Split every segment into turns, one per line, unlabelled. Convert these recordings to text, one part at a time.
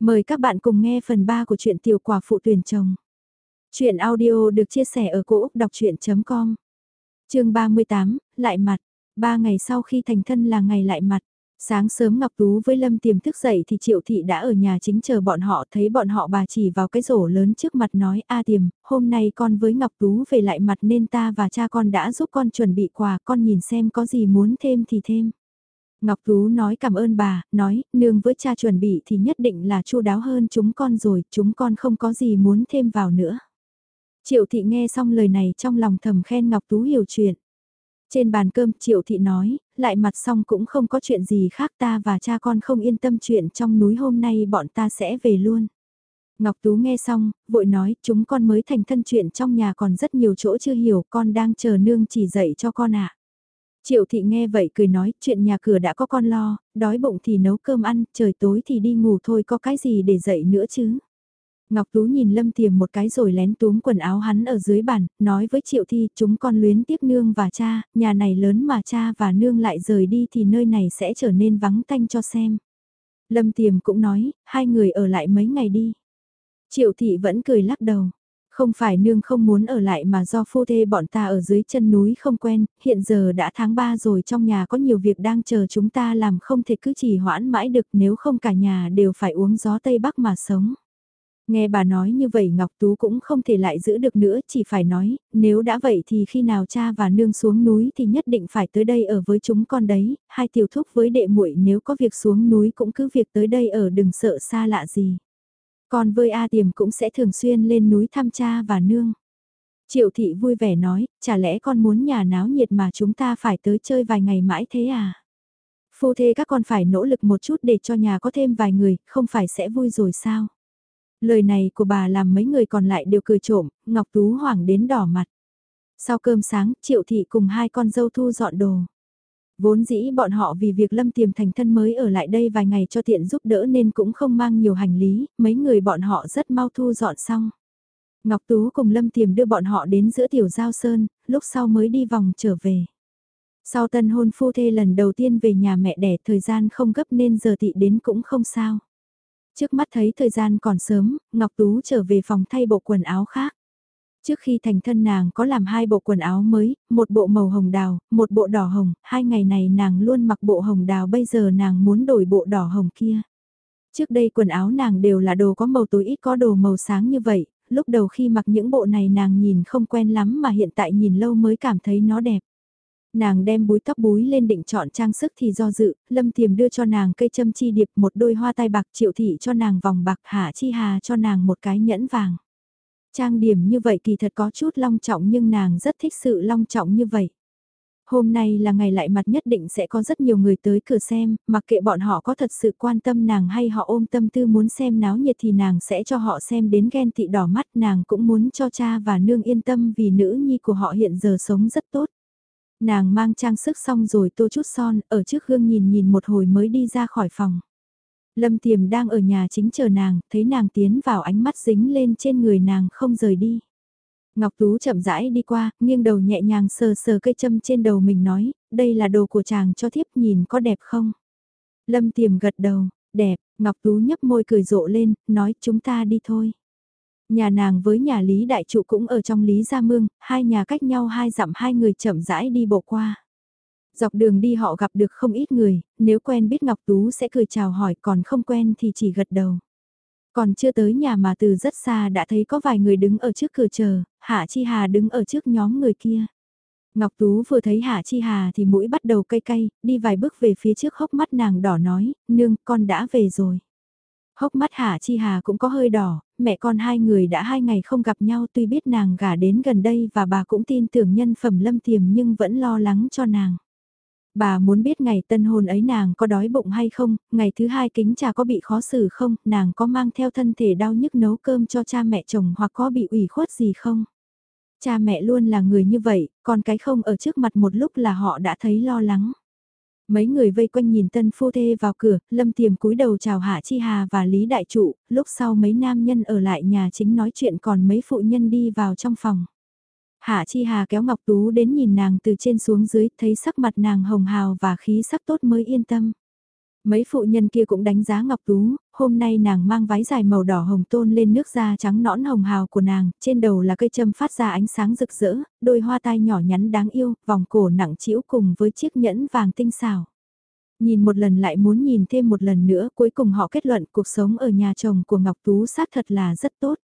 Mời các bạn cùng nghe phần 3 của truyện tiểu quả phụ tuyển chồng. Chuyện audio được chia sẻ ở cỗ đọc chuyện.com Trường 38, lại mặt. Ba ngày sau khi thành thân là ngày lại mặt. Sáng sớm Ngọc Tú với Lâm Tiềm thức dậy thì Triệu Thị đã ở nhà chính chờ bọn họ thấy bọn họ bà chỉ vào cái rổ lớn trước mặt nói A Tiềm, hôm nay con với Ngọc Tú về lại mặt nên ta và cha con đã giúp con chuẩn bị quà con nhìn xem có gì muốn thêm thì thêm. Ngọc Tú nói cảm ơn bà, nói, nương với cha chuẩn bị thì nhất định là chu đáo hơn chúng con rồi, chúng con không có gì muốn thêm vào nữa. Triệu thị nghe xong lời này trong lòng thầm khen Ngọc Tú hiểu chuyện. Trên bàn cơm Triệu thị nói, lại mặt xong cũng không có chuyện gì khác ta và cha con không yên tâm chuyện trong núi hôm nay bọn ta sẽ về luôn. Ngọc Tú nghe xong, vội nói, chúng con mới thành thân chuyện trong nhà còn rất nhiều chỗ chưa hiểu, con đang chờ nương chỉ dạy cho con ạ. Triệu thị nghe vậy cười nói, chuyện nhà cửa đã có con lo, đói bụng thì nấu cơm ăn, trời tối thì đi ngủ thôi có cái gì để dậy nữa chứ. Ngọc Tú nhìn Lâm Tiềm một cái rồi lén túm quần áo hắn ở dưới bàn, nói với Triệu Thi chúng con luyến tiếc nương và cha, nhà này lớn mà cha và nương lại rời đi thì nơi này sẽ trở nên vắng tanh cho xem. Lâm Tiềm cũng nói, hai người ở lại mấy ngày đi. Triệu Thị vẫn cười lắc đầu. Không phải nương không muốn ở lại mà do phu thê bọn ta ở dưới chân núi không quen, hiện giờ đã tháng 3 rồi trong nhà có nhiều việc đang chờ chúng ta làm không thể cứ chỉ hoãn mãi được nếu không cả nhà đều phải uống gió Tây Bắc mà sống. Nghe bà nói như vậy Ngọc Tú cũng không thể lại giữ được nữa, chỉ phải nói, nếu đã vậy thì khi nào cha và nương xuống núi thì nhất định phải tới đây ở với chúng con đấy, hai tiểu thúc với đệ muội nếu có việc xuống núi cũng cứ việc tới đây ở đừng sợ xa lạ gì. Còn với A Tiềm cũng sẽ thường xuyên lên núi thăm cha và nương. Triệu thị vui vẻ nói, chả lẽ con muốn nhà náo nhiệt mà chúng ta phải tới chơi vài ngày mãi thế à? Phu thê các con phải nỗ lực một chút để cho nhà có thêm vài người, không phải sẽ vui rồi sao? Lời này của bà làm mấy người còn lại đều cười trộm, Ngọc Tú hoảng đến đỏ mặt. Sau cơm sáng, Triệu thị cùng hai con dâu thu dọn đồ. Vốn dĩ bọn họ vì việc Lâm Tiềm thành thân mới ở lại đây vài ngày cho tiện giúp đỡ nên cũng không mang nhiều hành lý, mấy người bọn họ rất mau thu dọn xong. Ngọc Tú cùng Lâm Tiềm đưa bọn họ đến giữa tiểu giao sơn, lúc sau mới đi vòng trở về. Sau tân hôn phu thê lần đầu tiên về nhà mẹ đẻ thời gian không gấp nên giờ tị đến cũng không sao. Trước mắt thấy thời gian còn sớm, Ngọc Tú trở về phòng thay bộ quần áo khác. Trước khi thành thân nàng có làm hai bộ quần áo mới, một bộ màu hồng đào, một bộ đỏ hồng, hai ngày này nàng luôn mặc bộ hồng đào bây giờ nàng muốn đổi bộ đỏ hồng kia. Trước đây quần áo nàng đều là đồ có màu tối ít có đồ màu sáng như vậy, lúc đầu khi mặc những bộ này nàng nhìn không quen lắm mà hiện tại nhìn lâu mới cảm thấy nó đẹp. Nàng đem búi tóc búi lên định chọn trang sức thì do dự, lâm tiềm đưa cho nàng cây châm chi điệp một đôi hoa tai bạc triệu thị cho nàng vòng bạc hạ chi hà cho nàng một cái nhẫn vàng. Trang điểm như vậy kỳ thật có chút long trọng nhưng nàng rất thích sự long trọng như vậy. Hôm nay là ngày lại mặt nhất định sẽ có rất nhiều người tới cửa xem, mặc kệ bọn họ có thật sự quan tâm nàng hay họ ôm tâm tư muốn xem náo nhiệt thì nàng sẽ cho họ xem đến ghen tị đỏ mắt nàng cũng muốn cho cha và nương yên tâm vì nữ nhi của họ hiện giờ sống rất tốt. Nàng mang trang sức xong rồi tô chút son, ở trước gương nhìn nhìn một hồi mới đi ra khỏi phòng. Lâm Tiềm đang ở nhà chính chờ nàng, thấy nàng tiến vào ánh mắt dính lên trên người nàng không rời đi. Ngọc Tú chậm rãi đi qua, nghiêng đầu nhẹ nhàng sờ sờ cây châm trên đầu mình nói, đây là đồ của chàng cho thiếp nhìn có đẹp không? Lâm Tiềm gật đầu, đẹp, Ngọc Tú nhấp môi cười rộ lên, nói chúng ta đi thôi. Nhà nàng với nhà Lý Đại Trụ cũng ở trong Lý Gia Mương, hai nhà cách nhau hai dặm hai người chậm rãi đi bộ qua. Dọc đường đi họ gặp được không ít người, nếu quen biết Ngọc Tú sẽ cười chào hỏi còn không quen thì chỉ gật đầu. Còn chưa tới nhà mà từ rất xa đã thấy có vài người đứng ở trước cửa chờ, Hạ Chi Hà đứng ở trước nhóm người kia. Ngọc Tú vừa thấy Hạ Chi Hà thì mũi bắt đầu cay cay, đi vài bước về phía trước hốc mắt nàng đỏ nói, nương, con đã về rồi. Hốc mắt Hạ Chi Hà cũng có hơi đỏ, mẹ con hai người đã hai ngày không gặp nhau tuy biết nàng gả đến gần đây và bà cũng tin tưởng nhân phẩm lâm tiềm nhưng vẫn lo lắng cho nàng. Bà muốn biết ngày tân hôn ấy nàng có đói bụng hay không, ngày thứ hai kính trà có bị khó xử không, nàng có mang theo thân thể đau nhức nấu cơm cho cha mẹ chồng hoặc có bị ủy khuất gì không. Cha mẹ luôn là người như vậy, còn cái không ở trước mặt một lúc là họ đã thấy lo lắng. Mấy người vây quanh nhìn tân phu thê vào cửa, lâm tiềm cúi đầu chào Hạ Chi Hà và Lý Đại Trụ, lúc sau mấy nam nhân ở lại nhà chính nói chuyện còn mấy phụ nhân đi vào trong phòng. Hạ Chi Hà kéo Ngọc Tú đến nhìn nàng từ trên xuống dưới, thấy sắc mặt nàng hồng hào và khí sắc tốt mới yên tâm. Mấy phụ nhân kia cũng đánh giá Ngọc Tú, hôm nay nàng mang váy dài màu đỏ hồng tôn lên nước da trắng nõn hồng hào của nàng, trên đầu là cây châm phát ra ánh sáng rực rỡ, đôi hoa tai nhỏ nhắn đáng yêu, vòng cổ nặng trĩu cùng với chiếc nhẫn vàng tinh xảo. Nhìn một lần lại muốn nhìn thêm một lần nữa, cuối cùng họ kết luận cuộc sống ở nhà chồng của Ngọc Tú xác thật là rất tốt.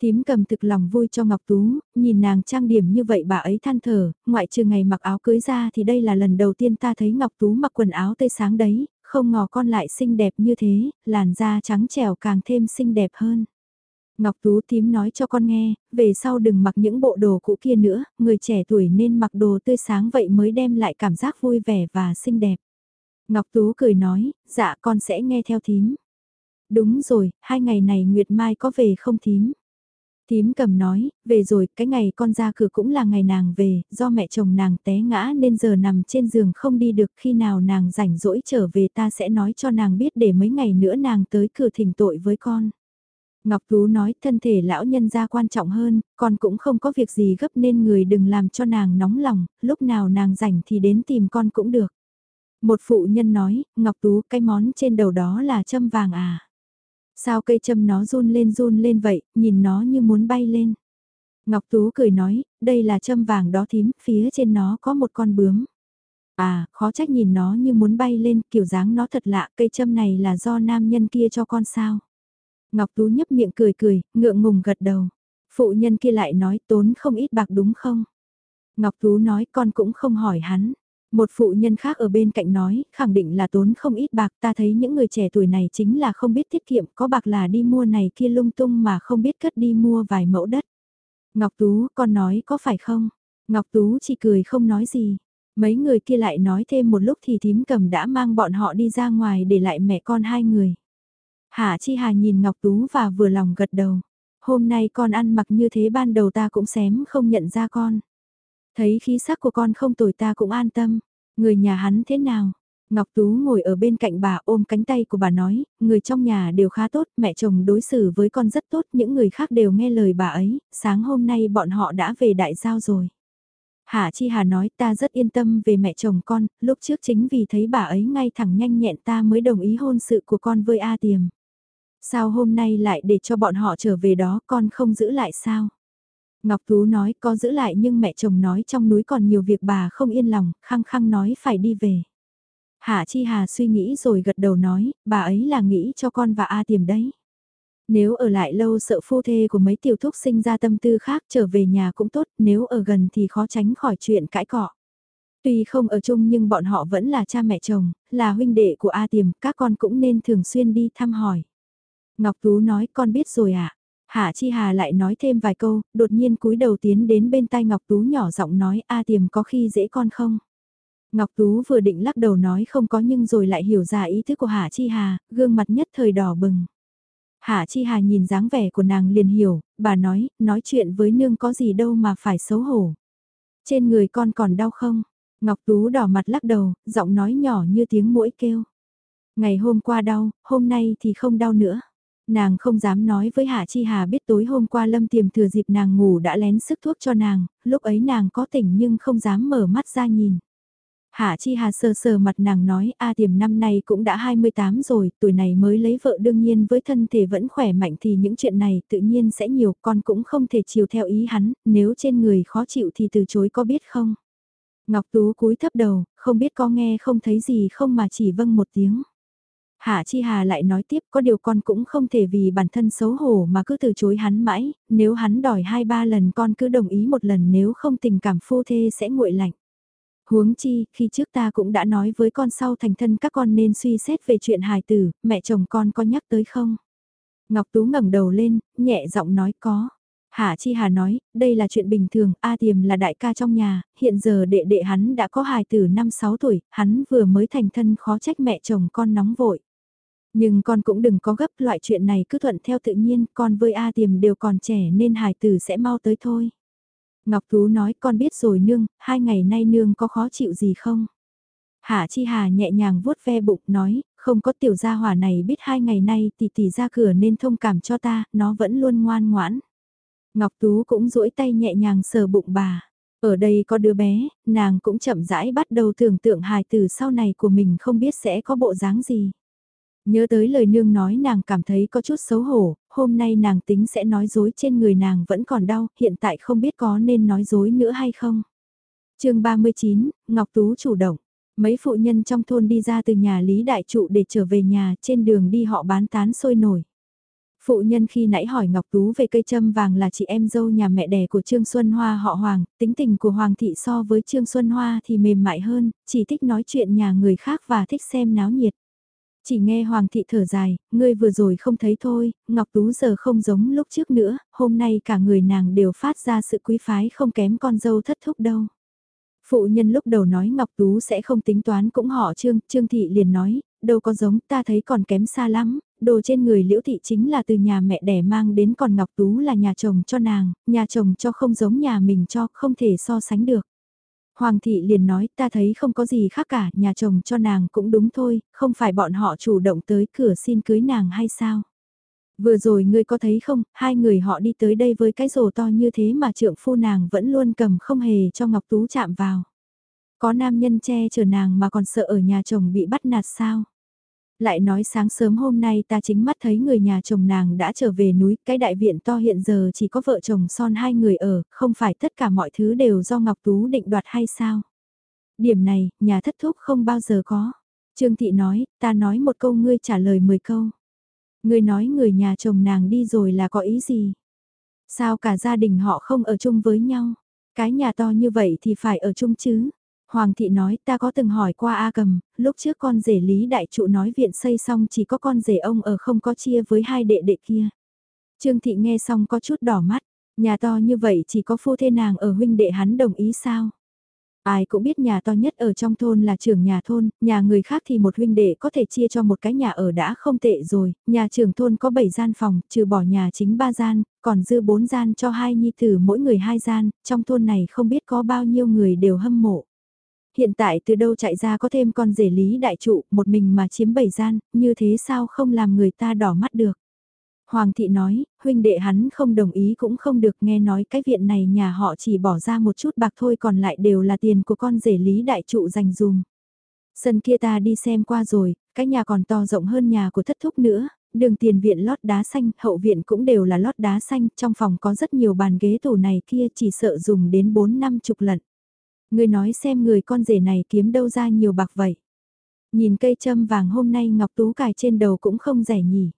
Tím cầm thực lòng vui cho Ngọc Tú, nhìn nàng trang điểm như vậy bà ấy than thở, ngoại trừ ngày mặc áo cưới ra thì đây là lần đầu tiên ta thấy Ngọc Tú mặc quần áo tươi sáng đấy, không ngò con lại xinh đẹp như thế, làn da trắng trẻo càng thêm xinh đẹp hơn. Ngọc Tú tím nói cho con nghe, về sau đừng mặc những bộ đồ cũ kia nữa, người trẻ tuổi nên mặc đồ tươi sáng vậy mới đem lại cảm giác vui vẻ và xinh đẹp. Ngọc Tú cười nói, dạ con sẽ nghe theo thím. Đúng rồi, hai ngày này Nguyệt Mai có về không thím? Thím cầm nói, về rồi, cái ngày con ra cửa cũng là ngày nàng về, do mẹ chồng nàng té ngã nên giờ nằm trên giường không đi được khi nào nàng rảnh rỗi trở về ta sẽ nói cho nàng biết để mấy ngày nữa nàng tới cửa thỉnh tội với con. Ngọc Tú nói thân thể lão nhân ra quan trọng hơn, con cũng không có việc gì gấp nên người đừng làm cho nàng nóng lòng, lúc nào nàng rảnh thì đến tìm con cũng được. Một phụ nhân nói, Ngọc Tú cái món trên đầu đó là châm vàng à. Sao cây châm nó run lên run lên vậy, nhìn nó như muốn bay lên. Ngọc Tú cười nói, đây là châm vàng đó thím, phía trên nó có một con bướm. À, khó trách nhìn nó như muốn bay lên, kiểu dáng nó thật lạ, cây châm này là do nam nhân kia cho con sao. Ngọc Tú nhấp miệng cười cười, ngượng ngùng gật đầu. Phụ nhân kia lại nói tốn không ít bạc đúng không? Ngọc Tú nói con cũng không hỏi hắn. Một phụ nhân khác ở bên cạnh nói, khẳng định là tốn không ít bạc, ta thấy những người trẻ tuổi này chính là không biết tiết kiệm, có bạc là đi mua này kia lung tung mà không biết cất đi mua vài mẫu đất. Ngọc Tú, con nói có phải không? Ngọc Tú chỉ cười không nói gì. Mấy người kia lại nói thêm một lúc thì thím cầm đã mang bọn họ đi ra ngoài để lại mẹ con hai người. Hạ Chi Hà nhìn Ngọc Tú và vừa lòng gật đầu. Hôm nay con ăn mặc như thế ban đầu ta cũng xém không nhận ra con. Thấy khí sắc của con không tồi ta cũng an tâm. Người nhà hắn thế nào? Ngọc Tú ngồi ở bên cạnh bà ôm cánh tay của bà nói, người trong nhà đều khá tốt, mẹ chồng đối xử với con rất tốt, những người khác đều nghe lời bà ấy, sáng hôm nay bọn họ đã về đại giao rồi. Hạ Chi Hà nói ta rất yên tâm về mẹ chồng con, lúc trước chính vì thấy bà ấy ngay thẳng nhanh nhẹn ta mới đồng ý hôn sự của con với A Tiềm. Sao hôm nay lại để cho bọn họ trở về đó con không giữ lại sao? Ngọc Tú nói có giữ lại nhưng mẹ chồng nói trong núi còn nhiều việc bà không yên lòng, khăng khăng nói phải đi về. Hạ Chi Hà suy nghĩ rồi gật đầu nói, bà ấy là nghĩ cho con và A tiềm đấy. Nếu ở lại lâu sợ phu thê của mấy tiểu thúc sinh ra tâm tư khác trở về nhà cũng tốt, nếu ở gần thì khó tránh khỏi chuyện cãi cọ. Tuy không ở chung nhưng bọn họ vẫn là cha mẹ chồng, là huynh đệ của A tiềm, các con cũng nên thường xuyên đi thăm hỏi. Ngọc Tú nói con biết rồi ạ. À? Hạ Chi Hà lại nói thêm vài câu, đột nhiên cúi đầu tiến đến bên tai Ngọc Tú nhỏ giọng nói A tiềm có khi dễ con không? Ngọc Tú vừa định lắc đầu nói không có nhưng rồi lại hiểu ra ý thức của Hạ Chi Hà, gương mặt nhất thời đỏ bừng. Hạ Chi Hà nhìn dáng vẻ của nàng liền hiểu, bà nói, nói chuyện với nương có gì đâu mà phải xấu hổ. Trên người con còn đau không? Ngọc Tú đỏ mặt lắc đầu, giọng nói nhỏ như tiếng mũi kêu. Ngày hôm qua đau, hôm nay thì không đau nữa. Nàng không dám nói với Hạ Chi Hà biết tối hôm qua Lâm Tiềm thừa dịp nàng ngủ đã lén sức thuốc cho nàng, lúc ấy nàng có tỉnh nhưng không dám mở mắt ra nhìn. Hạ Chi Hà sờ sờ mặt nàng nói A Tiềm năm nay cũng đã 28 rồi, tuổi này mới lấy vợ đương nhiên với thân thể vẫn khỏe mạnh thì những chuyện này tự nhiên sẽ nhiều, con cũng không thể chiều theo ý hắn, nếu trên người khó chịu thì từ chối có biết không? Ngọc Tú cúi thấp đầu, không biết có nghe không thấy gì không mà chỉ vâng một tiếng. Hạ Chi Hà lại nói tiếp có điều con cũng không thể vì bản thân xấu hổ mà cứ từ chối hắn mãi, nếu hắn đòi hai ba lần con cứ đồng ý một lần nếu không tình cảm phu thê sẽ nguội lạnh. Huống chi, khi trước ta cũng đã nói với con sau thành thân các con nên suy xét về chuyện hài tử, mẹ chồng con có nhắc tới không? Ngọc Tú ngẩng đầu lên, nhẹ giọng nói có. Hạ Chi Hà nói, đây là chuyện bình thường, A Tiềm là đại ca trong nhà, hiện giờ đệ đệ hắn đã có hài tử 5-6 tuổi, hắn vừa mới thành thân khó trách mẹ chồng con nóng vội. Nhưng con cũng đừng có gấp loại chuyện này cứ thuận theo tự nhiên, con với A Tiềm đều còn trẻ nên hài tử sẽ mau tới thôi. Ngọc Tú nói con biết rồi nương, hai ngày nay nương có khó chịu gì không? Hạ Chi Hà nhẹ nhàng vuốt ve bụng nói, không có tiểu gia hỏa này biết hai ngày nay tỷ tỷ ra cửa nên thông cảm cho ta, nó vẫn luôn ngoan ngoãn. Ngọc Tú cũng duỗi tay nhẹ nhàng sờ bụng bà. Ở đây có đứa bé, nàng cũng chậm rãi bắt đầu tưởng tượng hài từ sau này của mình không biết sẽ có bộ dáng gì. Nhớ tới lời nương nói nàng cảm thấy có chút xấu hổ, hôm nay nàng tính sẽ nói dối trên người nàng vẫn còn đau, hiện tại không biết có nên nói dối nữa hay không. chương 39, Ngọc Tú chủ động. Mấy phụ nhân trong thôn đi ra từ nhà Lý Đại Trụ để trở về nhà, trên đường đi họ bán tán sôi nổi. Phụ nhân khi nãy hỏi Ngọc Tú về cây châm vàng là chị em dâu nhà mẹ đẻ của Trương Xuân Hoa họ Hoàng, tính tình của Hoàng thị so với Trương Xuân Hoa thì mềm mại hơn, chỉ thích nói chuyện nhà người khác và thích xem náo nhiệt. Chỉ nghe Hoàng thị thở dài, ngươi vừa rồi không thấy thôi, Ngọc Tú giờ không giống lúc trước nữa, hôm nay cả người nàng đều phát ra sự quý phái không kém con dâu thất thúc đâu. Phụ nhân lúc đầu nói Ngọc Tú sẽ không tính toán cũng họ Trương, Trương Thị liền nói, đâu có giống ta thấy còn kém xa lắm, đồ trên người Liễu Thị chính là từ nhà mẹ đẻ mang đến còn Ngọc Tú là nhà chồng cho nàng, nhà chồng cho không giống nhà mình cho, không thể so sánh được. Hoàng thị liền nói ta thấy không có gì khác cả, nhà chồng cho nàng cũng đúng thôi, không phải bọn họ chủ động tới cửa xin cưới nàng hay sao? Vừa rồi ngươi có thấy không, hai người họ đi tới đây với cái rổ to như thế mà trượng phu nàng vẫn luôn cầm không hề cho Ngọc Tú chạm vào. Có nam nhân che chở nàng mà còn sợ ở nhà chồng bị bắt nạt sao? Lại nói sáng sớm hôm nay ta chính mắt thấy người nhà chồng nàng đã trở về núi, cái đại viện to hiện giờ chỉ có vợ chồng son hai người ở, không phải tất cả mọi thứ đều do Ngọc Tú định đoạt hay sao? Điểm này, nhà thất thúc không bao giờ có. Trương Thị nói, ta nói một câu ngươi trả lời mười câu. Ngươi nói người nhà chồng nàng đi rồi là có ý gì? Sao cả gia đình họ không ở chung với nhau? Cái nhà to như vậy thì phải ở chung chứ? Hoàng thị nói ta có từng hỏi qua A cầm, lúc trước con rể Lý Đại Trụ nói viện xây xong chỉ có con rể ông ở không có chia với hai đệ đệ kia. Trương thị nghe xong có chút đỏ mắt, nhà to như vậy chỉ có phu thê nàng ở huynh đệ hắn đồng ý sao? Ai cũng biết nhà to nhất ở trong thôn là trưởng nhà thôn, nhà người khác thì một huynh đệ có thể chia cho một cái nhà ở đã không tệ rồi, nhà trưởng thôn có 7 gian phòng, trừ bỏ nhà chính 3 gian, còn dư 4 gian cho hai nhi tử mỗi người hai gian, trong thôn này không biết có bao nhiêu người đều hâm mộ. Hiện tại từ đâu chạy ra có thêm con rể lý đại trụ, một mình mà chiếm bảy gian, như thế sao không làm người ta đỏ mắt được. Hoàng thị nói, huynh đệ hắn không đồng ý cũng không được nghe nói cái viện này nhà họ chỉ bỏ ra một chút bạc thôi còn lại đều là tiền của con rể lý đại trụ dành dùm. Sân kia ta đi xem qua rồi, cái nhà còn to rộng hơn nhà của thất thúc nữa, đường tiền viện lót đá xanh, hậu viện cũng đều là lót đá xanh, trong phòng có rất nhiều bàn ghế tủ này kia chỉ sợ dùng đến 4 năm chục lần. Người nói xem người con rể này kiếm đâu ra nhiều bạc vậy. Nhìn cây châm vàng hôm nay Ngọc Tú cài trên đầu cũng không rẻ nhỉ.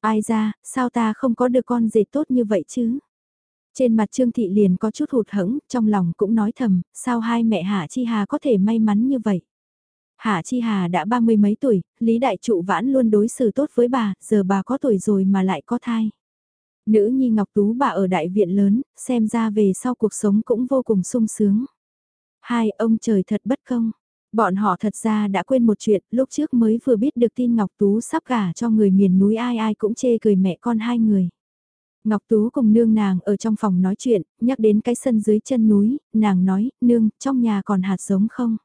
Ai ra, sao ta không có được con rể tốt như vậy chứ? Trên mặt Trương Thị liền có chút hụt hẫng, trong lòng cũng nói thầm, sao hai mẹ Hạ Chi Hà có thể may mắn như vậy? Hạ Chi Hà đã ba mươi mấy tuổi, Lý Đại Trụ vãn luôn đối xử tốt với bà, giờ bà có tuổi rồi mà lại có thai. Nữ nhi Ngọc Tú bà ở đại viện lớn, xem ra về sau cuộc sống cũng vô cùng sung sướng. Hai ông trời thật bất công. Bọn họ thật ra đã quên một chuyện, lúc trước mới vừa biết được tin Ngọc Tú sắp gả cho người miền núi ai ai cũng chê cười mẹ con hai người. Ngọc Tú cùng nương nàng ở trong phòng nói chuyện, nhắc đến cái sân dưới chân núi, nàng nói, nương, trong nhà còn hạt giống không?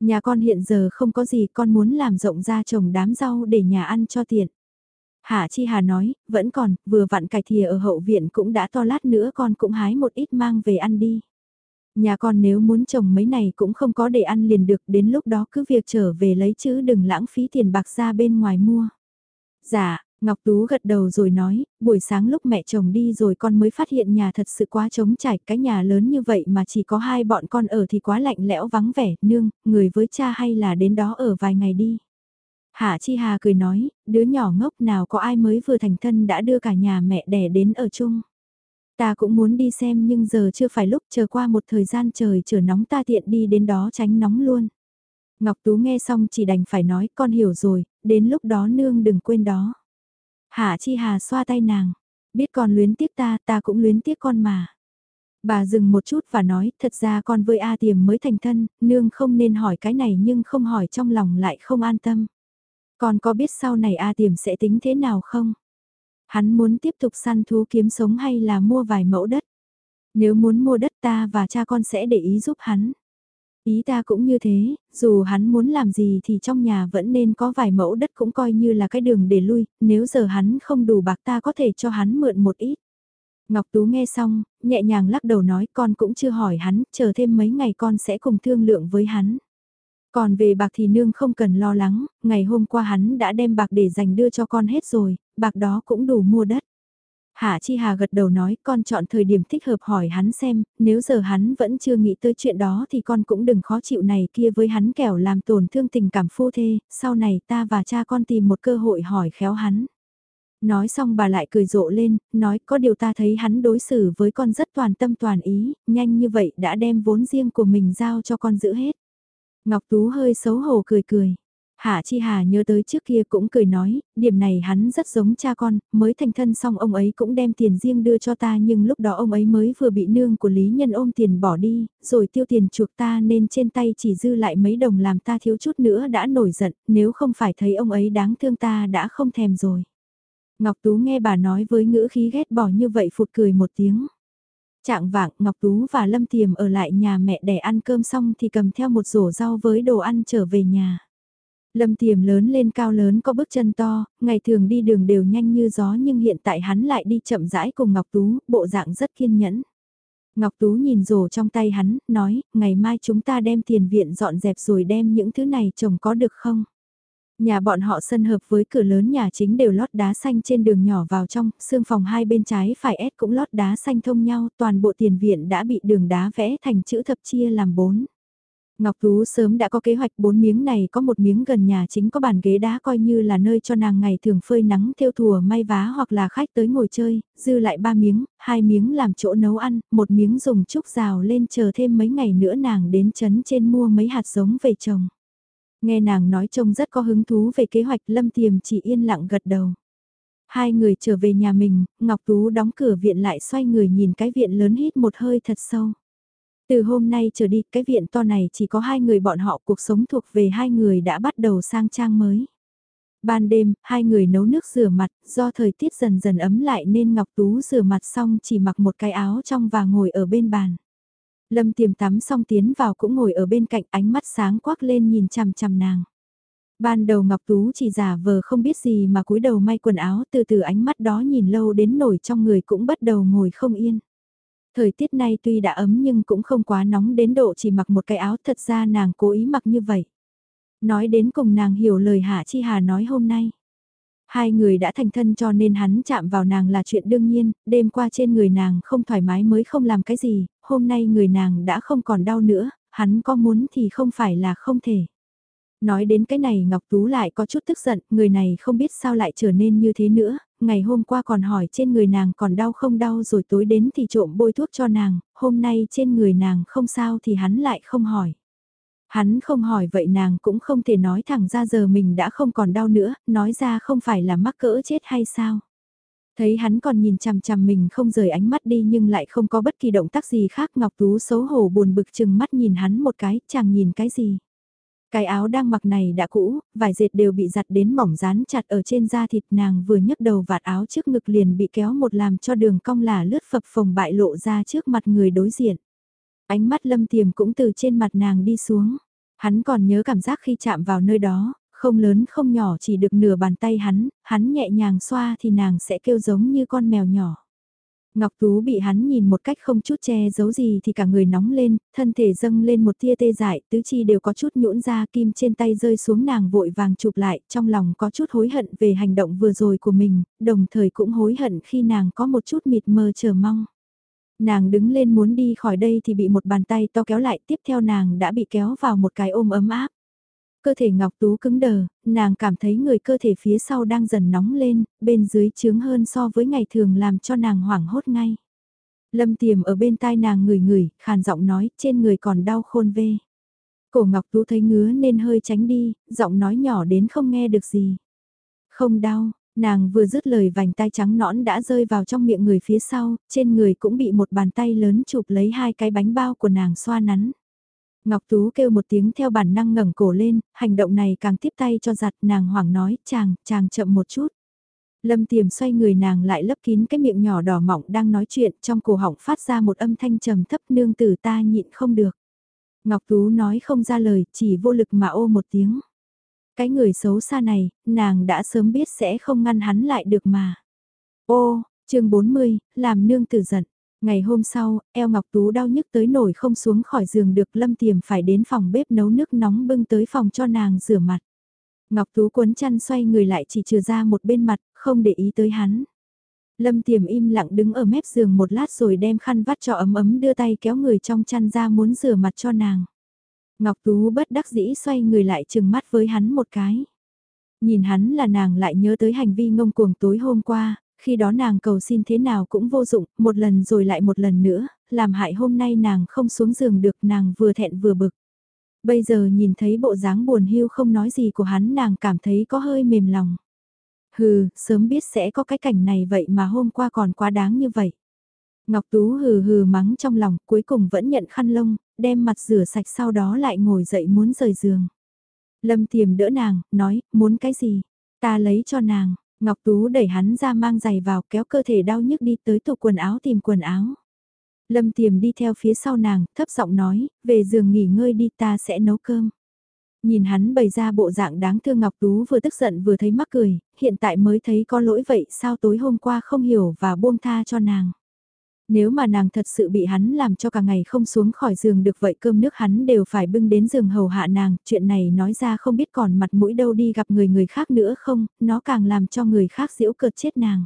Nhà con hiện giờ không có gì, con muốn làm rộng ra trồng đám rau để nhà ăn cho tiện. Hạ Chi Hà nói, vẫn còn, vừa vặn cải thìa ở hậu viện cũng đã to lát nữa con cũng hái một ít mang về ăn đi. Nhà con nếu muốn trồng mấy này cũng không có để ăn liền được, đến lúc đó cứ việc trở về lấy chứ đừng lãng phí tiền bạc ra bên ngoài mua. Dạ, Ngọc Tú gật đầu rồi nói, buổi sáng lúc mẹ chồng đi rồi con mới phát hiện nhà thật sự quá trống trải, cái nhà lớn như vậy mà chỉ có hai bọn con ở thì quá lạnh lẽo vắng vẻ, nương, người với cha hay là đến đó ở vài ngày đi. Hạ Chi Hà cười nói, đứa nhỏ ngốc nào có ai mới vừa thành thân đã đưa cả nhà mẹ đẻ đến ở chung. Ta cũng muốn đi xem nhưng giờ chưa phải lúc chờ qua một thời gian trời trở nóng ta tiện đi đến đó tránh nóng luôn. Ngọc Tú nghe xong chỉ đành phải nói con hiểu rồi, đến lúc đó nương đừng quên đó. Hạ Chi Hà xoa tay nàng, biết con luyến tiếc ta, ta cũng luyến tiếc con mà. Bà dừng một chút và nói, thật ra con với A Tiềm mới thành thân, nương không nên hỏi cái này nhưng không hỏi trong lòng lại không an tâm. Con có biết sau này A Tiềm sẽ tính thế nào không? Hắn muốn tiếp tục săn thú kiếm sống hay là mua vài mẫu đất? Nếu muốn mua đất ta và cha con sẽ để ý giúp hắn. Ý ta cũng như thế, dù hắn muốn làm gì thì trong nhà vẫn nên có vài mẫu đất cũng coi như là cái đường để lui, nếu giờ hắn không đủ bạc ta có thể cho hắn mượn một ít. Ngọc Tú nghe xong, nhẹ nhàng lắc đầu nói con cũng chưa hỏi hắn, chờ thêm mấy ngày con sẽ cùng thương lượng với hắn. Còn về bạc thì nương không cần lo lắng, ngày hôm qua hắn đã đem bạc để dành đưa cho con hết rồi, bạc đó cũng đủ mua đất. Hạ Chi Hà gật đầu nói con chọn thời điểm thích hợp hỏi hắn xem, nếu giờ hắn vẫn chưa nghĩ tới chuyện đó thì con cũng đừng khó chịu này kia với hắn kẻo làm tổn thương tình cảm phu thê, sau này ta và cha con tìm một cơ hội hỏi khéo hắn. Nói xong bà lại cười rộ lên, nói có điều ta thấy hắn đối xử với con rất toàn tâm toàn ý, nhanh như vậy đã đem vốn riêng của mình giao cho con giữ hết. Ngọc Tú hơi xấu hổ cười cười. Hạ Chi Hà nhớ tới trước kia cũng cười nói, điểm này hắn rất giống cha con, mới thành thân xong ông ấy cũng đem tiền riêng đưa cho ta nhưng lúc đó ông ấy mới vừa bị nương của Lý Nhân ôm tiền bỏ đi, rồi tiêu tiền chuộc ta nên trên tay chỉ dư lại mấy đồng làm ta thiếu chút nữa đã nổi giận, nếu không phải thấy ông ấy đáng thương ta đã không thèm rồi. Ngọc Tú nghe bà nói với ngữ khí ghét bỏ như vậy phụt cười một tiếng. Trạng vạng Ngọc Tú và Lâm Tiềm ở lại nhà mẹ để ăn cơm xong thì cầm theo một rổ rau với đồ ăn trở về nhà. Lâm Tiềm lớn lên cao lớn có bước chân to, ngày thường đi đường đều nhanh như gió nhưng hiện tại hắn lại đi chậm rãi cùng Ngọc Tú, bộ dạng rất kiên nhẫn. Ngọc Tú nhìn rổ trong tay hắn, nói, ngày mai chúng ta đem tiền viện dọn dẹp rồi đem những thứ này trồng có được không? Nhà bọn họ sân hợp với cửa lớn nhà chính đều lót đá xanh trên đường nhỏ vào trong, xương phòng hai bên trái phải ép cũng lót đá xanh thông nhau, toàn bộ tiền viện đã bị đường đá vẽ thành chữ thập chia làm bốn. Ngọc Tú sớm đã có kế hoạch bốn miếng này có một miếng gần nhà chính có bàn ghế đá coi như là nơi cho nàng ngày thường phơi nắng theo thùa may vá hoặc là khách tới ngồi chơi, dư lại ba miếng, hai miếng làm chỗ nấu ăn, một miếng dùng trúc rào lên chờ thêm mấy ngày nữa nàng đến chấn trên mua mấy hạt giống về trồng. Nghe nàng nói trông rất có hứng thú về kế hoạch Lâm Tiềm chỉ yên lặng gật đầu. Hai người trở về nhà mình, Ngọc Tú đóng cửa viện lại xoay người nhìn cái viện lớn hít một hơi thật sâu. Từ hôm nay trở đi, cái viện to này chỉ có hai người bọn họ cuộc sống thuộc về hai người đã bắt đầu sang trang mới. Ban đêm, hai người nấu nước rửa mặt, do thời tiết dần dần ấm lại nên Ngọc Tú rửa mặt xong chỉ mặc một cái áo trong và ngồi ở bên bàn. Lâm tiềm tắm xong tiến vào cũng ngồi ở bên cạnh ánh mắt sáng quắc lên nhìn chằm chằm nàng. Ban đầu Ngọc Tú chỉ giả vờ không biết gì mà cúi đầu may quần áo từ từ ánh mắt đó nhìn lâu đến nổi trong người cũng bắt đầu ngồi không yên. Thời tiết nay tuy đã ấm nhưng cũng không quá nóng đến độ chỉ mặc một cái áo, thật ra nàng cố ý mặc như vậy. Nói đến cùng nàng hiểu lời Hạ Chi Hà nói hôm nay. Hai người đã thành thân cho nên hắn chạm vào nàng là chuyện đương nhiên, đêm qua trên người nàng không thoải mái mới không làm cái gì, hôm nay người nàng đã không còn đau nữa, hắn có muốn thì không phải là không thể. Nói đến cái này Ngọc Tú lại có chút tức giận, người này không biết sao lại trở nên như thế nữa, ngày hôm qua còn hỏi trên người nàng còn đau không đau rồi tối đến thì trộm bôi thuốc cho nàng, hôm nay trên người nàng không sao thì hắn lại không hỏi. Hắn không hỏi vậy nàng cũng không thể nói thẳng ra giờ mình đã không còn đau nữa, nói ra không phải là mắc cỡ chết hay sao. Thấy hắn còn nhìn chằm chằm mình không rời ánh mắt đi nhưng lại không có bất kỳ động tác gì khác Ngọc Tú xấu hổ buồn bực chừng mắt nhìn hắn một cái, chàng nhìn cái gì. Cái áo đang mặc này đã cũ, vải dệt đều bị giặt đến mỏng dán chặt ở trên da thịt nàng vừa nhấc đầu vạt áo trước ngực liền bị kéo một làm cho đường cong là lướt phập phồng bại lộ ra trước mặt người đối diện. Ánh mắt lâm tiềm cũng từ trên mặt nàng đi xuống. Hắn còn nhớ cảm giác khi chạm vào nơi đó, không lớn không nhỏ chỉ được nửa bàn tay hắn, hắn nhẹ nhàng xoa thì nàng sẽ kêu giống như con mèo nhỏ. Ngọc Tú bị hắn nhìn một cách không chút che giấu gì thì cả người nóng lên, thân thể dâng lên một tia tê dại, tứ chi đều có chút nhũn ra kim trên tay rơi xuống nàng vội vàng chụp lại, trong lòng có chút hối hận về hành động vừa rồi của mình, đồng thời cũng hối hận khi nàng có một chút mịt mờ chờ mong. Nàng đứng lên muốn đi khỏi đây thì bị một bàn tay to kéo lại, tiếp theo nàng đã bị kéo vào một cái ôm ấm áp. Cơ thể Ngọc Tú cứng đờ, nàng cảm thấy người cơ thể phía sau đang dần nóng lên, bên dưới trướng hơn so với ngày thường làm cho nàng hoảng hốt ngay. Lâm tiềm ở bên tai nàng người người, khàn giọng nói, trên người còn đau khôn vê. Cổ Ngọc Tú thấy ngứa nên hơi tránh đi, giọng nói nhỏ đến không nghe được gì. Không đau, nàng vừa dứt lời vành tay trắng nõn đã rơi vào trong miệng người phía sau, trên người cũng bị một bàn tay lớn chụp lấy hai cái bánh bao của nàng xoa nắn. Ngọc Tú kêu một tiếng theo bản năng ngẩng cổ lên, hành động này càng tiếp tay cho giặt nàng hoảng nói, chàng, chàng chậm một chút. Lâm tiềm xoay người nàng lại lấp kín cái miệng nhỏ đỏ mỏng đang nói chuyện trong cổ họng phát ra một âm thanh trầm thấp nương tử ta nhịn không được. Ngọc Tú nói không ra lời, chỉ vô lực mà ô một tiếng. Cái người xấu xa này, nàng đã sớm biết sẽ không ngăn hắn lại được mà. Ô, chương 40, làm nương tử giận. Ngày hôm sau, eo Ngọc Tú đau nhức tới nổi không xuống khỏi giường được Lâm Tiềm phải đến phòng bếp nấu nước nóng bưng tới phòng cho nàng rửa mặt. Ngọc Tú cuốn chăn xoay người lại chỉ trừ ra một bên mặt, không để ý tới hắn. Lâm Tiềm im lặng đứng ở mép giường một lát rồi đem khăn vắt cho ấm ấm đưa tay kéo người trong chăn ra muốn rửa mặt cho nàng. Ngọc Tú bất đắc dĩ xoay người lại chừng mắt với hắn một cái. Nhìn hắn là nàng lại nhớ tới hành vi ngông cuồng tối hôm qua, khi đó nàng cầu xin thế nào cũng vô dụng, một lần rồi lại một lần nữa, làm hại hôm nay nàng không xuống giường được nàng vừa thẹn vừa bực. Bây giờ nhìn thấy bộ dáng buồn hiu không nói gì của hắn nàng cảm thấy có hơi mềm lòng. Hừ, sớm biết sẽ có cái cảnh này vậy mà hôm qua còn quá đáng như vậy. Ngọc Tú hừ hừ mắng trong lòng, cuối cùng vẫn nhận khăn lông, đem mặt rửa sạch sau đó lại ngồi dậy muốn rời giường. Lâm tiềm đỡ nàng, nói, muốn cái gì? Ta lấy cho nàng. Ngọc Tú đẩy hắn ra mang giày vào kéo cơ thể đau nhức đi tới tủ quần áo tìm quần áo. Lâm tiềm đi theo phía sau nàng, thấp giọng nói, về giường nghỉ ngơi đi ta sẽ nấu cơm. Nhìn hắn bày ra bộ dạng đáng thương Ngọc Tú vừa tức giận vừa thấy mắc cười, hiện tại mới thấy có lỗi vậy sao tối hôm qua không hiểu và buông tha cho nàng. Nếu mà nàng thật sự bị hắn làm cho cả ngày không xuống khỏi giường được vậy cơm nước hắn đều phải bưng đến giường hầu hạ nàng, chuyện này nói ra không biết còn mặt mũi đâu đi gặp người người khác nữa không, nó càng làm cho người khác giễu cợt chết nàng.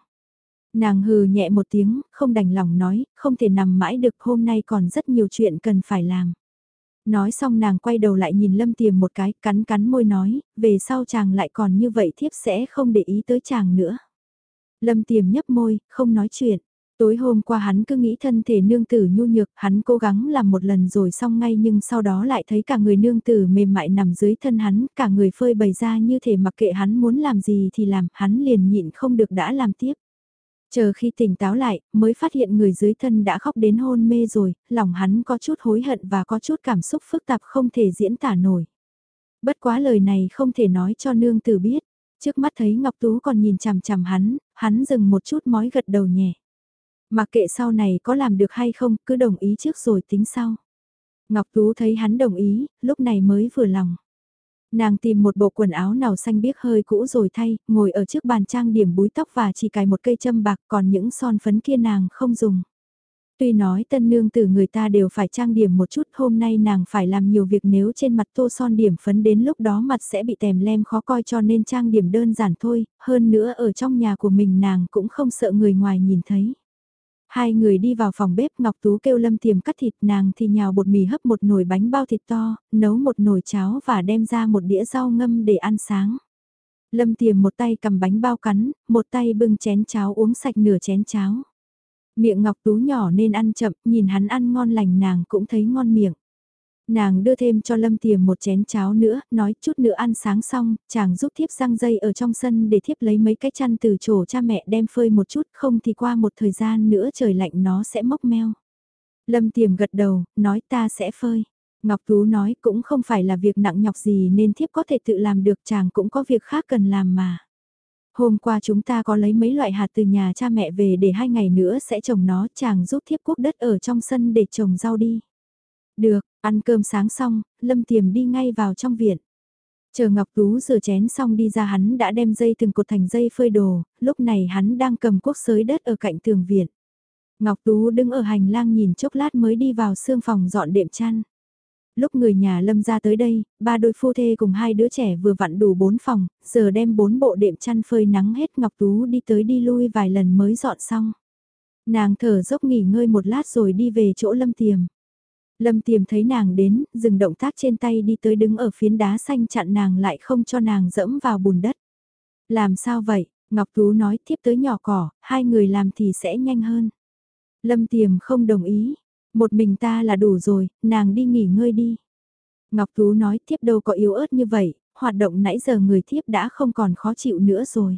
Nàng hừ nhẹ một tiếng, không đành lòng nói, không thể nằm mãi được hôm nay còn rất nhiều chuyện cần phải làm. Nói xong nàng quay đầu lại nhìn Lâm Tiềm một cái, cắn cắn môi nói, về sau chàng lại còn như vậy thiếp sẽ không để ý tới chàng nữa. Lâm Tiềm nhấp môi, không nói chuyện. Tối hôm qua hắn cứ nghĩ thân thể nương tử nhu nhược, hắn cố gắng làm một lần rồi xong ngay nhưng sau đó lại thấy cả người nương tử mềm mại nằm dưới thân hắn, cả người phơi bày ra như thể mặc kệ hắn muốn làm gì thì làm, hắn liền nhịn không được đã làm tiếp. Chờ khi tỉnh táo lại, mới phát hiện người dưới thân đã khóc đến hôn mê rồi, lòng hắn có chút hối hận và có chút cảm xúc phức tạp không thể diễn tả nổi. Bất quá lời này không thể nói cho nương tử biết. Trước mắt thấy Ngọc Tú còn nhìn chằm chằm hắn, hắn dừng một chút mói gật đầu nhẹ. Mặc kệ sau này có làm được hay không, cứ đồng ý trước rồi tính sau. Ngọc Tú thấy hắn đồng ý, lúc này mới vừa lòng. Nàng tìm một bộ quần áo nào xanh biếc hơi cũ rồi thay, ngồi ở trước bàn trang điểm búi tóc và chỉ cài một cây châm bạc còn những son phấn kia nàng không dùng. Tuy nói tân nương từ người ta đều phải trang điểm một chút hôm nay nàng phải làm nhiều việc nếu trên mặt tô son điểm phấn đến lúc đó mặt sẽ bị tèm lem khó coi cho nên trang điểm đơn giản thôi, hơn nữa ở trong nhà của mình nàng cũng không sợ người ngoài nhìn thấy. Hai người đi vào phòng bếp Ngọc Tú kêu Lâm Tiềm cắt thịt nàng thì nhào bột mì hấp một nồi bánh bao thịt to, nấu một nồi cháo và đem ra một đĩa rau ngâm để ăn sáng. Lâm Tiềm một tay cầm bánh bao cắn, một tay bưng chén cháo uống sạch nửa chén cháo. Miệng Ngọc Tú nhỏ nên ăn chậm, nhìn hắn ăn ngon lành nàng cũng thấy ngon miệng. Nàng đưa thêm cho Lâm Tiềm một chén cháo nữa, nói chút nữa ăn sáng xong, chàng giúp thiếp răng dây ở trong sân để thiếp lấy mấy cái chăn từ chỗ cha mẹ đem phơi một chút, không thì qua một thời gian nữa trời lạnh nó sẽ mốc meo. Lâm Tiềm gật đầu, nói ta sẽ phơi. Ngọc Tú nói cũng không phải là việc nặng nhọc gì nên thiếp có thể tự làm được chàng cũng có việc khác cần làm mà. Hôm qua chúng ta có lấy mấy loại hạt từ nhà cha mẹ về để hai ngày nữa sẽ trồng nó chàng giúp thiếp quốc đất ở trong sân để trồng rau đi. Được, ăn cơm sáng xong, Lâm Tiềm đi ngay vào trong viện. Chờ Ngọc Tú rửa chén xong đi ra hắn đã đem dây từng cột thành dây phơi đồ, lúc này hắn đang cầm cuốc sới đất ở cạnh tường viện. Ngọc Tú đứng ở hành lang nhìn chốc lát mới đi vào xương phòng dọn đệm chăn. Lúc người nhà lâm ra tới đây, ba đôi phu thê cùng hai đứa trẻ vừa vặn đủ bốn phòng, giờ đem bốn bộ đệm chăn phơi nắng hết Ngọc Tú đi tới đi lui vài lần mới dọn xong. Nàng thở dốc nghỉ ngơi một lát rồi đi về chỗ lâm tiềm. Lâm tiềm thấy nàng đến, dừng động tác trên tay đi tới đứng ở phiến đá xanh chặn nàng lại không cho nàng dẫm vào bùn đất. Làm sao vậy? Ngọc Tú nói tiếp tới nhỏ cỏ, hai người làm thì sẽ nhanh hơn. Lâm tiềm không đồng ý. Một mình ta là đủ rồi, nàng đi nghỉ ngơi đi. Ngọc Tú nói tiếp đâu có yếu ớt như vậy, hoạt động nãy giờ người thiếp đã không còn khó chịu nữa rồi.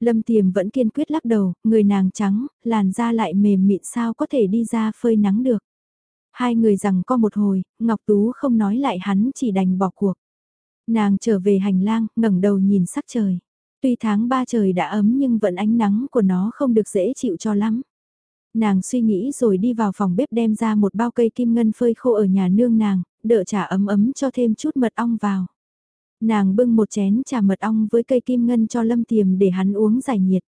Lâm tiềm vẫn kiên quyết lắc đầu, người nàng trắng, làn da lại mềm mịn sao có thể đi ra phơi nắng được. Hai người rằng có một hồi, Ngọc Tú không nói lại hắn chỉ đành bỏ cuộc. Nàng trở về hành lang, ngẩng đầu nhìn sắc trời. Tuy tháng ba trời đã ấm nhưng vẫn ánh nắng của nó không được dễ chịu cho lắm. Nàng suy nghĩ rồi đi vào phòng bếp đem ra một bao cây kim ngân phơi khô ở nhà nương nàng, đỡ trà ấm ấm cho thêm chút mật ong vào. Nàng bưng một chén trà mật ong với cây kim ngân cho lâm tiềm để hắn uống giải nhiệt.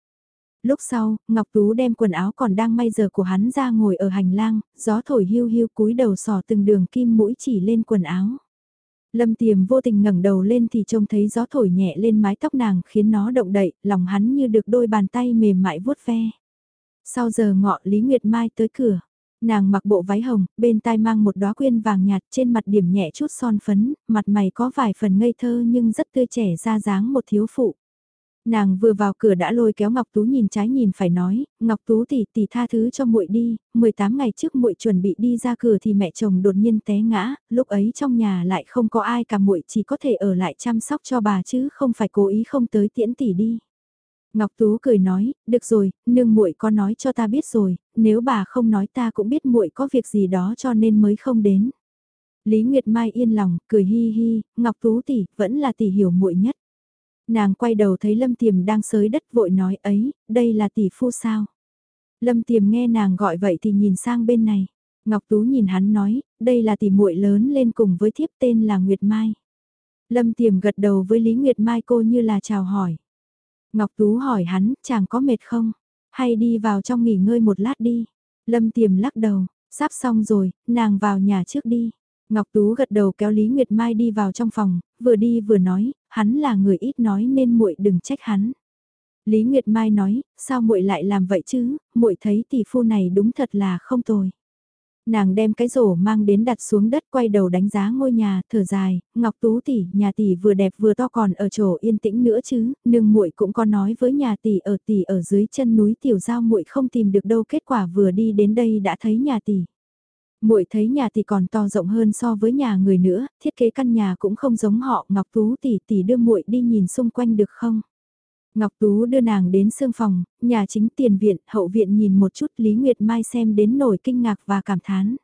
Lúc sau, Ngọc Tú đem quần áo còn đang may giờ của hắn ra ngồi ở hành lang, gió thổi hiu hiu cúi đầu sò từng đường kim mũi chỉ lên quần áo. Lâm tiềm vô tình ngẩng đầu lên thì trông thấy gió thổi nhẹ lên mái tóc nàng khiến nó động đậy, lòng hắn như được đôi bàn tay mềm mại vuốt ve. Sau giờ ngọ Lý Nguyệt Mai tới cửa. Nàng mặc bộ váy hồng, bên tai mang một đóa quyên vàng nhạt trên mặt điểm nhẹ chút son phấn, mặt mày có vài phần ngây thơ nhưng rất tươi trẻ ra dáng một thiếu phụ. Nàng vừa vào cửa đã lôi kéo Ngọc Tú nhìn trái nhìn phải nói, Ngọc Tú tỷ tỷ tha thứ cho muội đi, 18 ngày trước muội chuẩn bị đi ra cửa thì mẹ chồng đột nhiên té ngã, lúc ấy trong nhà lại không có ai cả muội chỉ có thể ở lại chăm sóc cho bà chứ không phải cố ý không tới tiễn tỷ đi. Ngọc Tú cười nói, được rồi, nương muội có nói cho ta biết rồi, nếu bà không nói ta cũng biết muội có việc gì đó cho nên mới không đến. Lý Nguyệt Mai yên lòng, cười hi hi, Ngọc Tú tỷ, vẫn là tỷ hiểu muội nhất. Nàng quay đầu thấy Lâm Tiềm đang sới đất vội nói ấy, đây là tỷ phu sao? Lâm Tiềm nghe nàng gọi vậy thì nhìn sang bên này. Ngọc Tú nhìn hắn nói, đây là tỷ muội lớn lên cùng với thiếp tên là Nguyệt Mai. Lâm Tiềm gật đầu với Lý Nguyệt Mai cô như là chào hỏi. Ngọc Tú hỏi hắn, chàng có mệt không? Hay đi vào trong nghỉ ngơi một lát đi? Lâm Tiềm lắc đầu, sắp xong rồi, nàng vào nhà trước đi. Ngọc Tú gật đầu kéo Lý Nguyệt Mai đi vào trong phòng, vừa đi vừa nói, hắn là người ít nói nên muội đừng trách hắn. Lý Nguyệt Mai nói, sao muội lại làm vậy chứ, muội thấy tỷ phu này đúng thật là không tồi. Nàng đem cái rổ mang đến đặt xuống đất quay đầu đánh giá ngôi nhà, thở dài, Ngọc Tú tỷ, nhà tỷ vừa đẹp vừa to còn ở chỗ yên tĩnh nữa chứ, nương muội cũng có nói với nhà tỷ ở tỷ ở dưới chân núi tiểu giao muội không tìm được đâu, kết quả vừa đi đến đây đã thấy nhà tỷ. Muội thấy nhà tỷ còn to rộng hơn so với nhà người nữa, thiết kế căn nhà cũng không giống họ, Ngọc Tú tỷ tỷ đưa muội đi nhìn xung quanh được không? Ngọc Tú đưa nàng đến sương phòng, nhà chính tiền viện, hậu viện nhìn một chút Lý Nguyệt Mai xem đến nổi kinh ngạc và cảm thán.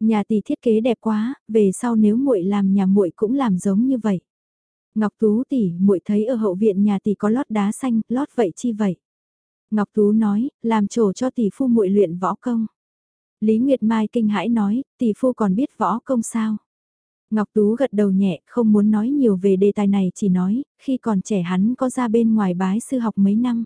Nhà tỷ thiết kế đẹp quá, về sau nếu muội làm nhà muội cũng làm giống như vậy. Ngọc Tú tỷ, muội thấy ở hậu viện nhà tỷ có lót đá xanh, lót vậy chi vậy? Ngọc Tú nói, làm trổ cho tỷ phu muội luyện võ công. Lý Nguyệt Mai kinh hãi nói, tỷ phu còn biết võ công sao? Ngọc Tú gật đầu nhẹ, không muốn nói nhiều về đề tài này chỉ nói, khi còn trẻ hắn có ra bên ngoài bái sư học mấy năm.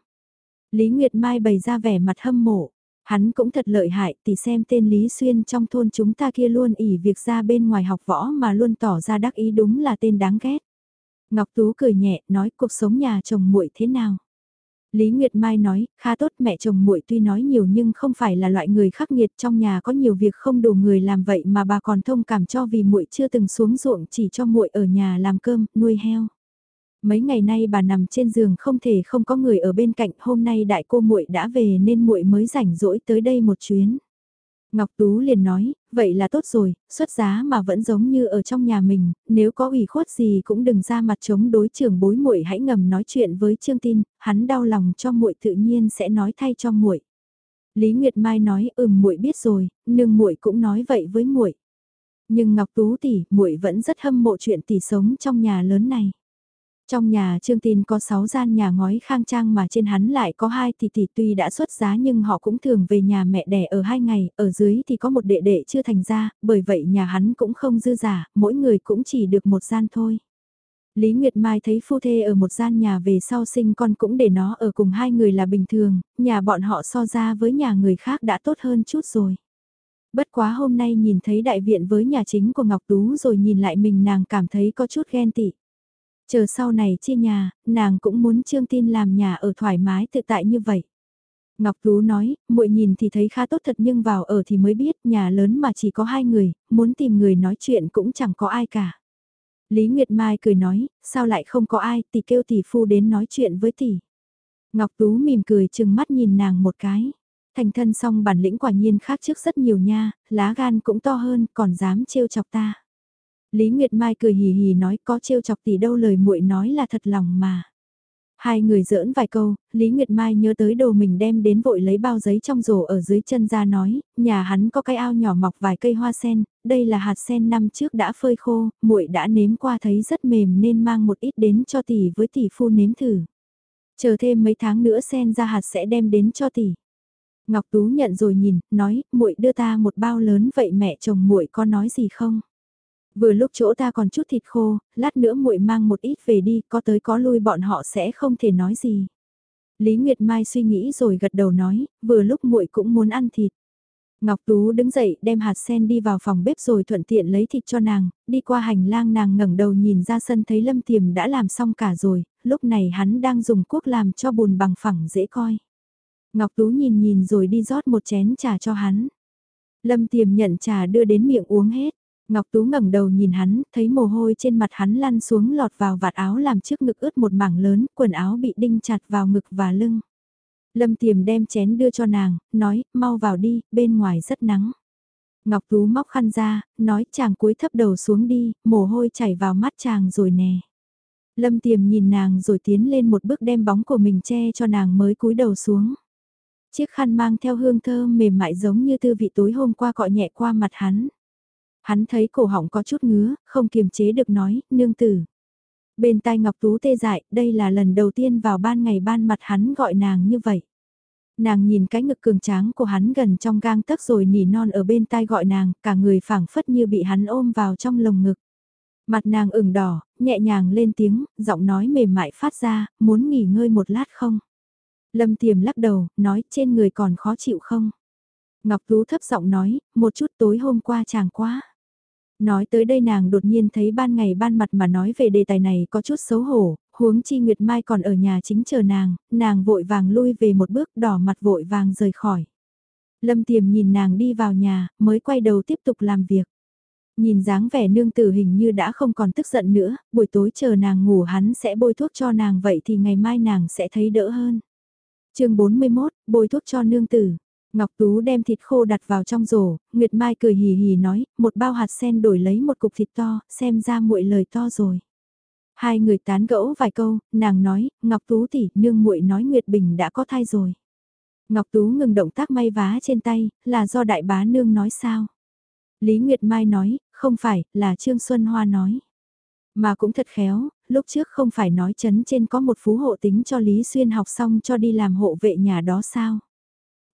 Lý Nguyệt Mai bày ra vẻ mặt hâm mộ, hắn cũng thật lợi hại, tỷ xem tên Lý Xuyên trong thôn chúng ta kia luôn ỉ việc ra bên ngoài học võ mà luôn tỏ ra đắc ý đúng là tên đáng ghét. Ngọc Tú cười nhẹ, nói cuộc sống nhà chồng muội thế nào? Lý Nguyệt Mai nói, khá tốt mẹ chồng muội tuy nói nhiều nhưng không phải là loại người khắc nghiệt trong nhà có nhiều việc không đủ người làm vậy mà bà còn thông cảm cho vì muội chưa từng xuống ruộng chỉ cho muội ở nhà làm cơm, nuôi heo. Mấy ngày nay bà nằm trên giường không thể không có người ở bên cạnh, hôm nay đại cô muội đã về nên muội mới rảnh rỗi tới đây một chuyến. Ngọc Tú liền nói, vậy là tốt rồi, xuất giá mà vẫn giống như ở trong nhà mình, nếu có ủy khuất gì cũng đừng ra mặt chống đối trưởng bối muội hãy ngầm nói chuyện với Trương Tin, hắn đau lòng cho muội tự nhiên sẽ nói thay cho muội. Lý Nguyệt Mai nói, ừm muội biết rồi, nương muội cũng nói vậy với muội. Nhưng Ngọc Tú tỷ, muội vẫn rất hâm mộ chuyện tỷ sống trong nhà lớn này. Trong nhà Trương Tin có 6 gian nhà ngói khang trang mà trên hắn lại có hai tỷ tỷ tuy đã xuất giá nhưng họ cũng thường về nhà mẹ đẻ ở hai ngày, ở dưới thì có một đệ đệ chưa thành ra, bởi vậy nhà hắn cũng không dư giả, mỗi người cũng chỉ được một gian thôi. Lý Nguyệt Mai thấy phu thê ở một gian nhà về sau sinh con cũng để nó ở cùng hai người là bình thường, nhà bọn họ so ra với nhà người khác đã tốt hơn chút rồi. Bất quá hôm nay nhìn thấy đại viện với nhà chính của Ngọc Tú rồi nhìn lại mình nàng cảm thấy có chút ghen tị. Chờ sau này chia nhà, nàng cũng muốn Trương Tin làm nhà ở thoải mái tự tại như vậy. Ngọc Tú nói, muội nhìn thì thấy khá tốt thật nhưng vào ở thì mới biết nhà lớn mà chỉ có hai người, muốn tìm người nói chuyện cũng chẳng có ai cả. Lý Nguyệt Mai cười nói, sao lại không có ai, tỷ kêu tỷ phu đến nói chuyện với tỷ. Ngọc Tú mỉm cười chừng mắt nhìn nàng một cái. Thành thân xong bản lĩnh quả nhiên khác trước rất nhiều nha, lá gan cũng to hơn, còn dám trêu chọc ta. Lý Nguyệt Mai cười hì hì nói có trêu chọc tỷ đâu lời muội nói là thật lòng mà. Hai người giỡn vài câu, Lý Nguyệt Mai nhớ tới đồ mình đem đến vội lấy bao giấy trong rổ ở dưới chân ra nói, nhà hắn có cái ao nhỏ mọc vài cây hoa sen, đây là hạt sen năm trước đã phơi khô, muội đã nếm qua thấy rất mềm nên mang một ít đến cho tỷ với tỷ phu nếm thử. Chờ thêm mấy tháng nữa sen ra hạt sẽ đem đến cho tỷ. Ngọc Tú nhận rồi nhìn, nói, muội đưa ta một bao lớn vậy mẹ chồng muội có nói gì không? Vừa lúc chỗ ta còn chút thịt khô, lát nữa muội mang một ít về đi, có tới có lui bọn họ sẽ không thể nói gì. Lý Nguyệt Mai suy nghĩ rồi gật đầu nói, vừa lúc muội cũng muốn ăn thịt. Ngọc Tú đứng dậy đem hạt sen đi vào phòng bếp rồi thuận tiện lấy thịt cho nàng, đi qua hành lang nàng ngẩng đầu nhìn ra sân thấy Lâm Tiềm đã làm xong cả rồi, lúc này hắn đang dùng cuốc làm cho bùn bằng phẳng dễ coi. Ngọc Tú nhìn nhìn rồi đi rót một chén trà cho hắn. Lâm Tiềm nhận trà đưa đến miệng uống hết. Ngọc Tú ngẩng đầu nhìn hắn, thấy mồ hôi trên mặt hắn lăn xuống lọt vào vạt áo làm trước ngực ướt một mảng lớn, quần áo bị đinh chặt vào ngực và lưng. Lâm Tiềm đem chén đưa cho nàng, nói, mau vào đi, bên ngoài rất nắng. Ngọc Tú móc khăn ra, nói chàng cúi thấp đầu xuống đi, mồ hôi chảy vào mắt chàng rồi nè. Lâm Tiềm nhìn nàng rồi tiến lên một bước đem bóng của mình che cho nàng mới cúi đầu xuống. Chiếc khăn mang theo hương thơm mềm mại giống như tư vị tối hôm qua cọ nhẹ qua mặt hắn. Hắn thấy cổ họng có chút ngứa, không kiềm chế được nói, nương tử. Bên tai Ngọc Tú tê dại, đây là lần đầu tiên vào ban ngày ban mặt hắn gọi nàng như vậy. Nàng nhìn cái ngực cường tráng của hắn gần trong gang tấc rồi nỉ non ở bên tai gọi nàng, cả người phảng phất như bị hắn ôm vào trong lồng ngực. Mặt nàng ửng đỏ, nhẹ nhàng lên tiếng, giọng nói mềm mại phát ra, muốn nghỉ ngơi một lát không? Lâm Tiềm lắc đầu, nói trên người còn khó chịu không? Ngọc Tú thấp giọng nói, một chút tối hôm qua chàng quá. Nói tới đây nàng đột nhiên thấy ban ngày ban mặt mà nói về đề tài này có chút xấu hổ, huống chi Nguyệt Mai còn ở nhà chính chờ nàng, nàng vội vàng lui về một bước đỏ mặt vội vàng rời khỏi. Lâm Tiềm nhìn nàng đi vào nhà, mới quay đầu tiếp tục làm việc. Nhìn dáng vẻ nương tử hình như đã không còn tức giận nữa, buổi tối chờ nàng ngủ hắn sẽ bôi thuốc cho nàng vậy thì ngày mai nàng sẽ thấy đỡ hơn. chương 41, bôi thuốc cho nương tử. Ngọc Tú đem thịt khô đặt vào trong rổ, Nguyệt Mai cười hì hì nói, một bao hạt sen đổi lấy một cục thịt to, xem ra muội lời to rồi. Hai người tán gẫu vài câu, nàng nói, Ngọc Tú tỷ, nương muội nói Nguyệt Bình đã có thai rồi. Ngọc Tú ngừng động tác may vá trên tay, là do đại bá nương nói sao? Lý Nguyệt Mai nói, không phải, là Trương Xuân Hoa nói. Mà cũng thật khéo, lúc trước không phải nói chấn trên có một phú hộ tính cho Lý Xuyên học xong cho đi làm hộ vệ nhà đó sao?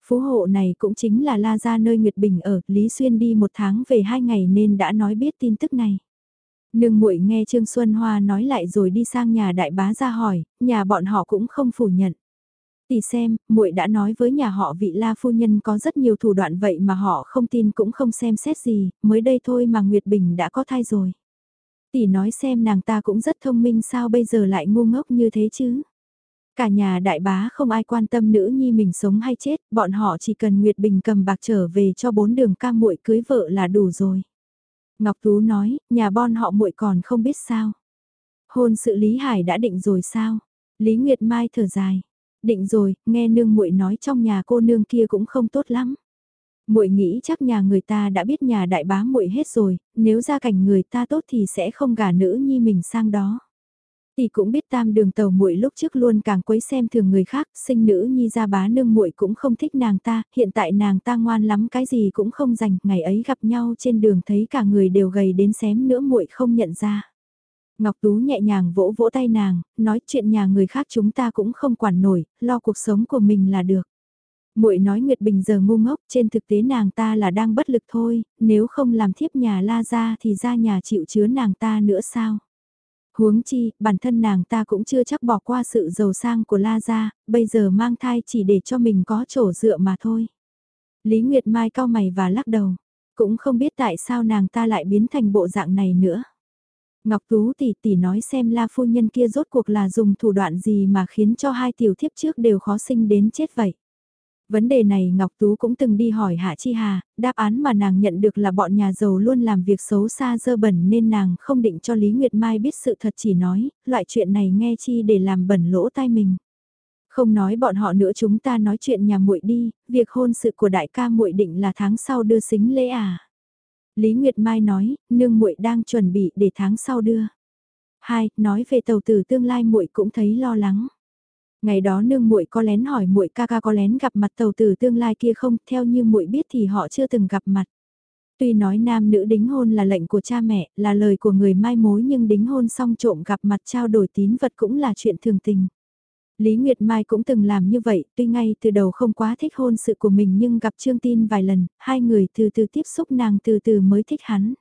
Phú hộ này cũng chính là La Gia nơi Nguyệt Bình ở, Lý Xuyên đi một tháng về hai ngày nên đã nói biết tin tức này. Nương muội nghe Trương Xuân Hoa nói lại rồi đi sang nhà đại bá ra hỏi, nhà bọn họ cũng không phủ nhận. Tỷ xem, muội đã nói với nhà họ vị La phu nhân có rất nhiều thủ đoạn vậy mà họ không tin cũng không xem xét gì, mới đây thôi mà Nguyệt Bình đã có thai rồi. Tỷ nói xem nàng ta cũng rất thông minh sao bây giờ lại ngu ngốc như thế chứ. Cả nhà đại bá không ai quan tâm nữ nhi mình sống hay chết, bọn họ chỉ cần Nguyệt Bình cầm bạc trở về cho bốn đường ca muội cưới vợ là đủ rồi. Ngọc Tú nói, nhà bon họ muội còn không biết sao. Hôn sự Lý Hải đã định rồi sao? Lý Nguyệt Mai thở dài. Định rồi, nghe nương muội nói trong nhà cô nương kia cũng không tốt lắm. Muội nghĩ chắc nhà người ta đã biết nhà đại bá muội hết rồi, nếu gia cảnh người ta tốt thì sẽ không gả nữ nhi mình sang đó. Tỷ cũng biết tam đường tàu muội lúc trước luôn càng quấy xem thường người khác, sinh nữ nhi ra bá nương muội cũng không thích nàng ta, hiện tại nàng ta ngoan lắm cái gì cũng không dành, ngày ấy gặp nhau trên đường thấy cả người đều gầy đến xém nữa muội không nhận ra. Ngọc Tú nhẹ nhàng vỗ vỗ tay nàng, nói chuyện nhà người khác chúng ta cũng không quản nổi, lo cuộc sống của mình là được. Muội nói Nguyệt Bình giờ ngu ngốc, trên thực tế nàng ta là đang bất lực thôi, nếu không làm thiếp nhà la ra thì ra nhà chịu chứa nàng ta nữa sao? Huống chi, bản thân nàng ta cũng chưa chắc bỏ qua sự giàu sang của La Gia, bây giờ mang thai chỉ để cho mình có chỗ dựa mà thôi. Lý Nguyệt Mai cao mày và lắc đầu, cũng không biết tại sao nàng ta lại biến thành bộ dạng này nữa. Ngọc Tú tỷ tỷ nói xem La phu nhân kia rốt cuộc là dùng thủ đoạn gì mà khiến cho hai tiểu thiếp trước đều khó sinh đến chết vậy. Vấn đề này Ngọc Tú cũng từng đi hỏi Hạ Chi Hà, đáp án mà nàng nhận được là bọn nhà giàu luôn làm việc xấu xa dơ bẩn nên nàng không định cho Lý Nguyệt Mai biết sự thật chỉ nói, loại chuyện này nghe chi để làm bẩn lỗ tai mình. Không nói bọn họ nữa chúng ta nói chuyện nhà muội đi, việc hôn sự của đại ca muội định là tháng sau đưa xính lễ à. Lý Nguyệt Mai nói, nương muội đang chuẩn bị để tháng sau đưa. Hai, nói về tàu tử tương lai muội cũng thấy lo lắng. Ngày đó nương muội có lén hỏi muội ca ca có lén gặp mặt tàu tử tương lai kia không, theo như muội biết thì họ chưa từng gặp mặt. Tuy nói nam nữ đính hôn là lệnh của cha mẹ, là lời của người mai mối nhưng đính hôn xong trộm gặp mặt trao đổi tín vật cũng là chuyện thường tình. Lý Nguyệt Mai cũng từng làm như vậy, tuy ngay từ đầu không quá thích hôn sự của mình nhưng gặp Trương Tin vài lần, hai người từ từ tiếp xúc nàng từ từ mới thích hắn.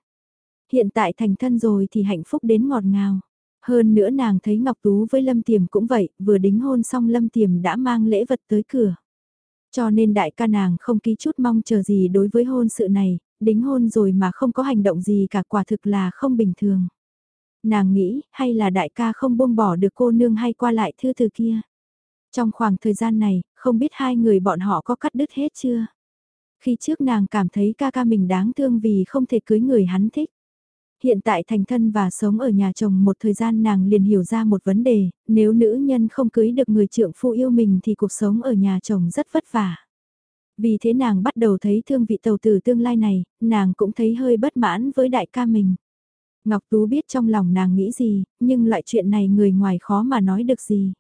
Hiện tại thành thân rồi thì hạnh phúc đến ngọt ngào. Hơn nữa nàng thấy Ngọc Tú với Lâm Tiềm cũng vậy, vừa đính hôn xong Lâm Tiềm đã mang lễ vật tới cửa. Cho nên đại ca nàng không ký chút mong chờ gì đối với hôn sự này, đính hôn rồi mà không có hành động gì cả quả thực là không bình thường. Nàng nghĩ, hay là đại ca không buông bỏ được cô nương hay qua lại thư từ kia. Trong khoảng thời gian này, không biết hai người bọn họ có cắt đứt hết chưa? Khi trước nàng cảm thấy ca ca mình đáng thương vì không thể cưới người hắn thích. Hiện tại thành thân và sống ở nhà chồng một thời gian nàng liền hiểu ra một vấn đề, nếu nữ nhân không cưới được người trượng phu yêu mình thì cuộc sống ở nhà chồng rất vất vả. Vì thế nàng bắt đầu thấy thương vị tàu tử tương lai này, nàng cũng thấy hơi bất mãn với đại ca mình. Ngọc Tú biết trong lòng nàng nghĩ gì, nhưng loại chuyện này người ngoài khó mà nói được gì.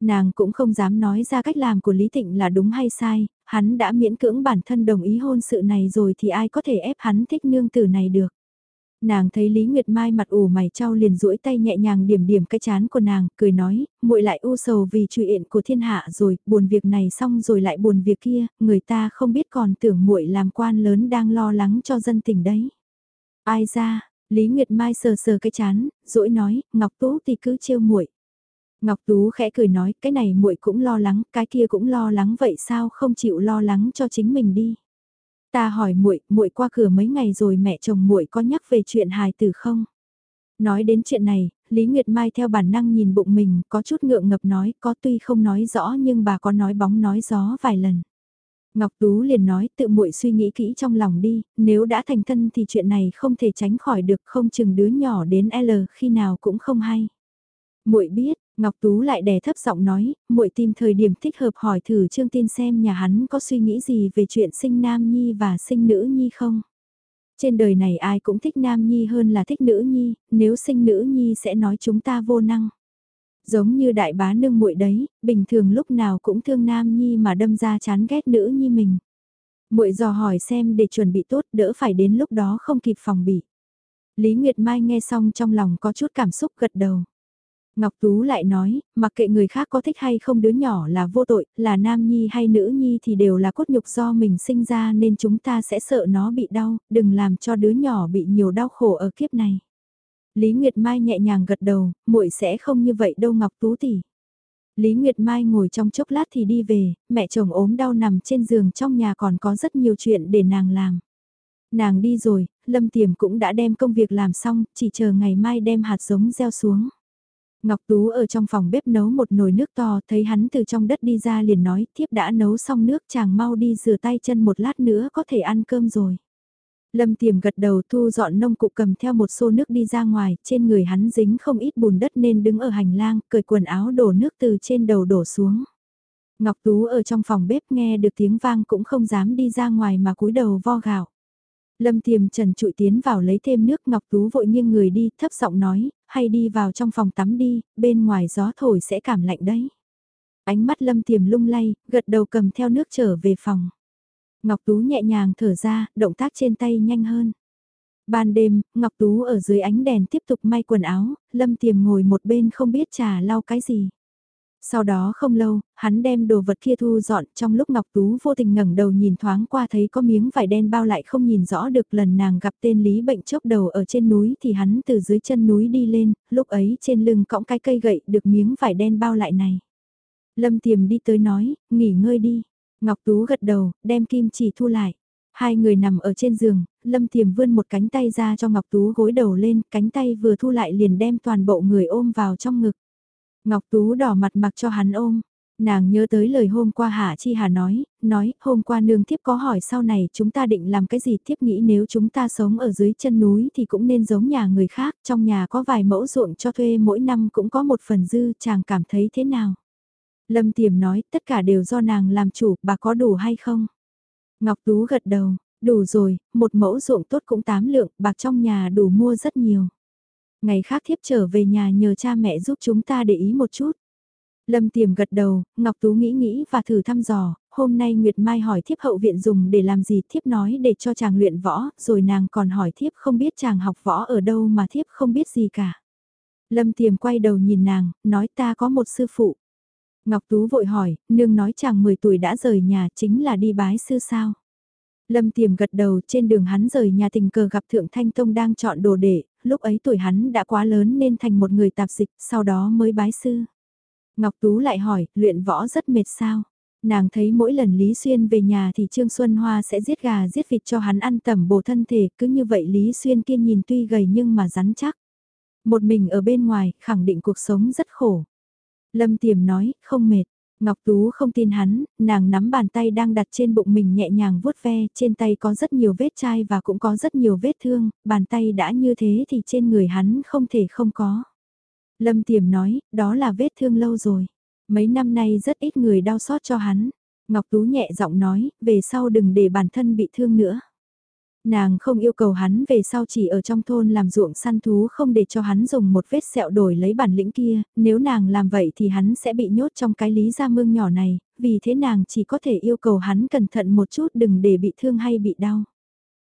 Nàng cũng không dám nói ra cách làm của Lý Tịnh là đúng hay sai, hắn đã miễn cưỡng bản thân đồng ý hôn sự này rồi thì ai có thể ép hắn thích nương tử này được. Nàng thấy Lý Nguyệt Mai mặt ủ mày trao liền duỗi tay nhẹ nhàng điểm điểm cái chán của nàng, cười nói, muội lại u sầu vì chuyện của thiên hạ rồi, buồn việc này xong rồi lại buồn việc kia, người ta không biết còn tưởng muội làm quan lớn đang lo lắng cho dân tình đấy. Ai ra, Lý Nguyệt Mai sờ sờ cái chán, duỗi nói, Ngọc Tú thì cứ trêu muội. Ngọc Tú khẽ cười nói, cái này muội cũng lo lắng, cái kia cũng lo lắng vậy sao không chịu lo lắng cho chính mình đi. Ta hỏi muội, muội qua cửa mấy ngày rồi mẹ chồng muội có nhắc về chuyện hài tử không? Nói đến chuyện này, Lý Nguyệt Mai theo bản năng nhìn bụng mình, có chút ngượng ngập nói, có tuy không nói rõ nhưng bà có nói bóng nói gió vài lần. Ngọc Tú liền nói tự muội suy nghĩ kỹ trong lòng đi, nếu đã thành thân thì chuyện này không thể tránh khỏi được không chừng đứa nhỏ đến L khi nào cũng không hay. Muội biết, Ngọc Tú lại đè thấp giọng nói, muội tìm thời điểm thích hợp hỏi thử Trương Tin xem nhà hắn có suy nghĩ gì về chuyện sinh nam nhi và sinh nữ nhi không. Trên đời này ai cũng thích nam nhi hơn là thích nữ nhi, nếu sinh nữ nhi sẽ nói chúng ta vô năng. Giống như đại bá nương muội đấy, bình thường lúc nào cũng thương nam nhi mà đâm ra chán ghét nữ nhi mình. Muội dò hỏi xem để chuẩn bị tốt đỡ phải đến lúc đó không kịp phòng bị. Lý Nguyệt Mai nghe xong trong lòng có chút cảm xúc gật đầu. Ngọc Tú lại nói, mặc kệ người khác có thích hay không đứa nhỏ là vô tội, là nam nhi hay nữ nhi thì đều là cốt nhục do mình sinh ra nên chúng ta sẽ sợ nó bị đau, đừng làm cho đứa nhỏ bị nhiều đau khổ ở kiếp này. Lý Nguyệt Mai nhẹ nhàng gật đầu, muội sẽ không như vậy đâu Ngọc Tú tỷ. Lý Nguyệt Mai ngồi trong chốc lát thì đi về, mẹ chồng ốm đau nằm trên giường trong nhà còn có rất nhiều chuyện để nàng làm. Nàng đi rồi, Lâm Tiềm cũng đã đem công việc làm xong, chỉ chờ ngày mai đem hạt giống gieo xuống. Ngọc Tú ở trong phòng bếp nấu một nồi nước to, thấy hắn từ trong đất đi ra liền nói, thiếp đã nấu xong nước chàng mau đi rửa tay chân một lát nữa có thể ăn cơm rồi. Lâm Tiềm gật đầu thu dọn nông cụ cầm theo một xô nước đi ra ngoài, trên người hắn dính không ít bùn đất nên đứng ở hành lang, cởi quần áo đổ nước từ trên đầu đổ xuống. Ngọc Tú ở trong phòng bếp nghe được tiếng vang cũng không dám đi ra ngoài mà cúi đầu vo gạo. Lâm Tiềm trần trụi tiến vào lấy thêm nước Ngọc Tú vội nghiêng người đi, thấp giọng nói, hay đi vào trong phòng tắm đi, bên ngoài gió thổi sẽ cảm lạnh đấy. Ánh mắt Lâm Tiềm lung lay, gật đầu cầm theo nước trở về phòng. Ngọc Tú nhẹ nhàng thở ra, động tác trên tay nhanh hơn. Ban đêm, Ngọc Tú ở dưới ánh đèn tiếp tục may quần áo, Lâm Tiềm ngồi một bên không biết trà lau cái gì. Sau đó không lâu, hắn đem đồ vật kia thu dọn trong lúc Ngọc Tú vô tình ngẩng đầu nhìn thoáng qua thấy có miếng vải đen bao lại không nhìn rõ được lần nàng gặp tên Lý bệnh chốc đầu ở trên núi thì hắn từ dưới chân núi đi lên, lúc ấy trên lưng cõng cái cây gậy được miếng vải đen bao lại này. Lâm Tiềm đi tới nói, nghỉ ngơi đi. Ngọc Tú gật đầu, đem kim chỉ thu lại. Hai người nằm ở trên giường, Lâm Tiềm vươn một cánh tay ra cho Ngọc Tú gối đầu lên, cánh tay vừa thu lại liền đem toàn bộ người ôm vào trong ngực. Ngọc Tú đỏ mặt mặc cho hắn ôm. Nàng nhớ tới lời hôm qua Hạ Chi Hà nói, nói, hôm qua nương thiếp có hỏi sau này chúng ta định làm cái gì thiếp nghĩ nếu chúng ta sống ở dưới chân núi thì cũng nên giống nhà người khác, trong nhà có vài mẫu ruộng cho thuê mỗi năm cũng có một phần dư, chàng cảm thấy thế nào? Lâm Tiềm nói, tất cả đều do nàng làm chủ, bà có đủ hay không? Ngọc Tú gật đầu, đủ rồi, một mẫu ruộng tốt cũng tám lượng, bạc trong nhà đủ mua rất nhiều. Ngày khác thiếp trở về nhà nhờ cha mẹ giúp chúng ta để ý một chút. Lâm Tiềm gật đầu, Ngọc Tú nghĩ nghĩ và thử thăm dò, hôm nay Nguyệt Mai hỏi thiếp hậu viện dùng để làm gì thiếp nói để cho chàng luyện võ, rồi nàng còn hỏi thiếp không biết chàng học võ ở đâu mà thiếp không biết gì cả. Lâm Tiềm quay đầu nhìn nàng, nói ta có một sư phụ. Ngọc Tú vội hỏi, nương nói chàng 10 tuổi đã rời nhà chính là đi bái sư sao. Lâm Tiềm gật đầu trên đường hắn rời nhà tình cờ gặp Thượng Thanh Tông đang chọn đồ để, lúc ấy tuổi hắn đã quá lớn nên thành một người tạp dịch, sau đó mới bái sư. Ngọc Tú lại hỏi, luyện võ rất mệt sao? Nàng thấy mỗi lần Lý Xuyên về nhà thì Trương Xuân Hoa sẽ giết gà giết vịt cho hắn ăn tẩm bổ thân thể, cứ như vậy Lý Xuyên kia nhìn tuy gầy nhưng mà rắn chắc. Một mình ở bên ngoài, khẳng định cuộc sống rất khổ. Lâm Tiềm nói, không mệt. Ngọc Tú không tin hắn, nàng nắm bàn tay đang đặt trên bụng mình nhẹ nhàng vuốt ve, trên tay có rất nhiều vết chai và cũng có rất nhiều vết thương, bàn tay đã như thế thì trên người hắn không thể không có. Lâm Tiềm nói, đó là vết thương lâu rồi. Mấy năm nay rất ít người đau xót cho hắn. Ngọc Tú nhẹ giọng nói, về sau đừng để bản thân bị thương nữa. Nàng không yêu cầu hắn về sau chỉ ở trong thôn làm ruộng săn thú không để cho hắn dùng một vết sẹo đổi lấy bản lĩnh kia, nếu nàng làm vậy thì hắn sẽ bị nhốt trong cái lý gia mương nhỏ này, vì thế nàng chỉ có thể yêu cầu hắn cẩn thận một chút đừng để bị thương hay bị đau.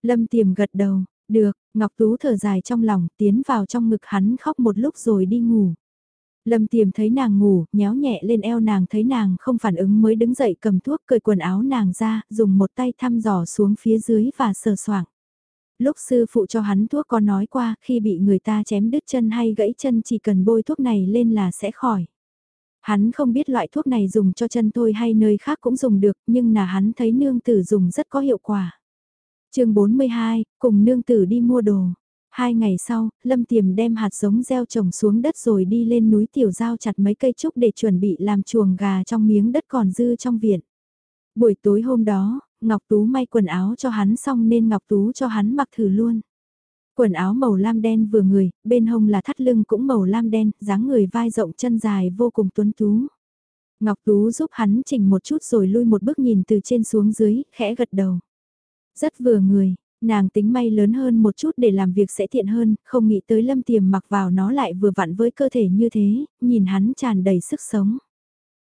Lâm tiềm gật đầu, được, Ngọc Tú thở dài trong lòng, tiến vào trong ngực hắn khóc một lúc rồi đi ngủ. Lâm tiềm thấy nàng ngủ, nhéo nhẹ lên eo nàng thấy nàng không phản ứng mới đứng dậy cầm thuốc cởi quần áo nàng ra, dùng một tay thăm dò xuống phía dưới và sờ soạng. Lúc sư phụ cho hắn thuốc có nói qua, khi bị người ta chém đứt chân hay gãy chân chỉ cần bôi thuốc này lên là sẽ khỏi. Hắn không biết loại thuốc này dùng cho chân thôi hay nơi khác cũng dùng được, nhưng là hắn thấy nương tử dùng rất có hiệu quả. chương 42, cùng nương tử đi mua đồ. Hai ngày sau, Lâm Tiềm đem hạt giống gieo trồng xuống đất rồi đi lên núi tiểu giao chặt mấy cây trúc để chuẩn bị làm chuồng gà trong miếng đất còn dư trong viện. Buổi tối hôm đó, Ngọc Tú may quần áo cho hắn xong nên Ngọc Tú cho hắn mặc thử luôn. Quần áo màu lam đen vừa người, bên hông là thắt lưng cũng màu lam đen, dáng người vai rộng chân dài vô cùng tuấn tú. Ngọc Tú giúp hắn chỉnh một chút rồi lui một bước nhìn từ trên xuống dưới, khẽ gật đầu. Rất vừa người, Nàng tính may lớn hơn một chút để làm việc sẽ tiện hơn, không nghĩ tới lâm tiềm mặc vào nó lại vừa vặn với cơ thể như thế, nhìn hắn tràn đầy sức sống.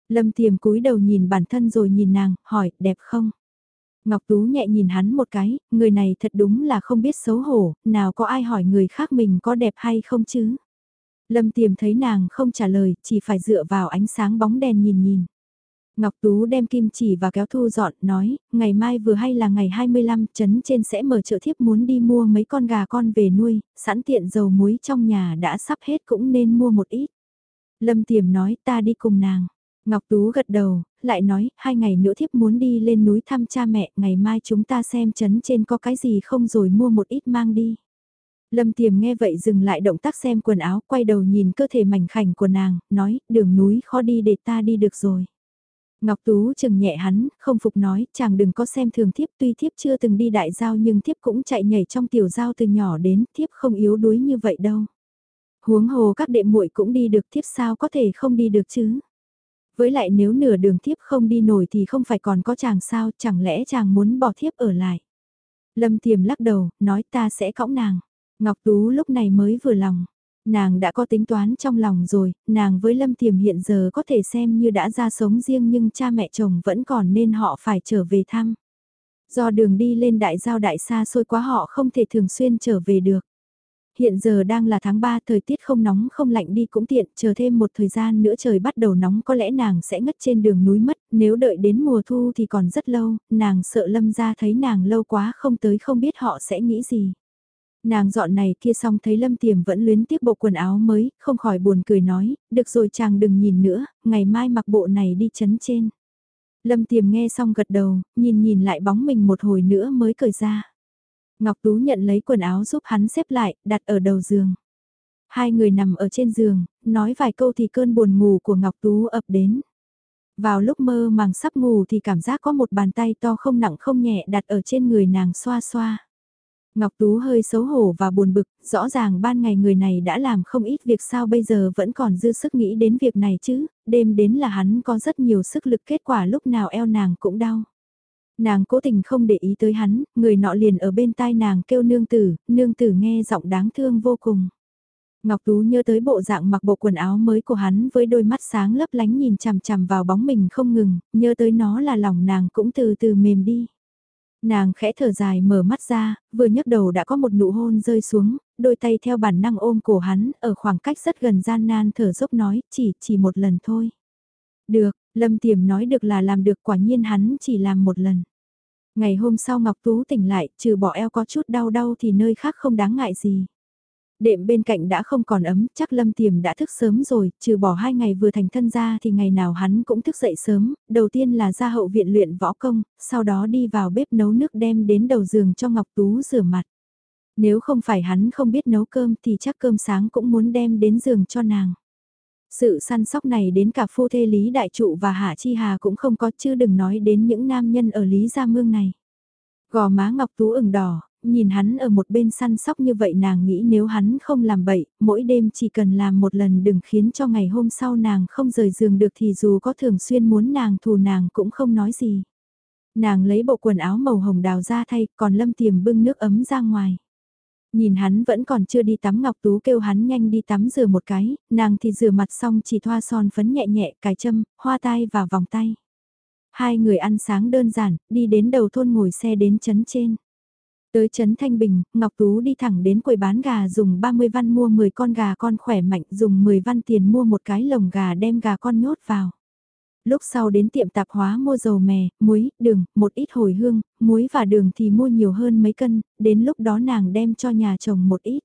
Lâm tiềm cúi đầu nhìn bản thân rồi nhìn nàng, hỏi, đẹp không? Ngọc Tú nhẹ nhìn hắn một cái, người này thật đúng là không biết xấu hổ, nào có ai hỏi người khác mình có đẹp hay không chứ? Lâm tiềm thấy nàng không trả lời, chỉ phải dựa vào ánh sáng bóng đèn nhìn nhìn. Ngọc Tú đem kim chỉ và kéo thu dọn, nói, ngày mai vừa hay là ngày 25, chấn trên sẽ mở chợ thiếp muốn đi mua mấy con gà con về nuôi, sẵn tiện dầu muối trong nhà đã sắp hết cũng nên mua một ít. Lâm Tiềm nói ta đi cùng nàng. Ngọc Tú gật đầu, lại nói, hai ngày nữa thiếp muốn đi lên núi thăm cha mẹ, ngày mai chúng ta xem chấn trên có cái gì không rồi mua một ít mang đi. Lâm Tiềm nghe vậy dừng lại động tác xem quần áo, quay đầu nhìn cơ thể mảnh khảnh của nàng, nói, đường núi khó đi để ta đi được rồi. Ngọc Tú chừng nhẹ hắn, không phục nói, chàng đừng có xem thường thiếp tuy thiếp chưa từng đi đại giao nhưng thiếp cũng chạy nhảy trong tiểu giao từ nhỏ đến, thiếp không yếu đuối như vậy đâu. Huống hồ các đệ muội cũng đi được thiếp sao có thể không đi được chứ. Với lại nếu nửa đường thiếp không đi nổi thì không phải còn có chàng sao, chẳng lẽ chàng muốn bỏ thiếp ở lại. Lâm Tiềm lắc đầu, nói ta sẽ cõng nàng. Ngọc Tú lúc này mới vừa lòng. Nàng đã có tính toán trong lòng rồi, nàng với Lâm Tiềm hiện giờ có thể xem như đã ra sống riêng nhưng cha mẹ chồng vẫn còn nên họ phải trở về thăm. Do đường đi lên đại giao đại xa xôi quá họ không thể thường xuyên trở về được. Hiện giờ đang là tháng 3 thời tiết không nóng không lạnh đi cũng tiện, chờ thêm một thời gian nữa trời bắt đầu nóng có lẽ nàng sẽ ngất trên đường núi mất, nếu đợi đến mùa thu thì còn rất lâu, nàng sợ lâm ra thấy nàng lâu quá không tới không biết họ sẽ nghĩ gì. Nàng dọn này kia xong thấy Lâm Tiềm vẫn luyến tiếp bộ quần áo mới, không khỏi buồn cười nói, được rồi chàng đừng nhìn nữa, ngày mai mặc bộ này đi chấn trên. Lâm Tiềm nghe xong gật đầu, nhìn nhìn lại bóng mình một hồi nữa mới cởi ra. Ngọc Tú nhận lấy quần áo giúp hắn xếp lại, đặt ở đầu giường. Hai người nằm ở trên giường, nói vài câu thì cơn buồn ngủ của Ngọc Tú ập đến. Vào lúc mơ màng sắp ngủ thì cảm giác có một bàn tay to không nặng không nhẹ đặt ở trên người nàng xoa xoa. Ngọc Tú hơi xấu hổ và buồn bực, rõ ràng ban ngày người này đã làm không ít việc sao bây giờ vẫn còn dư sức nghĩ đến việc này chứ, đêm đến là hắn có rất nhiều sức lực kết quả lúc nào eo nàng cũng đau. Nàng cố tình không để ý tới hắn, người nọ liền ở bên tai nàng kêu nương tử, nương tử nghe giọng đáng thương vô cùng. Ngọc Tú nhớ tới bộ dạng mặc bộ quần áo mới của hắn với đôi mắt sáng lấp lánh nhìn chằm chằm vào bóng mình không ngừng, nhớ tới nó là lòng nàng cũng từ từ mềm đi. Nàng khẽ thở dài mở mắt ra, vừa nhấc đầu đã có một nụ hôn rơi xuống, đôi tay theo bản năng ôm cổ hắn, ở khoảng cách rất gần gian nan thở dốc nói, chỉ, chỉ một lần thôi. Được, Lâm Tiềm nói được là làm được quả nhiên hắn chỉ làm một lần. Ngày hôm sau Ngọc Tú tỉnh lại, trừ bỏ eo có chút đau đau thì nơi khác không đáng ngại gì. Đệm bên cạnh đã không còn ấm, chắc Lâm Tiềm đã thức sớm rồi, trừ bỏ hai ngày vừa thành thân ra thì ngày nào hắn cũng thức dậy sớm, đầu tiên là ra hậu viện luyện võ công, sau đó đi vào bếp nấu nước đem đến đầu giường cho Ngọc Tú rửa mặt. Nếu không phải hắn không biết nấu cơm thì chắc cơm sáng cũng muốn đem đến giường cho nàng. Sự săn sóc này đến cả phu thê Lý Đại Trụ và Hạ Chi Hà cũng không có chứ đừng nói đến những nam nhân ở Lý Gia Mương này. Gò má Ngọc Tú ửng đỏ, nhìn hắn ở một bên săn sóc như vậy nàng nghĩ nếu hắn không làm bậy, mỗi đêm chỉ cần làm một lần đừng khiến cho ngày hôm sau nàng không rời giường được thì dù có thường xuyên muốn nàng thù nàng cũng không nói gì. Nàng lấy bộ quần áo màu hồng đào ra thay, còn lâm tiềm bưng nước ấm ra ngoài. Nhìn hắn vẫn còn chưa đi tắm Ngọc Tú kêu hắn nhanh đi tắm rửa một cái, nàng thì rửa mặt xong chỉ thoa son phấn nhẹ nhẹ, cài châm, hoa tai và vòng tay. Hai người ăn sáng đơn giản, đi đến đầu thôn ngồi xe đến chấn trên. Tới Trấn Thanh Bình, Ngọc Tú đi thẳng đến quầy bán gà dùng 30 văn mua 10 con gà con khỏe mạnh dùng 10 văn tiền mua một cái lồng gà đem gà con nhốt vào. Lúc sau đến tiệm tạp hóa mua dầu mè, muối, đường, một ít hồi hương, muối và đường thì mua nhiều hơn mấy cân, đến lúc đó nàng đem cho nhà chồng một ít.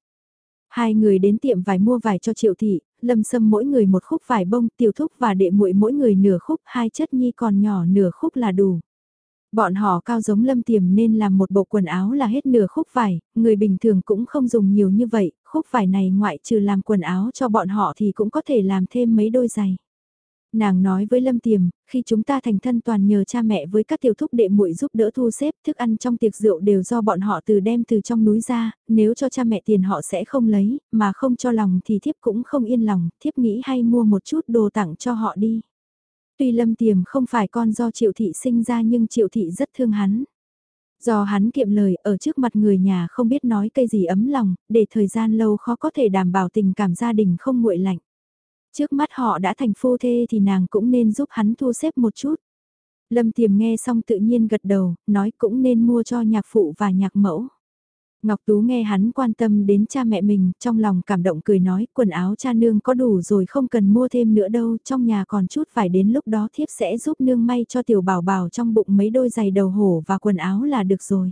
Hai người đến tiệm vải mua vải cho triệu thị, lâm sâm mỗi người một khúc vải bông, tiểu thúc và đệ muội mỗi người nửa khúc, hai chất nhi còn nhỏ nửa khúc là đủ. Bọn họ cao giống lâm tiềm nên làm một bộ quần áo là hết nửa khúc vải, người bình thường cũng không dùng nhiều như vậy, khúc vải này ngoại trừ làm quần áo cho bọn họ thì cũng có thể làm thêm mấy đôi giày. Nàng nói với Lâm Tiềm, khi chúng ta thành thân toàn nhờ cha mẹ với các tiểu thúc đệ muội giúp đỡ thu xếp thức ăn trong tiệc rượu đều do bọn họ từ đem từ trong núi ra, nếu cho cha mẹ tiền họ sẽ không lấy, mà không cho lòng thì thiếp cũng không yên lòng, thiếp nghĩ hay mua một chút đồ tặng cho họ đi. Tuy Lâm Tiềm không phải con do Triệu Thị sinh ra nhưng Triệu Thị rất thương hắn. Do hắn kiệm lời ở trước mặt người nhà không biết nói cây gì ấm lòng, để thời gian lâu khó có thể đảm bảo tình cảm gia đình không nguội lạnh. Trước mắt họ đã thành phu thê thì nàng cũng nên giúp hắn thu xếp một chút. Lâm Tiềm nghe xong tự nhiên gật đầu, nói cũng nên mua cho nhạc phụ và nhạc mẫu. Ngọc Tú nghe hắn quan tâm đến cha mẹ mình, trong lòng cảm động cười nói, quần áo cha nương có đủ rồi không cần mua thêm nữa đâu, trong nhà còn chút phải đến lúc đó thiếp sẽ giúp nương may cho tiểu bảo bảo trong bụng mấy đôi giày đầu hổ và quần áo là được rồi.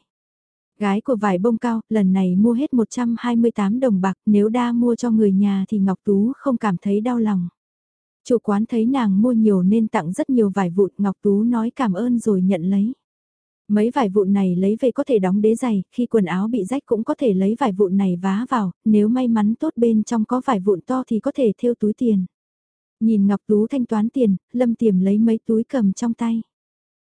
Gái của vải bông cao, lần này mua hết 128 đồng bạc, nếu đa mua cho người nhà thì Ngọc Tú không cảm thấy đau lòng. Chủ quán thấy nàng mua nhiều nên tặng rất nhiều vải vụn, Ngọc Tú nói cảm ơn rồi nhận lấy. Mấy vải vụn này lấy về có thể đóng đế giày, khi quần áo bị rách cũng có thể lấy vải vụn này vá vào, nếu may mắn tốt bên trong có vải vụn to thì có thể thêu túi tiền. Nhìn Ngọc Tú thanh toán tiền, Lâm Tiềm lấy mấy túi cầm trong tay.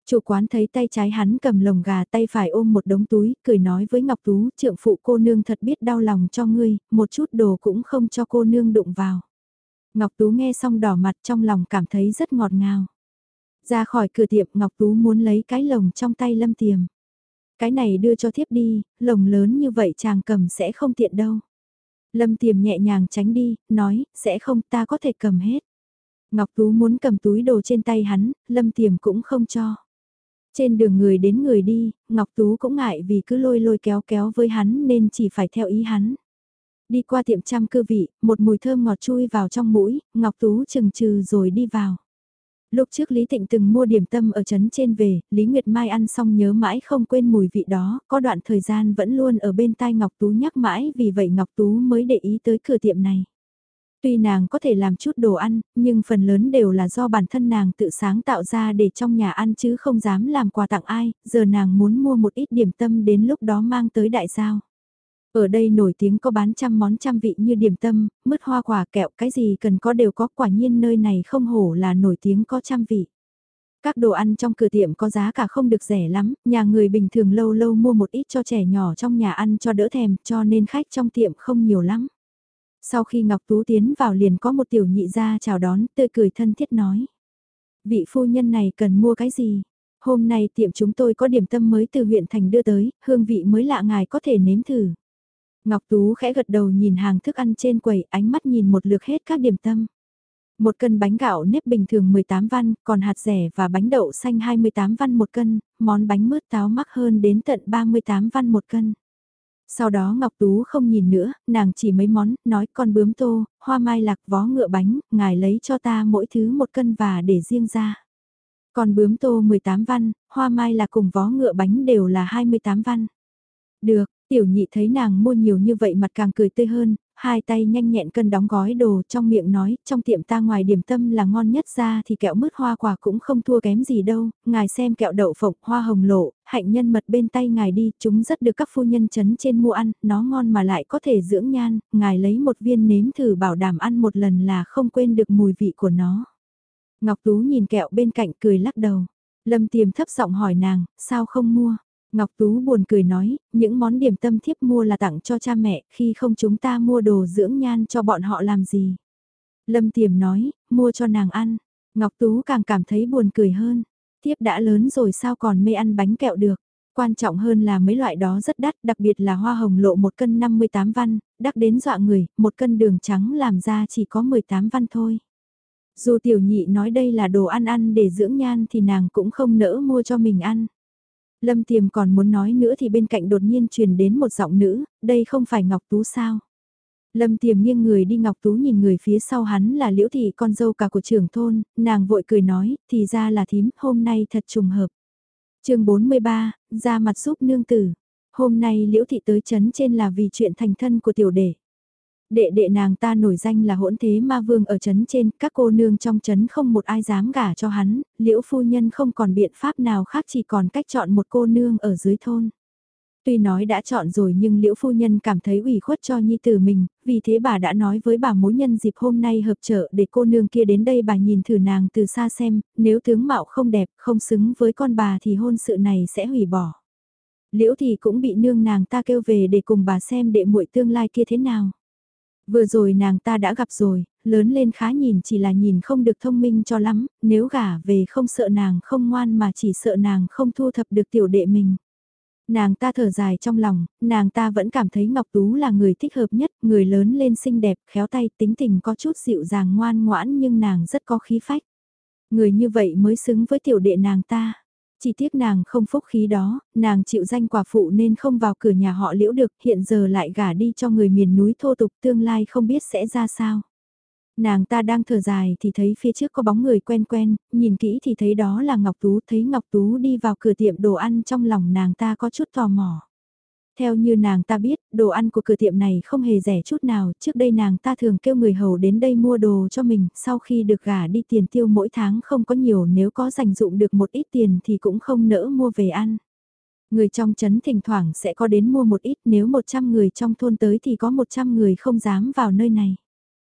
Chủ quán thấy tay trái hắn cầm lồng gà tay phải ôm một đống túi, cười nói với Ngọc Tú, trượng phụ cô nương thật biết đau lòng cho ngươi, một chút đồ cũng không cho cô nương đụng vào. Ngọc Tú nghe xong đỏ mặt trong lòng cảm thấy rất ngọt ngào. Ra khỏi cửa tiệm Ngọc Tú muốn lấy cái lồng trong tay Lâm Tiềm. Cái này đưa cho thiếp đi, lồng lớn như vậy chàng cầm sẽ không tiện đâu. Lâm Tiềm nhẹ nhàng tránh đi, nói, sẽ không ta có thể cầm hết. Ngọc Tú muốn cầm túi đồ trên tay hắn, Lâm Tiềm cũng không cho. Trên đường người đến người đi, Ngọc Tú cũng ngại vì cứ lôi lôi kéo kéo với hắn nên chỉ phải theo ý hắn. Đi qua tiệm trăm cư vị, một mùi thơm ngọt chui vào trong mũi, Ngọc Tú chừng trừ rồi đi vào. Lúc trước Lý Tịnh từng mua điểm tâm ở trấn trên về, Lý Nguyệt Mai ăn xong nhớ mãi không quên mùi vị đó, có đoạn thời gian vẫn luôn ở bên tai Ngọc Tú nhắc mãi vì vậy Ngọc Tú mới để ý tới cửa tiệm này. Tuy nàng có thể làm chút đồ ăn, nhưng phần lớn đều là do bản thân nàng tự sáng tạo ra để trong nhà ăn chứ không dám làm quà tặng ai, giờ nàng muốn mua một ít điểm tâm đến lúc đó mang tới đại giao. Ở đây nổi tiếng có bán trăm món trăm vị như điểm tâm, mứt hoa quả kẹo cái gì cần có đều có quả nhiên nơi này không hổ là nổi tiếng có trăm vị. Các đồ ăn trong cửa tiệm có giá cả không được rẻ lắm, nhà người bình thường lâu lâu mua một ít cho trẻ nhỏ trong nhà ăn cho đỡ thèm cho nên khách trong tiệm không nhiều lắm. Sau khi Ngọc Tú tiến vào liền có một tiểu nhị ra chào đón, tươi cười thân thiết nói. Vị phu nhân này cần mua cái gì? Hôm nay tiệm chúng tôi có điểm tâm mới từ huyện thành đưa tới, hương vị mới lạ ngài có thể nếm thử. Ngọc Tú khẽ gật đầu nhìn hàng thức ăn trên quầy, ánh mắt nhìn một lượt hết các điểm tâm. Một cân bánh gạo nếp bình thường 18 văn, còn hạt rẻ và bánh đậu xanh 28 văn một cân, món bánh mứt táo mắc hơn đến tận 38 văn một cân. Sau đó Ngọc Tú không nhìn nữa, nàng chỉ mấy món, nói con bướm tô, hoa mai lạc vó ngựa bánh, ngài lấy cho ta mỗi thứ một cân và để riêng ra. Còn bướm tô 18 văn, hoa mai lạc cùng vó ngựa bánh đều là 28 văn. Được, tiểu nhị thấy nàng mua nhiều như vậy mặt càng cười tươi hơn, hai tay nhanh nhẹn cân đóng gói đồ trong miệng nói, trong tiệm ta ngoài điểm tâm là ngon nhất ra thì kẹo mứt hoa quả cũng không thua kém gì đâu, ngài xem kẹo đậu phộng, hoa hồng lộ, hạnh nhân mật bên tay ngài đi, chúng rất được các phu nhân chấn trên mua ăn, nó ngon mà lại có thể dưỡng nhan, ngài lấy một viên nếm thử bảo đảm ăn một lần là không quên được mùi vị của nó. Ngọc Tú nhìn kẹo bên cạnh cười lắc đầu. Lâm Tiềm thấp giọng hỏi nàng, sao không mua? Ngọc Tú buồn cười nói, những món điểm tâm thiếp mua là tặng cho cha mẹ, khi không chúng ta mua đồ dưỡng nhan cho bọn họ làm gì. Lâm Tiềm nói, mua cho nàng ăn. Ngọc Tú càng cảm thấy buồn cười hơn. Thiếp đã lớn rồi sao còn mê ăn bánh kẹo được. Quan trọng hơn là mấy loại đó rất đắt, đặc biệt là hoa hồng lộ một cân 58 văn, đắt đến dọa người, một cân đường trắng làm ra chỉ có 18 văn thôi. Dù tiểu nhị nói đây là đồ ăn ăn để dưỡng nhan thì nàng cũng không nỡ mua cho mình ăn. Lâm Tiềm còn muốn nói nữa thì bên cạnh đột nhiên truyền đến một giọng nữ, đây không phải Ngọc Tú sao? Lâm Tiềm nghiêng người đi Ngọc Tú nhìn người phía sau hắn là Liễu Thị con dâu cả của trưởng thôn, nàng vội cười nói, thì ra là thím, hôm nay thật trùng hợp. chương 43, ra mặt giúp nương tử. Hôm nay Liễu Thị tới chấn trên là vì chuyện thành thân của tiểu đệ. Đệ đệ nàng ta nổi danh là hỗn thế ma vương ở chấn trên, các cô nương trong chấn không một ai dám gả cho hắn, liễu phu nhân không còn biện pháp nào khác chỉ còn cách chọn một cô nương ở dưới thôn. Tuy nói đã chọn rồi nhưng liễu phu nhân cảm thấy ủy khuất cho nhi tử mình, vì thế bà đã nói với bà mối nhân dịp hôm nay hợp trợ để cô nương kia đến đây bà nhìn thử nàng từ xa xem, nếu tướng mạo không đẹp, không xứng với con bà thì hôn sự này sẽ hủy bỏ. Liễu thì cũng bị nương nàng ta kêu về để cùng bà xem đệ muội tương lai kia thế nào. Vừa rồi nàng ta đã gặp rồi, lớn lên khá nhìn chỉ là nhìn không được thông minh cho lắm, nếu gả về không sợ nàng không ngoan mà chỉ sợ nàng không thu thập được tiểu đệ mình. Nàng ta thở dài trong lòng, nàng ta vẫn cảm thấy Ngọc Tú là người thích hợp nhất, người lớn lên xinh đẹp, khéo tay, tính tình có chút dịu dàng ngoan ngoãn nhưng nàng rất có khí phách. Người như vậy mới xứng với tiểu đệ nàng ta. Chỉ tiếc nàng không phúc khí đó, nàng chịu danh quả phụ nên không vào cửa nhà họ liễu được, hiện giờ lại gả đi cho người miền núi thô tục tương lai không biết sẽ ra sao. Nàng ta đang thở dài thì thấy phía trước có bóng người quen quen, nhìn kỹ thì thấy đó là Ngọc Tú, thấy Ngọc Tú đi vào cửa tiệm đồ ăn trong lòng nàng ta có chút tò mò. Theo như nàng ta biết, đồ ăn của cửa tiệm này không hề rẻ chút nào, trước đây nàng ta thường kêu người hầu đến đây mua đồ cho mình, sau khi được gả đi tiền tiêu mỗi tháng không có nhiều nếu có dành dụng được một ít tiền thì cũng không nỡ mua về ăn. Người trong chấn thỉnh thoảng sẽ có đến mua một ít nếu 100 người trong thôn tới thì có 100 người không dám vào nơi này.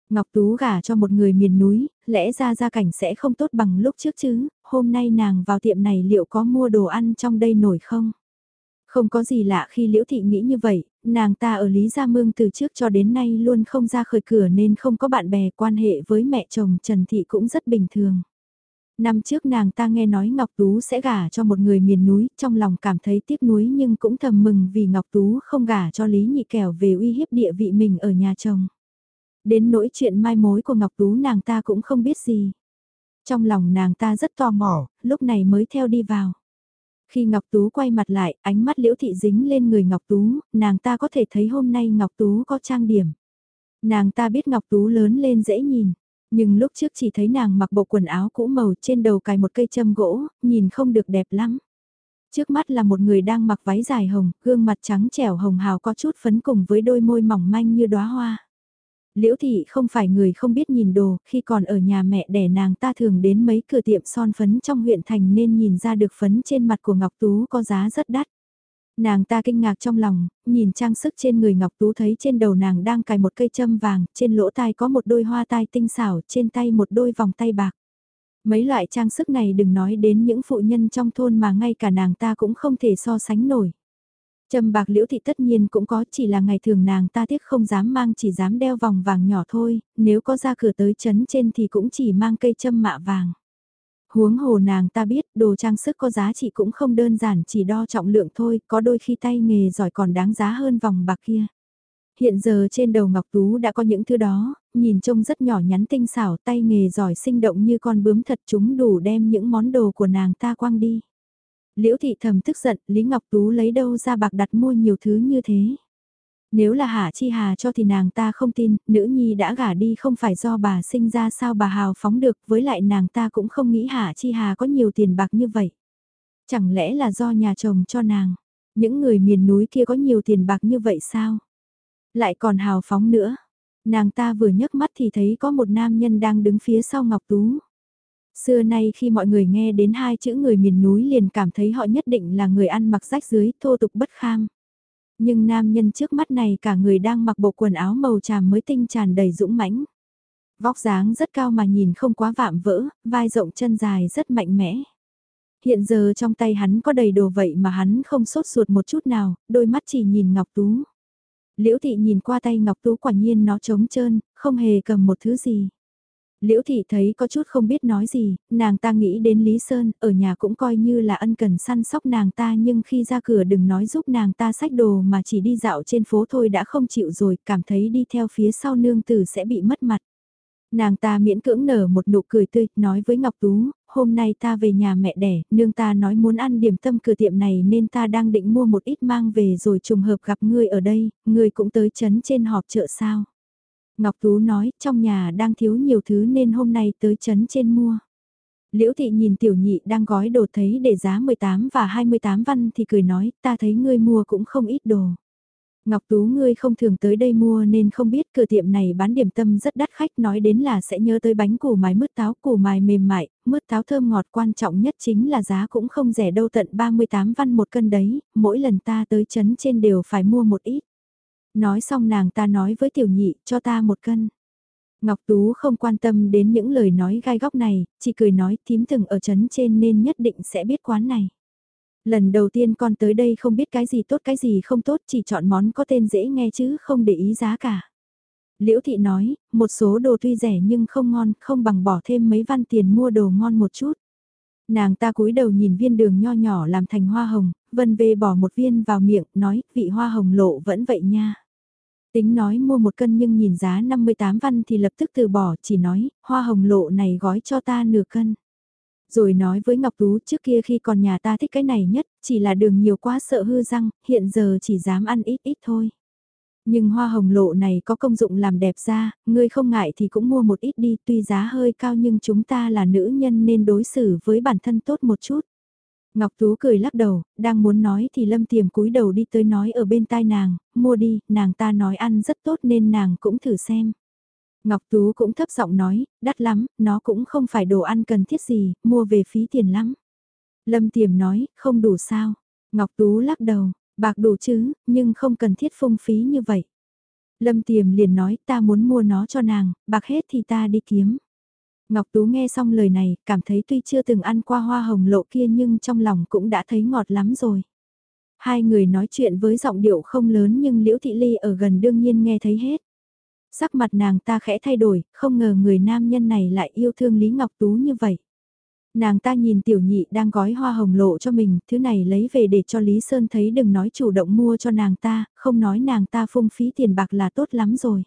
Ngọc Tú gả cho một người miền núi, lẽ ra gia cảnh sẽ không tốt bằng lúc trước chứ, hôm nay nàng vào tiệm này liệu có mua đồ ăn trong đây nổi không? Không có gì lạ khi Liễu Thị nghĩ như vậy, nàng ta ở Lý Gia Mương từ trước cho đến nay luôn không ra khởi cửa nên không có bạn bè quan hệ với mẹ chồng Trần Thị cũng rất bình thường. Năm trước nàng ta nghe nói Ngọc Tú sẽ gả cho một người miền núi, trong lòng cảm thấy tiếc nuối nhưng cũng thầm mừng vì Ngọc Tú không gả cho Lý Nhị Kẻo về uy hiếp địa vị mình ở nhà chồng. Đến nỗi chuyện mai mối của Ngọc Tú nàng ta cũng không biết gì. Trong lòng nàng ta rất tò mò, lúc này mới theo đi vào. Khi Ngọc Tú quay mặt lại, ánh mắt liễu thị dính lên người Ngọc Tú, nàng ta có thể thấy hôm nay Ngọc Tú có trang điểm. Nàng ta biết Ngọc Tú lớn lên dễ nhìn, nhưng lúc trước chỉ thấy nàng mặc bộ quần áo cũ màu trên đầu cài một cây châm gỗ, nhìn không được đẹp lắm. Trước mắt là một người đang mặc váy dài hồng, gương mặt trắng trẻo hồng hào có chút phấn cùng với đôi môi mỏng manh như đóa hoa. Liễu thị không phải người không biết nhìn đồ, khi còn ở nhà mẹ đẻ nàng ta thường đến mấy cửa tiệm son phấn trong huyện thành nên nhìn ra được phấn trên mặt của Ngọc Tú có giá rất đắt. Nàng ta kinh ngạc trong lòng, nhìn trang sức trên người Ngọc Tú thấy trên đầu nàng đang cài một cây châm vàng, trên lỗ tai có một đôi hoa tai tinh xảo, trên tay một đôi vòng tay bạc. Mấy loại trang sức này đừng nói đến những phụ nhân trong thôn mà ngay cả nàng ta cũng không thể so sánh nổi. Trầm bạc liễu thị tất nhiên cũng có chỉ là ngày thường nàng ta tiếc không dám mang chỉ dám đeo vòng vàng nhỏ thôi, nếu có ra cửa tới chấn trên thì cũng chỉ mang cây châm mạ vàng. Huống hồ nàng ta biết đồ trang sức có giá trị cũng không đơn giản chỉ đo trọng lượng thôi, có đôi khi tay nghề giỏi còn đáng giá hơn vòng bạc kia. Hiện giờ trên đầu Ngọc Tú đã có những thứ đó, nhìn trông rất nhỏ nhắn tinh xảo tay nghề giỏi sinh động như con bướm thật chúng đủ đem những món đồ của nàng ta quăng đi. Liễu thị thầm tức giận, Lý Ngọc Tú lấy đâu ra bạc đặt mua nhiều thứ như thế. Nếu là Hạ Chi Hà cho thì nàng ta không tin, nữ nhi đã gả đi không phải do bà sinh ra sao bà hào phóng được, với lại nàng ta cũng không nghĩ Hạ Chi Hà có nhiều tiền bạc như vậy. Chẳng lẽ là do nhà chồng cho nàng, những người miền núi kia có nhiều tiền bạc như vậy sao? Lại còn hào phóng nữa, Nàng ta vừa nhấc mắt thì thấy có một nam nhân đang đứng phía sau Ngọc Tú. Xưa nay khi mọi người nghe đến hai chữ người miền núi liền cảm thấy họ nhất định là người ăn mặc rách dưới thô tục bất kham. Nhưng nam nhân trước mắt này cả người đang mặc bộ quần áo màu tràm mới tinh tràn đầy dũng mãnh. Vóc dáng rất cao mà nhìn không quá vạm vỡ, vai rộng chân dài rất mạnh mẽ. Hiện giờ trong tay hắn có đầy đồ vậy mà hắn không sốt ruột một chút nào, đôi mắt chỉ nhìn Ngọc Tú. Liễu thị nhìn qua tay Ngọc Tú quả nhiên nó trống trơn, không hề cầm một thứ gì. Liễu thị thấy có chút không biết nói gì, nàng ta nghĩ đến Lý Sơn, ở nhà cũng coi như là ân cần săn sóc nàng ta nhưng khi ra cửa đừng nói giúp nàng ta sách đồ mà chỉ đi dạo trên phố thôi đã không chịu rồi, cảm thấy đi theo phía sau nương tử sẽ bị mất mặt. Nàng ta miễn cưỡng nở một nụ cười tươi, nói với Ngọc Tú, hôm nay ta về nhà mẹ đẻ, nương ta nói muốn ăn điểm tâm cửa tiệm này nên ta đang định mua một ít mang về rồi trùng hợp gặp ngươi ở đây, ngươi cũng tới chấn trên họp chợ sao. Ngọc Tú nói, trong nhà đang thiếu nhiều thứ nên hôm nay tới chấn trên mua. Liễu thị nhìn tiểu nhị đang gói đồ thấy để giá 18 và 28 văn thì cười nói, ta thấy ngươi mua cũng không ít đồ. Ngọc Tú ngươi không thường tới đây mua nên không biết cửa tiệm này bán điểm tâm rất đắt khách nói đến là sẽ nhớ tới bánh củ mài mứt táo củ mài mềm mại, mứt táo thơm ngọt quan trọng nhất chính là giá cũng không rẻ đâu tận 38 văn một cân đấy, mỗi lần ta tới chấn trên đều phải mua một ít. Nói xong nàng ta nói với tiểu nhị cho ta một cân. Ngọc Tú không quan tâm đến những lời nói gai góc này, chỉ cười nói thím từng ở chấn trên nên nhất định sẽ biết quán này. Lần đầu tiên con tới đây không biết cái gì tốt cái gì không tốt chỉ chọn món có tên dễ nghe chứ không để ý giá cả. Liễu Thị nói, một số đồ tuy rẻ nhưng không ngon, không bằng bỏ thêm mấy văn tiền mua đồ ngon một chút. Nàng ta cúi đầu nhìn viên đường nho nhỏ làm thành hoa hồng, vân về bỏ một viên vào miệng, nói, vị hoa hồng lộ vẫn vậy nha. Tính nói mua một cân nhưng nhìn giá 58 văn thì lập tức từ bỏ, chỉ nói, hoa hồng lộ này gói cho ta nửa cân. Rồi nói với Ngọc Tú trước kia khi còn nhà ta thích cái này nhất, chỉ là đường nhiều quá sợ hư răng, hiện giờ chỉ dám ăn ít ít thôi. Nhưng hoa hồng lộ này có công dụng làm đẹp da, ngươi không ngại thì cũng mua một ít đi, tuy giá hơi cao nhưng chúng ta là nữ nhân nên đối xử với bản thân tốt một chút. Ngọc Tú cười lắc đầu, đang muốn nói thì Lâm Tiềm cúi đầu đi tới nói ở bên tai nàng, mua đi, nàng ta nói ăn rất tốt nên nàng cũng thử xem. Ngọc Tú cũng thấp giọng nói, đắt lắm, nó cũng không phải đồ ăn cần thiết gì, mua về phí tiền lắm. Lâm Tiềm nói, không đủ sao. Ngọc Tú lắc đầu, bạc đủ chứ, nhưng không cần thiết phung phí như vậy. Lâm Tiềm liền nói ta muốn mua nó cho nàng, bạc hết thì ta đi kiếm. Ngọc Tú nghe xong lời này, cảm thấy tuy chưa từng ăn qua hoa hồng lộ kia nhưng trong lòng cũng đã thấy ngọt lắm rồi. Hai người nói chuyện với giọng điệu không lớn nhưng Liễu Thị Ly ở gần đương nhiên nghe thấy hết. Sắc mặt nàng ta khẽ thay đổi, không ngờ người nam nhân này lại yêu thương Lý Ngọc Tú như vậy. Nàng ta nhìn tiểu nhị đang gói hoa hồng lộ cho mình, thứ này lấy về để cho Lý Sơn thấy đừng nói chủ động mua cho nàng ta, không nói nàng ta phung phí tiền bạc là tốt lắm rồi.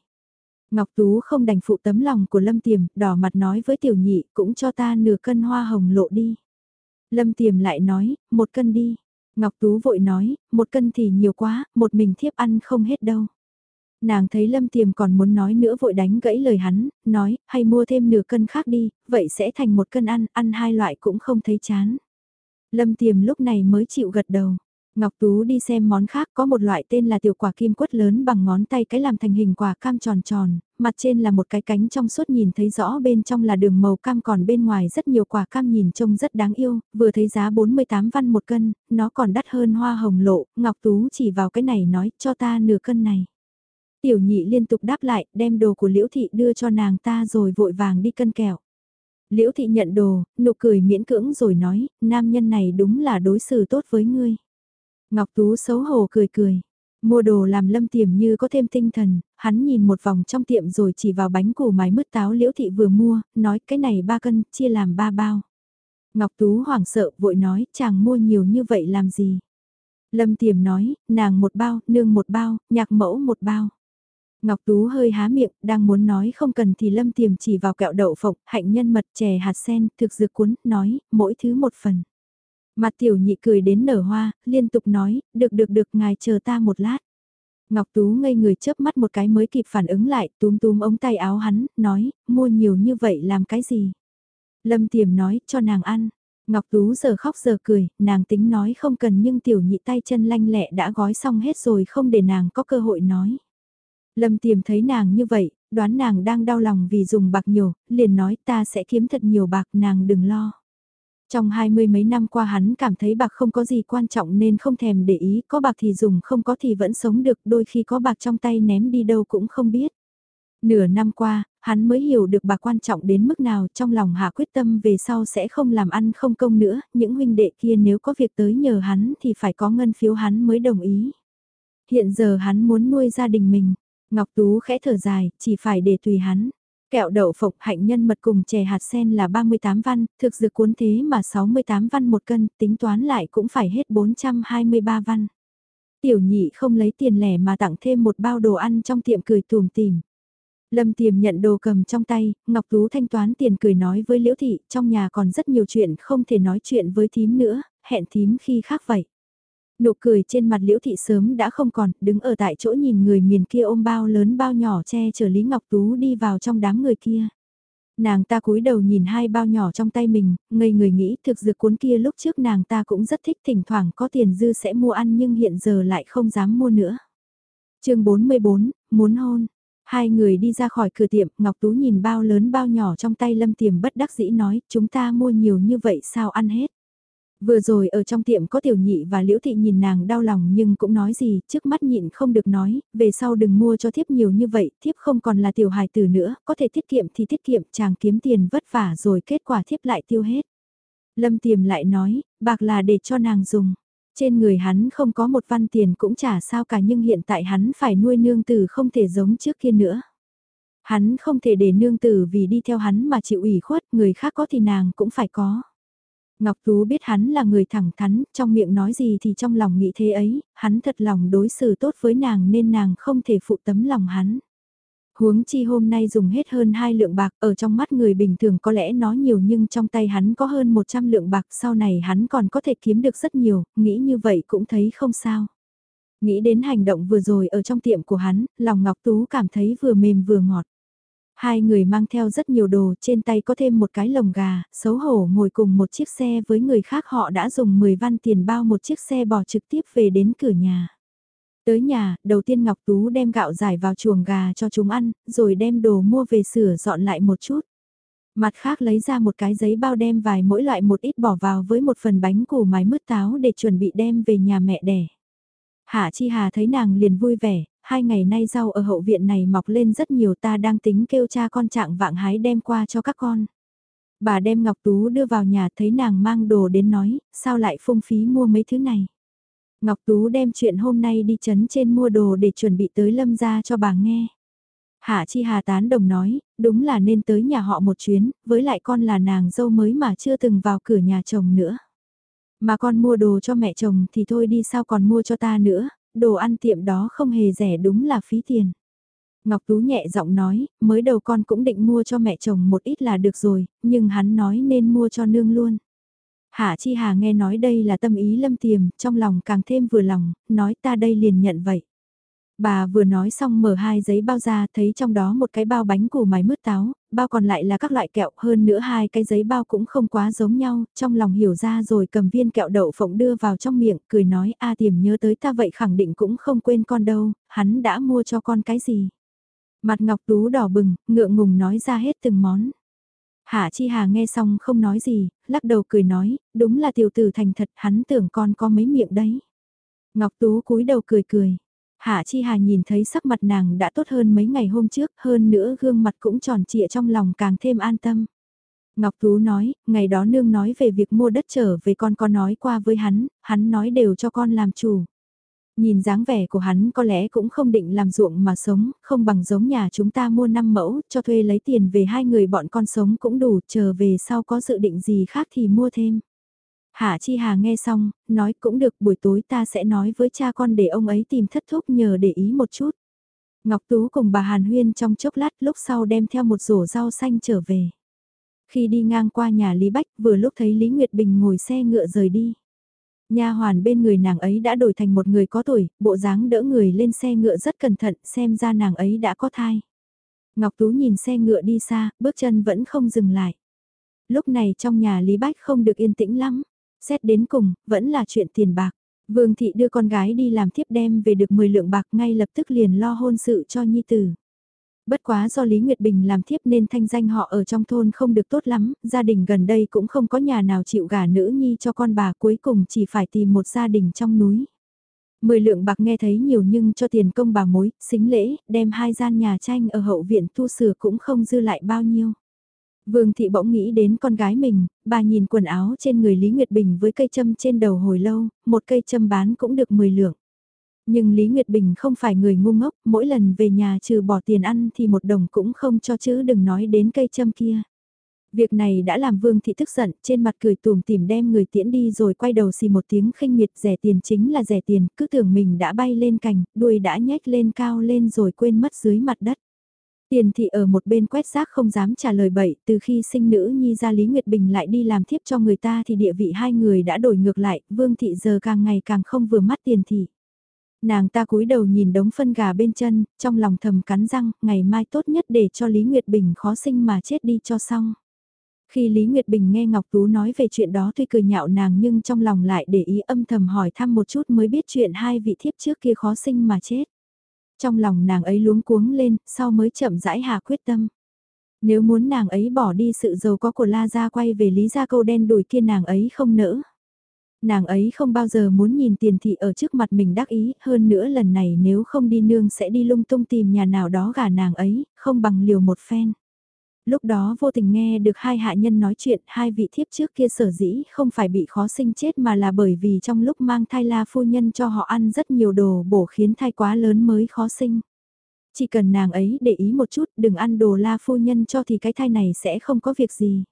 Ngọc Tú không đành phụ tấm lòng của Lâm Tiềm, đỏ mặt nói với tiểu nhị, cũng cho ta nửa cân hoa hồng lộ đi. Lâm Tiềm lại nói, một cân đi. Ngọc Tú vội nói, một cân thì nhiều quá, một mình thiếp ăn không hết đâu. Nàng thấy Lâm Tiềm còn muốn nói nữa vội đánh gãy lời hắn, nói, hay mua thêm nửa cân khác đi, vậy sẽ thành một cân ăn, ăn hai loại cũng không thấy chán. Lâm Tiềm lúc này mới chịu gật đầu. Ngọc Tú đi xem món khác có một loại tên là tiểu quả kim quất lớn bằng ngón tay cái làm thành hình quả cam tròn tròn, mặt trên là một cái cánh trong suốt nhìn thấy rõ bên trong là đường màu cam còn bên ngoài rất nhiều quả cam nhìn trông rất đáng yêu, vừa thấy giá 48 văn một cân, nó còn đắt hơn hoa hồng lộ, Ngọc Tú chỉ vào cái này nói cho ta nửa cân này. Tiểu nhị liên tục đáp lại, đem đồ của Liễu Thị đưa cho nàng ta rồi vội vàng đi cân kẹo. Liễu Thị nhận đồ, nụ cười miễn cưỡng rồi nói, nam nhân này đúng là đối xử tốt với ngươi. Ngọc Tú xấu hổ cười cười. Mua đồ làm lâm tiềm như có thêm tinh thần, hắn nhìn một vòng trong tiệm rồi chỉ vào bánh củ mái mứt táo liễu thị vừa mua, nói cái này ba cân, chia làm ba bao. Ngọc Tú hoảng sợ vội nói, chàng mua nhiều như vậy làm gì? Lâm tiềm nói, nàng một bao, nương một bao, nhạc mẫu một bao. Ngọc Tú hơi há miệng, đang muốn nói không cần thì Lâm Tiềm chỉ vào kẹo đậu phộng, hạnh nhân mật, chè hạt sen, thực dược cuốn, nói, mỗi thứ một phần. Mặt tiểu nhị cười đến nở hoa, liên tục nói, được được được ngài chờ ta một lát. Ngọc Tú ngây người chớp mắt một cái mới kịp phản ứng lại, túm túm ống tay áo hắn, nói, mua nhiều như vậy làm cái gì? Lâm Tiềm nói, cho nàng ăn. Ngọc Tú giờ khóc giờ cười, nàng tính nói không cần nhưng tiểu nhị tay chân lanh lẹ đã gói xong hết rồi không để nàng có cơ hội nói. Lâm Tiềm thấy nàng như vậy, đoán nàng đang đau lòng vì dùng bạc nhiều, liền nói ta sẽ kiếm thật nhiều bạc nàng đừng lo. Trong hai mươi mấy năm qua hắn cảm thấy bạc không có gì quan trọng nên không thèm để ý, có bạc thì dùng không có thì vẫn sống được, đôi khi có bạc trong tay ném đi đâu cũng không biết. Nửa năm qua, hắn mới hiểu được bạc quan trọng đến mức nào trong lòng hạ quyết tâm về sau sẽ không làm ăn không công nữa, những huynh đệ kia nếu có việc tới nhờ hắn thì phải có ngân phiếu hắn mới đồng ý. Hiện giờ hắn muốn nuôi gia đình mình, Ngọc Tú khẽ thở dài, chỉ phải để tùy hắn. Kẹo đậu phộng hạnh nhân mật cùng chè hạt sen là 38 văn, thực dược cuốn thế mà 68 văn một cân, tính toán lại cũng phải hết 423 văn. Tiểu nhị không lấy tiền lẻ mà tặng thêm một bao đồ ăn trong tiệm cười tùm tìm. Lâm tiềm nhận đồ cầm trong tay, Ngọc Tú thanh toán tiền cười nói với Liễu Thị, trong nhà còn rất nhiều chuyện không thể nói chuyện với thím nữa, hẹn thím khi khác vậy. Nụ cười trên mặt Liễu Thị sớm đã không còn, đứng ở tại chỗ nhìn người miền kia ôm bao lớn bao nhỏ che chở Lý Ngọc Tú đi vào trong đám người kia. Nàng ta cúi đầu nhìn hai bao nhỏ trong tay mình, ngây người nghĩ thực dược cuốn kia lúc trước nàng ta cũng rất thích thỉnh thoảng có tiền dư sẽ mua ăn nhưng hiện giờ lại không dám mua nữa. chương 44, muốn hôn. Hai người đi ra khỏi cửa tiệm, Ngọc Tú nhìn bao lớn bao nhỏ trong tay Lâm Tiềm bất đắc dĩ nói, chúng ta mua nhiều như vậy sao ăn hết. Vừa rồi ở trong tiệm có tiểu nhị và liễu thị nhìn nàng đau lòng nhưng cũng nói gì, trước mắt nhịn không được nói, về sau đừng mua cho thiếp nhiều như vậy, thiếp không còn là tiểu hài tử nữa, có thể tiết kiệm thì tiết kiệm, chàng kiếm tiền vất vả rồi kết quả thiếp lại tiêu hết. Lâm tiềm lại nói, bạc là để cho nàng dùng. Trên người hắn không có một văn tiền cũng chả sao cả nhưng hiện tại hắn phải nuôi nương tử không thể giống trước kia nữa. Hắn không thể để nương tử vì đi theo hắn mà chịu ủy khuất, người khác có thì nàng cũng phải có. Ngọc Tú biết hắn là người thẳng thắn, trong miệng nói gì thì trong lòng nghĩ thế ấy, hắn thật lòng đối xử tốt với nàng nên nàng không thể phụ tấm lòng hắn. Huống chi hôm nay dùng hết hơn hai lượng bạc, ở trong mắt người bình thường có lẽ nó nhiều nhưng trong tay hắn có hơn 100 lượng bạc, sau này hắn còn có thể kiếm được rất nhiều, nghĩ như vậy cũng thấy không sao. Nghĩ đến hành động vừa rồi ở trong tiệm của hắn, lòng Ngọc Tú cảm thấy vừa mềm vừa ngọt. Hai người mang theo rất nhiều đồ, trên tay có thêm một cái lồng gà, xấu hổ ngồi cùng một chiếc xe với người khác họ đã dùng 10 văn tiền bao một chiếc xe bò trực tiếp về đến cửa nhà. Tới nhà, đầu tiên Ngọc Tú đem gạo giải vào chuồng gà cho chúng ăn, rồi đem đồ mua về sửa dọn lại một chút. Mặt khác lấy ra một cái giấy bao đem vài mỗi loại một ít bỏ vào với một phần bánh củ mái mứt táo để chuẩn bị đem về nhà mẹ đẻ. Hạ Chi Hà thấy nàng liền vui vẻ, hai ngày nay rau ở hậu viện này mọc lên rất nhiều ta đang tính kêu cha con trạng vạng hái đem qua cho các con. Bà đem Ngọc Tú đưa vào nhà thấy nàng mang đồ đến nói, sao lại phung phí mua mấy thứ này. Ngọc Tú đem chuyện hôm nay đi chấn trên mua đồ để chuẩn bị tới lâm gia cho bà nghe. Hạ Chi Hà tán đồng nói, đúng là nên tới nhà họ một chuyến, với lại con là nàng dâu mới mà chưa từng vào cửa nhà chồng nữa. Mà con mua đồ cho mẹ chồng thì thôi đi sao còn mua cho ta nữa, đồ ăn tiệm đó không hề rẻ đúng là phí tiền. Ngọc Tú nhẹ giọng nói, mới đầu con cũng định mua cho mẹ chồng một ít là được rồi, nhưng hắn nói nên mua cho nương luôn. Hạ Chi Hà nghe nói đây là tâm ý lâm tiềm, trong lòng càng thêm vừa lòng, nói ta đây liền nhận vậy. Bà vừa nói xong mở hai giấy bao ra thấy trong đó một cái bao bánh củ mái mứt táo, bao còn lại là các loại kẹo hơn nữa hai cái giấy bao cũng không quá giống nhau, trong lòng hiểu ra rồi cầm viên kẹo đậu phộng đưa vào trong miệng, cười nói a tiềm nhớ tới ta vậy khẳng định cũng không quên con đâu, hắn đã mua cho con cái gì. Mặt ngọc tú đỏ bừng, ngượng ngùng nói ra hết từng món. Hạ Chi Hà nghe xong không nói gì, lắc đầu cười nói, đúng là tiểu tử thành thật, hắn tưởng con có mấy miệng đấy. Ngọc Tú cúi đầu cười cười. Hạ Chi Hà nhìn thấy sắc mặt nàng đã tốt hơn mấy ngày hôm trước, hơn nữa gương mặt cũng tròn trịa trong lòng càng thêm an tâm. Ngọc Tú nói, ngày đó nương nói về việc mua đất trở về con có nói qua với hắn, hắn nói đều cho con làm chủ. Nhìn dáng vẻ của hắn có lẽ cũng không định làm ruộng mà sống, không bằng giống nhà chúng ta mua 5 mẫu, cho thuê lấy tiền về hai người bọn con sống cũng đủ, chờ về sau có dự định gì khác thì mua thêm. Hạ Chi Hà nghe xong, nói cũng được buổi tối ta sẽ nói với cha con để ông ấy tìm thất thúc nhờ để ý một chút. Ngọc Tú cùng bà Hàn Huyên trong chốc lát lúc sau đem theo một rổ rau xanh trở về. Khi đi ngang qua nhà Lý Bách vừa lúc thấy Lý Nguyệt Bình ngồi xe ngựa rời đi. Nha hoàn bên người nàng ấy đã đổi thành một người có tuổi, bộ dáng đỡ người lên xe ngựa rất cẩn thận, xem ra nàng ấy đã có thai. Ngọc Tú nhìn xe ngựa đi xa, bước chân vẫn không dừng lại. Lúc này trong nhà Lý Bách không được yên tĩnh lắm. Xét đến cùng, vẫn là chuyện tiền bạc. Vương thị đưa con gái đi làm thiếp đem về được 10 lượng bạc ngay lập tức liền lo hôn sự cho nhi tử. Bất quá do Lý Nguyệt Bình làm thiếp nên thanh danh họ ở trong thôn không được tốt lắm, gia đình gần đây cũng không có nhà nào chịu gả nữ nhi cho con bà cuối cùng chỉ phải tìm một gia đình trong núi. Mười lượng bạc nghe thấy nhiều nhưng cho tiền công bà mối, xính lễ, đem hai gian nhà tranh ở hậu viện tu sửa cũng không dư lại bao nhiêu. Vương thị bỗng nghĩ đến con gái mình, bà nhìn quần áo trên người Lý Nguyệt Bình với cây châm trên đầu hồi lâu, một cây châm bán cũng được 10 lượng. Nhưng Lý Nguyệt Bình không phải người ngu ngốc, mỗi lần về nhà trừ bỏ tiền ăn thì một đồng cũng không cho chứ đừng nói đến cây châm kia. Việc này đã làm Vương Thị tức giận, trên mặt cười tùm tìm đem người tiễn đi rồi quay đầu xì một tiếng khinh miệt rẻ tiền chính là rẻ tiền, cứ tưởng mình đã bay lên cành, đuôi đã nhếch lên cao lên rồi quên mất dưới mặt đất. Tiền thị ở một bên quét rác không dám trả lời bậy, từ khi sinh nữ nhi ra Lý Nguyệt Bình lại đi làm thiếp cho người ta thì địa vị hai người đã đổi ngược lại, Vương thị giờ càng ngày càng không vừa mắt tiền thị. Nàng ta cúi đầu nhìn đống phân gà bên chân, trong lòng thầm cắn răng, ngày mai tốt nhất để cho Lý Nguyệt Bình khó sinh mà chết đi cho xong. Khi Lý Nguyệt Bình nghe Ngọc Tú nói về chuyện đó tuy cười nhạo nàng nhưng trong lòng lại để ý âm thầm hỏi thăm một chút mới biết chuyện hai vị thiếp trước kia khó sinh mà chết. Trong lòng nàng ấy luống cuống lên, sau mới chậm rãi hạ quyết tâm. Nếu muốn nàng ấy bỏ đi sự giàu có của La Gia quay về Lý Gia câu đen đuổi kia nàng ấy không nỡ. Nàng ấy không bao giờ muốn nhìn tiền thị ở trước mặt mình đắc ý, hơn nữa lần này nếu không đi nương sẽ đi lung tung tìm nhà nào đó gả nàng ấy, không bằng liều một phen. Lúc đó vô tình nghe được hai hạ nhân nói chuyện hai vị thiếp trước kia sở dĩ không phải bị khó sinh chết mà là bởi vì trong lúc mang thai la phu nhân cho họ ăn rất nhiều đồ bổ khiến thai quá lớn mới khó sinh. Chỉ cần nàng ấy để ý một chút đừng ăn đồ la phu nhân cho thì cái thai này sẽ không có việc gì.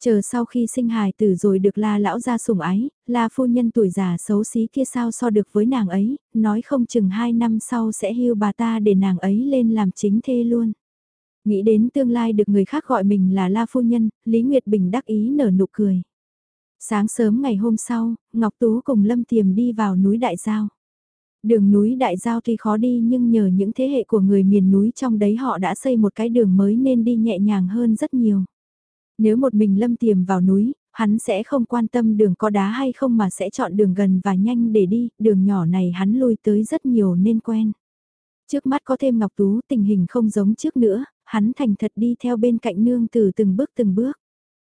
Chờ sau khi sinh hài tử rồi được la lão ra sủng ái, la phu nhân tuổi già xấu xí kia sao so được với nàng ấy, nói không chừng hai năm sau sẽ hưu bà ta để nàng ấy lên làm chính thê luôn. Nghĩ đến tương lai được người khác gọi mình là La Phu Nhân, Lý Nguyệt Bình đắc ý nở nụ cười. Sáng sớm ngày hôm sau, Ngọc Tú cùng Lâm Tiềm đi vào núi Đại Giao. Đường núi Đại Giao tuy khó đi nhưng nhờ những thế hệ của người miền núi trong đấy họ đã xây một cái đường mới nên đi nhẹ nhàng hơn rất nhiều. Nếu một mình Lâm Tiềm vào núi, hắn sẽ không quan tâm đường có đá hay không mà sẽ chọn đường gần và nhanh để đi, đường nhỏ này hắn lui tới rất nhiều nên quen. Trước mắt có thêm Ngọc Tú tình hình không giống trước nữa, hắn thành thật đi theo bên cạnh nương từ từng bước từng bước.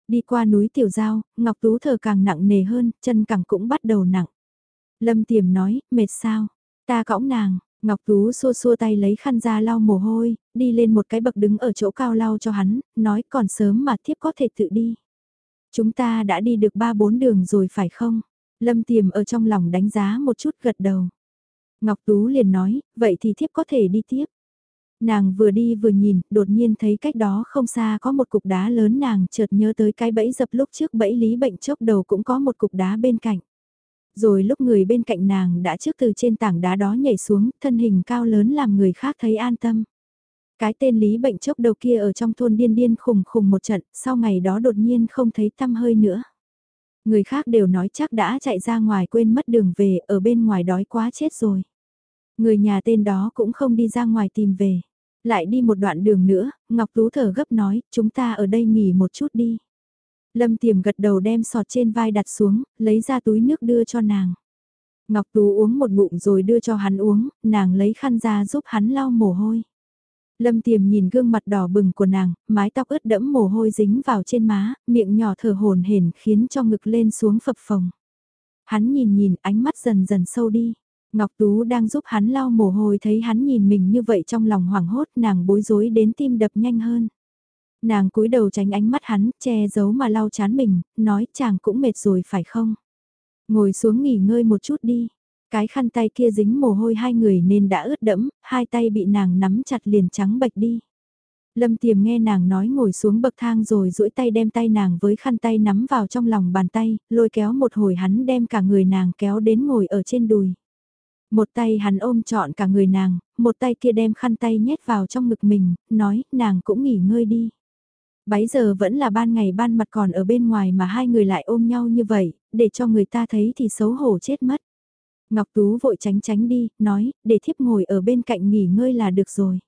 Đi qua núi Tiểu Giao, Ngọc Tú thở càng nặng nề hơn, chân càng cũng bắt đầu nặng. Lâm Tiềm nói, mệt sao? Ta cõng nàng, Ngọc Tú xua xua tay lấy khăn ra lau mồ hôi, đi lên một cái bậc đứng ở chỗ cao lau cho hắn, nói còn sớm mà thiếp có thể tự đi. Chúng ta đã đi được ba bốn đường rồi phải không? Lâm Tiềm ở trong lòng đánh giá một chút gật đầu. Ngọc Tú liền nói, vậy thì thiếp có thể đi tiếp. Nàng vừa đi vừa nhìn, đột nhiên thấy cách đó không xa có một cục đá lớn nàng chợt nhớ tới cái bẫy dập lúc trước bẫy lý bệnh chốc đầu cũng có một cục đá bên cạnh. Rồi lúc người bên cạnh nàng đã trước từ trên tảng đá đó nhảy xuống, thân hình cao lớn làm người khác thấy an tâm. Cái tên lý bệnh chốc đầu kia ở trong thôn điên điên khùng khùng một trận, sau ngày đó đột nhiên không thấy tăm hơi nữa. Người khác đều nói chắc đã chạy ra ngoài quên mất đường về, ở bên ngoài đói quá chết rồi. Người nhà tên đó cũng không đi ra ngoài tìm về. Lại đi một đoạn đường nữa, Ngọc Tú thở gấp nói, chúng ta ở đây nghỉ một chút đi. Lâm Tiềm gật đầu đem sọt trên vai đặt xuống, lấy ra túi nước đưa cho nàng. Ngọc Tú uống một ngụm rồi đưa cho hắn uống, nàng lấy khăn ra giúp hắn lau mồ hôi. Lâm Tiềm nhìn gương mặt đỏ bừng của nàng, mái tóc ướt đẫm mồ hôi dính vào trên má, miệng nhỏ thở hồn hển khiến cho ngực lên xuống phập phồng. Hắn nhìn nhìn ánh mắt dần dần sâu đi. Ngọc Tú đang giúp hắn lau mồ hôi thấy hắn nhìn mình như vậy trong lòng hoảng hốt nàng bối rối đến tim đập nhanh hơn. Nàng cúi đầu tránh ánh mắt hắn, che giấu mà lau chán mình, nói chàng cũng mệt rồi phải không? Ngồi xuống nghỉ ngơi một chút đi. Cái khăn tay kia dính mồ hôi hai người nên đã ướt đẫm, hai tay bị nàng nắm chặt liền trắng bạch đi. Lâm tiềm nghe nàng nói ngồi xuống bậc thang rồi duỗi tay đem tay nàng với khăn tay nắm vào trong lòng bàn tay, lôi kéo một hồi hắn đem cả người nàng kéo đến ngồi ở trên đùi. Một tay hắn ôm trọn cả người nàng, một tay kia đem khăn tay nhét vào trong ngực mình, nói nàng cũng nghỉ ngơi đi. Bấy giờ vẫn là ban ngày ban mặt còn ở bên ngoài mà hai người lại ôm nhau như vậy, để cho người ta thấy thì xấu hổ chết mất. Ngọc Tú vội tránh tránh đi, nói, để thiếp ngồi ở bên cạnh nghỉ ngơi là được rồi.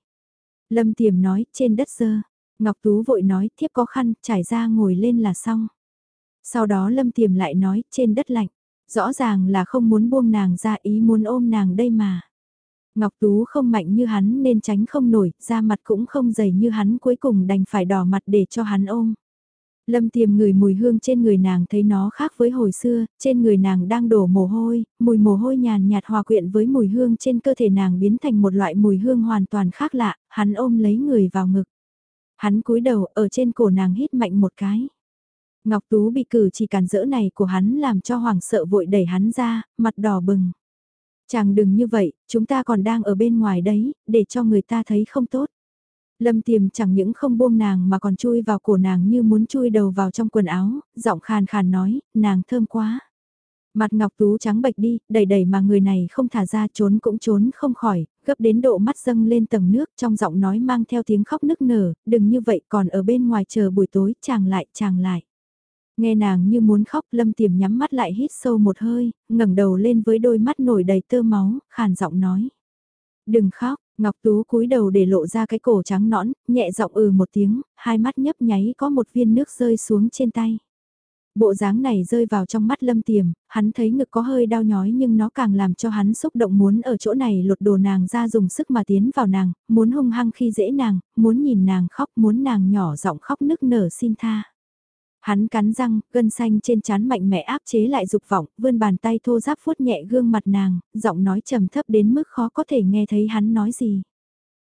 Lâm Tiềm nói, trên đất dơ. Ngọc Tú vội nói, thiếp có khăn, trải ra ngồi lên là xong. Sau đó Lâm Tiềm lại nói, trên đất lạnh. Rõ ràng là không muốn buông nàng ra ý muốn ôm nàng đây mà. Ngọc Tú không mạnh như hắn nên tránh không nổi, da mặt cũng không dày như hắn cuối cùng đành phải đỏ mặt để cho hắn ôm. Lâm tiềm người mùi hương trên người nàng thấy nó khác với hồi xưa, trên người nàng đang đổ mồ hôi, mùi mồ hôi nhàn nhạt hòa quyện với mùi hương trên cơ thể nàng biến thành một loại mùi hương hoàn toàn khác lạ, hắn ôm lấy người vào ngực. Hắn cúi đầu ở trên cổ nàng hít mạnh một cái. Ngọc Tú bị cử chỉ cản rỡ này của hắn làm cho hoàng sợ vội đẩy hắn ra, mặt đỏ bừng. Chàng đừng như vậy, chúng ta còn đang ở bên ngoài đấy, để cho người ta thấy không tốt. Lâm tiềm chẳng những không buông nàng mà còn chui vào cổ nàng như muốn chui đầu vào trong quần áo, giọng khàn khàn nói, nàng thơm quá. Mặt ngọc tú trắng bệch đi, đầy đầy mà người này không thả ra trốn cũng trốn không khỏi, gấp đến độ mắt dâng lên tầng nước trong giọng nói mang theo tiếng khóc nức nở, đừng như vậy còn ở bên ngoài chờ buổi tối, chàng lại, chàng lại. Nghe nàng như muốn khóc lâm tiềm nhắm mắt lại hít sâu một hơi, ngẩng đầu lên với đôi mắt nổi đầy tơ máu, khàn giọng nói. Đừng khóc, Ngọc Tú cúi đầu để lộ ra cái cổ trắng nõn, nhẹ giọng ừ một tiếng, hai mắt nhấp nháy có một viên nước rơi xuống trên tay. Bộ dáng này rơi vào trong mắt lâm tiềm, hắn thấy ngực có hơi đau nhói nhưng nó càng làm cho hắn xúc động muốn ở chỗ này lột đồ nàng ra dùng sức mà tiến vào nàng, muốn hung hăng khi dễ nàng, muốn nhìn nàng khóc, muốn nàng nhỏ giọng khóc nức nở xin tha. Hắn cắn răng, gân xanh trên trán mạnh mẽ áp chế lại dục vọng, vươn bàn tay thô giáp vuốt nhẹ gương mặt nàng, giọng nói trầm thấp đến mức khó có thể nghe thấy hắn nói gì.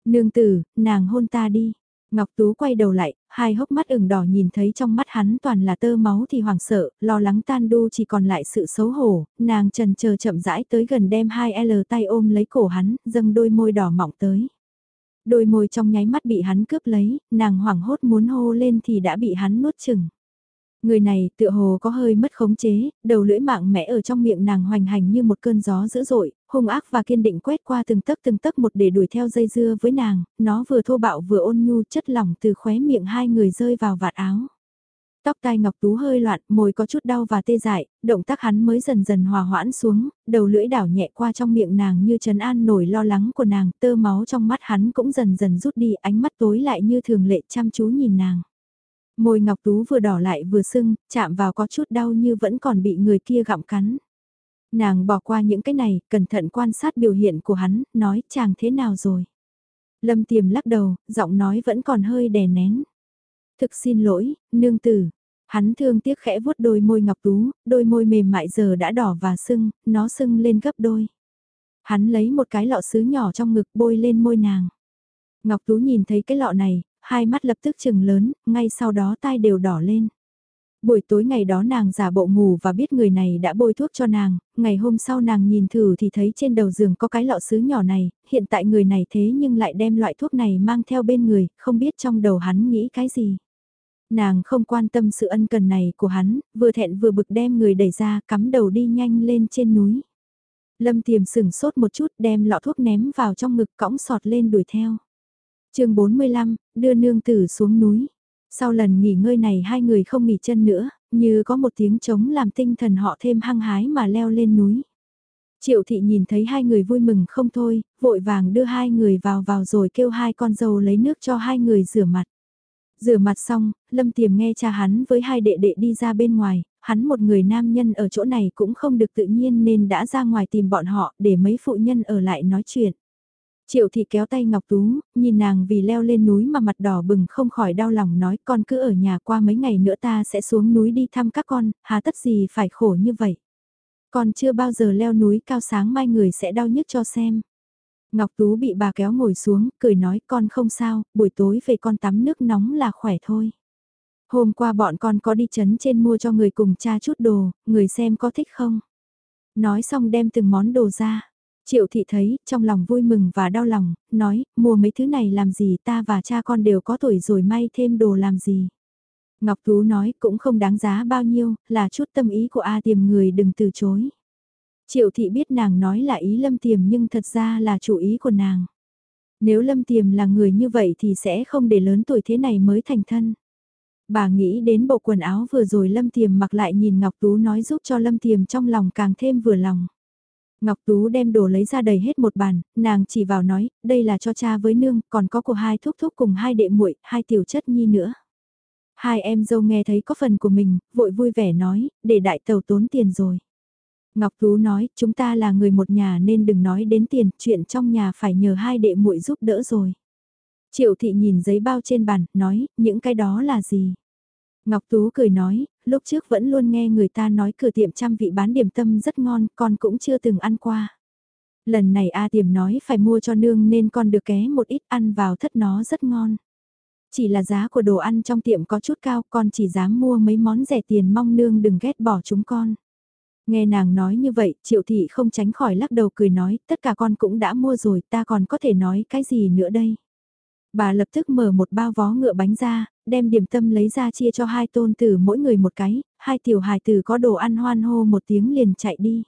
Nương tử, nàng hôn ta đi. Ngọc Tú quay đầu lại, hai hốc mắt ửng đỏ nhìn thấy trong mắt hắn toàn là tơ máu thì hoảng sợ, lo lắng tan đu chỉ còn lại sự xấu hổ, nàng trần chờ chậm rãi tới gần đem hai L tay ôm lấy cổ hắn, dâng đôi môi đỏ mọng tới. Đôi môi trong nháy mắt bị hắn cướp lấy, nàng hoảng hốt muốn hô lên thì đã bị hắn nuốt chừng. Người này tựa hồ có hơi mất khống chế, đầu lưỡi mạng mẽ ở trong miệng nàng hoành hành như một cơn gió dữ dội, hung ác và kiên định quét qua từng tấc từng tấc một để đuổi theo dây dưa với nàng, nó vừa thô bạo vừa ôn nhu chất lỏng từ khóe miệng hai người rơi vào vạt áo. Tóc tai ngọc tú hơi loạn, môi có chút đau và tê dại, động tác hắn mới dần dần hòa hoãn xuống, đầu lưỡi đảo nhẹ qua trong miệng nàng như trấn an nổi lo lắng của nàng, tơ máu trong mắt hắn cũng dần dần rút đi, ánh mắt tối lại như thường lệ chăm chú nhìn nàng. Môi ngọc tú vừa đỏ lại vừa sưng, chạm vào có chút đau như vẫn còn bị người kia gặm cắn. Nàng bỏ qua những cái này, cẩn thận quan sát biểu hiện của hắn, nói chàng thế nào rồi. Lâm tiềm lắc đầu, giọng nói vẫn còn hơi đè nén. Thực xin lỗi, nương tử. Hắn thương tiếc khẽ vuốt đôi môi ngọc tú, đôi môi mềm mại giờ đã đỏ và sưng, nó sưng lên gấp đôi. Hắn lấy một cái lọ sứ nhỏ trong ngực bôi lên môi nàng. Ngọc Tú nhìn thấy cái lọ này, hai mắt lập tức chừng lớn, ngay sau đó tai đều đỏ lên. Buổi tối ngày đó nàng giả bộ ngủ và biết người này đã bôi thuốc cho nàng, ngày hôm sau nàng nhìn thử thì thấy trên đầu giường có cái lọ sứ nhỏ này, hiện tại người này thế nhưng lại đem loại thuốc này mang theo bên người, không biết trong đầu hắn nghĩ cái gì. Nàng không quan tâm sự ân cần này của hắn, vừa thẹn vừa bực đem người đẩy ra, cắm đầu đi nhanh lên trên núi. Lâm tiềm sừng sốt một chút đem lọ thuốc ném vào trong ngực cõng sọt lên đuổi theo chương 45, đưa nương tử xuống núi. Sau lần nghỉ ngơi này hai người không nghỉ chân nữa, như có một tiếng trống làm tinh thần họ thêm hăng hái mà leo lên núi. Triệu thị nhìn thấy hai người vui mừng không thôi, vội vàng đưa hai người vào vào rồi kêu hai con dâu lấy nước cho hai người rửa mặt. Rửa mặt xong, Lâm Tiềm nghe cha hắn với hai đệ đệ đi ra bên ngoài, hắn một người nam nhân ở chỗ này cũng không được tự nhiên nên đã ra ngoài tìm bọn họ để mấy phụ nhân ở lại nói chuyện. Triệu thị kéo tay Ngọc Tú, nhìn nàng vì leo lên núi mà mặt đỏ bừng không khỏi đau lòng nói con cứ ở nhà qua mấy ngày nữa ta sẽ xuống núi đi thăm các con, hà tất gì phải khổ như vậy. Con chưa bao giờ leo núi cao sáng mai người sẽ đau nhức cho xem. Ngọc Tú bị bà kéo ngồi xuống, cười nói con không sao, buổi tối về con tắm nước nóng là khỏe thôi. Hôm qua bọn con có đi chấn trên mua cho người cùng cha chút đồ, người xem có thích không? Nói xong đem từng món đồ ra. Triệu thị thấy, trong lòng vui mừng và đau lòng, nói, mua mấy thứ này làm gì ta và cha con đều có tuổi rồi may thêm đồ làm gì. Ngọc Tú nói cũng không đáng giá bao nhiêu, là chút tâm ý của A tiềm người đừng từ chối. Triệu thị biết nàng nói là ý lâm tiềm nhưng thật ra là chủ ý của nàng. Nếu lâm tiềm là người như vậy thì sẽ không để lớn tuổi thế này mới thành thân. Bà nghĩ đến bộ quần áo vừa rồi lâm tiềm mặc lại nhìn Ngọc Tú nói giúp cho lâm tiềm trong lòng càng thêm vừa lòng. Ngọc Tú đem đồ lấy ra đầy hết một bàn, nàng chỉ vào nói, đây là cho cha với nương, còn có của hai thúc thúc cùng hai đệ muội, hai tiểu chất nhi nữa. Hai em dâu nghe thấy có phần của mình, vội vui vẻ nói, để đại tàu tốn tiền rồi. Ngọc Tú nói, chúng ta là người một nhà nên đừng nói đến tiền, chuyện trong nhà phải nhờ hai đệ muội giúp đỡ rồi. Triệu thị nhìn giấy bao trên bàn, nói, những cái đó là gì? Ngọc Tú cười nói, lúc trước vẫn luôn nghe người ta nói cửa tiệm trăm vị bán điểm tâm rất ngon, con cũng chưa từng ăn qua. Lần này A tiệm nói phải mua cho nương nên con được ké một ít ăn vào thất nó rất ngon. Chỉ là giá của đồ ăn trong tiệm có chút cao, con chỉ dám mua mấy món rẻ tiền mong nương đừng ghét bỏ chúng con. Nghe nàng nói như vậy, triệu thị không tránh khỏi lắc đầu cười nói, tất cả con cũng đã mua rồi, ta còn có thể nói cái gì nữa đây. Bà lập tức mở một bao vó ngựa bánh ra, đem điểm tâm lấy ra chia cho hai tôn tử mỗi người một cái, hai tiểu hài tử có đồ ăn hoan hô một tiếng liền chạy đi.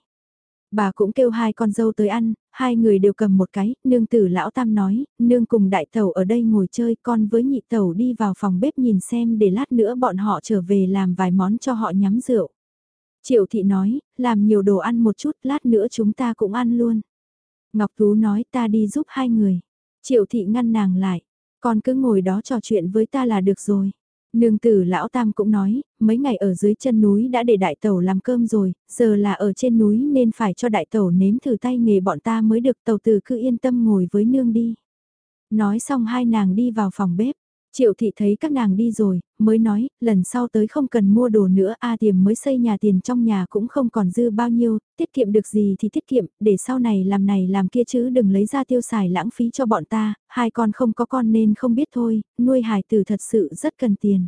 Bà cũng kêu hai con dâu tới ăn, hai người đều cầm một cái, nương tử lão tam nói, nương cùng đại tẩu ở đây ngồi chơi con với nhị tẩu đi vào phòng bếp nhìn xem để lát nữa bọn họ trở về làm vài món cho họ nhắm rượu. Triệu thị nói, làm nhiều đồ ăn một chút, lát nữa chúng ta cũng ăn luôn. Ngọc Tú nói ta đi giúp hai người. Triệu thị ngăn nàng lại, con cứ ngồi đó trò chuyện với ta là được rồi. Nương tử lão tam cũng nói, mấy ngày ở dưới chân núi đã để đại tẩu làm cơm rồi, giờ là ở trên núi nên phải cho đại tẩu nếm thử tay nghề bọn ta mới được tẩu tử cứ yên tâm ngồi với nương đi. Nói xong hai nàng đi vào phòng bếp, Triệu thị thấy các nàng đi rồi, mới nói, lần sau tới không cần mua đồ nữa, A tiềm mới xây nhà tiền trong nhà cũng không còn dư bao nhiêu, tiết kiệm được gì thì tiết kiệm, để sau này làm này làm kia chứ đừng lấy ra tiêu xài lãng phí cho bọn ta, hai con không có con nên không biết thôi, nuôi hải tử thật sự rất cần tiền.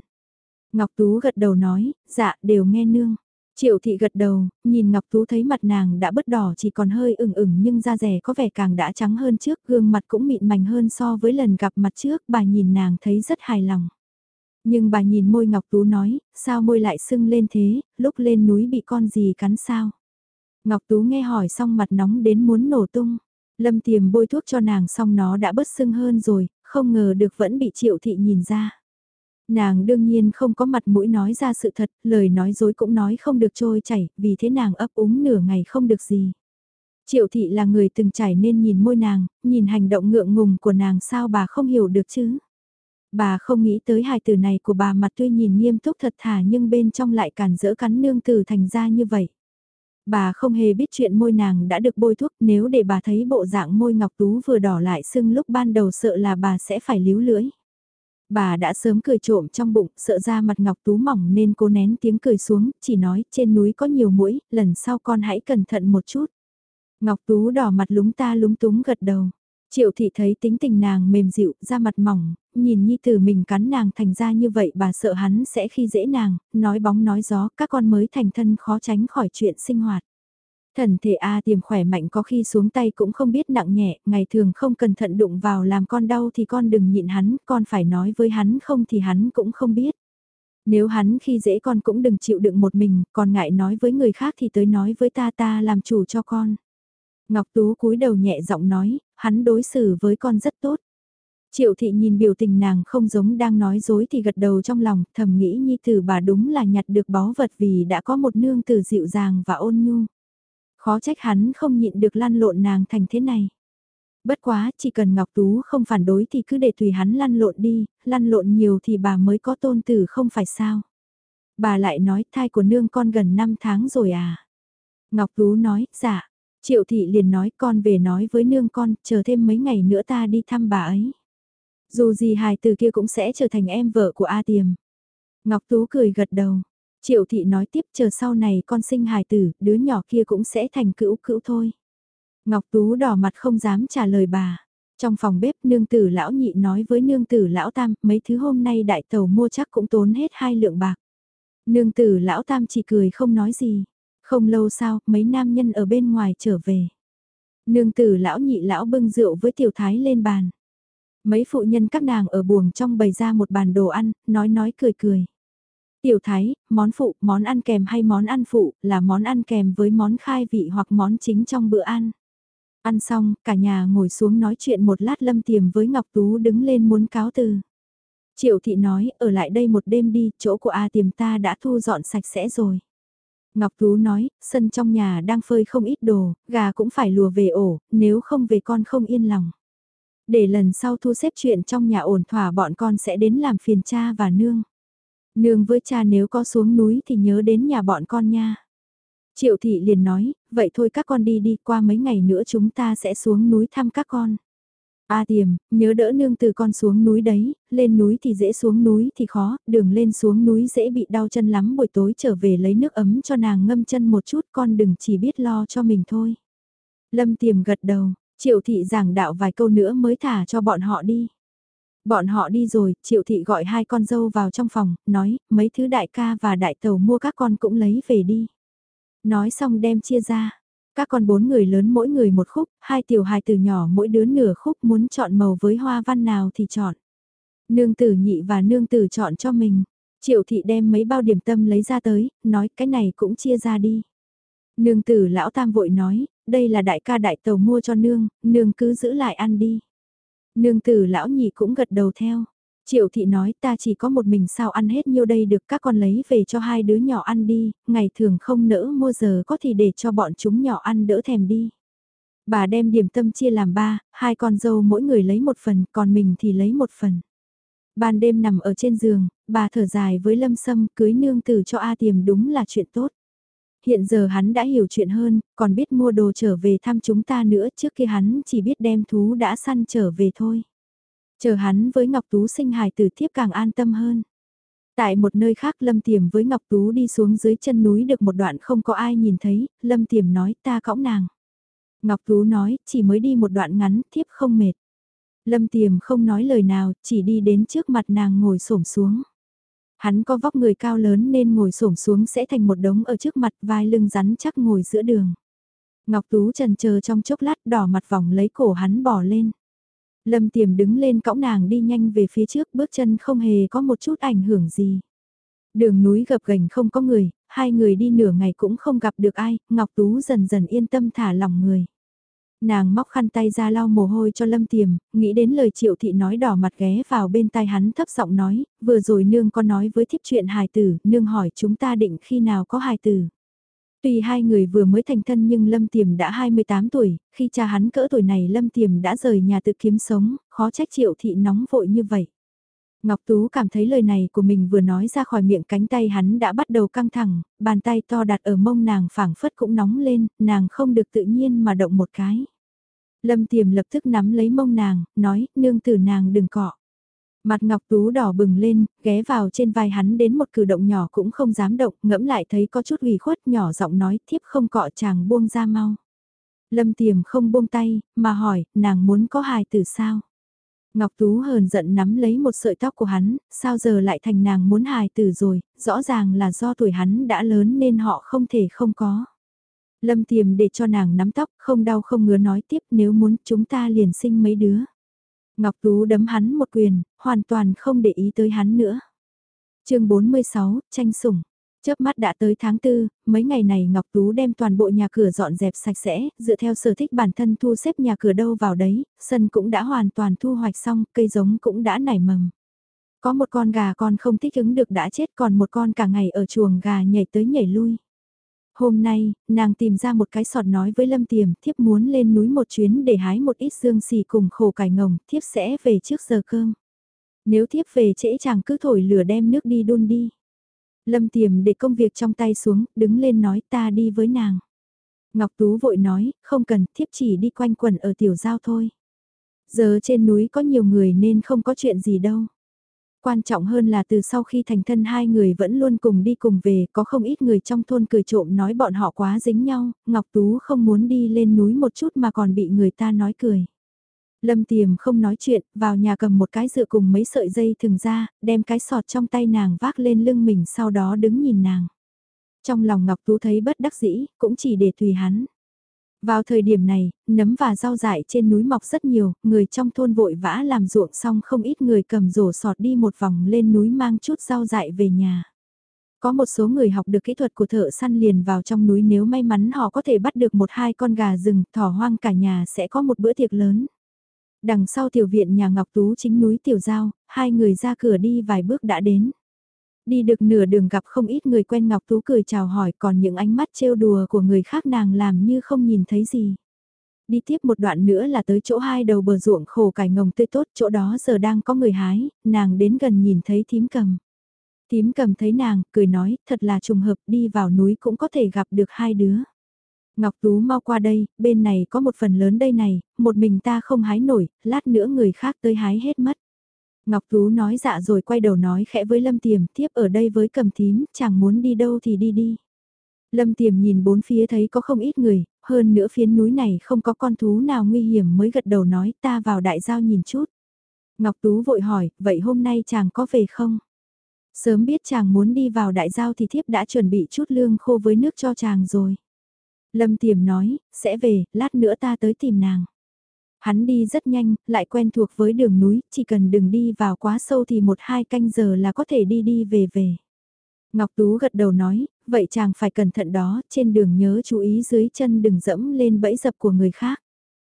Ngọc Tú gật đầu nói, dạ đều nghe nương. Triệu thị gật đầu, nhìn Ngọc Tú thấy mặt nàng đã bớt đỏ chỉ còn hơi ửng ửng nhưng da rẻ có vẻ càng đã trắng hơn trước, gương mặt cũng mịn mảnh hơn so với lần gặp mặt trước, bà nhìn nàng thấy rất hài lòng. Nhưng bà nhìn môi Ngọc Tú nói, sao môi lại sưng lên thế, lúc lên núi bị con gì cắn sao? Ngọc Tú nghe hỏi xong mặt nóng đến muốn nổ tung. Lâm tiềm bôi thuốc cho nàng xong nó đã bớt sưng hơn rồi, không ngờ được vẫn bị triệu thị nhìn ra. Nàng đương nhiên không có mặt mũi nói ra sự thật, lời nói dối cũng nói không được trôi chảy, vì thế nàng ấp úng nửa ngày không được gì. Triệu thị là người từng trải nên nhìn môi nàng, nhìn hành động ngượng ngùng của nàng sao bà không hiểu được chứ. Bà không nghĩ tới hài từ này của bà mặt tuy nhìn nghiêm túc thật thà nhưng bên trong lại cản dỡ cắn nương từ thành ra như vậy. Bà không hề biết chuyện môi nàng đã được bôi thuốc nếu để bà thấy bộ dạng môi ngọc tú vừa đỏ lại sưng lúc ban đầu sợ là bà sẽ phải líu lưỡi. Bà đã sớm cười trộm trong bụng, sợ ra mặt Ngọc Tú mỏng nên cố nén tiếng cười xuống, chỉ nói trên núi có nhiều mũi, lần sau con hãy cẩn thận một chút. Ngọc Tú đỏ mặt lúng ta lúng túng gật đầu. Triệu thị thấy tính tình nàng mềm dịu, da mặt mỏng, nhìn nhi tử mình cắn nàng thành ra như vậy bà sợ hắn sẽ khi dễ nàng, nói bóng nói gió, các con mới thành thân khó tránh khỏi chuyện sinh hoạt. Thần thể A tiềm khỏe mạnh có khi xuống tay cũng không biết nặng nhẹ, ngày thường không cẩn thận đụng vào làm con đau thì con đừng nhịn hắn, con phải nói với hắn không thì hắn cũng không biết. Nếu hắn khi dễ con cũng đừng chịu đựng một mình, còn ngại nói với người khác thì tới nói với ta ta làm chủ cho con. Ngọc Tú cúi đầu nhẹ giọng nói, hắn đối xử với con rất tốt. Triệu thị nhìn biểu tình nàng không giống đang nói dối thì gật đầu trong lòng, thầm nghĩ nhi tử bà đúng là nhặt được báu vật vì đã có một nương tử dịu dàng và ôn nhu. Khó trách hắn không nhịn được lăn lộn nàng thành thế này. Bất quá, chỉ cần Ngọc Tú không phản đối thì cứ để tùy hắn lăn lộn đi, lăn lộn nhiều thì bà mới có tôn tử không phải sao. Bà lại nói thai của nương con gần 5 tháng rồi à. Ngọc Tú nói, dạ. Triệu thị liền nói con về nói với nương con, chờ thêm mấy ngày nữa ta đi thăm bà ấy. Dù gì hài từ kia cũng sẽ trở thành em vợ của A Tiềm. Ngọc Tú cười gật đầu. Triệu thị nói tiếp chờ sau này con sinh hài tử, đứa nhỏ kia cũng sẽ thành cữu cữu thôi. Ngọc Tú đỏ mặt không dám trả lời bà. Trong phòng bếp nương tử lão nhị nói với nương tử lão tam, mấy thứ hôm nay đại tàu mua chắc cũng tốn hết hai lượng bạc. Nương tử lão tam chỉ cười không nói gì. Không lâu sau, mấy nam nhân ở bên ngoài trở về. Nương tử lão nhị lão bưng rượu với tiểu thái lên bàn. Mấy phụ nhân các nàng ở buồng trong bày ra một bàn đồ ăn, nói nói cười cười. Tiểu thái, món phụ, món ăn kèm hay món ăn phụ, là món ăn kèm với món khai vị hoặc món chính trong bữa ăn. Ăn xong, cả nhà ngồi xuống nói chuyện một lát lâm tiềm với Ngọc Tú đứng lên muốn cáo từ. Triệu thị nói, ở lại đây một đêm đi, chỗ của A tiềm ta đã thu dọn sạch sẽ rồi. Ngọc Tú nói, sân trong nhà đang phơi không ít đồ, gà cũng phải lùa về ổ, nếu không về con không yên lòng. Để lần sau thu xếp chuyện trong nhà ổn thỏa bọn con sẽ đến làm phiền cha và nương. Nương với cha nếu có xuống núi thì nhớ đến nhà bọn con nha. Triệu thị liền nói, vậy thôi các con đi đi, qua mấy ngày nữa chúng ta sẽ xuống núi thăm các con. A tiềm, nhớ đỡ nương từ con xuống núi đấy, lên núi thì dễ xuống núi thì khó, đường lên xuống núi dễ bị đau chân lắm buổi tối trở về lấy nước ấm cho nàng ngâm chân một chút con đừng chỉ biết lo cho mình thôi. Lâm tiềm gật đầu, triệu thị giảng đạo vài câu nữa mới thả cho bọn họ đi. Bọn họ đi rồi, triệu thị gọi hai con dâu vào trong phòng, nói, mấy thứ đại ca và đại tàu mua các con cũng lấy về đi. Nói xong đem chia ra. Các con bốn người lớn mỗi người một khúc, hai tiểu hài từ nhỏ mỗi đứa nửa khúc muốn chọn màu với hoa văn nào thì chọn. Nương tử nhị và nương tử chọn cho mình. Triệu thị đem mấy bao điểm tâm lấy ra tới, nói cái này cũng chia ra đi. Nương tử lão tam vội nói, đây là đại ca đại tàu mua cho nương, nương cứ giữ lại ăn đi. Nương tử lão nhị cũng gật đầu theo. Triệu thị nói ta chỉ có một mình sao ăn hết nhiêu đây được các con lấy về cho hai đứa nhỏ ăn đi, ngày thường không nỡ mua giờ có thì để cho bọn chúng nhỏ ăn đỡ thèm đi. Bà đem điểm tâm chia làm ba, hai con dâu mỗi người lấy một phần, còn mình thì lấy một phần. Ban đêm nằm ở trên giường, bà thở dài với lâm sâm cưới nương tử cho A tiềm đúng là chuyện tốt. Hiện giờ hắn đã hiểu chuyện hơn, còn biết mua đồ trở về thăm chúng ta nữa trước khi hắn chỉ biết đem thú đã săn trở về thôi. Chờ hắn với Ngọc Tú sinh hài tử thiếp càng an tâm hơn. Tại một nơi khác Lâm Tiềm với Ngọc Tú đi xuống dưới chân núi được một đoạn không có ai nhìn thấy, Lâm Tiềm nói ta cõng nàng. Ngọc Tú nói, chỉ mới đi một đoạn ngắn, thiếp không mệt. Lâm Tiềm không nói lời nào, chỉ đi đến trước mặt nàng ngồi xổm xuống. Hắn có vóc người cao lớn nên ngồi xổm xuống sẽ thành một đống ở trước mặt vai lưng rắn chắc ngồi giữa đường. Ngọc Tú trần chờ trong chốc lát đỏ mặt vòng lấy cổ hắn bỏ lên. Lâm tiềm đứng lên cõng nàng đi nhanh về phía trước bước chân không hề có một chút ảnh hưởng gì. Đường núi gập ghềnh không có người, hai người đi nửa ngày cũng không gặp được ai, Ngọc Tú dần dần yên tâm thả lòng người. Nàng móc khăn tay ra lau mồ hôi cho lâm tiềm, nghĩ đến lời triệu thị nói đỏ mặt ghé vào bên tai hắn thấp giọng nói, vừa rồi nương có nói với thiếp chuyện hài tử, nương hỏi chúng ta định khi nào có hài tử. Tuy hai người vừa mới thành thân nhưng Lâm Tiềm đã 28 tuổi, khi cha hắn cỡ tuổi này Lâm Tiềm đã rời nhà tự kiếm sống, khó trách triệu thị nóng vội như vậy. Ngọc Tú cảm thấy lời này của mình vừa nói ra khỏi miệng cánh tay hắn đã bắt đầu căng thẳng, bàn tay to đặt ở mông nàng phảng phất cũng nóng lên, nàng không được tự nhiên mà động một cái. Lâm Tiềm lập tức nắm lấy mông nàng, nói, nương tử nàng đừng cọ. Mặt Ngọc Tú đỏ bừng lên, ghé vào trên vai hắn đến một cử động nhỏ cũng không dám động, ngẫm lại thấy có chút ủy khuất nhỏ giọng nói thiếp không cọ chàng buông ra mau. Lâm tiềm không buông tay, mà hỏi, nàng muốn có hài tử sao? Ngọc Tú hờn giận nắm lấy một sợi tóc của hắn, sao giờ lại thành nàng muốn hài tử rồi, rõ ràng là do tuổi hắn đã lớn nên họ không thể không có. Lâm tiềm để cho nàng nắm tóc, không đau không ngứa nói tiếp nếu muốn chúng ta liền sinh mấy đứa. Ngọc Tú đấm hắn một quyền, hoàn toàn không để ý tới hắn nữa. chương 46, tranh sủng. Chớp mắt đã tới tháng 4, mấy ngày này Ngọc Tú đem toàn bộ nhà cửa dọn dẹp sạch sẽ, dựa theo sở thích bản thân thu xếp nhà cửa đâu vào đấy, sân cũng đã hoàn toàn thu hoạch xong, cây giống cũng đã nảy mầm. Có một con gà con không thích ứng được đã chết còn một con cả ngày ở chuồng gà nhảy tới nhảy lui. Hôm nay, nàng tìm ra một cái sọt nói với Lâm Tiềm, thiếp muốn lên núi một chuyến để hái một ít dương xì cùng khổ cải ngồng, thiếp sẽ về trước giờ cơm. Nếu thiếp về trễ chàng cứ thổi lửa đem nước đi đun đi. Lâm Tiềm để công việc trong tay xuống, đứng lên nói ta đi với nàng. Ngọc Tú vội nói, không cần, thiếp chỉ đi quanh quần ở tiểu giao thôi. Giờ trên núi có nhiều người nên không có chuyện gì đâu. Quan trọng hơn là từ sau khi thành thân hai người vẫn luôn cùng đi cùng về, có không ít người trong thôn cười trộm nói bọn họ quá dính nhau, Ngọc Tú không muốn đi lên núi một chút mà còn bị người ta nói cười. Lâm Tiềm không nói chuyện, vào nhà cầm một cái dựa cùng mấy sợi dây thường ra, đem cái sọt trong tay nàng vác lên lưng mình sau đó đứng nhìn nàng. Trong lòng Ngọc Tú thấy bất đắc dĩ, cũng chỉ để tùy hắn. Vào thời điểm này, nấm và rau dại trên núi mọc rất nhiều, người trong thôn vội vã làm ruộng xong không ít người cầm rổ sọt đi một vòng lên núi mang chút rau dại về nhà. Có một số người học được kỹ thuật của thợ săn liền vào trong núi nếu may mắn họ có thể bắt được một hai con gà rừng, thỏ hoang cả nhà sẽ có một bữa tiệc lớn. Đằng sau tiểu viện nhà Ngọc Tú chính núi Tiểu Giao, hai người ra cửa đi vài bước đã đến. Đi được nửa đường gặp không ít người quen Ngọc Tú cười chào hỏi còn những ánh mắt trêu đùa của người khác nàng làm như không nhìn thấy gì. Đi tiếp một đoạn nữa là tới chỗ hai đầu bờ ruộng khổ cải ngồng tươi tốt, chỗ đó giờ đang có người hái, nàng đến gần nhìn thấy thím cầm. Thím cầm thấy nàng, cười nói, thật là trùng hợp đi vào núi cũng có thể gặp được hai đứa. Ngọc Tú mau qua đây, bên này có một phần lớn đây này, một mình ta không hái nổi, lát nữa người khác tới hái hết mất. Ngọc Tú nói dạ rồi quay đầu nói khẽ với Lâm Tiềm, tiếp ở đây với cầm tím, chẳng muốn đi đâu thì đi đi. Lâm Tiềm nhìn bốn phía thấy có không ít người, hơn nữa phiến núi này không có con thú nào nguy hiểm mới gật đầu nói ta vào đại giao nhìn chút. Ngọc Tú vội hỏi, vậy hôm nay chàng có về không? Sớm biết chàng muốn đi vào đại giao thì thiếp đã chuẩn bị chút lương khô với nước cho chàng rồi. Lâm Tiềm nói, sẽ về, lát nữa ta tới tìm nàng. Hắn đi rất nhanh, lại quen thuộc với đường núi, chỉ cần đừng đi vào quá sâu thì một hai canh giờ là có thể đi đi về về. Ngọc Tú gật đầu nói, vậy chàng phải cẩn thận đó, trên đường nhớ chú ý dưới chân đừng dẫm lên bẫy dập của người khác.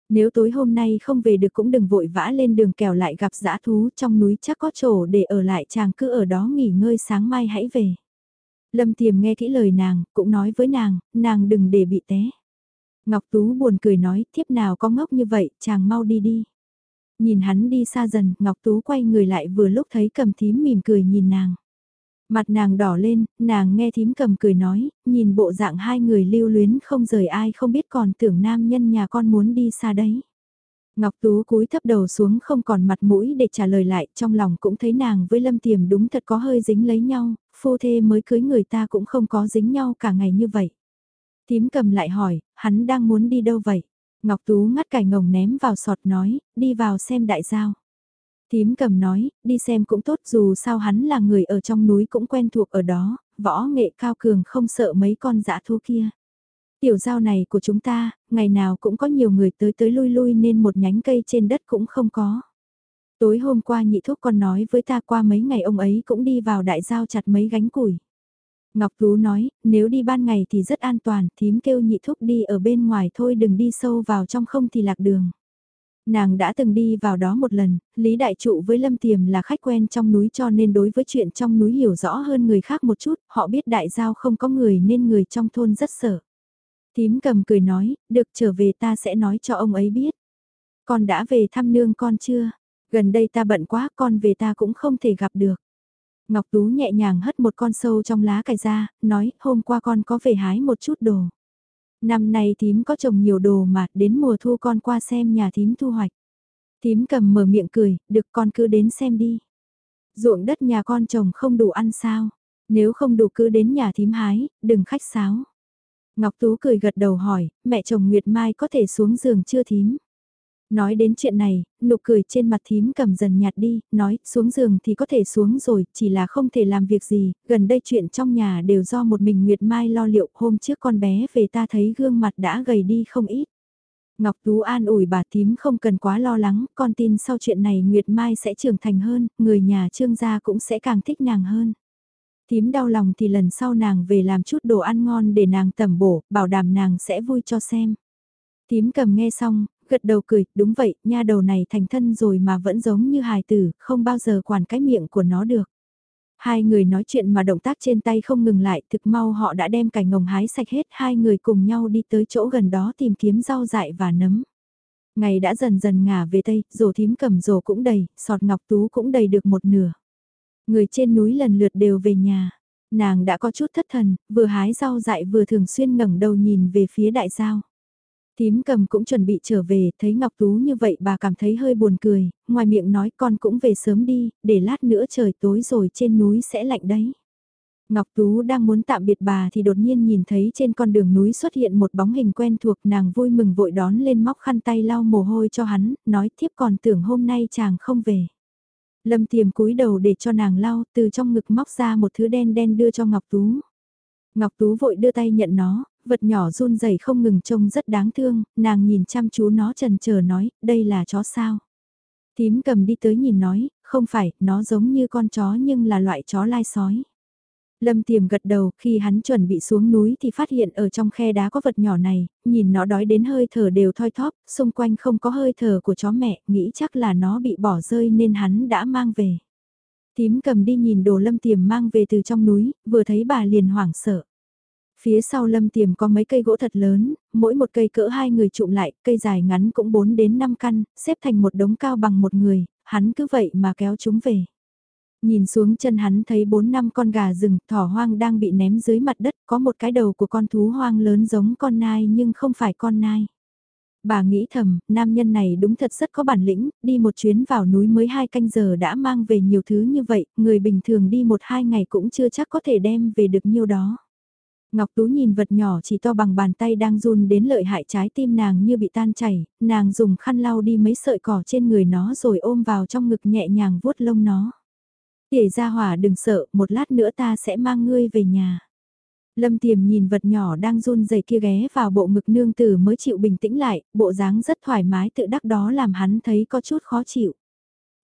Nếu tối hôm nay không về được cũng đừng vội vã lên đường kèo lại gặp dã thú trong núi chắc có chỗ để ở lại chàng cứ ở đó nghỉ ngơi sáng mai hãy về. Lâm Tiềm nghe kỹ lời nàng, cũng nói với nàng, nàng đừng để bị té. Ngọc Tú buồn cười nói, thiếp nào có ngốc như vậy, chàng mau đi đi. Nhìn hắn đi xa dần, Ngọc Tú quay người lại vừa lúc thấy cầm thím mỉm cười nhìn nàng. Mặt nàng đỏ lên, nàng nghe thím cầm cười nói, nhìn bộ dạng hai người lưu luyến không rời ai không biết còn tưởng nam nhân nhà con muốn đi xa đấy. Ngọc Tú cúi thấp đầu xuống không còn mặt mũi để trả lời lại, trong lòng cũng thấy nàng với Lâm Tiềm đúng thật có hơi dính lấy nhau, phu thê mới cưới người ta cũng không có dính nhau cả ngày như vậy. Tím cầm lại hỏi, hắn đang muốn đi đâu vậy? Ngọc Tú ngắt cải ngồng ném vào sọt nói, đi vào xem đại giao. Tím cầm nói, đi xem cũng tốt dù sao hắn là người ở trong núi cũng quen thuộc ở đó, võ nghệ cao cường không sợ mấy con dã thú kia. Tiểu giao này của chúng ta, ngày nào cũng có nhiều người tới tới lui lui nên một nhánh cây trên đất cũng không có. Tối hôm qua nhị thúc còn nói với ta qua mấy ngày ông ấy cũng đi vào đại giao chặt mấy gánh củi. Ngọc Tú nói, nếu đi ban ngày thì rất an toàn, thím kêu nhị thúc đi ở bên ngoài thôi đừng đi sâu vào trong không thì lạc đường. Nàng đã từng đi vào đó một lần, Lý Đại Trụ với Lâm Tiềm là khách quen trong núi cho nên đối với chuyện trong núi hiểu rõ hơn người khác một chút, họ biết đại giao không có người nên người trong thôn rất sợ. Tím cầm cười nói, được trở về ta sẽ nói cho ông ấy biết. Con đã về thăm nương con chưa? Gần đây ta bận quá con về ta cũng không thể gặp được. Ngọc Tú nhẹ nhàng hất một con sâu trong lá cải ra, nói hôm qua con có về hái một chút đồ. Năm nay thím có trồng nhiều đồ mà đến mùa thu con qua xem nhà thím thu hoạch. Thím cầm mở miệng cười, được con cứ đến xem đi. Ruộng đất nhà con trồng không đủ ăn sao, nếu không đủ cứ đến nhà thím hái, đừng khách sáo. Ngọc Tú cười gật đầu hỏi, mẹ chồng Nguyệt Mai có thể xuống giường chưa thím? Nói đến chuyện này, nụ cười trên mặt thím cầm dần nhạt đi, nói, xuống giường thì có thể xuống rồi, chỉ là không thể làm việc gì, gần đây chuyện trong nhà đều do một mình Nguyệt Mai lo liệu, hôm trước con bé về ta thấy gương mặt đã gầy đi không ít. Ngọc Tú an ủi bà thím không cần quá lo lắng, con tin sau chuyện này Nguyệt Mai sẽ trưởng thành hơn, người nhà trương gia cũng sẽ càng thích nàng hơn. Thím đau lòng thì lần sau nàng về làm chút đồ ăn ngon để nàng tẩm bổ, bảo đảm nàng sẽ vui cho xem. Thím cầm nghe xong, gật đầu cười, đúng vậy, nha đầu này thành thân rồi mà vẫn giống như hài tử, không bao giờ quản cái miệng của nó được. Hai người nói chuyện mà động tác trên tay không ngừng lại, thực mau họ đã đem cải ngồng hái sạch hết, hai người cùng nhau đi tới chỗ gần đó tìm kiếm rau dại và nấm. Ngày đã dần dần ngả về tây, rổ thím cầm rổ cũng đầy, sọt ngọc tú cũng đầy được một nửa. Người trên núi lần lượt đều về nhà. Nàng đã có chút thất thần, vừa hái rau dại vừa thường xuyên ngẩng đầu nhìn về phía đại giao. Tím cầm cũng chuẩn bị trở về, thấy Ngọc Tú như vậy bà cảm thấy hơi buồn cười, ngoài miệng nói con cũng về sớm đi, để lát nữa trời tối rồi trên núi sẽ lạnh đấy. Ngọc Tú đang muốn tạm biệt bà thì đột nhiên nhìn thấy trên con đường núi xuất hiện một bóng hình quen thuộc nàng vui mừng vội đón lên móc khăn tay lau mồ hôi cho hắn, nói tiếp còn tưởng hôm nay chàng không về. Lâm tiềm cúi đầu để cho nàng lau từ trong ngực móc ra một thứ đen đen đưa cho Ngọc Tú. Ngọc Tú vội đưa tay nhận nó, vật nhỏ run rẩy không ngừng trông rất đáng thương, nàng nhìn chăm chú nó trần chờ nói, đây là chó sao. Tím cầm đi tới nhìn nói, không phải, nó giống như con chó nhưng là loại chó lai sói. Lâm tiềm gật đầu, khi hắn chuẩn bị xuống núi thì phát hiện ở trong khe đá có vật nhỏ này, nhìn nó đói đến hơi thở đều thoi thóp, xung quanh không có hơi thở của chó mẹ, nghĩ chắc là nó bị bỏ rơi nên hắn đã mang về. Tím cầm đi nhìn đồ lâm tiềm mang về từ trong núi, vừa thấy bà liền hoảng sợ. Phía sau lâm tiềm có mấy cây gỗ thật lớn, mỗi một cây cỡ hai người trụm lại, cây dài ngắn cũng 4 đến 5 căn, xếp thành một đống cao bằng một người, hắn cứ vậy mà kéo chúng về. Nhìn xuống chân hắn thấy 4 năm con gà rừng, thỏ hoang đang bị ném dưới mặt đất, có một cái đầu của con thú hoang lớn giống con nai nhưng không phải con nai. Bà nghĩ thầm, nam nhân này đúng thật rất có bản lĩnh, đi một chuyến vào núi mới hai canh giờ đã mang về nhiều thứ như vậy, người bình thường đi một hai ngày cũng chưa chắc có thể đem về được nhiêu đó. Ngọc Tú nhìn vật nhỏ chỉ to bằng bàn tay đang run đến lợi hại trái tim nàng như bị tan chảy, nàng dùng khăn lau đi mấy sợi cỏ trên người nó rồi ôm vào trong ngực nhẹ nhàng vuốt lông nó. Tể ra hỏa đừng sợ, một lát nữa ta sẽ mang ngươi về nhà. Lâm tiềm nhìn vật nhỏ đang run rẩy kia ghé vào bộ ngực nương tử mới chịu bình tĩnh lại, bộ dáng rất thoải mái tự đắc đó làm hắn thấy có chút khó chịu.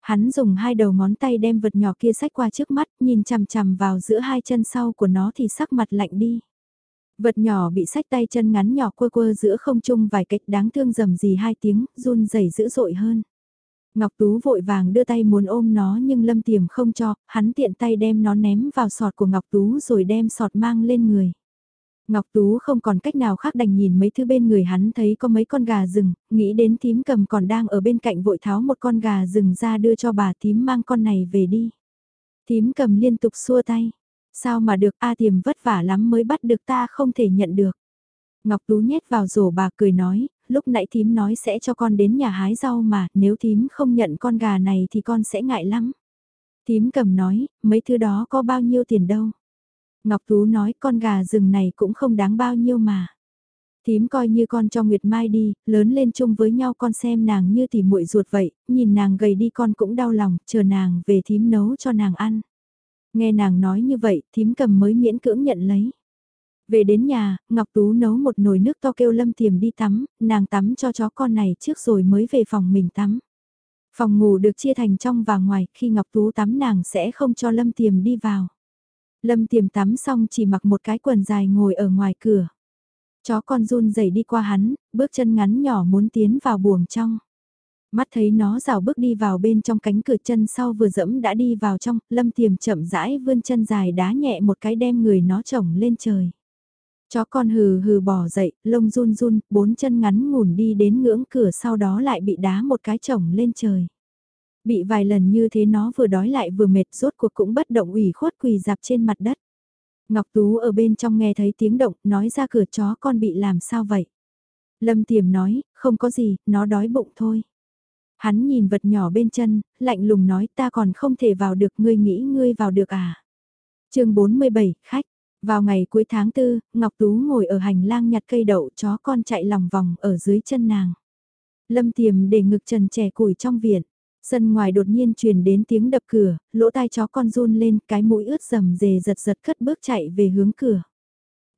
Hắn dùng hai đầu ngón tay đem vật nhỏ kia sách qua trước mắt, nhìn chằm chằm vào giữa hai chân sau của nó thì sắc mặt lạnh đi. Vật nhỏ bị sách tay chân ngắn nhỏ quơ quơ giữa không trung vài cách đáng thương rầm gì hai tiếng, run rẩy dữ dội hơn. Ngọc Tú vội vàng đưa tay muốn ôm nó nhưng Lâm Tiềm không cho, hắn tiện tay đem nó ném vào sọt của Ngọc Tú rồi đem sọt mang lên người. Ngọc Tú không còn cách nào khác đành nhìn mấy thứ bên người hắn thấy có mấy con gà rừng, nghĩ đến tím cầm còn đang ở bên cạnh vội tháo một con gà rừng ra đưa cho bà tím mang con này về đi. Tím cầm liên tục xua tay. Sao mà được A tiềm vất vả lắm mới bắt được ta không thể nhận được. Ngọc Tú nhét vào rổ bà cười nói, lúc nãy thím nói sẽ cho con đến nhà hái rau mà, nếu thím không nhận con gà này thì con sẽ ngại lắm. Thím cầm nói, mấy thứ đó có bao nhiêu tiền đâu. Ngọc Tú nói con gà rừng này cũng không đáng bao nhiêu mà. Thím coi như con cho Nguyệt Mai đi, lớn lên chung với nhau con xem nàng như tỉ muội ruột vậy, nhìn nàng gầy đi con cũng đau lòng, chờ nàng về thím nấu cho nàng ăn. Nghe nàng nói như vậy, thím cầm mới miễn cưỡng nhận lấy. Về đến nhà, Ngọc Tú nấu một nồi nước to kêu Lâm Tiềm đi tắm, nàng tắm cho chó con này trước rồi mới về phòng mình tắm. Phòng ngủ được chia thành trong và ngoài, khi Ngọc Tú tắm nàng sẽ không cho Lâm Tiềm đi vào. Lâm Tiềm tắm xong chỉ mặc một cái quần dài ngồi ở ngoài cửa. Chó con run rẩy đi qua hắn, bước chân ngắn nhỏ muốn tiến vào buồng trong. Mắt thấy nó rào bước đi vào bên trong cánh cửa chân sau vừa dẫm đã đi vào trong, Lâm Tiềm chậm rãi vươn chân dài đá nhẹ một cái đem người nó trồng lên trời. Chó con hừ hừ bỏ dậy, lông run run, bốn chân ngắn ngủn đi đến ngưỡng cửa sau đó lại bị đá một cái chồng lên trời. Bị vài lần như thế nó vừa đói lại vừa mệt rốt cuộc cũng bất động ủy khuất quỳ dạp trên mặt đất. Ngọc Tú ở bên trong nghe thấy tiếng động, nói ra cửa chó con bị làm sao vậy? Lâm Tiềm nói, không có gì, nó đói bụng thôi. Hắn nhìn vật nhỏ bên chân, lạnh lùng nói ta còn không thể vào được ngươi nghĩ ngươi vào được à? chương 47, khách. Vào ngày cuối tháng 4, Ngọc Tú ngồi ở hành lang nhặt cây đậu chó con chạy lòng vòng ở dưới chân nàng. Lâm tiềm để ngực trần trẻ củi trong viện. Sân ngoài đột nhiên truyền đến tiếng đập cửa, lỗ tai chó con run lên, cái mũi ướt rầm rề giật giật cất bước chạy về hướng cửa.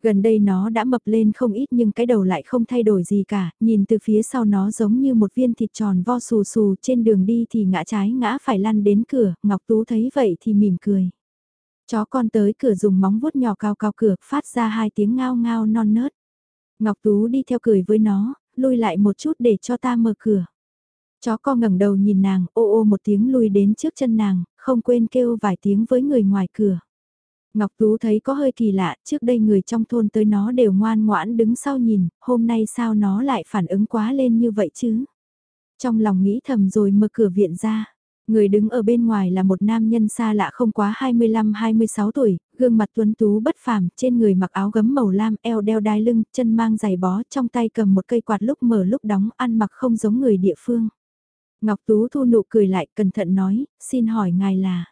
Gần đây nó đã mập lên không ít nhưng cái đầu lại không thay đổi gì cả, nhìn từ phía sau nó giống như một viên thịt tròn vo xù xù trên đường đi thì ngã trái ngã phải lăn đến cửa, Ngọc Tú thấy vậy thì mỉm cười. Chó con tới cửa dùng móng vuốt nhỏ cao cao cửa, phát ra hai tiếng ngao ngao non nớt. Ngọc Tú đi theo cười với nó, lùi lại một chút để cho ta mở cửa. Chó con ngẩng đầu nhìn nàng, ô ô một tiếng lùi đến trước chân nàng, không quên kêu vài tiếng với người ngoài cửa. Ngọc Tú thấy có hơi kỳ lạ, trước đây người trong thôn tới nó đều ngoan ngoãn đứng sau nhìn, hôm nay sao nó lại phản ứng quá lên như vậy chứ? Trong lòng nghĩ thầm rồi mở cửa viện ra. Người đứng ở bên ngoài là một nam nhân xa lạ không quá 25-26 tuổi, gương mặt tuấn tú bất phàm, trên người mặc áo gấm màu lam, eo đeo đai lưng, chân mang giày bó, trong tay cầm một cây quạt lúc mở lúc đóng, ăn mặc không giống người địa phương. Ngọc Tú thu nụ cười lại, cẩn thận nói, xin hỏi ngài là...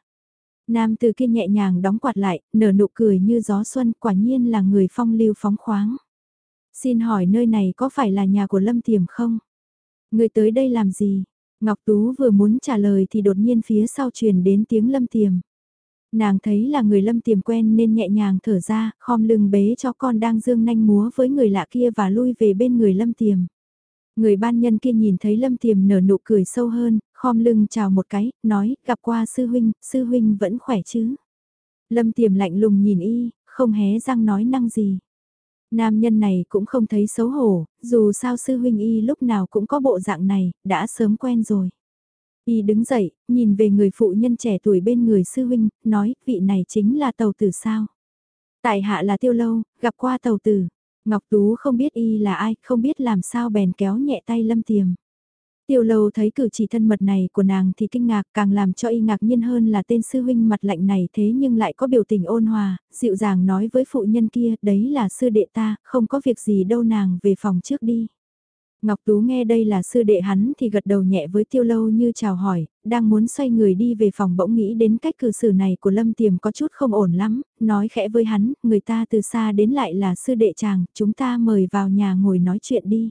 Nam từ kia nhẹ nhàng đóng quạt lại, nở nụ cười như gió xuân, quả nhiên là người phong lưu phóng khoáng. Xin hỏi nơi này có phải là nhà của Lâm Tiềm không? Người tới đây làm gì? Ngọc Tú vừa muốn trả lời thì đột nhiên phía sau truyền đến tiếng lâm tiềm. Nàng thấy là người lâm tiềm quen nên nhẹ nhàng thở ra, khom lưng bế cho con đang dương nanh múa với người lạ kia và lui về bên người lâm tiềm. Người ban nhân kia nhìn thấy lâm tiềm nở nụ cười sâu hơn, khom lưng chào một cái, nói, gặp qua sư huynh, sư huynh vẫn khỏe chứ. Lâm tiềm lạnh lùng nhìn y, không hé răng nói năng gì. Nam nhân này cũng không thấy xấu hổ, dù sao sư huynh y lúc nào cũng có bộ dạng này, đã sớm quen rồi. Y đứng dậy, nhìn về người phụ nhân trẻ tuổi bên người sư huynh, nói, vị này chính là tàu tử sao. Tại hạ là tiêu lâu, gặp qua tàu tử. Ngọc Tú không biết y là ai, không biết làm sao bèn kéo nhẹ tay lâm tiềm. Tiêu lâu thấy cử chỉ thân mật này của nàng thì kinh ngạc càng làm cho y ngạc nhiên hơn là tên sư huynh mặt lạnh này thế nhưng lại có biểu tình ôn hòa, dịu dàng nói với phụ nhân kia đấy là sư đệ ta, không có việc gì đâu nàng về phòng trước đi. Ngọc Tú nghe đây là sư đệ hắn thì gật đầu nhẹ với tiêu lâu như chào hỏi, đang muốn xoay người đi về phòng bỗng nghĩ đến cách cử xử này của Lâm Tiềm có chút không ổn lắm, nói khẽ với hắn, người ta từ xa đến lại là sư đệ chàng, chúng ta mời vào nhà ngồi nói chuyện đi.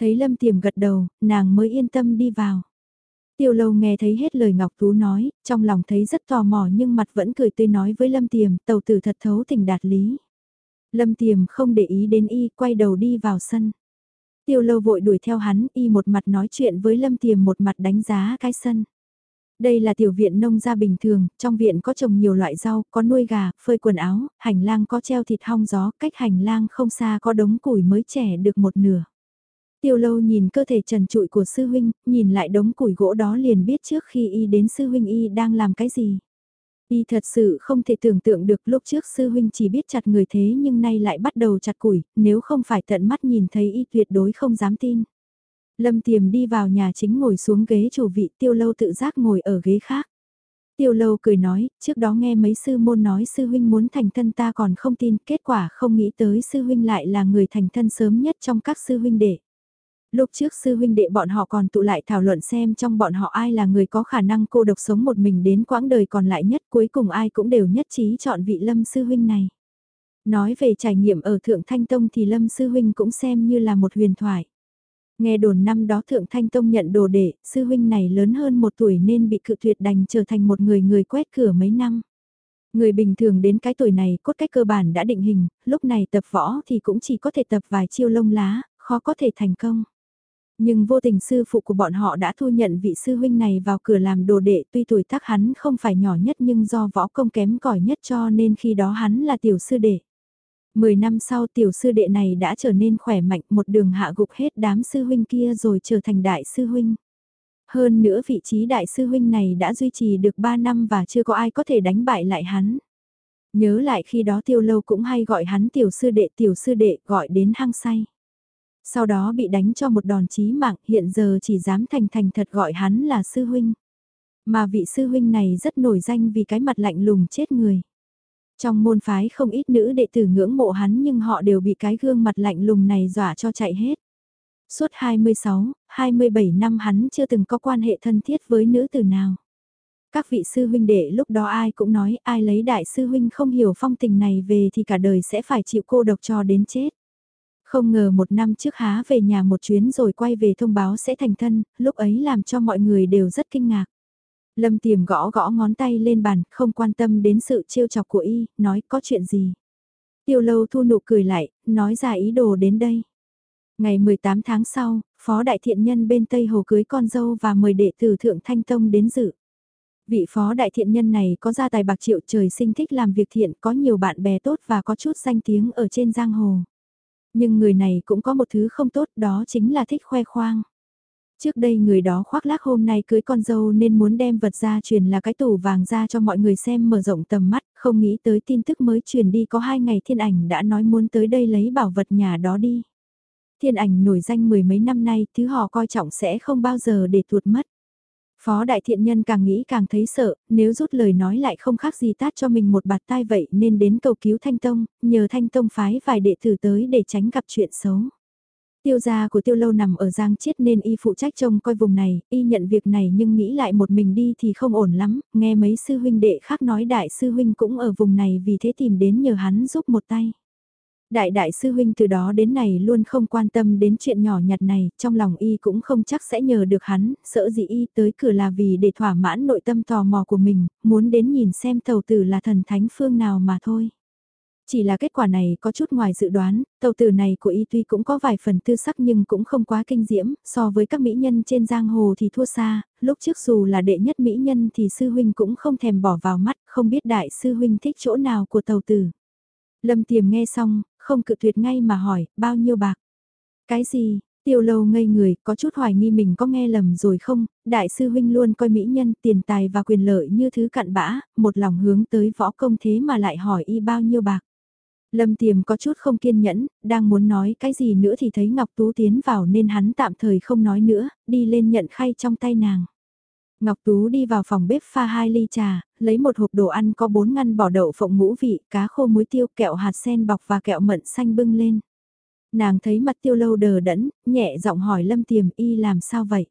Thấy Lâm Tiềm gật đầu, nàng mới yên tâm đi vào. Tiêu lâu nghe thấy hết lời Ngọc Tú nói, trong lòng thấy rất tò mò nhưng mặt vẫn cười tươi nói với Lâm Tiềm, tàu tử thật thấu tình đạt lý. Lâm Tiềm không để ý đến y, quay đầu đi vào sân. Tiêu lâu vội đuổi theo hắn, y một mặt nói chuyện với Lâm Tiềm một mặt đánh giá cái sân. Đây là tiểu viện nông gia bình thường, trong viện có trồng nhiều loại rau, có nuôi gà, phơi quần áo, hành lang có treo thịt hong gió, cách hành lang không xa có đống củi mới trẻ được một nửa. Tiêu lâu nhìn cơ thể trần trụi của sư huynh, nhìn lại đống củi gỗ đó liền biết trước khi y đến sư huynh y đang làm cái gì. Y thật sự không thể tưởng tượng được lúc trước sư huynh chỉ biết chặt người thế nhưng nay lại bắt đầu chặt củi, nếu không phải tận mắt nhìn thấy y tuyệt đối không dám tin. Lâm tiềm đi vào nhà chính ngồi xuống ghế chủ vị tiêu lâu tự giác ngồi ở ghế khác. Tiêu lâu cười nói, trước đó nghe mấy sư môn nói sư huynh muốn thành thân ta còn không tin, kết quả không nghĩ tới sư huynh lại là người thành thân sớm nhất trong các sư huynh đệ lúc trước sư huynh đệ bọn họ còn tụ lại thảo luận xem trong bọn họ ai là người có khả năng cô độc sống một mình đến quãng đời còn lại nhất cuối cùng ai cũng đều nhất trí chọn vị lâm sư huynh này. Nói về trải nghiệm ở Thượng Thanh Tông thì lâm sư huynh cũng xem như là một huyền thoại. Nghe đồn năm đó Thượng Thanh Tông nhận đồ đệ, sư huynh này lớn hơn một tuổi nên bị cự tuyệt đành trở thành một người người quét cửa mấy năm. Người bình thường đến cái tuổi này cốt cách cơ bản đã định hình, lúc này tập võ thì cũng chỉ có thể tập vài chiêu lông lá, khó có thể thành công. Nhưng vô tình sư phụ của bọn họ đã thu nhận vị sư huynh này vào cửa làm đồ đệ, tuy tuổi tác hắn không phải nhỏ nhất nhưng do võ công kém cỏi nhất cho nên khi đó hắn là tiểu sư đệ. Mười năm sau tiểu sư đệ này đã trở nên khỏe mạnh, một đường hạ gục hết đám sư huynh kia rồi trở thành đại sư huynh. Hơn nữa vị trí đại sư huynh này đã duy trì được 3 năm và chưa có ai có thể đánh bại lại hắn. Nhớ lại khi đó tiêu lâu cũng hay gọi hắn tiểu sư đệ, tiểu sư đệ gọi đến hang say. Sau đó bị đánh cho một đòn chí mạng hiện giờ chỉ dám thành thành thật gọi hắn là sư huynh. Mà vị sư huynh này rất nổi danh vì cái mặt lạnh lùng chết người. Trong môn phái không ít nữ đệ tử ngưỡng mộ hắn nhưng họ đều bị cái gương mặt lạnh lùng này dọa cho chạy hết. Suốt 26, 27 năm hắn chưa từng có quan hệ thân thiết với nữ tử nào. Các vị sư huynh đệ lúc đó ai cũng nói ai lấy đại sư huynh không hiểu phong tình này về thì cả đời sẽ phải chịu cô độc cho đến chết. Không ngờ một năm trước há về nhà một chuyến rồi quay về thông báo sẽ thành thân, lúc ấy làm cho mọi người đều rất kinh ngạc. Lâm tiềm gõ gõ ngón tay lên bàn, không quan tâm đến sự trêu chọc của y, nói có chuyện gì. Tiêu lâu thu nụ cười lại, nói ra ý đồ đến đây. Ngày 18 tháng sau, Phó Đại Thiện Nhân bên Tây Hồ cưới con dâu và mời đệ tử Thượng Thanh Tông đến dự. Vị Phó Đại Thiện Nhân này có gia tài bạc triệu trời sinh thích làm việc thiện, có nhiều bạn bè tốt và có chút danh tiếng ở trên giang hồ. Nhưng người này cũng có một thứ không tốt đó chính là thích khoe khoang. Trước đây người đó khoác lác hôm nay cưới con dâu nên muốn đem vật ra truyền là cái tủ vàng ra cho mọi người xem mở rộng tầm mắt, không nghĩ tới tin tức mới truyền đi có hai ngày thiên ảnh đã nói muốn tới đây lấy bảo vật nhà đó đi. Thiên ảnh nổi danh mười mấy năm nay, thứ họ coi trọng sẽ không bao giờ để tuột mất. Phó đại thiện nhân càng nghĩ càng thấy sợ, nếu rút lời nói lại không khác gì tát cho mình một bạt tai vậy nên đến cầu cứu Thanh Tông, nhờ Thanh Tông phái vài đệ tử tới để tránh gặp chuyện xấu. Tiêu gia của tiêu lâu nằm ở Giang Chiết nên y phụ trách trông coi vùng này, y nhận việc này nhưng nghĩ lại một mình đi thì không ổn lắm, nghe mấy sư huynh đệ khác nói đại sư huynh cũng ở vùng này vì thế tìm đến nhờ hắn giúp một tay. Đại đại sư huynh từ đó đến này luôn không quan tâm đến chuyện nhỏ nhặt này, trong lòng y cũng không chắc sẽ nhờ được hắn, sợ gì y tới cửa là vì để thỏa mãn nội tâm tò mò của mình, muốn đến nhìn xem tàu tử là thần thánh phương nào mà thôi. Chỉ là kết quả này có chút ngoài dự đoán, tàu tử này của y tuy cũng có vài phần tư sắc nhưng cũng không quá kinh diễm, so với các mỹ nhân trên giang hồ thì thua xa, lúc trước dù là đệ nhất mỹ nhân thì sư huynh cũng không thèm bỏ vào mắt, không biết đại sư huynh thích chỗ nào của tàu tử. Lâm tiềm nghe xong, không cự tuyệt ngay mà hỏi, bao nhiêu bạc? Cái gì? Tiêu lâu ngây người, có chút hoài nghi mình có nghe lầm rồi không, đại sư huynh luôn coi mỹ nhân, tiền tài và quyền lợi như thứ cặn bã, một lòng hướng tới võ công thế mà lại hỏi y bao nhiêu bạc. Lâm Tiềm có chút không kiên nhẫn, đang muốn nói cái gì nữa thì thấy Ngọc Tú tiến vào nên hắn tạm thời không nói nữa, đi lên nhận khay trong tay nàng. Ngọc Tú đi vào phòng bếp pha hai ly trà, lấy một hộp đồ ăn có bốn ngăn bỏ đậu phộng ngũ vị, cá khô muối tiêu, kẹo hạt sen bọc và kẹo mận xanh bưng lên. Nàng thấy mặt tiêu lâu đờ đẫn, nhẹ giọng hỏi Lâm Tiềm y làm sao vậy?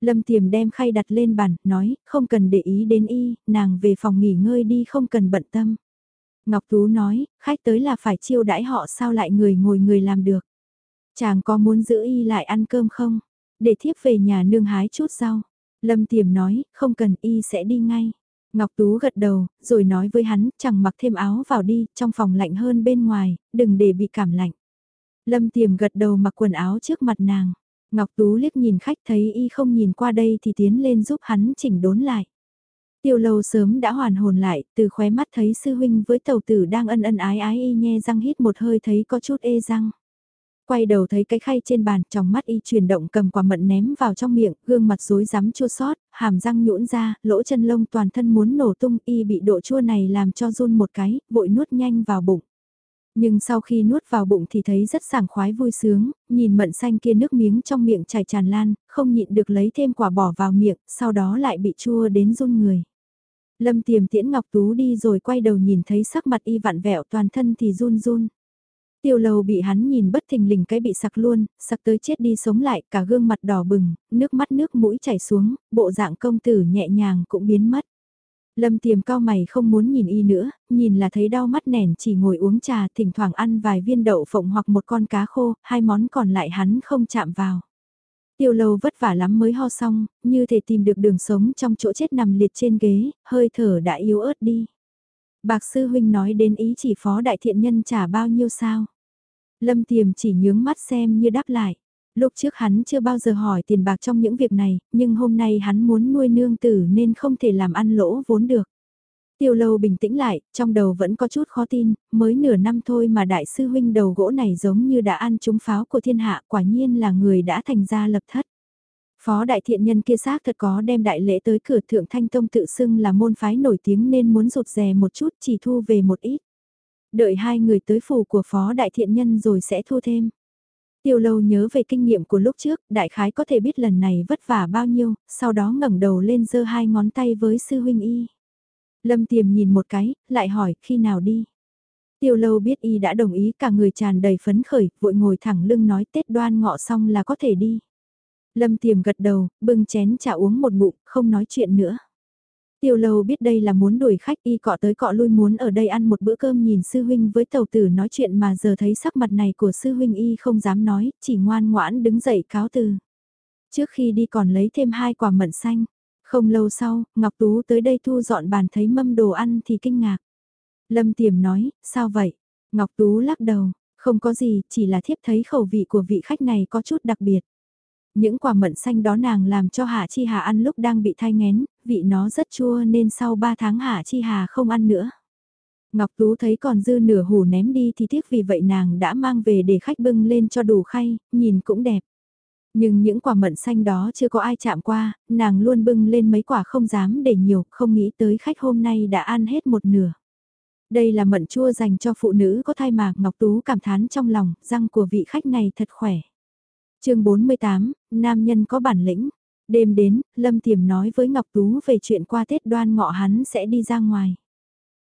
Lâm Tiềm đem khay đặt lên bàn, nói, không cần để ý đến y, nàng về phòng nghỉ ngơi đi không cần bận tâm. Ngọc Tú nói, khách tới là phải chiêu đãi họ sao lại người ngồi người làm được. Chàng có muốn giữ y lại ăn cơm không? Để thiếp về nhà nương hái chút rau. Lâm Tiềm nói, không cần y sẽ đi ngay. Ngọc Tú gật đầu, rồi nói với hắn, chẳng mặc thêm áo vào đi, trong phòng lạnh hơn bên ngoài, đừng để bị cảm lạnh. Lâm Tiềm gật đầu mặc quần áo trước mặt nàng. Ngọc Tú liếc nhìn khách thấy y không nhìn qua đây thì tiến lên giúp hắn chỉnh đốn lại. Tiêu lâu sớm đã hoàn hồn lại, từ khóe mắt thấy sư huynh với tàu tử đang ân ân ái ái y nhe răng hít một hơi thấy có chút ê răng. Quay đầu thấy cái khay trên bàn, trong mắt y chuyển động cầm quả mận ném vào trong miệng, gương mặt rối rắm chua sót, hàm răng nhũn ra, lỗ chân lông toàn thân muốn nổ tung y bị độ chua này làm cho run một cái, vội nuốt nhanh vào bụng. Nhưng sau khi nuốt vào bụng thì thấy rất sảng khoái vui sướng, nhìn mận xanh kia nước miếng trong miệng chảy tràn lan, không nhịn được lấy thêm quả bỏ vào miệng, sau đó lại bị chua đến run người. Lâm tiềm tiễn Ngọc Tú đi rồi quay đầu nhìn thấy sắc mặt y vặn vẹo toàn thân thì run run. Tiêu lầu bị hắn nhìn bất thình lình cái bị sặc luôn, sặc tới chết đi sống lại, cả gương mặt đỏ bừng, nước mắt nước mũi chảy xuống, bộ dạng công tử nhẹ nhàng cũng biến mất. Lâm tiềm cao mày không muốn nhìn y nữa, nhìn là thấy đau mắt nẻn chỉ ngồi uống trà thỉnh thoảng ăn vài viên đậu phộng hoặc một con cá khô, hai món còn lại hắn không chạm vào. Tiêu lâu vất vả lắm mới ho xong, như thể tìm được đường sống trong chỗ chết nằm liệt trên ghế, hơi thở đã yếu ớt đi. Bạc sư huynh nói đến ý chỉ phó đại thiện nhân trả bao nhiêu sao. Lâm tiềm chỉ nhướng mắt xem như đáp lại. Lúc trước hắn chưa bao giờ hỏi tiền bạc trong những việc này, nhưng hôm nay hắn muốn nuôi nương tử nên không thể làm ăn lỗ vốn được. Tiêu lâu bình tĩnh lại, trong đầu vẫn có chút khó tin, mới nửa năm thôi mà đại sư huynh đầu gỗ này giống như đã ăn trúng pháo của thiên hạ quả nhiên là người đã thành ra lập thất. Phó đại thiện nhân kia xác thật có đem đại lễ tới cửa thượng thanh tông tự xưng là môn phái nổi tiếng nên muốn rụt rè một chút chỉ thu về một ít. Đợi hai người tới phủ của phó đại thiện nhân rồi sẽ thu thêm. Tiêu lâu nhớ về kinh nghiệm của lúc trước, đại khái có thể biết lần này vất vả bao nhiêu, sau đó ngẩng đầu lên giơ hai ngón tay với sư huynh y. Lâm tiềm nhìn một cái, lại hỏi, khi nào đi? Tiêu lâu biết y đã đồng ý cả người tràn đầy phấn khởi, vội ngồi thẳng lưng nói Tết đoan ngọ xong là có thể đi. Lâm tiềm gật đầu, bưng chén trà uống một ngụm, không nói chuyện nữa. Tiêu lâu biết đây là muốn đuổi khách y cọ tới cọ lui muốn ở đây ăn một bữa cơm nhìn sư huynh với tàu tử nói chuyện mà giờ thấy sắc mặt này của sư huynh y không dám nói, chỉ ngoan ngoãn đứng dậy cáo từ. Trước khi đi còn lấy thêm hai quả mận xanh. Không lâu sau, Ngọc Tú tới đây thu dọn bàn thấy mâm đồ ăn thì kinh ngạc. Lâm Tiềm nói, sao vậy? Ngọc Tú lắc đầu, không có gì, chỉ là thiếp thấy khẩu vị của vị khách này có chút đặc biệt. Những quả mận xanh đó nàng làm cho Hạ Chi Hà ăn lúc đang bị thai ngén, vị nó rất chua nên sau 3 tháng Hạ Chi Hà không ăn nữa. Ngọc Tú thấy còn dư nửa hủ ném đi thì tiếc vì vậy nàng đã mang về để khách bưng lên cho đủ khay, nhìn cũng đẹp. Nhưng những quả mận xanh đó chưa có ai chạm qua, nàng luôn bưng lên mấy quả không dám để nhiều, không nghĩ tới khách hôm nay đã ăn hết một nửa. Đây là mận chua dành cho phụ nữ có thai mạc Ngọc Tú cảm thán trong lòng, răng của vị khách này thật khỏe chương 48, nam nhân có bản lĩnh. Đêm đến, Lâm Tiềm nói với Ngọc Tú về chuyện qua Tết đoan ngọ hắn sẽ đi ra ngoài.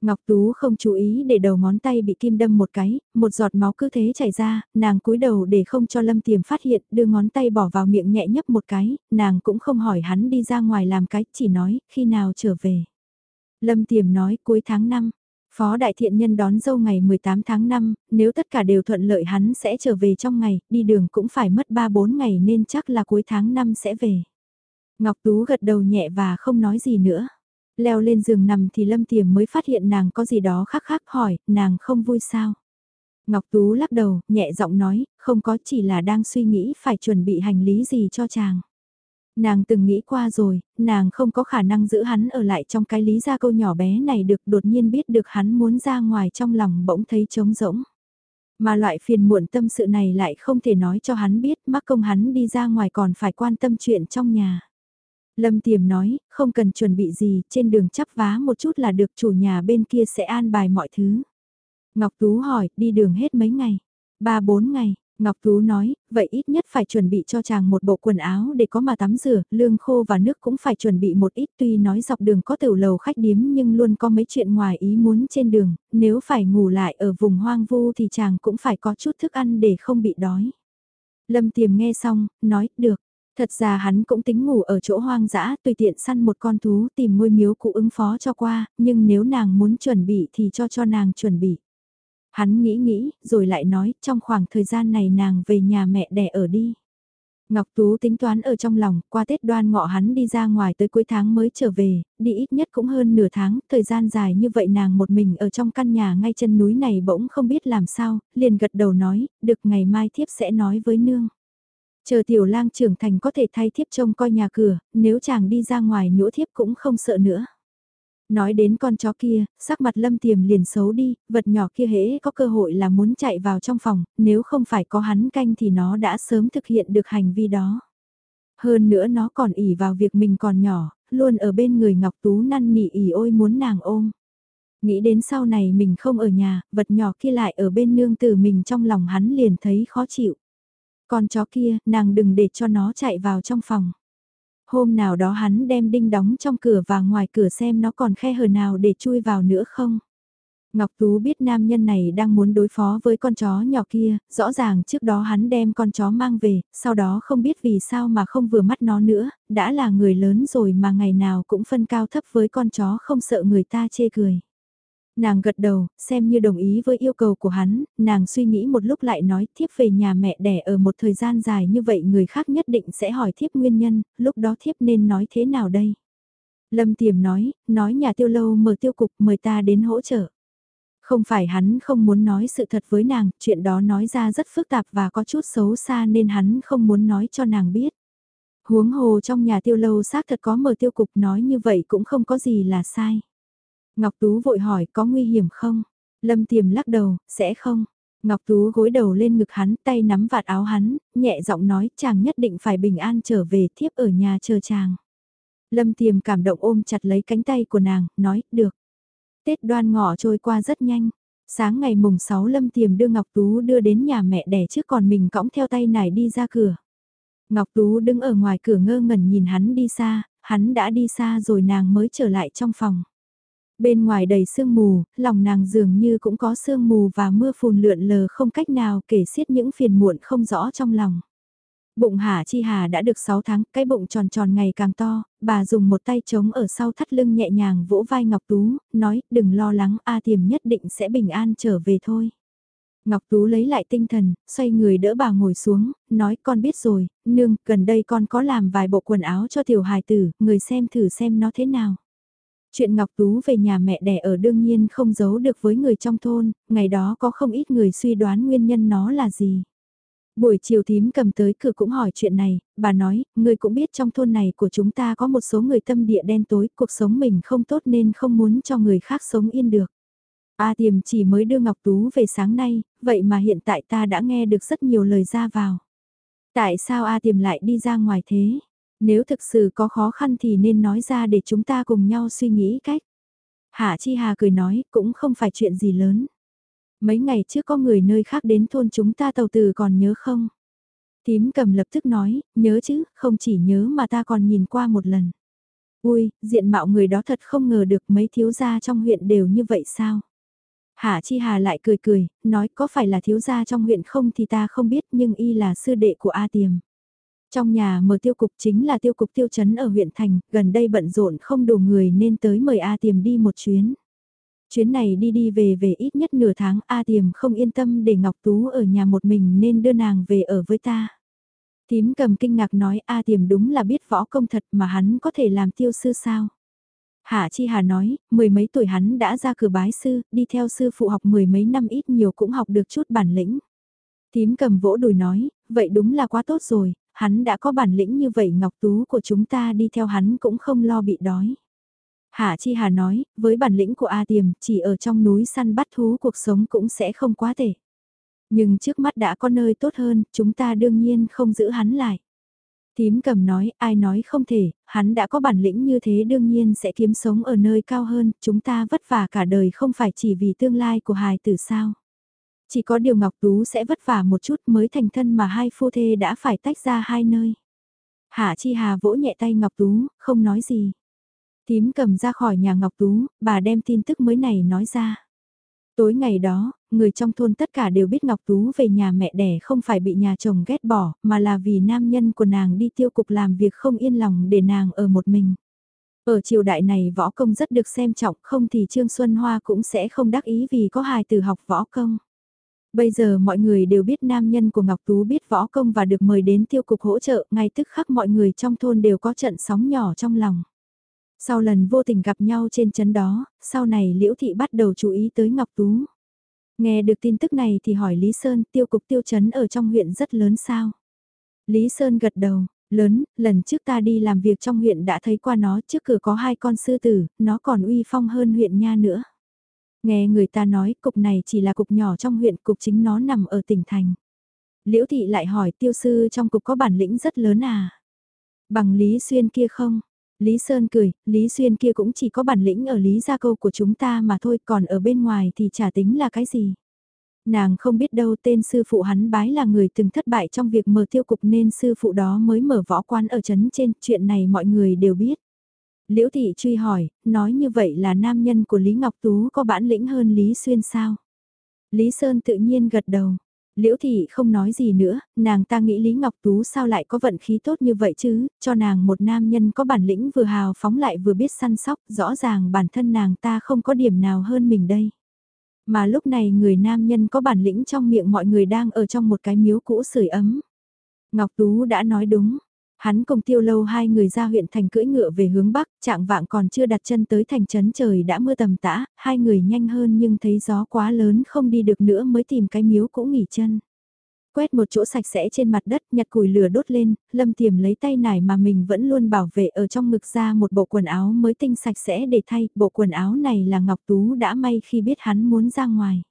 Ngọc Tú không chú ý để đầu ngón tay bị kim đâm một cái, một giọt máu cứ thế chảy ra, nàng cúi đầu để không cho Lâm Tiềm phát hiện, đưa ngón tay bỏ vào miệng nhẹ nhấp một cái, nàng cũng không hỏi hắn đi ra ngoài làm cái, chỉ nói, khi nào trở về. Lâm Tiềm nói cuối tháng 5, Phó đại thiện nhân đón dâu ngày 18 tháng 5, nếu tất cả đều thuận lợi hắn sẽ trở về trong ngày, đi đường cũng phải mất 3-4 ngày nên chắc là cuối tháng 5 sẽ về. Ngọc Tú gật đầu nhẹ và không nói gì nữa. Leo lên giường nằm thì Lâm Tiềm mới phát hiện nàng có gì đó khác khác hỏi, nàng không vui sao. Ngọc Tú lắc đầu, nhẹ giọng nói, không có chỉ là đang suy nghĩ phải chuẩn bị hành lý gì cho chàng. Nàng từng nghĩ qua rồi, nàng không có khả năng giữ hắn ở lại trong cái lý gia câu nhỏ bé này được đột nhiên biết được hắn muốn ra ngoài trong lòng bỗng thấy trống rỗng. Mà loại phiền muộn tâm sự này lại không thể nói cho hắn biết mắc công hắn đi ra ngoài còn phải quan tâm chuyện trong nhà. Lâm Tiềm nói, không cần chuẩn bị gì, trên đường chắp vá một chút là được chủ nhà bên kia sẽ an bài mọi thứ. Ngọc Tú hỏi, đi đường hết mấy ngày? Ba bốn ngày, Ngọc Tú nói, vậy ít nhất phải chuẩn bị cho chàng một bộ quần áo để có mà tắm rửa, lương khô và nước cũng phải chuẩn bị một ít tuy nói dọc đường có tiểu lầu khách điếm nhưng luôn có mấy chuyện ngoài ý muốn trên đường, nếu phải ngủ lại ở vùng hoang vu thì chàng cũng phải có chút thức ăn để không bị đói. Lâm Tiềm nghe xong, nói, được. Thật ra hắn cũng tính ngủ ở chỗ hoang dã, tùy tiện săn một con thú tìm ngôi miếu cụ ứng phó cho qua, nhưng nếu nàng muốn chuẩn bị thì cho cho nàng chuẩn bị. Hắn nghĩ nghĩ, rồi lại nói, trong khoảng thời gian này nàng về nhà mẹ đẻ ở đi. Ngọc Tú tính toán ở trong lòng, qua Tết đoan ngọ hắn đi ra ngoài tới cuối tháng mới trở về, đi ít nhất cũng hơn nửa tháng, thời gian dài như vậy nàng một mình ở trong căn nhà ngay chân núi này bỗng không biết làm sao, liền gật đầu nói, được ngày mai thiếp sẽ nói với nương. Chờ tiểu lang trưởng thành có thể thay thiếp trông coi nhà cửa, nếu chàng đi ra ngoài nữa thiếp cũng không sợ nữa. Nói đến con chó kia, sắc mặt lâm tiềm liền xấu đi, vật nhỏ kia hễ có cơ hội là muốn chạy vào trong phòng, nếu không phải có hắn canh thì nó đã sớm thực hiện được hành vi đó. Hơn nữa nó còn ỉ vào việc mình còn nhỏ, luôn ở bên người Ngọc Tú năn nỉ ỉ ôi muốn nàng ôm. Nghĩ đến sau này mình không ở nhà, vật nhỏ kia lại ở bên nương tử mình trong lòng hắn liền thấy khó chịu. Con chó kia, nàng đừng để cho nó chạy vào trong phòng. Hôm nào đó hắn đem đinh đóng trong cửa và ngoài cửa xem nó còn khe hở nào để chui vào nữa không. Ngọc Tú biết nam nhân này đang muốn đối phó với con chó nhỏ kia, rõ ràng trước đó hắn đem con chó mang về, sau đó không biết vì sao mà không vừa mắt nó nữa, đã là người lớn rồi mà ngày nào cũng phân cao thấp với con chó không sợ người ta chê cười. Nàng gật đầu, xem như đồng ý với yêu cầu của hắn, nàng suy nghĩ một lúc lại nói thiếp về nhà mẹ đẻ ở một thời gian dài như vậy người khác nhất định sẽ hỏi thiếp nguyên nhân, lúc đó thiếp nên nói thế nào đây? Lâm Tiềm nói, nói nhà tiêu lâu mở tiêu cục mời ta đến hỗ trợ. Không phải hắn không muốn nói sự thật với nàng, chuyện đó nói ra rất phức tạp và có chút xấu xa nên hắn không muốn nói cho nàng biết. Huống hồ trong nhà tiêu lâu xác thật có mở tiêu cục nói như vậy cũng không có gì là sai. Ngọc Tú vội hỏi có nguy hiểm không? Lâm Tiềm lắc đầu, sẽ không. Ngọc Tú gối đầu lên ngực hắn, tay nắm vạt áo hắn, nhẹ giọng nói chàng nhất định phải bình an trở về thiếp ở nhà chờ chàng. Lâm Tiềm cảm động ôm chặt lấy cánh tay của nàng, nói, được. Tết đoan ngọ trôi qua rất nhanh. Sáng ngày mùng 6 Lâm Tiềm đưa Ngọc Tú đưa đến nhà mẹ đẻ trước còn mình cõng theo tay nải đi ra cửa. Ngọc Tú đứng ở ngoài cửa ngơ ngẩn nhìn hắn đi xa, hắn đã đi xa rồi nàng mới trở lại trong phòng. Bên ngoài đầy sương mù, lòng nàng dường như cũng có sương mù và mưa phùn lượn lờ không cách nào kể xiết những phiền muộn không rõ trong lòng. Bụng Hà Chi Hà đã được 6 tháng, cái bụng tròn tròn ngày càng to, bà dùng một tay trống ở sau thắt lưng nhẹ nhàng vỗ vai Ngọc Tú, nói đừng lo lắng A Tiềm nhất định sẽ bình an trở về thôi. Ngọc Tú lấy lại tinh thần, xoay người đỡ bà ngồi xuống, nói con biết rồi, nương, gần đây con có làm vài bộ quần áo cho tiểu hài tử, người xem thử xem nó thế nào. Chuyện Ngọc Tú về nhà mẹ đẻ ở đương nhiên không giấu được với người trong thôn, ngày đó có không ít người suy đoán nguyên nhân nó là gì. Buổi chiều thím cầm tới cửa cũng hỏi chuyện này, bà nói, người cũng biết trong thôn này của chúng ta có một số người tâm địa đen tối, cuộc sống mình không tốt nên không muốn cho người khác sống yên được. A tiềm chỉ mới đưa Ngọc Tú về sáng nay, vậy mà hiện tại ta đã nghe được rất nhiều lời ra vào. Tại sao A tiềm lại đi ra ngoài thế? Nếu thực sự có khó khăn thì nên nói ra để chúng ta cùng nhau suy nghĩ cách. Hạ Chi Hà cười nói, cũng không phải chuyện gì lớn. Mấy ngày trước có người nơi khác đến thôn chúng ta tàu từ còn nhớ không? Tím cầm lập tức nói, nhớ chứ, không chỉ nhớ mà ta còn nhìn qua một lần. Ui, diện mạo người đó thật không ngờ được mấy thiếu gia trong huyện đều như vậy sao? Hạ Chi Hà lại cười cười, nói có phải là thiếu gia trong huyện không thì ta không biết nhưng y là sư đệ của A Tiềm. Trong nhà mở tiêu cục chính là tiêu cục tiêu chấn ở huyện thành, gần đây bận rộn không đủ người nên tới mời A Tiềm đi một chuyến. Chuyến này đi đi về về ít nhất nửa tháng A Tiềm không yên tâm để Ngọc Tú ở nhà một mình nên đưa nàng về ở với ta. Tím cầm kinh ngạc nói A Tiềm đúng là biết võ công thật mà hắn có thể làm tiêu sư sao. Hạ Chi Hà nói, mười mấy tuổi hắn đã ra cửa bái sư, đi theo sư phụ học mười mấy năm ít nhiều cũng học được chút bản lĩnh. Tím cầm vỗ đùi nói, vậy đúng là quá tốt rồi, hắn đã có bản lĩnh như vậy Ngọc Tú của chúng ta đi theo hắn cũng không lo bị đói. Hạ Chi Hà nói, với bản lĩnh của A Tiềm, chỉ ở trong núi săn bắt thú cuộc sống cũng sẽ không quá tệ. Nhưng trước mắt đã có nơi tốt hơn, chúng ta đương nhiên không giữ hắn lại. Tím cầm nói, ai nói không thể, hắn đã có bản lĩnh như thế đương nhiên sẽ kiếm sống ở nơi cao hơn, chúng ta vất vả cả đời không phải chỉ vì tương lai của hài tử sao. Chỉ có điều Ngọc Tú sẽ vất vả một chút mới thành thân mà hai phu thê đã phải tách ra hai nơi. Hạ Chi Hà vỗ nhẹ tay Ngọc Tú, không nói gì. Tím cầm ra khỏi nhà Ngọc Tú, bà đem tin tức mới này nói ra. Tối ngày đó, người trong thôn tất cả đều biết Ngọc Tú về nhà mẹ đẻ không phải bị nhà chồng ghét bỏ, mà là vì nam nhân của nàng đi tiêu cục làm việc không yên lòng để nàng ở một mình. Ở triều đại này võ công rất được xem trọng, không thì Trương Xuân Hoa cũng sẽ không đắc ý vì có hài từ học võ công. Bây giờ mọi người đều biết nam nhân của Ngọc Tú biết võ công và được mời đến tiêu cục hỗ trợ, ngay tức khắc mọi người trong thôn đều có trận sóng nhỏ trong lòng. Sau lần vô tình gặp nhau trên chấn đó, sau này Liễu Thị bắt đầu chú ý tới Ngọc Tú. Nghe được tin tức này thì hỏi Lý Sơn tiêu cục tiêu chấn ở trong huyện rất lớn sao? Lý Sơn gật đầu, lớn, lần trước ta đi làm việc trong huyện đã thấy qua nó trước cửa có hai con sư tử, nó còn uy phong hơn huyện nha nữa. Nghe người ta nói cục này chỉ là cục nhỏ trong huyện, cục chính nó nằm ở tỉnh thành. Liễu thị lại hỏi tiêu sư trong cục có bản lĩnh rất lớn à? Bằng Lý Xuyên kia không? Lý Sơn cười, Lý Xuyên kia cũng chỉ có bản lĩnh ở Lý Gia Câu của chúng ta mà thôi, còn ở bên ngoài thì chả tính là cái gì. Nàng không biết đâu tên sư phụ hắn bái là người từng thất bại trong việc mở tiêu cục nên sư phụ đó mới mở võ quan ở trấn trên, chuyện này mọi người đều biết. Liễu Thị truy hỏi, nói như vậy là nam nhân của Lý Ngọc Tú có bản lĩnh hơn Lý Xuyên sao? Lý Sơn tự nhiên gật đầu. Liễu Thị không nói gì nữa, nàng ta nghĩ Lý Ngọc Tú sao lại có vận khí tốt như vậy chứ, cho nàng một nam nhân có bản lĩnh vừa hào phóng lại vừa biết săn sóc, rõ ràng bản thân nàng ta không có điểm nào hơn mình đây. Mà lúc này người nam nhân có bản lĩnh trong miệng mọi người đang ở trong một cái miếu cũ sưởi ấm. Ngọc Tú đã nói đúng, Hắn cùng tiêu lâu hai người ra huyện thành cưỡi ngựa về hướng bắc, trạng vạng còn chưa đặt chân tới thành trấn trời đã mưa tầm tã, hai người nhanh hơn nhưng thấy gió quá lớn không đi được nữa mới tìm cái miếu cũ nghỉ chân. Quét một chỗ sạch sẽ trên mặt đất, nhặt củi lửa đốt lên, lâm tiềm lấy tay nải mà mình vẫn luôn bảo vệ ở trong ngực ra một bộ quần áo mới tinh sạch sẽ để thay, bộ quần áo này là Ngọc Tú đã may khi biết hắn muốn ra ngoài.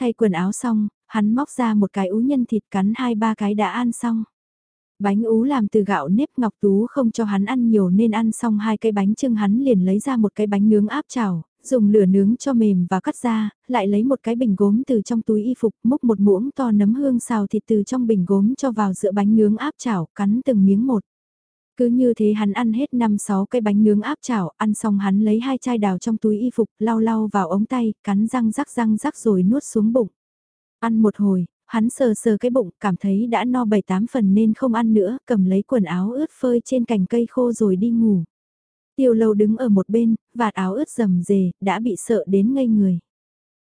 Thay quần áo xong, hắn móc ra một cái ú nhân thịt cắn hai ba cái đã ăn xong. Bánh ú làm từ gạo nếp Ngọc Tú không cho hắn ăn nhiều nên ăn xong hai cái bánh trưng hắn liền lấy ra một cái bánh nướng áp chảo, dùng lửa nướng cho mềm và cắt ra, lại lấy một cái bình gốm từ trong túi y phục múc một muỗng to nấm hương xào thịt từ trong bình gốm cho vào giữa bánh nướng áp chảo, cắn từng miếng một. Cứ như thế hắn ăn hết 5-6 cái bánh nướng áp chảo, ăn xong hắn lấy hai chai đào trong túi y phục, lau lau vào ống tay, cắn răng rắc răng rắc rồi nuốt xuống bụng. Ăn một hồi, hắn sờ sờ cái bụng, cảm thấy đã no bảy tám phần nên không ăn nữa, cầm lấy quần áo ướt phơi trên cành cây khô rồi đi ngủ. Tiêu lâu đứng ở một bên, vạt áo ướt rầm rề, đã bị sợ đến ngây người.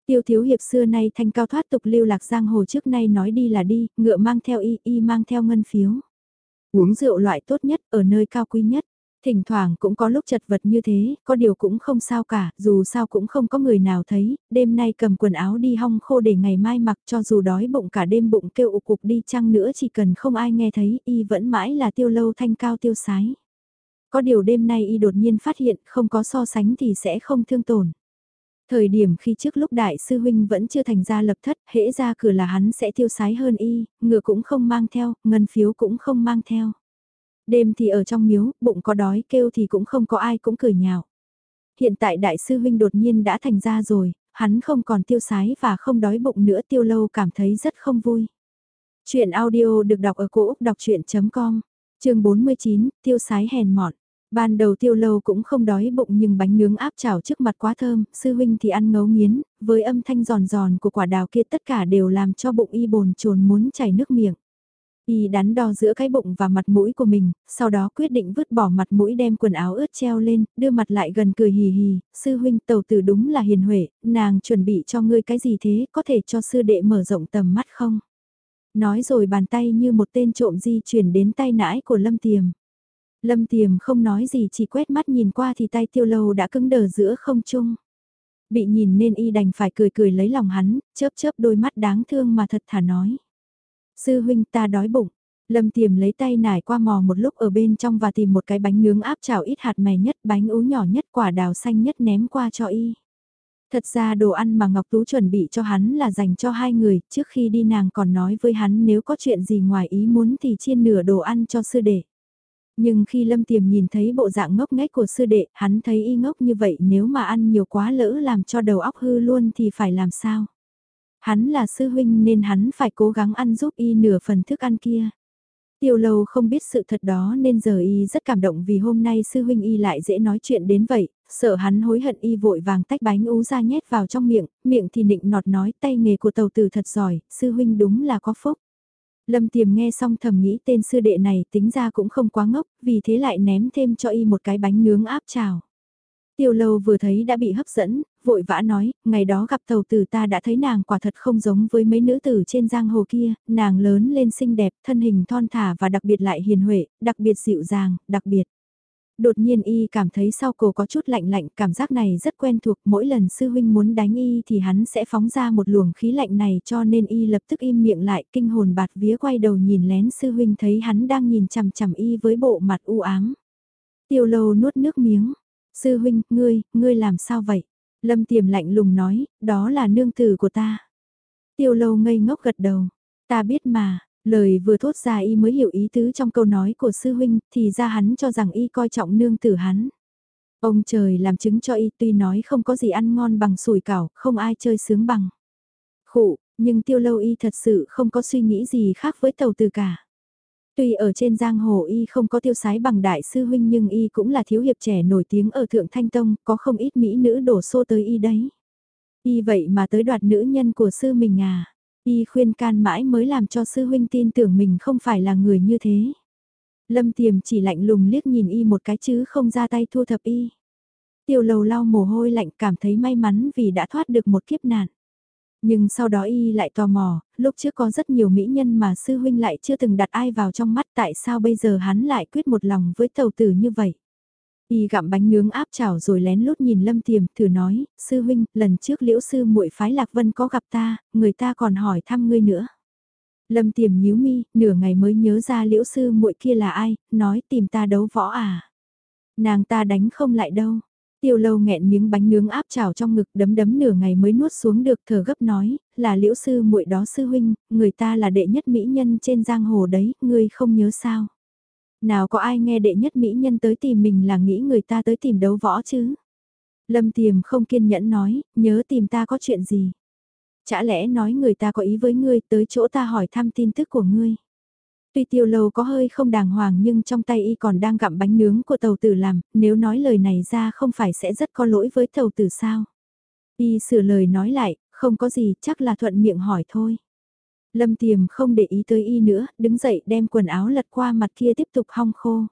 Tiêu thiếu hiệp xưa nay thanh cao thoát tục lưu lạc giang hồ trước nay nói đi là đi, ngựa mang theo y, y mang theo ngân phiếu. Uống rượu loại tốt nhất, ở nơi cao quý nhất. Thỉnh thoảng cũng có lúc chật vật như thế, có điều cũng không sao cả, dù sao cũng không có người nào thấy, đêm nay cầm quần áo đi hong khô để ngày mai mặc cho dù đói bụng cả đêm bụng kêu ục cục đi chăng nữa chỉ cần không ai nghe thấy, y vẫn mãi là tiêu lâu thanh cao tiêu sái. Có điều đêm nay y đột nhiên phát hiện không có so sánh thì sẽ không thương tổn. Thời điểm khi trước lúc đại sư huynh vẫn chưa thành ra lập thất, hễ ra cửa là hắn sẽ tiêu sái hơn y, ngựa cũng không mang theo, ngân phiếu cũng không mang theo. Đêm thì ở trong miếu, bụng có đói kêu thì cũng không có ai cũng cười nhạo. Hiện tại đại sư huynh đột nhiên đã thành ra rồi, hắn không còn tiêu sái và không đói bụng nữa tiêu lâu cảm thấy rất không vui. Chuyện audio được đọc ở cổ Úc đọc chuyện.com, trường 49, tiêu sái hèn mọn. Ban đầu tiêu lâu cũng không đói bụng nhưng bánh nướng áp chảo trước mặt quá thơm, sư huynh thì ăn ngấu nghiến, với âm thanh giòn giòn của quả đào kia tất cả đều làm cho bụng y bồn chồn muốn chảy nước miệng. Y đắn đo giữa cái bụng và mặt mũi của mình, sau đó quyết định vứt bỏ mặt mũi đem quần áo ướt treo lên, đưa mặt lại gần cười hì hì, sư huynh tàu tử đúng là hiền huệ, nàng chuẩn bị cho ngươi cái gì thế, có thể cho sư đệ mở rộng tầm mắt không? Nói rồi bàn tay như một tên trộm di chuyển đến tay nãi của Lâm Tiềm. Lâm Tiềm không nói gì chỉ quét mắt nhìn qua thì tay tiêu lâu đã cứng đờ giữa không trung. Bị nhìn nên y đành phải cười cười lấy lòng hắn, chớp chớp đôi mắt đáng thương mà thật thà nói. Sư huynh ta đói bụng. Lâm tiềm lấy tay nải qua mò một lúc ở bên trong và tìm một cái bánh nướng áp chảo ít hạt mè nhất, bánh ú nhỏ nhất, quả đào xanh nhất ném qua cho y. Thật ra đồ ăn mà Ngọc Tú chuẩn bị cho hắn là dành cho hai người, trước khi đi nàng còn nói với hắn nếu có chuyện gì ngoài ý muốn thì chia nửa đồ ăn cho sư đệ. Nhưng khi Lâm Tiềm nhìn thấy bộ dạng ngốc nghếch của sư đệ, hắn thấy y ngốc như vậy nếu mà ăn nhiều quá lỡ làm cho đầu óc hư luôn thì phải làm sao? Hắn là sư huynh nên hắn phải cố gắng ăn giúp y nửa phần thức ăn kia. Tiêu lâu không biết sự thật đó nên giờ y rất cảm động vì hôm nay sư huynh y lại dễ nói chuyện đến vậy, sợ hắn hối hận y vội vàng tách bánh ú ra nhét vào trong miệng, miệng thì nịnh nọt nói tay nghề của tàu tử thật giỏi, sư huynh đúng là có phúc. Lâm Tiềm nghe xong thầm nghĩ tên sư đệ này tính ra cũng không quá ngốc, vì thế lại ném thêm cho y một cái bánh nướng áp trào. Tiêu lâu vừa thấy đã bị hấp dẫn, vội vã nói, ngày đó gặp tàu tử ta đã thấy nàng quả thật không giống với mấy nữ tử trên giang hồ kia, nàng lớn lên xinh đẹp, thân hình thon thả và đặc biệt lại hiền huệ, đặc biệt dịu dàng, đặc biệt. Đột nhiên y cảm thấy sau cổ có chút lạnh lạnh, cảm giác này rất quen thuộc, mỗi lần sư huynh muốn đánh y thì hắn sẽ phóng ra một luồng khí lạnh này cho nên y lập tức im miệng lại, kinh hồn bạt vía quay đầu nhìn lén sư huynh thấy hắn đang nhìn chằm chằm y với bộ mặt u ám. Tiêu lâu nuốt nước miếng, sư huynh, ngươi, ngươi làm sao vậy? Lâm tiềm lạnh lùng nói, đó là nương tử của ta. Tiêu lâu ngây ngốc gật đầu, ta biết mà, Lời vừa thốt ra y mới hiểu ý tứ trong câu nói của sư huynh, thì ra hắn cho rằng y coi trọng nương tử hắn. Ông trời làm chứng cho y tuy nói không có gì ăn ngon bằng sủi cảo, không ai chơi sướng bằng. Khụ, nhưng tiêu lâu y thật sự không có suy nghĩ gì khác với tàu từ cả. Tuy ở trên giang hồ y không có tiêu sái bằng đại sư huynh nhưng y cũng là thiếu hiệp trẻ nổi tiếng ở Thượng Thanh Tông, có không ít mỹ nữ đổ xô tới y đấy. Y vậy mà tới đoạt nữ nhân của sư mình à. Y khuyên can mãi mới làm cho sư huynh tin tưởng mình không phải là người như thế. Lâm tiềm chỉ lạnh lùng liếc nhìn y một cái chứ không ra tay thu thập y. Tiêu lầu lau mồ hôi lạnh cảm thấy may mắn vì đã thoát được một kiếp nạn. Nhưng sau đó y lại tò mò, lúc trước có rất nhiều mỹ nhân mà sư huynh lại chưa từng đặt ai vào trong mắt tại sao bây giờ hắn lại quyết một lòng với tàu tử như vậy. Y gặm bánh nướng áp chảo rồi lén lút nhìn Lâm Tiềm, thử nói, sư huynh, lần trước liễu sư muội phái Lạc Vân có gặp ta, người ta còn hỏi thăm ngươi nữa. Lâm Tiềm nhíu mi, nửa ngày mới nhớ ra liễu sư muội kia là ai, nói tìm ta đấu võ à. Nàng ta đánh không lại đâu. Tiêu lâu nghẹn miếng bánh nướng áp chảo trong ngực đấm đấm nửa ngày mới nuốt xuống được thở gấp nói, là liễu sư muội đó sư huynh, người ta là đệ nhất mỹ nhân trên giang hồ đấy, ngươi không nhớ sao. Nào có ai nghe đệ nhất mỹ nhân tới tìm mình là nghĩ người ta tới tìm đấu võ chứ? Lâm Tiềm không kiên nhẫn nói, nhớ tìm ta có chuyện gì? Chả lẽ nói người ta có ý với ngươi tới chỗ ta hỏi thăm tin tức của ngươi? Tuy tiêu lâu có hơi không đàng hoàng nhưng trong tay y còn đang gặm bánh nướng của tàu tử làm, nếu nói lời này ra không phải sẽ rất có lỗi với tàu tử sao? Y sửa lời nói lại, không có gì, chắc là thuận miệng hỏi thôi. Lâm Tiềm không để ý tới y nữa, đứng dậy đem quần áo lật qua mặt kia tiếp tục hong khô.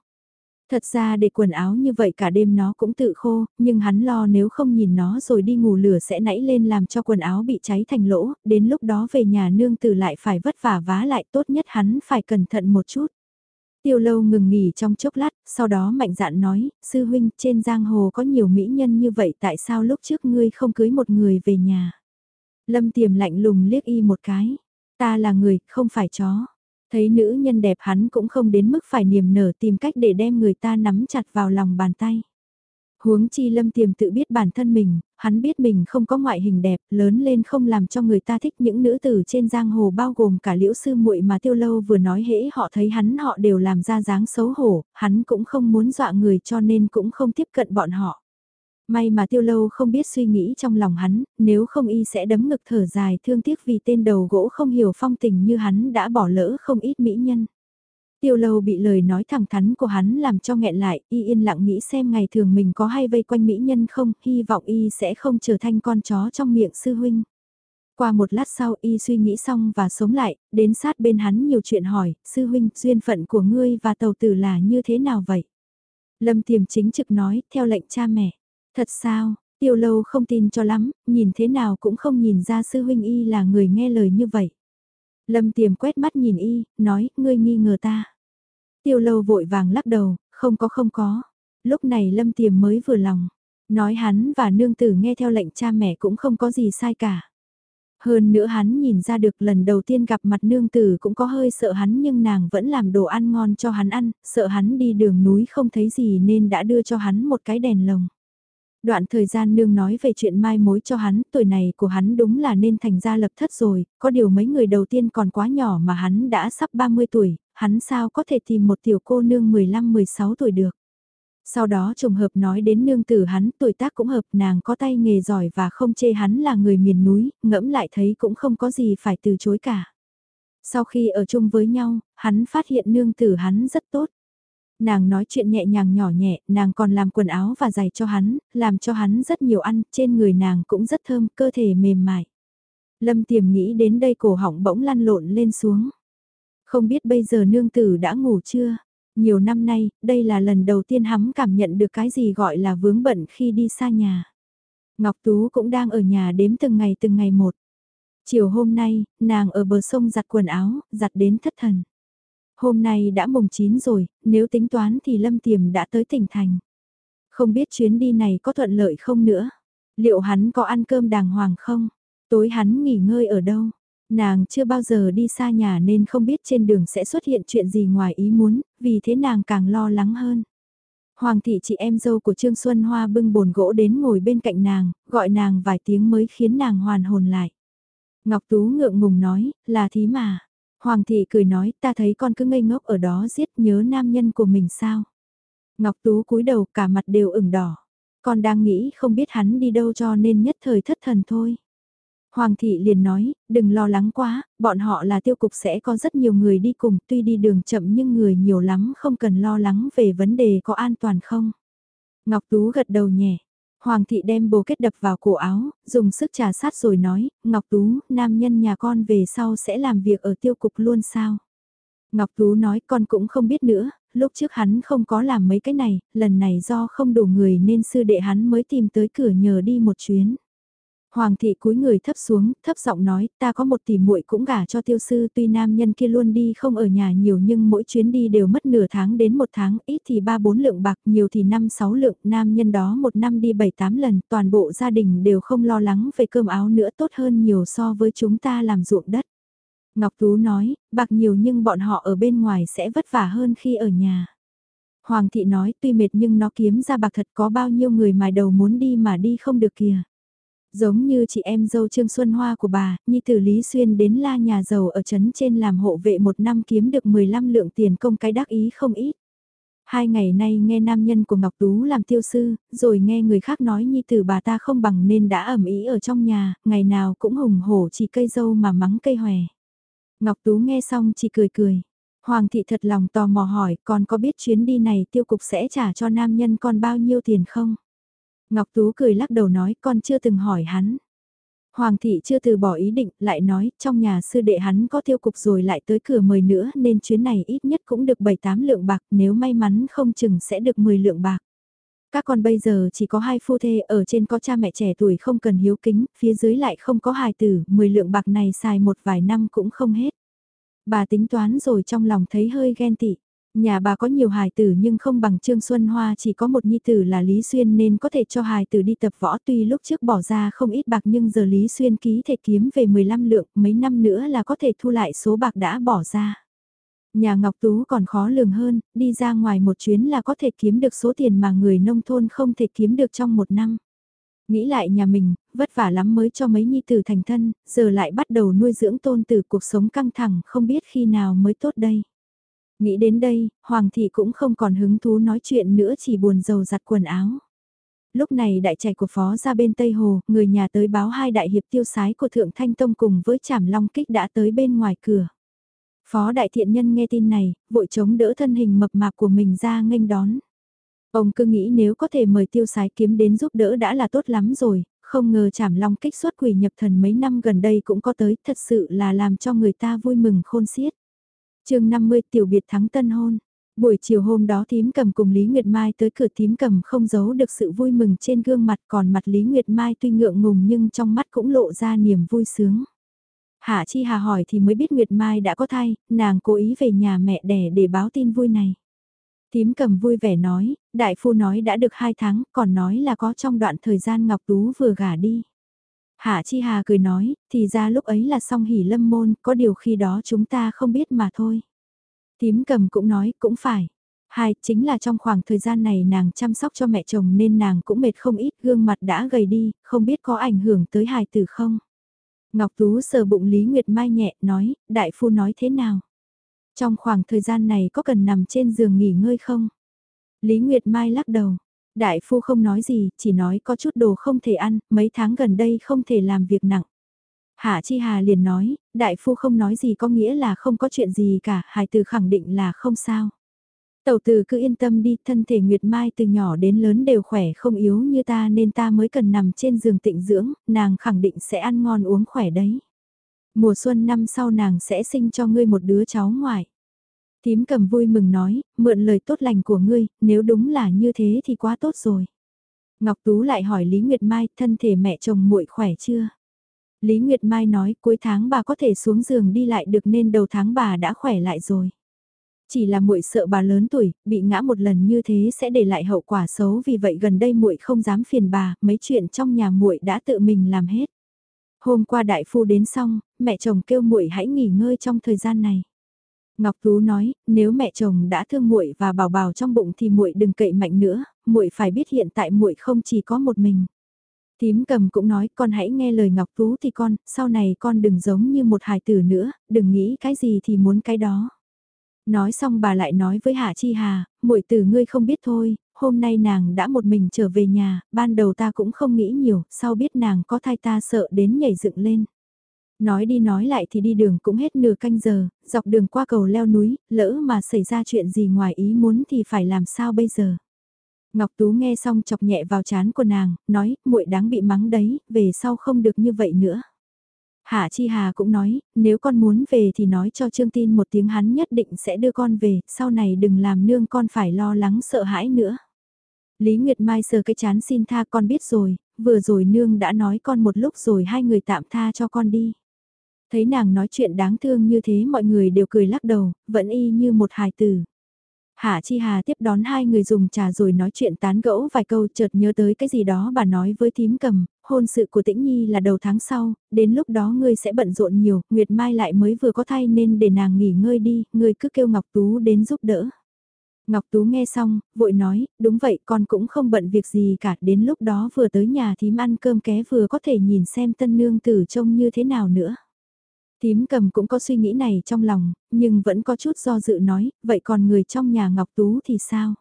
Thật ra để quần áo như vậy cả đêm nó cũng tự khô, nhưng hắn lo nếu không nhìn nó rồi đi ngủ lửa sẽ nảy lên làm cho quần áo bị cháy thành lỗ, đến lúc đó về nhà nương tử lại phải vất vả vá lại tốt nhất hắn phải cẩn thận một chút. Tiêu lâu ngừng nghỉ trong chốc lát, sau đó mạnh dạn nói, sư huynh trên giang hồ có nhiều mỹ nhân như vậy tại sao lúc trước ngươi không cưới một người về nhà. Lâm tiềm lạnh lùng liếc y một cái. Ta là người, không phải chó. Thấy nữ nhân đẹp hắn cũng không đến mức phải niềm nở tìm cách để đem người ta nắm chặt vào lòng bàn tay. Huống chi lâm tiềm tự biết bản thân mình, hắn biết mình không có ngoại hình đẹp, lớn lên không làm cho người ta thích những nữ tử trên giang hồ bao gồm cả liễu sư muội mà tiêu lâu vừa nói hễ họ thấy hắn họ đều làm ra dáng xấu hổ, hắn cũng không muốn dọa người cho nên cũng không tiếp cận bọn họ. May mà tiêu lâu không biết suy nghĩ trong lòng hắn, nếu không y sẽ đấm ngực thở dài thương tiếc vì tên đầu gỗ không hiểu phong tình như hắn đã bỏ lỡ không ít mỹ nhân. Tiêu lâu bị lời nói thẳng thắn của hắn làm cho nghẹn lại, y yên lặng nghĩ xem ngày thường mình có hay vây quanh mỹ nhân không, hy vọng y sẽ không trở thành con chó trong miệng sư huynh. Qua một lát sau y suy nghĩ xong và sống lại, đến sát bên hắn nhiều chuyện hỏi, sư huynh, duyên phận của ngươi và tàu tử là như thế nào vậy? Lâm tiềm chính trực nói, theo lệnh cha mẹ. Thật sao, tiêu lâu không tin cho lắm, nhìn thế nào cũng không nhìn ra sư huynh y là người nghe lời như vậy. Lâm tiềm quét mắt nhìn y, nói, ngươi nghi ngờ ta. Tiêu lâu vội vàng lắc đầu, không có không có. Lúc này lâm tiềm mới vừa lòng. Nói hắn và nương tử nghe theo lệnh cha mẹ cũng không có gì sai cả. Hơn nữa hắn nhìn ra được lần đầu tiên gặp mặt nương tử cũng có hơi sợ hắn nhưng nàng vẫn làm đồ ăn ngon cho hắn ăn, sợ hắn đi đường núi không thấy gì nên đã đưa cho hắn một cái đèn lồng. Đoạn thời gian nương nói về chuyện mai mối cho hắn, tuổi này của hắn đúng là nên thành ra lập thất rồi, có điều mấy người đầu tiên còn quá nhỏ mà hắn đã sắp 30 tuổi, hắn sao có thể tìm một tiểu cô nương 15-16 tuổi được. Sau đó trùng hợp nói đến nương tử hắn, tuổi tác cũng hợp nàng có tay nghề giỏi và không chê hắn là người miền núi, ngẫm lại thấy cũng không có gì phải từ chối cả. Sau khi ở chung với nhau, hắn phát hiện nương tử hắn rất tốt. Nàng nói chuyện nhẹ nhàng nhỏ nhẹ, nàng còn làm quần áo và giày cho hắn, làm cho hắn rất nhiều ăn, trên người nàng cũng rất thơm, cơ thể mềm mại. Lâm tiềm nghĩ đến đây cổ họng bỗng lăn lộn lên xuống. Không biết bây giờ nương tử đã ngủ chưa? Nhiều năm nay, đây là lần đầu tiên hắn cảm nhận được cái gì gọi là vướng bận khi đi xa nhà. Ngọc Tú cũng đang ở nhà đếm từng ngày từng ngày một. Chiều hôm nay, nàng ở bờ sông giặt quần áo, giặt đến thất thần. Hôm nay đã mùng 9 rồi, nếu tính toán thì Lâm Tiềm đã tới tỉnh thành. Không biết chuyến đi này có thuận lợi không nữa. Liệu hắn có ăn cơm đàng hoàng không? Tối hắn nghỉ ngơi ở đâu? Nàng chưa bao giờ đi xa nhà nên không biết trên đường sẽ xuất hiện chuyện gì ngoài ý muốn, vì thế nàng càng lo lắng hơn. Hoàng thị chị em dâu của Trương Xuân Hoa bưng bồn gỗ đến ngồi bên cạnh nàng, gọi nàng vài tiếng mới khiến nàng hoàn hồn lại. Ngọc Tú ngượng ngùng nói, là thí mà. Hoàng thị cười nói, ta thấy con cứ ngây ngốc ở đó giết nhớ nam nhân của mình sao. Ngọc Tú cúi đầu cả mặt đều ửng đỏ. Con đang nghĩ không biết hắn đi đâu cho nên nhất thời thất thần thôi. Hoàng thị liền nói, đừng lo lắng quá, bọn họ là tiêu cục sẽ có rất nhiều người đi cùng, tuy đi đường chậm nhưng người nhiều lắm không cần lo lắng về vấn đề có an toàn không. Ngọc Tú gật đầu nhẹ. Hoàng thị đem bồ kết đập vào cổ áo, dùng sức trà sát rồi nói, Ngọc Tú, nam nhân nhà con về sau sẽ làm việc ở tiêu cục luôn sao? Ngọc Tú nói con cũng không biết nữa, lúc trước hắn không có làm mấy cái này, lần này do không đủ người nên sư đệ hắn mới tìm tới cửa nhờ đi một chuyến. Hoàng thị cúi người thấp xuống, thấp giọng nói, ta có một tỷ muội cũng gả cho tiêu sư tuy nam nhân kia luôn đi không ở nhà nhiều nhưng mỗi chuyến đi đều mất nửa tháng đến một tháng, ít thì ba bốn lượng bạc, nhiều thì năm sáu lượng, nam nhân đó một năm đi bảy tám lần, toàn bộ gia đình đều không lo lắng về cơm áo nữa tốt hơn nhiều so với chúng ta làm ruộng đất. Ngọc Tú nói, bạc nhiều nhưng bọn họ ở bên ngoài sẽ vất vả hơn khi ở nhà. Hoàng thị nói tuy mệt nhưng nó kiếm ra bạc thật có bao nhiêu người mài đầu muốn đi mà đi không được kìa. Giống như chị em dâu Trương Xuân Hoa của bà, Nhi tử Lý Xuyên đến la nhà giàu ở trấn trên làm hộ vệ một năm kiếm được 15 lượng tiền công cái đắc ý không ít. Hai ngày nay nghe nam nhân của Ngọc Tú làm tiêu sư, rồi nghe người khác nói Nhi tử bà ta không bằng nên đã ẩm ý ở trong nhà, ngày nào cũng hùng hổ chỉ cây dâu mà mắng cây hòe. Ngọc Tú nghe xong chỉ cười cười. Hoàng thị thật lòng tò mò hỏi con có biết chuyến đi này tiêu cục sẽ trả cho nam nhân con bao nhiêu tiền không? Ngọc Tú cười lắc đầu nói con chưa từng hỏi hắn. Hoàng thị chưa từ bỏ ý định, lại nói, trong nhà sư đệ hắn có tiêu cục rồi lại tới cửa mời nữa nên chuyến này ít nhất cũng được 7-8 lượng bạc, nếu may mắn không chừng sẽ được 10 lượng bạc. Các con bây giờ chỉ có hai phu thê, ở trên có cha mẹ trẻ tuổi không cần hiếu kính, phía dưới lại không có hài tử, 10 lượng bạc này xài một vài năm cũng không hết. Bà tính toán rồi trong lòng thấy hơi ghen tị. Nhà bà có nhiều hài tử nhưng không bằng Trương Xuân Hoa chỉ có một nhi tử là Lý Xuyên nên có thể cho hài tử đi tập võ tuy lúc trước bỏ ra không ít bạc nhưng giờ Lý Xuyên ký thể kiếm về 15 lượng mấy năm nữa là có thể thu lại số bạc đã bỏ ra. Nhà Ngọc Tú còn khó lường hơn, đi ra ngoài một chuyến là có thể kiếm được số tiền mà người nông thôn không thể kiếm được trong một năm. Nghĩ lại nhà mình, vất vả lắm mới cho mấy nhi tử thành thân, giờ lại bắt đầu nuôi dưỡng tôn tử cuộc sống căng thẳng không biết khi nào mới tốt đây. Nghĩ đến đây, Hoàng thị cũng không còn hứng thú nói chuyện nữa chỉ buồn rầu giặt quần áo. Lúc này đại chạy của phó ra bên Tây Hồ, người nhà tới báo hai đại hiệp tiêu sái của Thượng Thanh Tông cùng với Trảm Long Kích đã tới bên ngoài cửa. Phó đại thiện nhân nghe tin này, vội chống đỡ thân hình mập mạp của mình ra nghênh đón. Ông cứ nghĩ nếu có thể mời tiêu sái kiếm đến giúp đỡ đã là tốt lắm rồi, không ngờ Trảm Long Kích xuất quỷ nhập thần mấy năm gần đây cũng có tới, thật sự là làm cho người ta vui mừng khôn xiết chương 50 tiểu biệt thắng tân hôn. Buổi chiều hôm đó thím cầm cùng Lý Nguyệt Mai tới cửa thím cầm không giấu được sự vui mừng trên gương mặt còn mặt Lý Nguyệt Mai tuy ngượng ngùng nhưng trong mắt cũng lộ ra niềm vui sướng. Hạ Chi Hà hỏi thì mới biết Nguyệt Mai đã có thai, nàng cố ý về nhà mẹ đẻ để báo tin vui này. Thím cầm vui vẻ nói, đại phu nói đã được 2 tháng, còn nói là có trong đoạn thời gian Ngọc Tú vừa gả đi. Hạ Chi Hà cười nói, thì ra lúc ấy là song hỉ lâm môn, có điều khi đó chúng ta không biết mà thôi. Tím cầm cũng nói, cũng phải. Hai, chính là trong khoảng thời gian này nàng chăm sóc cho mẹ chồng nên nàng cũng mệt không ít, gương mặt đã gầy đi, không biết có ảnh hưởng tới hài tử không. Ngọc Tú sờ bụng Lý Nguyệt Mai nhẹ, nói, đại phu nói thế nào? Trong khoảng thời gian này có cần nằm trên giường nghỉ ngơi không? Lý Nguyệt Mai lắc đầu. Đại phu không nói gì, chỉ nói có chút đồ không thể ăn, mấy tháng gần đây không thể làm việc nặng. Hạ Chi Hà liền nói, đại phu không nói gì có nghĩa là không có chuyện gì cả, hài từ khẳng định là không sao. Tẩu từ cứ yên tâm đi, thân thể Nguyệt Mai từ nhỏ đến lớn đều khỏe không yếu như ta nên ta mới cần nằm trên giường tịnh dưỡng, nàng khẳng định sẽ ăn ngon uống khỏe đấy. Mùa xuân năm sau nàng sẽ sinh cho ngươi một đứa cháu ngoại. Tím cầm vui mừng nói, mượn lời tốt lành của ngươi, nếu đúng là như thế thì quá tốt rồi. Ngọc Tú lại hỏi Lý Nguyệt Mai, thân thể mẹ chồng muội khỏe chưa? Lý Nguyệt Mai nói, cuối tháng bà có thể xuống giường đi lại được nên đầu tháng bà đã khỏe lại rồi. Chỉ là muội sợ bà lớn tuổi, bị ngã một lần như thế sẽ để lại hậu quả xấu vì vậy gần đây muội không dám phiền bà, mấy chuyện trong nhà muội đã tự mình làm hết. Hôm qua đại phu đến xong, mẹ chồng kêu muội hãy nghỉ ngơi trong thời gian này. Ngọc Tú nói, nếu mẹ chồng đã thương muội và bảo bảo trong bụng thì muội đừng cậy mạnh nữa, muội phải biết hiện tại muội không chỉ có một mình. Tím cầm cũng nói con hãy nghe lời Ngọc Tú thì con, sau này con đừng giống như một hài tử nữa, đừng nghĩ cái gì thì muốn cái đó. Nói xong bà lại nói với Hạ Chi Hà, muội tử ngươi không biết thôi, hôm nay nàng đã một mình trở về nhà, ban đầu ta cũng không nghĩ nhiều, sau biết nàng có thai ta sợ đến nhảy dựng lên. Nói đi nói lại thì đi đường cũng hết nửa canh giờ, dọc đường qua cầu leo núi, lỡ mà xảy ra chuyện gì ngoài ý muốn thì phải làm sao bây giờ. Ngọc Tú nghe xong chọc nhẹ vào chán của nàng, nói, muội đáng bị mắng đấy, về sau không được như vậy nữa. Hạ Chi Hà cũng nói, nếu con muốn về thì nói cho Trương Tin một tiếng hắn nhất định sẽ đưa con về, sau này đừng làm nương con phải lo lắng sợ hãi nữa. Lý Nguyệt Mai sờ cái chán xin tha con biết rồi, vừa rồi nương đã nói con một lúc rồi hai người tạm tha cho con đi. Thấy nàng nói chuyện đáng thương như thế mọi người đều cười lắc đầu, vẫn y như một hài tử. Hạ Chi Hà tiếp đón hai người dùng trà rồi nói chuyện tán gẫu vài câu chợt nhớ tới cái gì đó bà nói với thím cầm, hôn sự của Tĩnh Nhi là đầu tháng sau, đến lúc đó ngươi sẽ bận rộn nhiều, Nguyệt Mai lại mới vừa có thai nên để nàng nghỉ ngơi đi, ngươi cứ kêu Ngọc Tú đến giúp đỡ. Ngọc Tú nghe xong, vội nói, đúng vậy con cũng không bận việc gì cả, đến lúc đó vừa tới nhà thím ăn cơm ké vừa có thể nhìn xem tân nương tử trông như thế nào nữa. Tím cầm cũng có suy nghĩ này trong lòng, nhưng vẫn có chút do dự nói, vậy còn người trong nhà Ngọc Tú thì sao?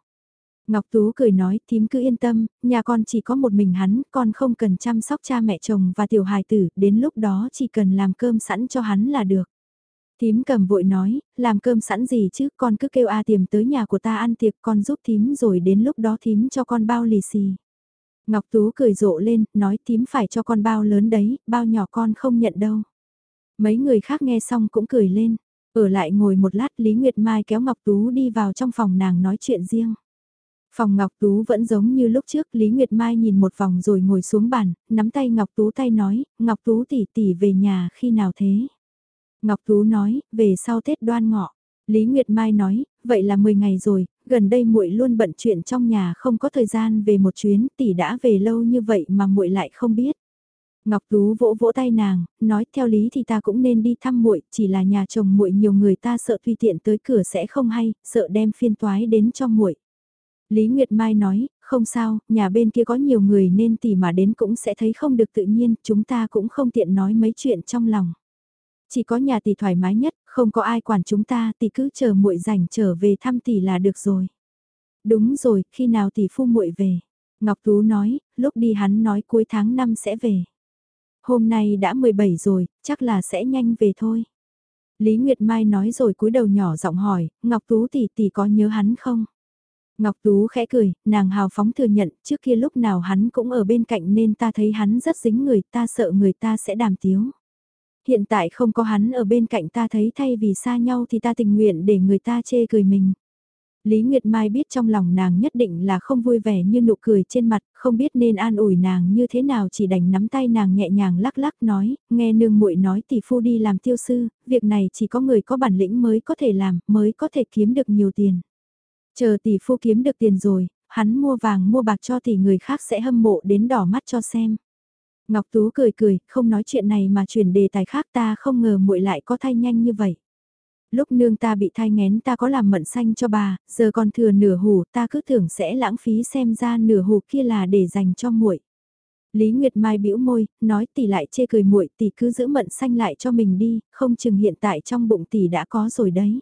Ngọc Tú cười nói, tím cứ yên tâm, nhà con chỉ có một mình hắn, con không cần chăm sóc cha mẹ chồng và tiểu hài tử, đến lúc đó chỉ cần làm cơm sẵn cho hắn là được. Tím cầm vội nói, làm cơm sẵn gì chứ, con cứ kêu A tiềm tới nhà của ta ăn tiệc, con giúp tím rồi đến lúc đó tím cho con bao lì xì. Ngọc Tú cười rộ lên, nói tím phải cho con bao lớn đấy, bao nhỏ con không nhận đâu. Mấy người khác nghe xong cũng cười lên. Ở lại ngồi một lát Lý Nguyệt Mai kéo Ngọc Tú đi vào trong phòng nàng nói chuyện riêng. Phòng Ngọc Tú vẫn giống như lúc trước, Lý Nguyệt Mai nhìn một vòng rồi ngồi xuống bàn, nắm tay Ngọc Tú tay nói, Ngọc Tú tỷ tỷ về nhà khi nào thế? Ngọc Tú nói, về sau Tết đoan ngọ. Lý Nguyệt Mai nói, vậy là 10 ngày rồi, gần đây muội luôn bận chuyện trong nhà không có thời gian về một chuyến, tỷ đã về lâu như vậy mà muội lại không biết. Ngọc Tú vỗ vỗ tay nàng, nói theo lý thì ta cũng nên đi thăm muội, chỉ là nhà chồng muội nhiều người ta sợ tùy tiện tới cửa sẽ không hay, sợ đem phiên toái đến cho muội. Lý Nguyệt Mai nói, không sao, nhà bên kia có nhiều người nên tỷ mà đến cũng sẽ thấy không được tự nhiên, chúng ta cũng không tiện nói mấy chuyện trong lòng. Chỉ có nhà tỷ thoải mái nhất, không có ai quản chúng ta, tỷ cứ chờ muội rảnh trở về thăm tỷ là được rồi. Đúng rồi, khi nào tỷ phu muội về? Ngọc Tú nói, lúc đi hắn nói cuối tháng 5 sẽ về. Hôm nay đã 17 rồi, chắc là sẽ nhanh về thôi. Lý Nguyệt Mai nói rồi cúi đầu nhỏ giọng hỏi, Ngọc Tú tỷ tỷ có nhớ hắn không? Ngọc Tú khẽ cười, nàng hào phóng thừa nhận, trước kia lúc nào hắn cũng ở bên cạnh nên ta thấy hắn rất dính người, ta sợ người ta sẽ đàm tiếu. Hiện tại không có hắn ở bên cạnh ta thấy thay vì xa nhau thì ta tình nguyện để người ta chê cười mình. Lý Nguyệt Mai biết trong lòng nàng nhất định là không vui vẻ như nụ cười trên mặt, không biết nên an ủi nàng như thế nào chỉ đành nắm tay nàng nhẹ nhàng lắc lắc nói, nghe nương muội nói tỷ phu đi làm tiêu sư, việc này chỉ có người có bản lĩnh mới có thể làm, mới có thể kiếm được nhiều tiền. Chờ tỷ phu kiếm được tiền rồi, hắn mua vàng mua bạc cho tỷ người khác sẽ hâm mộ đến đỏ mắt cho xem. Ngọc Tú cười cười, không nói chuyện này mà chuyển đề tài khác ta không ngờ muội lại có thay nhanh như vậy. Lúc nương ta bị thai ngén ta có làm mận xanh cho bà, giờ còn thừa nửa hủ ta cứ tưởng sẽ lãng phí xem ra nửa hủ kia là để dành cho muội. Lý Nguyệt Mai bĩu môi, nói tỷ lại chê cười muội tỷ cứ giữ mận xanh lại cho mình đi, không chừng hiện tại trong bụng tỷ đã có rồi đấy.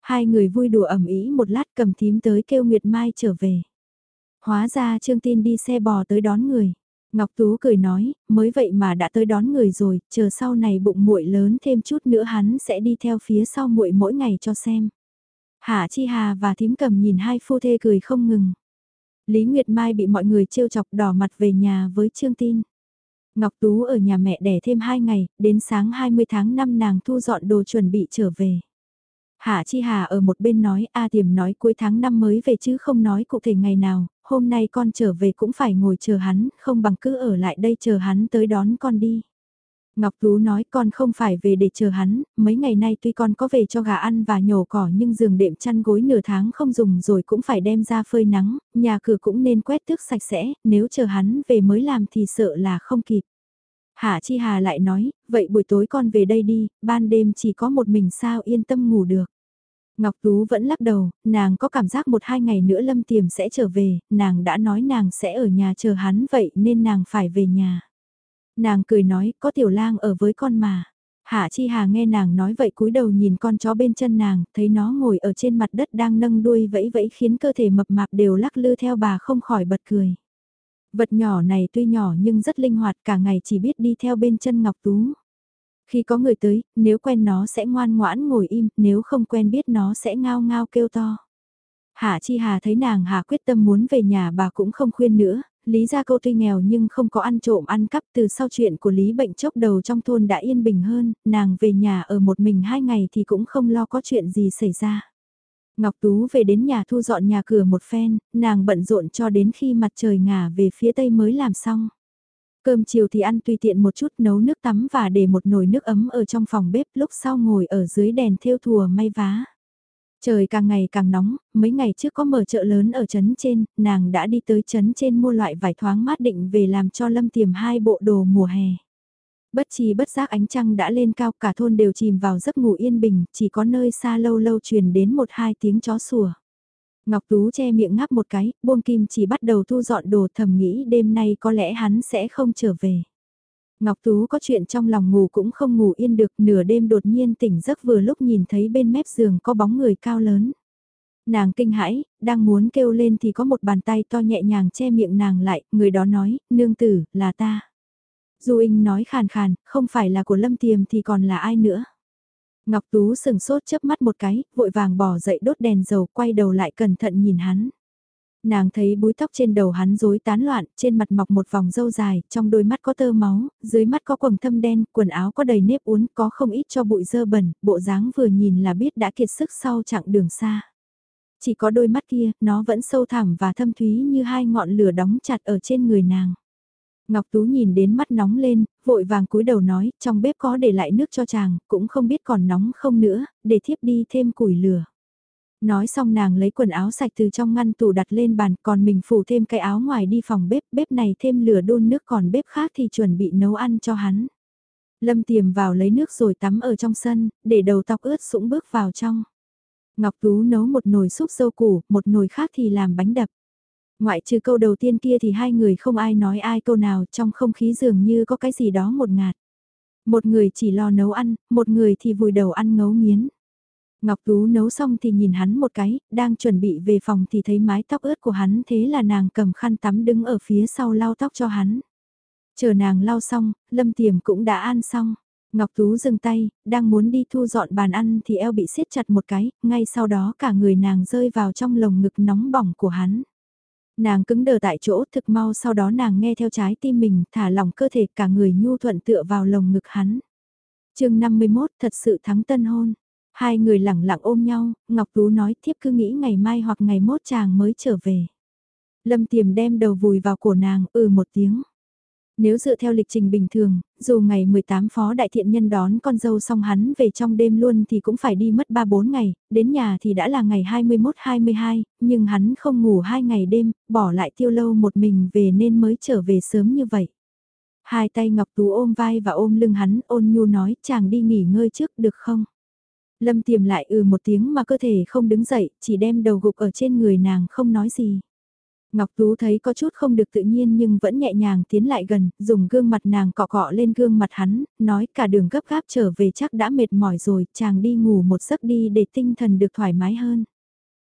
Hai người vui đùa ẩm ý một lát cầm thím tới kêu Nguyệt Mai trở về. Hóa ra Trương Tin đi xe bò tới đón người. Ngọc Tú cười nói, mới vậy mà đã tới đón người rồi, chờ sau này bụng muội lớn thêm chút nữa hắn sẽ đi theo phía sau muội mỗi ngày cho xem. Hạ Chi Hà và thím cầm nhìn hai phu thê cười không ngừng. Lý Nguyệt Mai bị mọi người trêu chọc đỏ mặt về nhà với Trương Tin. Ngọc Tú ở nhà mẹ đẻ thêm 2 ngày, đến sáng 20 tháng 5 nàng thu dọn đồ chuẩn bị trở về. Hạ Chi Hà ở một bên nói, A Tiềm nói cuối tháng năm mới về chứ không nói cụ thể ngày nào, hôm nay con trở về cũng phải ngồi chờ hắn, không bằng cứ ở lại đây chờ hắn tới đón con đi. Ngọc Tú nói con không phải về để chờ hắn, mấy ngày nay tuy con có về cho gà ăn và nhổ cỏ nhưng giường đệm chăn gối nửa tháng không dùng rồi cũng phải đem ra phơi nắng, nhà cửa cũng nên quét tước sạch sẽ, nếu chờ hắn về mới làm thì sợ là không kịp. Hạ Chi Hà lại nói, vậy buổi tối con về đây đi, ban đêm chỉ có một mình sao yên tâm ngủ được. Ngọc Tú vẫn lắc đầu, nàng có cảm giác một hai ngày nữa Lâm Tiềm sẽ trở về, nàng đã nói nàng sẽ ở nhà chờ hắn vậy nên nàng phải về nhà. Nàng cười nói, có tiểu lang ở với con mà. Hạ Chi Hà nghe nàng nói vậy cúi đầu nhìn con chó bên chân nàng, thấy nó ngồi ở trên mặt đất đang nâng đuôi vẫy vẫy khiến cơ thể mập mạp đều lắc lư theo bà không khỏi bật cười. Vật nhỏ này tuy nhỏ nhưng rất linh hoạt cả ngày chỉ biết đi theo bên chân Ngọc Tú. Khi có người tới, nếu quen nó sẽ ngoan ngoãn ngồi im, nếu không quen biết nó sẽ ngao ngao kêu to. Hạ Chi Hà thấy nàng Hà quyết tâm muốn về nhà bà cũng không khuyên nữa, Lý gia câu tuy nghèo nhưng không có ăn trộm ăn cắp từ sau chuyện của Lý bệnh chốc đầu trong thôn đã yên bình hơn, nàng về nhà ở một mình hai ngày thì cũng không lo có chuyện gì xảy ra. Ngọc Tú về đến nhà thu dọn nhà cửa một phen, nàng bận rộn cho đến khi mặt trời ngả về phía tây mới làm xong. Cơm chiều thì ăn tùy tiện một chút nấu nước tắm và để một nồi nước ấm ở trong phòng bếp lúc sau ngồi ở dưới đèn thêu thùa may vá. Trời càng ngày càng nóng, mấy ngày trước có mở chợ lớn ở trấn trên, nàng đã đi tới trấn trên mua loại vải thoáng mát định về làm cho Lâm Tiềm hai bộ đồ mùa hè. Bất trì bất giác ánh trăng đã lên cao cả thôn đều chìm vào giấc ngủ yên bình, chỉ có nơi xa lâu lâu truyền đến một hai tiếng chó sủa. Ngọc Tú che miệng ngáp một cái, buông kim chỉ bắt đầu thu dọn đồ thầm nghĩ đêm nay có lẽ hắn sẽ không trở về. Ngọc Tú có chuyện trong lòng ngủ cũng không ngủ yên được nửa đêm đột nhiên tỉnh giấc vừa lúc nhìn thấy bên mép giường có bóng người cao lớn. Nàng kinh hãi, đang muốn kêu lên thì có một bàn tay to nhẹ nhàng che miệng nàng lại, người đó nói, nương tử, là ta. Du Inh nói khàn khàn, không phải là của Lâm Tiềm thì còn là ai nữa. Ngọc Tú sừng sốt chớp mắt một cái, vội vàng bỏ dậy đốt đèn dầu quay đầu lại cẩn thận nhìn hắn. Nàng thấy búi tóc trên đầu hắn rối tán loạn, trên mặt mọc một vòng râu dài, trong đôi mắt có tơ máu, dưới mắt có quầng thâm đen, quần áo có đầy nếp uốn, có không ít cho bụi dơ bẩn, bộ dáng vừa nhìn là biết đã kiệt sức sau chặng đường xa. Chỉ có đôi mắt kia, nó vẫn sâu thẳm và thâm thúy như hai ngọn lửa đóng chặt ở trên người nàng. Ngọc Tú nhìn đến mắt nóng lên, vội vàng cúi đầu nói, trong bếp có để lại nước cho chàng, cũng không biết còn nóng không nữa, để thiếp đi thêm củi lửa. Nói xong nàng lấy quần áo sạch từ trong ngăn tủ đặt lên bàn, còn mình phủ thêm cái áo ngoài đi phòng bếp, bếp này thêm lửa đun nước còn bếp khác thì chuẩn bị nấu ăn cho hắn. Lâm tiềm vào lấy nước rồi tắm ở trong sân, để đầu tóc ướt sũng bước vào trong. Ngọc Tú nấu một nồi súp dâu củ, một nồi khác thì làm bánh đập. Ngoại trừ câu đầu tiên kia thì hai người không ai nói ai câu nào trong không khí dường như có cái gì đó một ngạt. Một người chỉ lo nấu ăn, một người thì vùi đầu ăn ngấu nghiến. Ngọc Tú nấu xong thì nhìn hắn một cái, đang chuẩn bị về phòng thì thấy mái tóc ướt của hắn thế là nàng cầm khăn tắm đứng ở phía sau lau tóc cho hắn. Chờ nàng lau xong, Lâm Tiềm cũng đã ăn xong. Ngọc Tú dừng tay, đang muốn đi thu dọn bàn ăn thì eo bị siết chặt một cái, ngay sau đó cả người nàng rơi vào trong lồng ngực nóng bỏng của hắn. Nàng cứng đờ tại chỗ thực mau sau đó nàng nghe theo trái tim mình thả lỏng cơ thể cả người nhu thuận tựa vào lồng ngực hắn. chương 51 thật sự thắng tân hôn. Hai người lẳng lặng ôm nhau, Ngọc Tú nói thiếp cứ nghĩ ngày mai hoặc ngày mốt chàng mới trở về. Lâm tiềm đem đầu vùi vào cổ nàng, ừ một tiếng. Nếu dựa theo lịch trình bình thường, dù ngày 18 phó đại thiện nhân đón con dâu xong hắn về trong đêm luôn thì cũng phải đi mất 3-4 ngày, đến nhà thì đã là ngày 21-22, nhưng hắn không ngủ 2 ngày đêm, bỏ lại tiêu lâu một mình về nên mới trở về sớm như vậy. Hai tay Ngọc Tú ôm vai và ôm lưng hắn ôn nhu nói chàng đi nghỉ ngơi trước được không? Lâm tiềm lại ừ một tiếng mà cơ thể không đứng dậy, chỉ đem đầu gục ở trên người nàng không nói gì. Ngọc Tú thấy có chút không được tự nhiên nhưng vẫn nhẹ nhàng tiến lại gần, dùng gương mặt nàng cọ cọ lên gương mặt hắn, nói cả đường gấp gáp trở về chắc đã mệt mỏi rồi, chàng đi ngủ một giấc đi để tinh thần được thoải mái hơn.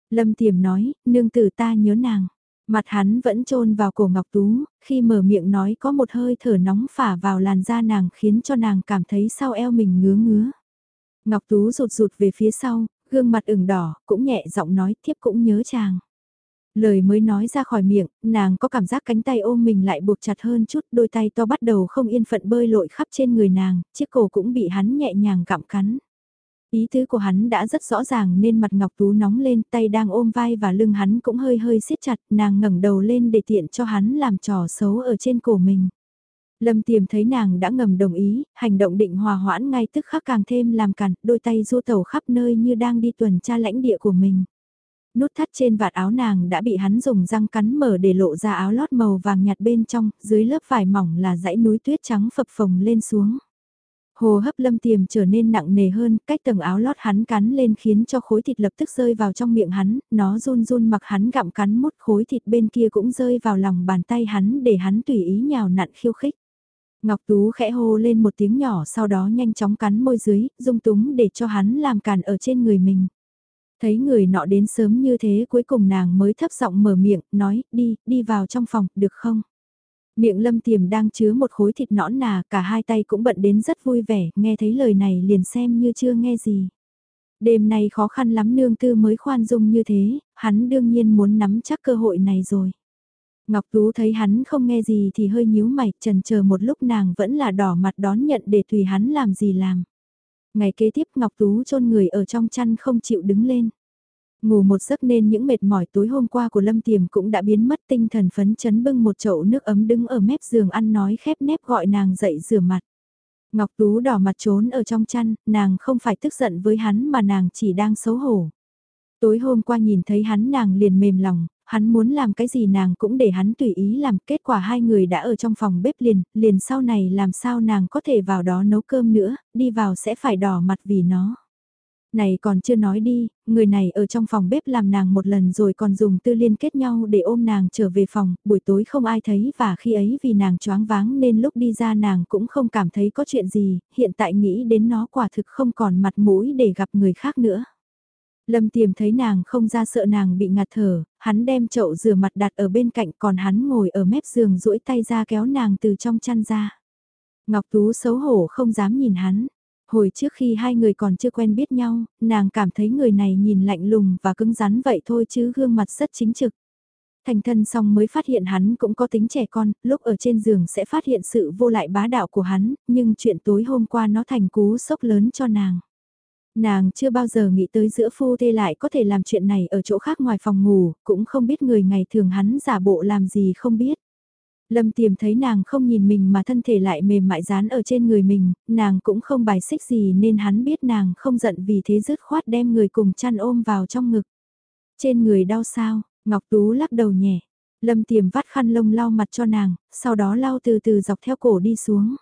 Lâm Tiềm nói, nương tử ta nhớ nàng. Mặt hắn vẫn trôn vào cổ Ngọc Tú, khi mở miệng nói có một hơi thở nóng phả vào làn da nàng khiến cho nàng cảm thấy sau eo mình ngứa ngứa. Ngọc Tú rụt rụt về phía sau, gương mặt ửng đỏ, cũng nhẹ giọng nói tiếp cũng nhớ chàng. Lời mới nói ra khỏi miệng, nàng có cảm giác cánh tay ôm mình lại buộc chặt hơn chút, đôi tay to bắt đầu không yên phận bơi lội khắp trên người nàng, chiếc cổ cũng bị hắn nhẹ nhàng gặm cắn. Ý tứ của hắn đã rất rõ ràng nên mặt Ngọc Tú nóng lên, tay đang ôm vai và lưng hắn cũng hơi hơi siết chặt, nàng ngẩng đầu lên để tiện cho hắn làm trò xấu ở trên cổ mình. Lâm tiềm thấy nàng đã ngầm đồng ý, hành động định hòa hoãn ngay tức khắc càng thêm làm cản, đôi tay du tẩu khắp nơi như đang đi tuần tra lãnh địa của mình. Nút thắt trên vạt áo nàng đã bị hắn dùng răng cắn mở để lộ ra áo lót màu vàng nhạt bên trong, dưới lớp vải mỏng là dãy núi tuyết trắng phập phồng lên xuống. Hồ hấp lâm tiềm trở nên nặng nề hơn, cách tầng áo lót hắn cắn lên khiến cho khối thịt lập tức rơi vào trong miệng hắn, nó run run mặc hắn gặm cắn mút khối thịt bên kia cũng rơi vào lòng bàn tay hắn để hắn tùy ý nhào nặn khiêu khích. Ngọc Tú khẽ hô lên một tiếng nhỏ sau đó nhanh chóng cắn môi dưới, dung túng để cho hắn làm càn ở trên người mình. Thấy người nọ đến sớm như thế cuối cùng nàng mới thấp giọng mở miệng, nói, đi, đi vào trong phòng, được không? Miệng lâm tiềm đang chứa một khối thịt nõn nà, cả hai tay cũng bận đến rất vui vẻ, nghe thấy lời này liền xem như chưa nghe gì. Đêm nay khó khăn lắm nương tư mới khoan dung như thế, hắn đương nhiên muốn nắm chắc cơ hội này rồi. Ngọc Tú thấy hắn không nghe gì thì hơi nhíu mày, trần chờ một lúc nàng vẫn là đỏ mặt đón nhận để tùy hắn làm gì làm. Ngày kế tiếp Ngọc Tú chôn người ở trong chăn không chịu đứng lên. Ngủ một giấc nên những mệt mỏi tối hôm qua của Lâm Tiềm cũng đã biến mất tinh thần phấn chấn bưng một chậu nước ấm đứng ở mép giường ăn nói khép nép gọi nàng dậy rửa mặt. Ngọc Tú đỏ mặt trốn ở trong chăn, nàng không phải tức giận với hắn mà nàng chỉ đang xấu hổ. Tối hôm qua nhìn thấy hắn nàng liền mềm lòng, hắn muốn làm cái gì nàng cũng để hắn tùy ý làm, kết quả hai người đã ở trong phòng bếp liền, liền sau này làm sao nàng có thể vào đó nấu cơm nữa, đi vào sẽ phải đỏ mặt vì nó. Này còn chưa nói đi, người này ở trong phòng bếp làm nàng một lần rồi còn dùng tư liên kết nhau để ôm nàng trở về phòng, buổi tối không ai thấy và khi ấy vì nàng choáng váng nên lúc đi ra nàng cũng không cảm thấy có chuyện gì, hiện tại nghĩ đến nó quả thực không còn mặt mũi để gặp người khác nữa. Lâm tiềm thấy nàng không ra sợ nàng bị ngạt thở, hắn đem chậu rửa mặt đặt ở bên cạnh còn hắn ngồi ở mép giường duỗi tay ra kéo nàng từ trong chăn ra. Ngọc Tú xấu hổ không dám nhìn hắn. Hồi trước khi hai người còn chưa quen biết nhau, nàng cảm thấy người này nhìn lạnh lùng và cứng rắn vậy thôi chứ gương mặt rất chính trực. Thành thân xong mới phát hiện hắn cũng có tính trẻ con, lúc ở trên giường sẽ phát hiện sự vô lại bá đạo của hắn, nhưng chuyện tối hôm qua nó thành cú sốc lớn cho nàng. Nàng chưa bao giờ nghĩ tới giữa phu thê lại có thể làm chuyện này ở chỗ khác ngoài phòng ngủ, cũng không biết người ngày thường hắn giả bộ làm gì không biết. Lâm tiềm thấy nàng không nhìn mình mà thân thể lại mềm mại dán ở trên người mình, nàng cũng không bài xích gì nên hắn biết nàng không giận vì thế dứt khoát đem người cùng chăn ôm vào trong ngực. Trên người đau sao, Ngọc Tú lắc đầu nhẹ. Lâm tiềm vắt khăn lông lau mặt cho nàng, sau đó lau từ từ dọc theo cổ đi xuống.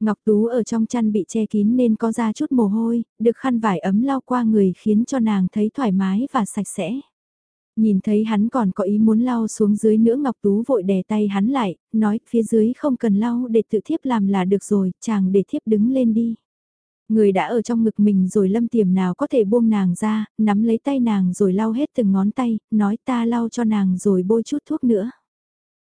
Ngọc Tú ở trong chăn bị che kín nên có ra chút mồ hôi, được khăn vải ấm lau qua người khiến cho nàng thấy thoải mái và sạch sẽ. Nhìn thấy hắn còn có ý muốn lau xuống dưới nữa Ngọc Tú vội đè tay hắn lại, nói phía dưới không cần lau để tự thiếp làm là được rồi, chàng để thiếp đứng lên đi. Người đã ở trong ngực mình rồi lâm tiềm nào có thể buông nàng ra, nắm lấy tay nàng rồi lau hết từng ngón tay, nói ta lau cho nàng rồi bôi chút thuốc nữa.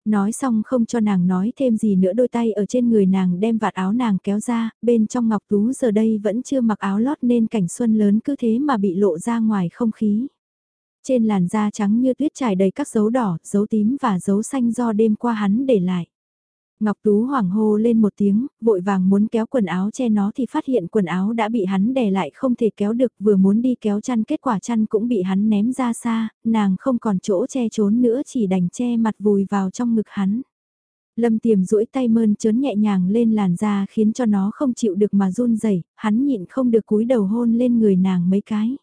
Nói xong không cho nàng nói thêm gì nữa đôi tay ở trên người nàng đem vạt áo nàng kéo ra, bên trong ngọc tú giờ đây vẫn chưa mặc áo lót nên cảnh xuân lớn cứ thế mà bị lộ ra ngoài không khí. Trên làn da trắng như tuyết trải đầy các dấu đỏ, dấu tím và dấu xanh do đêm qua hắn để lại. Ngọc Tú hoảng hô lên một tiếng, vội vàng muốn kéo quần áo che nó thì phát hiện quần áo đã bị hắn đè lại không thể kéo được vừa muốn đi kéo chăn kết quả chăn cũng bị hắn ném ra xa, nàng không còn chỗ che trốn nữa chỉ đành che mặt vùi vào trong ngực hắn. Lâm tiềm duỗi tay mơn trớn nhẹ nhàng lên làn da khiến cho nó không chịu được mà run rẩy hắn nhịn không được cúi đầu hôn lên người nàng mấy cái.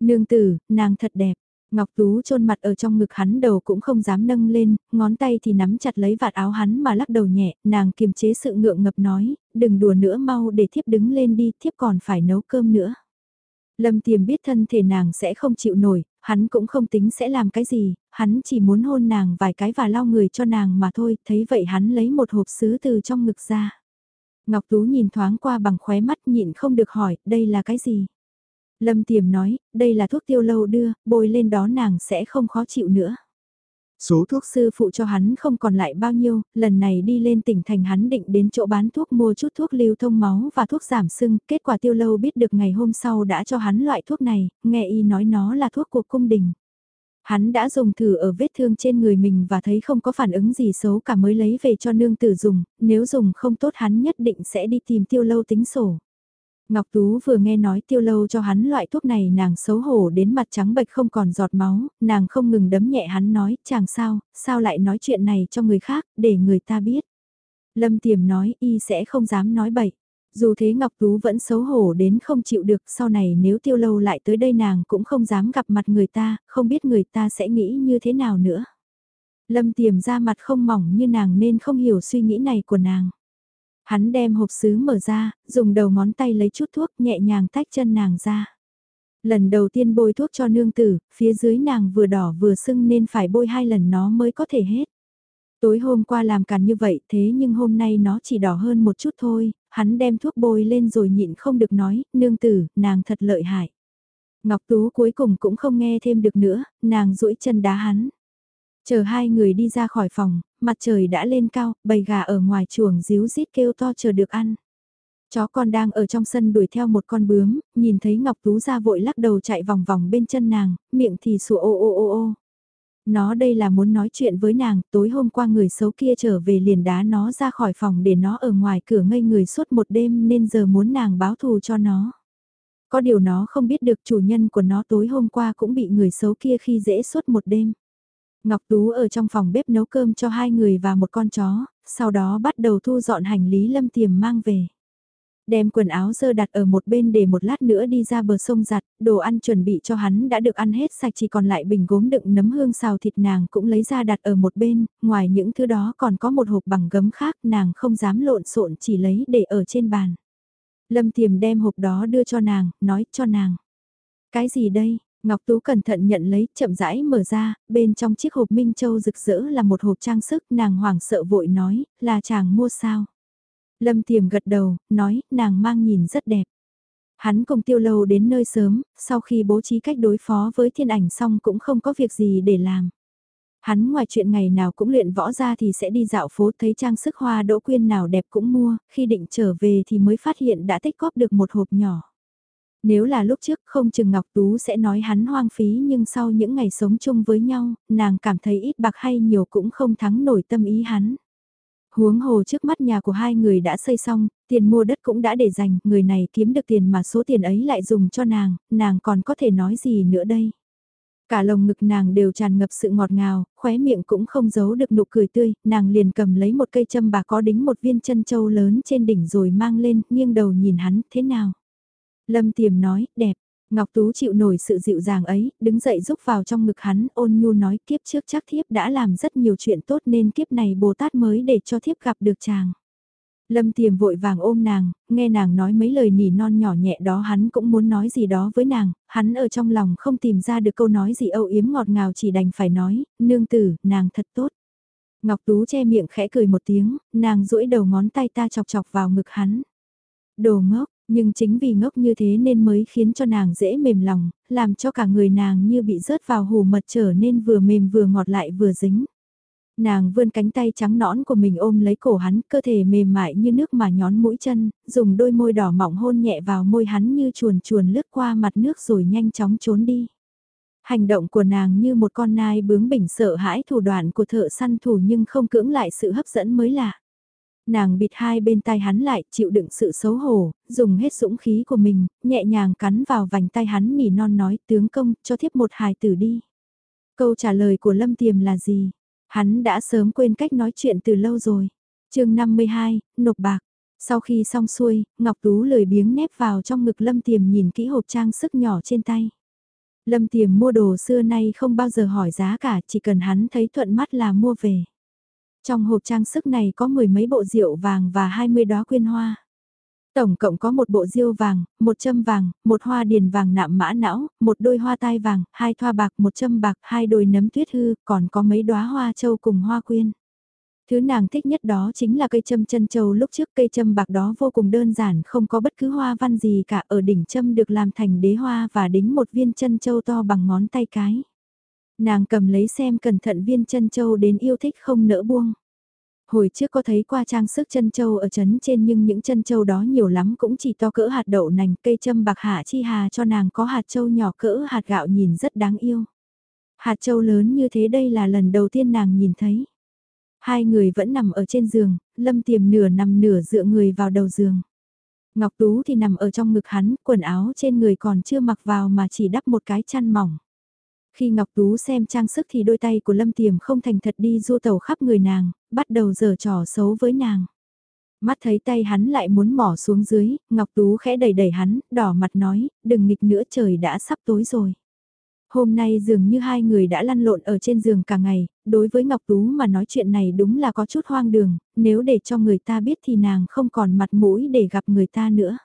Nương tử, nàng thật đẹp, Ngọc Tú chôn mặt ở trong ngực hắn đầu cũng không dám nâng lên, ngón tay thì nắm chặt lấy vạt áo hắn mà lắc đầu nhẹ, nàng kiềm chế sự ngượng ngập nói, đừng đùa nữa mau để thiếp đứng lên đi, thiếp còn phải nấu cơm nữa. Lâm Tiềm biết thân thể nàng sẽ không chịu nổi, hắn cũng không tính sẽ làm cái gì, hắn chỉ muốn hôn nàng vài cái và lau người cho nàng mà thôi, thấy vậy hắn lấy một hộp sứ từ trong ngực ra. Ngọc Tú nhìn thoáng qua bằng khóe mắt nhịn không được hỏi, đây là cái gì? Lâm Tiềm nói, đây là thuốc tiêu lâu đưa, bôi lên đó nàng sẽ không khó chịu nữa. Số thuốc sư phụ cho hắn không còn lại bao nhiêu, lần này đi lên tỉnh thành hắn định đến chỗ bán thuốc mua chút thuốc lưu thông máu và thuốc giảm sưng, kết quả tiêu lâu biết được ngày hôm sau đã cho hắn loại thuốc này, nghe y nói nó là thuốc của cung đình. Hắn đã dùng thử ở vết thương trên người mình và thấy không có phản ứng gì xấu cả mới lấy về cho nương tử dùng, nếu dùng không tốt hắn nhất định sẽ đi tìm tiêu lâu tính sổ. Ngọc Tú vừa nghe nói tiêu lâu cho hắn loại thuốc này nàng xấu hổ đến mặt trắng bệch không còn giọt máu, nàng không ngừng đấm nhẹ hắn nói, chàng sao, sao lại nói chuyện này cho người khác, để người ta biết. Lâm Tiềm nói y sẽ không dám nói bậy. Dù thế Ngọc Tú vẫn xấu hổ đến không chịu được, sau này nếu tiêu lâu lại tới đây nàng cũng không dám gặp mặt người ta, không biết người ta sẽ nghĩ như thế nào nữa. Lâm Tiềm ra mặt không mỏng như nàng nên không hiểu suy nghĩ này của nàng. Hắn đem hộp sứ mở ra, dùng đầu ngón tay lấy chút thuốc nhẹ nhàng tách chân nàng ra. Lần đầu tiên bôi thuốc cho nương tử, phía dưới nàng vừa đỏ vừa sưng nên phải bôi hai lần nó mới có thể hết. Tối hôm qua làm càn như vậy thế nhưng hôm nay nó chỉ đỏ hơn một chút thôi, hắn đem thuốc bôi lên rồi nhịn không được nói, nương tử, nàng thật lợi hại. Ngọc Tú cuối cùng cũng không nghe thêm được nữa, nàng duỗi chân đá hắn. Chờ hai người đi ra khỏi phòng, mặt trời đã lên cao, bầy gà ở ngoài chuồng díu rít kêu to chờ được ăn. Chó con đang ở trong sân đuổi theo một con bướm, nhìn thấy Ngọc Tú ra vội lắc đầu chạy vòng vòng bên chân nàng, miệng thì sủa ô ô ô ô. Nó đây là muốn nói chuyện với nàng, tối hôm qua người xấu kia trở về liền đá nó ra khỏi phòng để nó ở ngoài cửa ngây người suốt một đêm nên giờ muốn nàng báo thù cho nó. Có điều nó không biết được chủ nhân của nó tối hôm qua cũng bị người xấu kia khi dễ suốt một đêm. Ngọc Tú ở trong phòng bếp nấu cơm cho hai người và một con chó, sau đó bắt đầu thu dọn hành lý lâm tiềm mang về. Đem quần áo dơ đặt ở một bên để một lát nữa đi ra bờ sông giặt, đồ ăn chuẩn bị cho hắn đã được ăn hết sạch chỉ còn lại bình gốm đựng nấm hương xào thịt nàng cũng lấy ra đặt ở một bên, ngoài những thứ đó còn có một hộp bằng gấm khác nàng không dám lộn xộn chỉ lấy để ở trên bàn. Lâm tiềm đem hộp đó đưa cho nàng, nói cho nàng. Cái gì đây? Ngọc Tú cẩn thận nhận lấy, chậm rãi mở ra, bên trong chiếc hộp Minh Châu rực rỡ là một hộp trang sức, nàng hoảng sợ vội nói, là chàng mua sao? Lâm Tiềm gật đầu, nói, nàng mang nhìn rất đẹp. Hắn cùng tiêu lâu đến nơi sớm, sau khi bố trí cách đối phó với thiên ảnh xong cũng không có việc gì để làm. Hắn ngoài chuyện ngày nào cũng luyện võ ra thì sẽ đi dạo phố thấy trang sức hoa đỗ quyên nào đẹp cũng mua, khi định trở về thì mới phát hiện đã tích góp được một hộp nhỏ. Nếu là lúc trước không chừng Ngọc Tú sẽ nói hắn hoang phí nhưng sau những ngày sống chung với nhau, nàng cảm thấy ít bạc hay nhiều cũng không thắng nổi tâm ý hắn. Huống hồ trước mắt nhà của hai người đã xây xong, tiền mua đất cũng đã để dành, người này kiếm được tiền mà số tiền ấy lại dùng cho nàng, nàng còn có thể nói gì nữa đây. Cả lồng ngực nàng đều tràn ngập sự ngọt ngào, khóe miệng cũng không giấu được nụ cười tươi, nàng liền cầm lấy một cây châm bà có đính một viên chân châu lớn trên đỉnh rồi mang lên, nghiêng đầu nhìn hắn, thế nào? Lâm Tiềm nói, đẹp. Ngọc Tú chịu nổi sự dịu dàng ấy, đứng dậy rúc vào trong ngực hắn, ôn nhu nói kiếp trước chắc thiếp đã làm rất nhiều chuyện tốt nên kiếp này Bồ Tát mới để cho thiếp gặp được chàng. Lâm Tiềm vội vàng ôm nàng, nghe nàng nói mấy lời nỉ non nhỏ nhẹ đó hắn cũng muốn nói gì đó với nàng, hắn ở trong lòng không tìm ra được câu nói gì âu yếm ngọt ngào chỉ đành phải nói, nương tử, nàng thật tốt. Ngọc Tú che miệng khẽ cười một tiếng, nàng duỗi đầu ngón tay ta chọc chọc vào ngực hắn. Đồ ngốc, nhưng chính vì ngốc như thế nên mới khiến cho nàng dễ mềm lòng, làm cho cả người nàng như bị rớt vào hồ mật trở nên vừa mềm vừa ngọt lại vừa dính. Nàng vươn cánh tay trắng nõn của mình ôm lấy cổ hắn, cơ thể mềm mại như nước mà nhón mũi chân, dùng đôi môi đỏ mỏng hôn nhẹ vào môi hắn như chuồn chuồn lướt qua mặt nước rồi nhanh chóng trốn đi. Hành động của nàng như một con nai bướng bỉnh sợ hãi thủ đoạn của thợ săn thủ nhưng không cưỡng lại sự hấp dẫn mới lạ. Nàng bịt hai bên tay hắn lại, chịu đựng sự xấu hổ, dùng hết dũng khí của mình, nhẹ nhàng cắn vào vành tay hắn nỉ non nói tướng công, cho thiếp một hài tử đi. Câu trả lời của Lâm Tiềm là gì? Hắn đã sớm quên cách nói chuyện từ lâu rồi. chương 52, nộp bạc. Sau khi xong xuôi, Ngọc Tú lười biếng nép vào trong ngực Lâm Tiềm nhìn kỹ hộp trang sức nhỏ trên tay. Lâm Tiềm mua đồ xưa nay không bao giờ hỏi giá cả, chỉ cần hắn thấy thuận mắt là mua về. Trong hộp trang sức này có mười mấy bộ rượu vàng và hai mươi đóa quyên hoa. Tổng cộng có một bộ diêu vàng, một châm vàng, một hoa điền vàng nạm mã não, một đôi hoa tai vàng, hai thoa bạc, một châm bạc, hai đôi nấm tuyết hư, còn có mấy đóa hoa châu cùng hoa quyên. Thứ nàng thích nhất đó chính là cây châm chân châu lúc trước cây châm bạc đó vô cùng đơn giản không có bất cứ hoa văn gì cả ở đỉnh châm được làm thành đế hoa và đính một viên chân châu to bằng ngón tay cái. Nàng cầm lấy xem cẩn thận viên chân châu đến yêu thích không nỡ buông. Hồi trước có thấy qua trang sức chân châu ở trấn trên nhưng những chân châu đó nhiều lắm cũng chỉ to cỡ hạt đậu nành cây châm bạc hạ chi hà cho nàng có hạt châu nhỏ cỡ hạt gạo nhìn rất đáng yêu. Hạt châu lớn như thế đây là lần đầu tiên nàng nhìn thấy. Hai người vẫn nằm ở trên giường, lâm tiềm nửa nằm nửa dựa người vào đầu giường. Ngọc Tú thì nằm ở trong ngực hắn, quần áo trên người còn chưa mặc vào mà chỉ đắp một cái chăn mỏng. Khi Ngọc Tú xem trang sức thì đôi tay của Lâm Tiềm không thành thật đi du tàu khắp người nàng, bắt đầu giở trò xấu với nàng. Mắt thấy tay hắn lại muốn mỏ xuống dưới, Ngọc Tú khẽ đẩy đẩy hắn, đỏ mặt nói, đừng nghịch nữa trời đã sắp tối rồi. Hôm nay dường như hai người đã lăn lộn ở trên giường cả ngày, đối với Ngọc Tú mà nói chuyện này đúng là có chút hoang đường, nếu để cho người ta biết thì nàng không còn mặt mũi để gặp người ta nữa.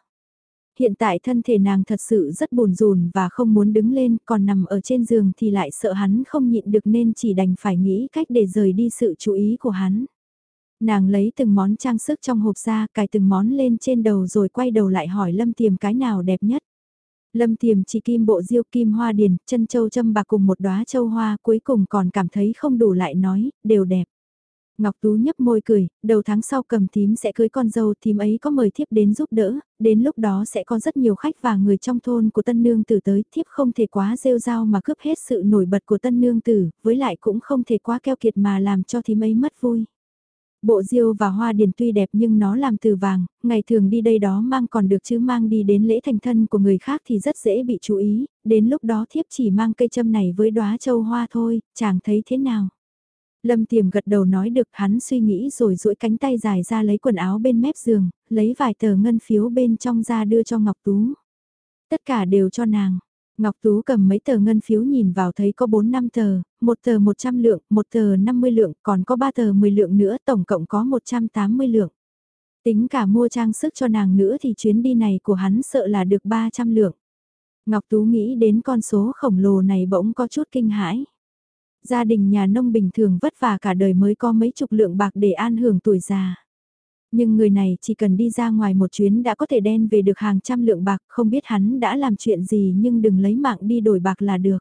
Hiện tại thân thể nàng thật sự rất buồn rùn và không muốn đứng lên, còn nằm ở trên giường thì lại sợ hắn không nhịn được nên chỉ đành phải nghĩ cách để rời đi sự chú ý của hắn. Nàng lấy từng món trang sức trong hộp ra, cài từng món lên trên đầu rồi quay đầu lại hỏi Lâm Tiềm cái nào đẹp nhất. Lâm Tiềm chỉ kim bộ diêu kim hoa điền, chân châu châm bạc cùng một đóa châu hoa cuối cùng còn cảm thấy không đủ lại nói, đều đẹp. Ngọc Tú nhấp môi cười, đầu tháng sau cầm thím sẽ cưới con dâu thím ấy có mời thiếp đến giúp đỡ, đến lúc đó sẽ có rất nhiều khách và người trong thôn của tân nương tử tới, thiếp không thể quá rêu rao mà cướp hết sự nổi bật của tân nương tử, với lại cũng không thể quá keo kiệt mà làm cho thím ấy mất vui. Bộ diêu và hoa điền tuy đẹp nhưng nó làm từ vàng, ngày thường đi đây đó mang còn được chứ mang đi đến lễ thành thân của người khác thì rất dễ bị chú ý, đến lúc đó thiếp chỉ mang cây châm này với đóa châu hoa thôi, chàng thấy thế nào? Lâm tiềm gật đầu nói được hắn suy nghĩ rồi duỗi cánh tay dài ra lấy quần áo bên mép giường, lấy vài tờ ngân phiếu bên trong ra đưa cho Ngọc Tú. Tất cả đều cho nàng. Ngọc Tú cầm mấy tờ ngân phiếu nhìn vào thấy có 4 năm tờ, một tờ 100 lượng, một tờ 50 lượng, còn có 3 tờ 10 lượng nữa, tổng cộng có 180 lượng. Tính cả mua trang sức cho nàng nữa thì chuyến đi này của hắn sợ là được 300 lượng. Ngọc Tú nghĩ đến con số khổng lồ này bỗng có chút kinh hãi. Gia đình nhà nông bình thường vất vả cả đời mới có mấy chục lượng bạc để an hưởng tuổi già. Nhưng người này chỉ cần đi ra ngoài một chuyến đã có thể đen về được hàng trăm lượng bạc, không biết hắn đã làm chuyện gì nhưng đừng lấy mạng đi đổi bạc là được.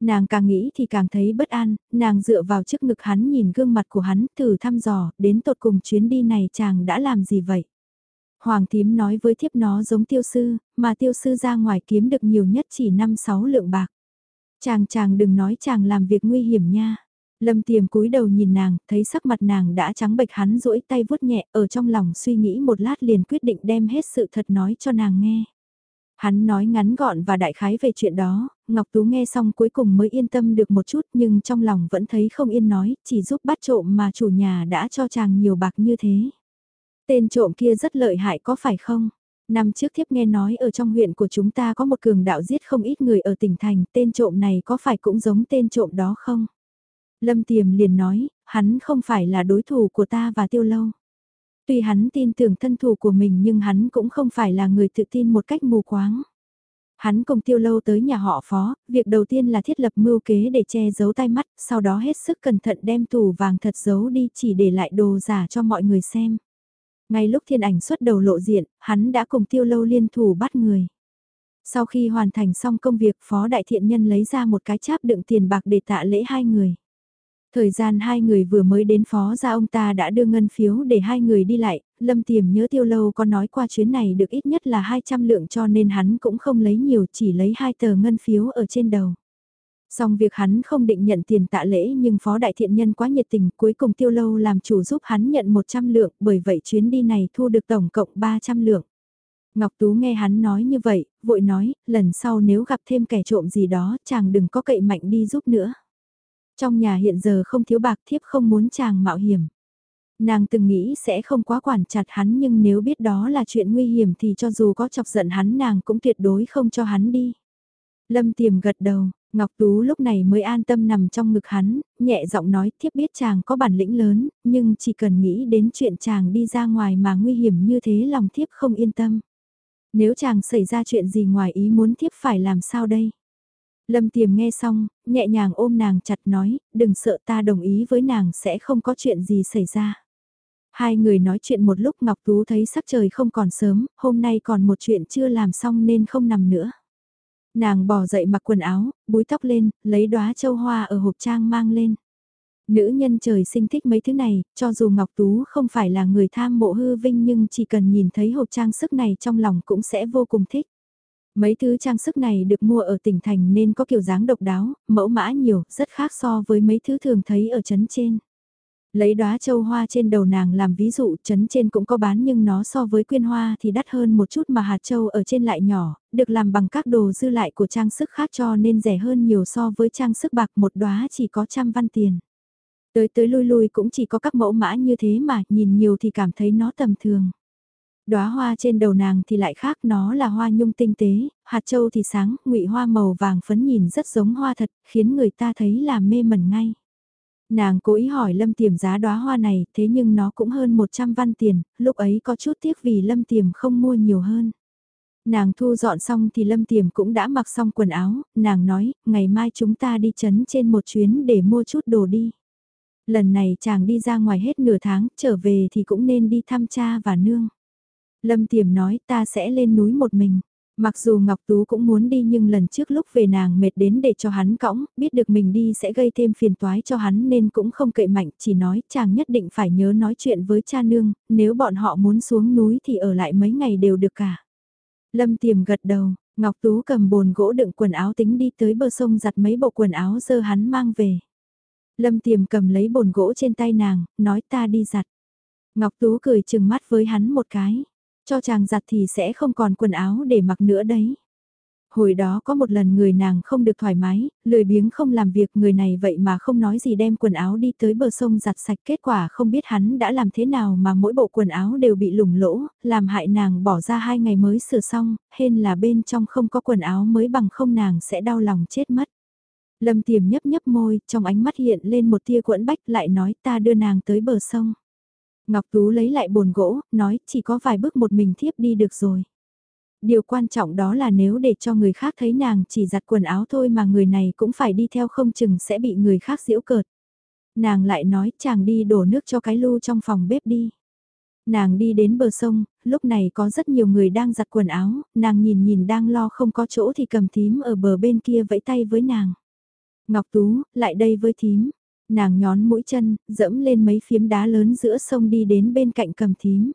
Nàng càng nghĩ thì càng thấy bất an, nàng dựa vào trước ngực hắn nhìn gương mặt của hắn thử thăm dò, đến tột cùng chuyến đi này chàng đã làm gì vậy? Hoàng thím nói với thiếp nó giống tiêu sư, mà tiêu sư ra ngoài kiếm được nhiều nhất chỉ 5-6 lượng bạc. Chàng chàng đừng nói chàng làm việc nguy hiểm nha. Lâm tiềm cúi đầu nhìn nàng, thấy sắc mặt nàng đã trắng bệch hắn duỗi tay vuốt nhẹ ở trong lòng suy nghĩ một lát liền quyết định đem hết sự thật nói cho nàng nghe. Hắn nói ngắn gọn và đại khái về chuyện đó, Ngọc Tú nghe xong cuối cùng mới yên tâm được một chút nhưng trong lòng vẫn thấy không yên nói, chỉ giúp bắt trộm mà chủ nhà đã cho chàng nhiều bạc như thế. Tên trộm kia rất lợi hại có phải không? Năm trước thiếp nghe nói ở trong huyện của chúng ta có một cường đạo giết không ít người ở tỉnh thành, tên trộm này có phải cũng giống tên trộm đó không? Lâm Tiềm liền nói, hắn không phải là đối thủ của ta và tiêu lâu. Tuy hắn tin tưởng thân thủ của mình nhưng hắn cũng không phải là người tự tin một cách mù quáng. Hắn cùng tiêu lâu tới nhà họ phó, việc đầu tiên là thiết lập mưu kế để che giấu tai mắt, sau đó hết sức cẩn thận đem tủ vàng thật giấu đi chỉ để lại đồ giả cho mọi người xem. Ngay lúc thiên ảnh xuất đầu lộ diện, hắn đã cùng tiêu lâu liên thủ bắt người. Sau khi hoàn thành xong công việc phó đại thiện nhân lấy ra một cái cháp đựng tiền bạc để tạ lễ hai người. Thời gian hai người vừa mới đến phó ra ông ta đã đưa ngân phiếu để hai người đi lại, lâm tiềm nhớ tiêu lâu có nói qua chuyến này được ít nhất là 200 lượng cho nên hắn cũng không lấy nhiều chỉ lấy hai tờ ngân phiếu ở trên đầu. Xong việc hắn không định nhận tiền tạ lễ nhưng phó đại thiện nhân quá nhiệt tình cuối cùng tiêu lâu làm chủ giúp hắn nhận 100 lượng bởi vậy chuyến đi này thu được tổng cộng 300 lượng. Ngọc Tú nghe hắn nói như vậy, vội nói, lần sau nếu gặp thêm kẻ trộm gì đó chàng đừng có cậy mạnh đi giúp nữa. Trong nhà hiện giờ không thiếu bạc thiếp không muốn chàng mạo hiểm. Nàng từng nghĩ sẽ không quá quản chặt hắn nhưng nếu biết đó là chuyện nguy hiểm thì cho dù có chọc giận hắn nàng cũng tuyệt đối không cho hắn đi. Lâm tiềm gật đầu, Ngọc Tú lúc này mới an tâm nằm trong ngực hắn, nhẹ giọng nói thiếp biết chàng có bản lĩnh lớn, nhưng chỉ cần nghĩ đến chuyện chàng đi ra ngoài mà nguy hiểm như thế lòng thiếp không yên tâm. Nếu chàng xảy ra chuyện gì ngoài ý muốn thiếp phải làm sao đây? Lâm Tiềm nghe xong, nhẹ nhàng ôm nàng chặt nói, đừng sợ ta đồng ý với nàng sẽ không có chuyện gì xảy ra. Hai người nói chuyện một lúc Ngọc Tú thấy sắc trời không còn sớm, hôm nay còn một chuyện chưa làm xong nên không nằm nữa. Nàng bỏ dậy mặc quần áo, búi tóc lên, lấy đóa châu hoa ở hộp trang mang lên. Nữ nhân trời sinh thích mấy thứ này, cho dù Ngọc Tú không phải là người tham mộ hư vinh nhưng chỉ cần nhìn thấy hộp trang sức này trong lòng cũng sẽ vô cùng thích. Mấy thứ trang sức này được mua ở tỉnh thành nên có kiểu dáng độc đáo, mẫu mã nhiều, rất khác so với mấy thứ thường thấy ở trấn trên. Lấy đóa châu hoa trên đầu nàng làm ví dụ, chấn trên cũng có bán nhưng nó so với quyên hoa thì đắt hơn một chút mà hạt châu ở trên lại nhỏ, được làm bằng các đồ dư lại của trang sức khác cho nên rẻ hơn nhiều so với trang sức bạc một đóa chỉ có trăm văn tiền. Tới tới lui lui cũng chỉ có các mẫu mã như thế mà nhìn nhiều thì cảm thấy nó tầm thường. Đóa hoa trên đầu nàng thì lại khác nó là hoa nhung tinh tế, hạt châu thì sáng, ngụy hoa màu vàng phấn nhìn rất giống hoa thật, khiến người ta thấy là mê mẩn ngay. Nàng cố ý hỏi Lâm Tiềm giá đóa hoa này, thế nhưng nó cũng hơn 100 văn tiền, lúc ấy có chút tiếc vì Lâm Tiềm không mua nhiều hơn. Nàng thu dọn xong thì Lâm Tiềm cũng đã mặc xong quần áo, nàng nói, ngày mai chúng ta đi chấn trên một chuyến để mua chút đồ đi. Lần này chàng đi ra ngoài hết nửa tháng, trở về thì cũng nên đi thăm cha và nương. Lâm Tiềm nói ta sẽ lên núi một mình. Mặc dù Ngọc Tú cũng muốn đi nhưng lần trước lúc về nàng mệt đến để cho hắn cõng, biết được mình đi sẽ gây thêm phiền toái cho hắn nên cũng không kệ mạnh, chỉ nói chàng nhất định phải nhớ nói chuyện với cha nương, nếu bọn họ muốn xuống núi thì ở lại mấy ngày đều được cả. Lâm Tiềm gật đầu, Ngọc Tú cầm bồn gỗ đựng quần áo tính đi tới bờ sông giặt mấy bộ quần áo dơ hắn mang về. Lâm Tiềm cầm lấy bồn gỗ trên tay nàng, nói ta đi giặt. Ngọc Tú cười chừng mắt với hắn một cái. Cho chàng giặt thì sẽ không còn quần áo để mặc nữa đấy. Hồi đó có một lần người nàng không được thoải mái, lười biếng không làm việc người này vậy mà không nói gì đem quần áo đi tới bờ sông giặt sạch kết quả không biết hắn đã làm thế nào mà mỗi bộ quần áo đều bị lủng lỗ, làm hại nàng bỏ ra hai ngày mới sửa xong, hên là bên trong không có quần áo mới bằng không nàng sẽ đau lòng chết mất. Lâm tiềm nhấp nhấp môi, trong ánh mắt hiện lên một tia quẫn bách lại nói ta đưa nàng tới bờ sông. Ngọc Tú lấy lại bồn gỗ, nói chỉ có vài bước một mình thiếp đi được rồi. Điều quan trọng đó là nếu để cho người khác thấy nàng chỉ giặt quần áo thôi mà người này cũng phải đi theo không chừng sẽ bị người khác giễu cợt. Nàng lại nói chàng đi đổ nước cho cái lu trong phòng bếp đi. Nàng đi đến bờ sông, lúc này có rất nhiều người đang giặt quần áo, nàng nhìn nhìn đang lo không có chỗ thì cầm thím ở bờ bên kia vẫy tay với nàng. Ngọc Tú, lại đây với thím. Nàng nhón mũi chân, dẫm lên mấy phiếm đá lớn giữa sông đi đến bên cạnh cầm thím.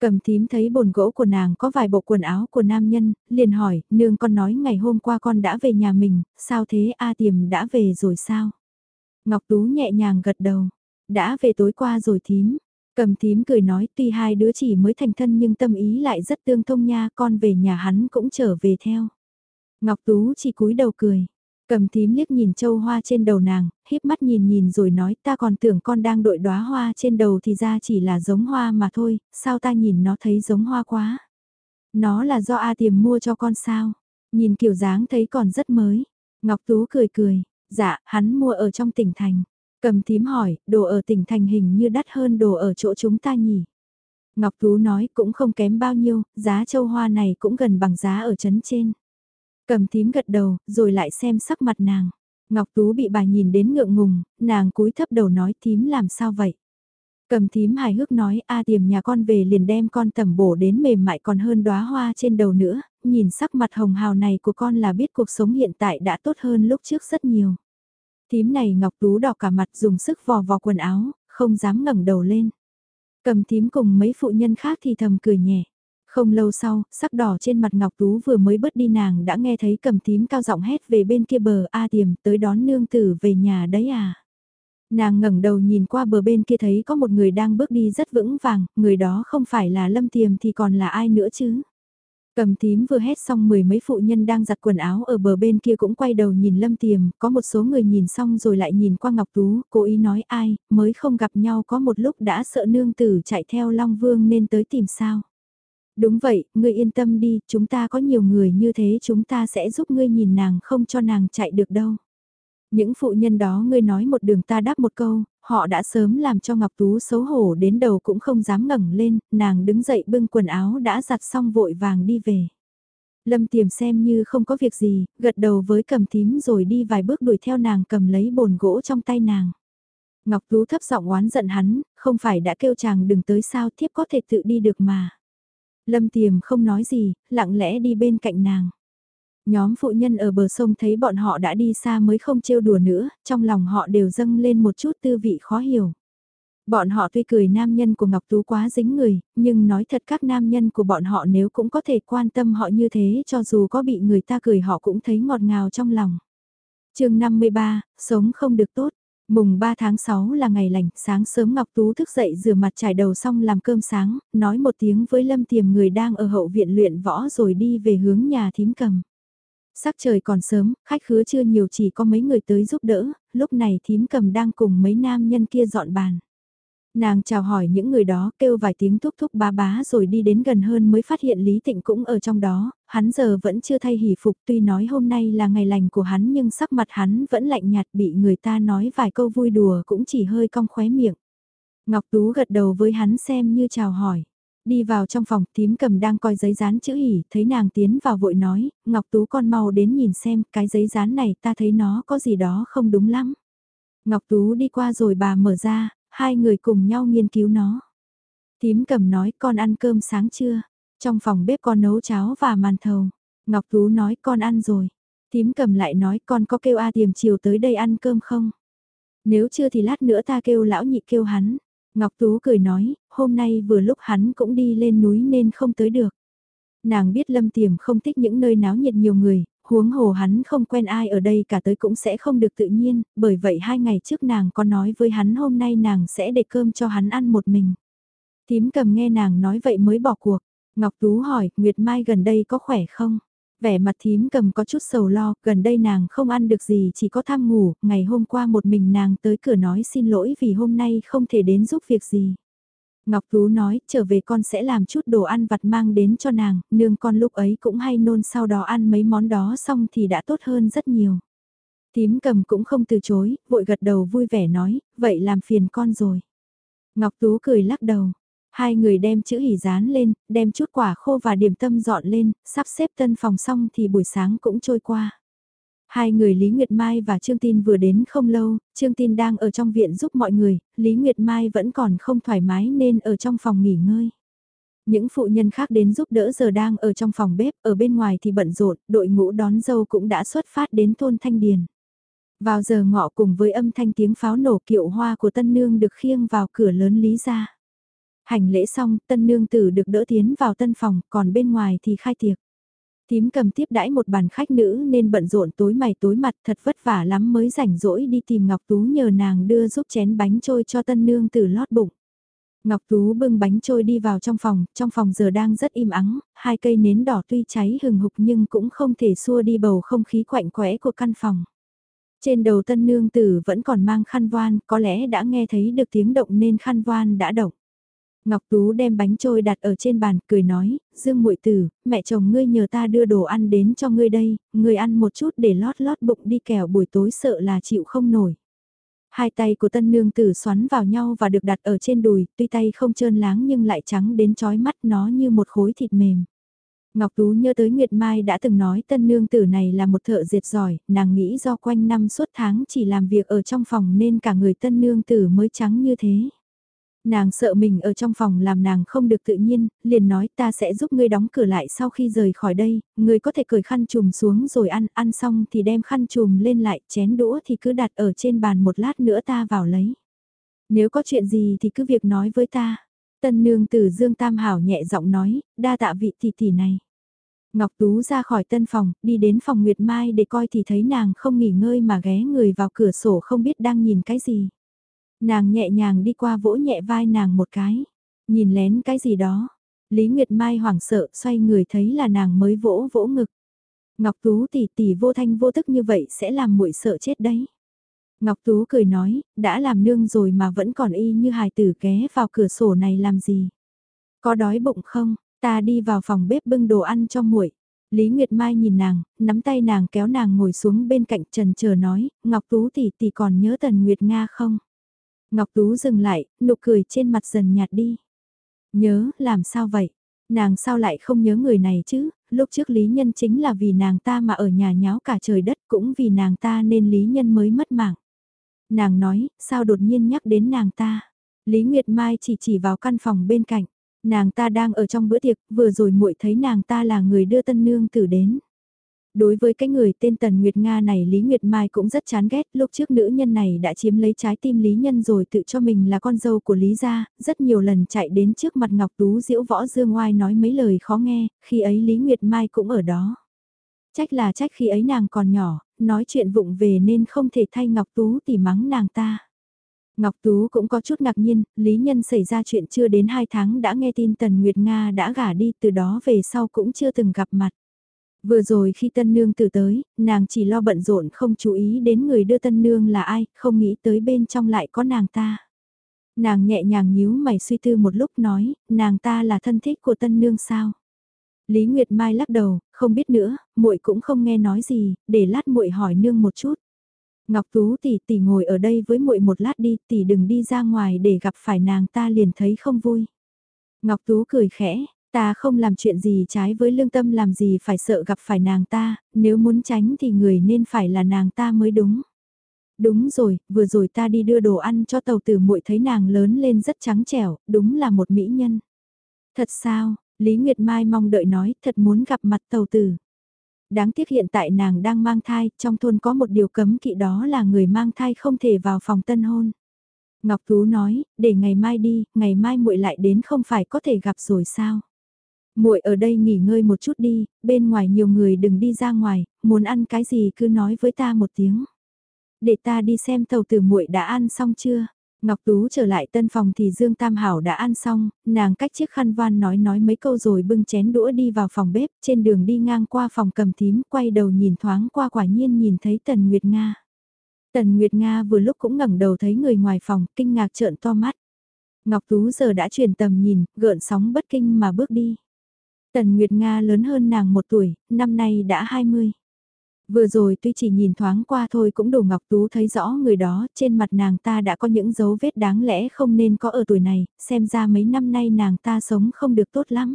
Cầm thím thấy bồn gỗ của nàng có vài bộ quần áo của nam nhân, liền hỏi, nương con nói ngày hôm qua con đã về nhà mình, sao thế A tiềm đã về rồi sao? Ngọc Tú nhẹ nhàng gật đầu, đã về tối qua rồi thím. Cầm thím cười nói tuy hai đứa chỉ mới thành thân nhưng tâm ý lại rất tương thông nha con về nhà hắn cũng trở về theo. Ngọc Tú chỉ cúi đầu cười, Cầm tím liếc nhìn châu hoa trên đầu nàng, híp mắt nhìn nhìn rồi nói ta còn tưởng con đang đội đóa hoa trên đầu thì ra chỉ là giống hoa mà thôi, sao ta nhìn nó thấy giống hoa quá. Nó là do A tiềm mua cho con sao, nhìn kiểu dáng thấy còn rất mới. Ngọc Tú cười cười, dạ, hắn mua ở trong tỉnh thành. Cầm tím hỏi, đồ ở tỉnh thành hình như đắt hơn đồ ở chỗ chúng ta nhỉ? Ngọc Tú nói cũng không kém bao nhiêu, giá châu hoa này cũng gần bằng giá ở trấn trên. Cầm tím gật đầu, rồi lại xem sắc mặt nàng. Ngọc Tú bị bà nhìn đến ngượng ngùng, nàng cúi thấp đầu nói tím làm sao vậy? Cầm tím hài hước nói a tiềm nhà con về liền đem con tẩm bổ đến mềm mại còn hơn đóa hoa trên đầu nữa, nhìn sắc mặt hồng hào này của con là biết cuộc sống hiện tại đã tốt hơn lúc trước rất nhiều. Tím này Ngọc Tú đỏ cả mặt dùng sức vò vò quần áo, không dám ngẩng đầu lên. Cầm tím cùng mấy phụ nhân khác thì thầm cười nhẹ. Không lâu sau, sắc đỏ trên mặt Ngọc Tú vừa mới bớt đi nàng đã nghe thấy cầm tím cao giọng hét về bên kia bờ A tiềm tới đón nương tử về nhà đấy à. Nàng ngẩng đầu nhìn qua bờ bên kia thấy có một người đang bước đi rất vững vàng, người đó không phải là lâm tiềm thì còn là ai nữa chứ. Cầm tím vừa hét xong mười mấy phụ nhân đang giặt quần áo ở bờ bên kia cũng quay đầu nhìn lâm tiềm, có một số người nhìn xong rồi lại nhìn qua Ngọc Tú, cố ý nói ai, mới không gặp nhau có một lúc đã sợ nương tử chạy theo Long Vương nên tới tìm sao. Đúng vậy, ngươi yên tâm đi, chúng ta có nhiều người như thế chúng ta sẽ giúp ngươi nhìn nàng không cho nàng chạy được đâu. Những phụ nhân đó ngươi nói một đường ta đáp một câu, họ đã sớm làm cho Ngọc Tú xấu hổ đến đầu cũng không dám ngẩng lên, nàng đứng dậy bưng quần áo đã giặt xong vội vàng đi về. Lâm tiềm xem như không có việc gì, gật đầu với cầm tím rồi đi vài bước đuổi theo nàng cầm lấy bồn gỗ trong tay nàng. Ngọc Tú thấp giọng oán giận hắn, không phải đã kêu chàng đừng tới sao thiếp có thể tự đi được mà. Lâm tiềm không nói gì, lặng lẽ đi bên cạnh nàng. Nhóm phụ nhân ở bờ sông thấy bọn họ đã đi xa mới không trêu đùa nữa, trong lòng họ đều dâng lên một chút tư vị khó hiểu. Bọn họ tuy cười nam nhân của Ngọc Tú quá dính người, nhưng nói thật các nam nhân của bọn họ nếu cũng có thể quan tâm họ như thế cho dù có bị người ta cười họ cũng thấy ngọt ngào trong lòng. chương 53, sống không được tốt. Mùng 3 tháng 6 là ngày lành, sáng sớm Ngọc Tú thức dậy rửa mặt trải đầu xong làm cơm sáng, nói một tiếng với Lâm Tiềm người đang ở hậu viện luyện võ rồi đi về hướng nhà thím cầm. Sắc trời còn sớm, khách khứa chưa nhiều chỉ có mấy người tới giúp đỡ, lúc này thím cầm đang cùng mấy nam nhân kia dọn bàn. Nàng chào hỏi những người đó kêu vài tiếng thúc thúc bá bá rồi đi đến gần hơn mới phát hiện Lý Tịnh cũng ở trong đó, hắn giờ vẫn chưa thay hỷ phục tuy nói hôm nay là ngày lành của hắn nhưng sắc mặt hắn vẫn lạnh nhạt bị người ta nói vài câu vui đùa cũng chỉ hơi cong khóe miệng. Ngọc Tú gật đầu với hắn xem như chào hỏi. Đi vào trong phòng tím cầm đang coi giấy dán chữ hỉ, thấy nàng tiến vào vội nói, Ngọc Tú con mau đến nhìn xem cái giấy dán này ta thấy nó có gì đó không đúng lắm. Ngọc Tú đi qua rồi bà mở ra, hai người cùng nhau nghiên cứu nó. Tím cầm nói con ăn cơm sáng chưa? Trong phòng bếp con nấu cháo và màn thầu. Ngọc Tú nói con ăn rồi. Tím cầm lại nói con có kêu A tiềm chiều tới đây ăn cơm không? Nếu chưa thì lát nữa ta kêu lão nhị kêu hắn. Ngọc Tú cười nói, hôm nay vừa lúc hắn cũng đi lên núi nên không tới được. Nàng biết Lâm Tiềm không thích những nơi náo nhiệt nhiều người, huống hồ hắn không quen ai ở đây cả tới cũng sẽ không được tự nhiên, bởi vậy hai ngày trước nàng có nói với hắn hôm nay nàng sẽ để cơm cho hắn ăn một mình. Tím cầm nghe nàng nói vậy mới bỏ cuộc. Ngọc Tú hỏi, Nguyệt Mai gần đây có khỏe không? Vẻ mặt thím cầm có chút sầu lo, gần đây nàng không ăn được gì chỉ có tham ngủ, ngày hôm qua một mình nàng tới cửa nói xin lỗi vì hôm nay không thể đến giúp việc gì. Ngọc Tú nói, trở về con sẽ làm chút đồ ăn vặt mang đến cho nàng, nương con lúc ấy cũng hay nôn sau đó ăn mấy món đó xong thì đã tốt hơn rất nhiều. Tím cầm cũng không từ chối, vội gật đầu vui vẻ nói, vậy làm phiền con rồi. Ngọc Tú cười lắc đầu, hai người đem chữ hỉ dán lên, đem chút quả khô và điểm tâm dọn lên, sắp xếp tân phòng xong thì buổi sáng cũng trôi qua. Hai người Lý Nguyệt Mai và Trương Tin vừa đến không lâu, Trương Tin đang ở trong viện giúp mọi người, Lý Nguyệt Mai vẫn còn không thoải mái nên ở trong phòng nghỉ ngơi. Những phụ nhân khác đến giúp đỡ giờ đang ở trong phòng bếp, ở bên ngoài thì bận rộn, đội ngũ đón dâu cũng đã xuất phát đến thôn Thanh Điền. Vào giờ ngọ cùng với âm thanh tiếng pháo nổ kiệu hoa của tân nương được khiêng vào cửa lớn Lý ra. Hành lễ xong, tân nương tử được đỡ tiến vào tân phòng, còn bên ngoài thì khai tiệc. Tím cầm tiếp đãi một bàn khách nữ nên bận rộn tối mày tối mặt thật vất vả lắm mới rảnh rỗi đi tìm Ngọc Tú nhờ nàng đưa giúp chén bánh trôi cho tân nương tử lót bụng. Ngọc Tú bưng bánh trôi đi vào trong phòng, trong phòng giờ đang rất im ắng, hai cây nến đỏ tuy cháy hừng hục nhưng cũng không thể xua đi bầu không khí quạnh quẽ của căn phòng. Trên đầu tân nương tử vẫn còn mang khăn voan, có lẽ đã nghe thấy được tiếng động nên khăn voan đã động. Ngọc Tú đem bánh trôi đặt ở trên bàn, cười nói, Dương muội tử, mẹ chồng ngươi nhờ ta đưa đồ ăn đến cho ngươi đây, ngươi ăn một chút để lót lót bụng đi kẻo buổi tối sợ là chịu không nổi. Hai tay của tân nương tử xoắn vào nhau và được đặt ở trên đùi, tuy tay không trơn láng nhưng lại trắng đến chói mắt nó như một khối thịt mềm. Ngọc Tú nhớ tới Nguyệt Mai đã từng nói tân nương tử này là một thợ diệt giỏi, nàng nghĩ do quanh năm suốt tháng chỉ làm việc ở trong phòng nên cả người tân nương tử mới trắng như thế. Nàng sợ mình ở trong phòng làm nàng không được tự nhiên, liền nói ta sẽ giúp ngươi đóng cửa lại sau khi rời khỏi đây, ngươi có thể cởi khăn chùm xuống rồi ăn, ăn xong thì đem khăn chùm lên lại, chén đũa thì cứ đặt ở trên bàn một lát nữa ta vào lấy. Nếu có chuyện gì thì cứ việc nói với ta. Tân nương tử Dương Tam Hảo nhẹ giọng nói, đa tạ vị tỷ tỷ này. Ngọc Tú ra khỏi tân phòng, đi đến phòng Nguyệt Mai để coi thì thấy nàng không nghỉ ngơi mà ghé người vào cửa sổ không biết đang nhìn cái gì. Nàng nhẹ nhàng đi qua vỗ nhẹ vai nàng một cái, nhìn lén cái gì đó. Lý Nguyệt Mai hoảng sợ xoay người thấy là nàng mới vỗ vỗ ngực. Ngọc Tú tỷ tỷ vô thanh vô tức như vậy sẽ làm muội sợ chết đấy. Ngọc Tú cười nói, đã làm nương rồi mà vẫn còn y như hài tử ké vào cửa sổ này làm gì. Có đói bụng không? Ta đi vào phòng bếp bưng đồ ăn cho muội. Lý Nguyệt Mai nhìn nàng, nắm tay nàng kéo nàng ngồi xuống bên cạnh trần chờ nói, Ngọc Tú tỷ tỷ còn nhớ Tần Nguyệt Nga không? Ngọc Tú dừng lại, nụ cười trên mặt dần nhạt đi. Nhớ, làm sao vậy? Nàng sao lại không nhớ người này chứ, lúc trước Lý Nhân chính là vì nàng ta mà ở nhà nháo cả trời đất cũng vì nàng ta nên Lý Nhân mới mất mạng. Nàng nói, sao đột nhiên nhắc đến nàng ta? Lý Nguyệt Mai chỉ chỉ vào căn phòng bên cạnh. Nàng ta đang ở trong bữa tiệc, vừa rồi muội thấy nàng ta là người đưa tân nương tử đến. Đối với cái người tên Tần Nguyệt Nga này Lý Nguyệt Mai cũng rất chán ghét, lúc trước nữ nhân này đã chiếm lấy trái tim Lý Nhân rồi tự cho mình là con dâu của Lý gia, rất nhiều lần chạy đến trước mặt Ngọc Tú diễu võ dương ngoai nói mấy lời khó nghe, khi ấy Lý Nguyệt Mai cũng ở đó. Trách là trách khi ấy nàng còn nhỏ, nói chuyện vụng về nên không thể thay Ngọc Tú tỉ mắng nàng ta. Ngọc Tú cũng có chút ngạc nhiên, Lý Nhân xảy ra chuyện chưa đến 2 tháng đã nghe tin Tần Nguyệt Nga đã gả đi từ đó về sau cũng chưa từng gặp mặt. Vừa rồi khi tân nương từ tới, nàng chỉ lo bận rộn không chú ý đến người đưa tân nương là ai, không nghĩ tới bên trong lại có nàng ta. Nàng nhẹ nhàng nhíu mày suy tư một lúc nói, nàng ta là thân thích của tân nương sao? Lý Nguyệt Mai lắc đầu, không biết nữa, muội cũng không nghe nói gì, để lát muội hỏi nương một chút. Ngọc Tú tỷ tỷ ngồi ở đây với muội một lát đi, tỷ đừng đi ra ngoài để gặp phải nàng ta liền thấy không vui. Ngọc Tú cười khẽ, ta không làm chuyện gì trái với lương tâm làm gì phải sợ gặp phải nàng ta, nếu muốn tránh thì người nên phải là nàng ta mới đúng. Đúng rồi, vừa rồi ta đi đưa đồ ăn cho tàu tử muội thấy nàng lớn lên rất trắng trẻo, đúng là một mỹ nhân. Thật sao, Lý Nguyệt Mai mong đợi nói, thật muốn gặp mặt tàu tử đáng tiếc hiện tại nàng đang mang thai, trong thôn có một điều cấm kỵ đó là người mang thai không thể vào phòng tân hôn. Ngọc Tú nói, để ngày mai đi, ngày mai muội lại đến không phải có thể gặp rồi sao? Muội ở đây nghỉ ngơi một chút đi, bên ngoài nhiều người đừng đi ra ngoài, muốn ăn cái gì cứ nói với ta một tiếng. Để ta đi xem tàu tử muội đã ăn xong chưa? Ngọc Tú trở lại tân phòng thì Dương Tam Hảo đã ăn xong, nàng cách chiếc khăn van nói nói mấy câu rồi bưng chén đũa đi vào phòng bếp, trên đường đi ngang qua phòng cầm thím, quay đầu nhìn thoáng qua quả nhiên nhìn thấy Tần Nguyệt Nga. Tần Nguyệt Nga vừa lúc cũng ngẩng đầu thấy người ngoài phòng, kinh ngạc trợn to mắt. Ngọc Tú giờ đã chuyển tầm nhìn, gợn sóng bất kinh mà bước đi. Tần Nguyệt Nga lớn hơn nàng một tuổi, năm nay đã 20. Vừa rồi tuy chỉ nhìn thoáng qua thôi cũng đủ Ngọc Tú thấy rõ người đó, trên mặt nàng ta đã có những dấu vết đáng lẽ không nên có ở tuổi này, xem ra mấy năm nay nàng ta sống không được tốt lắm.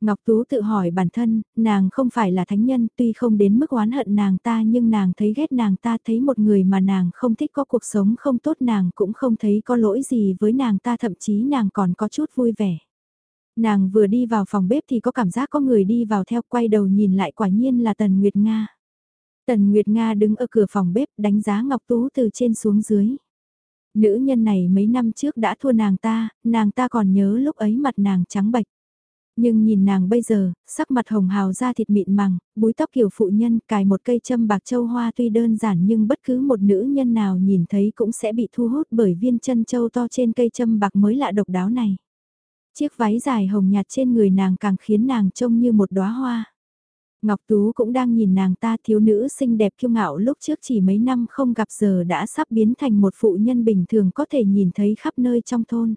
Ngọc Tú tự hỏi bản thân, nàng không phải là thánh nhân, tuy không đến mức oán hận nàng ta nhưng nàng thấy ghét nàng ta thấy một người mà nàng không thích có cuộc sống không tốt nàng cũng không thấy có lỗi gì với nàng ta thậm chí nàng còn có chút vui vẻ. Nàng vừa đi vào phòng bếp thì có cảm giác có người đi vào theo quay đầu nhìn lại quả nhiên là Tần Nguyệt Nga. Tần Nguyệt Nga đứng ở cửa phòng bếp đánh giá Ngọc Tú từ trên xuống dưới. Nữ nhân này mấy năm trước đã thua nàng ta, nàng ta còn nhớ lúc ấy mặt nàng trắng bạch Nhưng nhìn nàng bây giờ, sắc mặt hồng hào da thịt mịn màng, búi tóc kiểu phụ nhân cài một cây châm bạc châu hoa tuy đơn giản nhưng bất cứ một nữ nhân nào nhìn thấy cũng sẽ bị thu hút bởi viên chân châu to trên cây châm bạc mới lạ độc đáo này. Chiếc váy dài hồng nhạt trên người nàng càng khiến nàng trông như một đóa hoa. Ngọc Tú cũng đang nhìn nàng ta thiếu nữ xinh đẹp kiêu ngạo lúc trước chỉ mấy năm không gặp giờ đã sắp biến thành một phụ nhân bình thường có thể nhìn thấy khắp nơi trong thôn.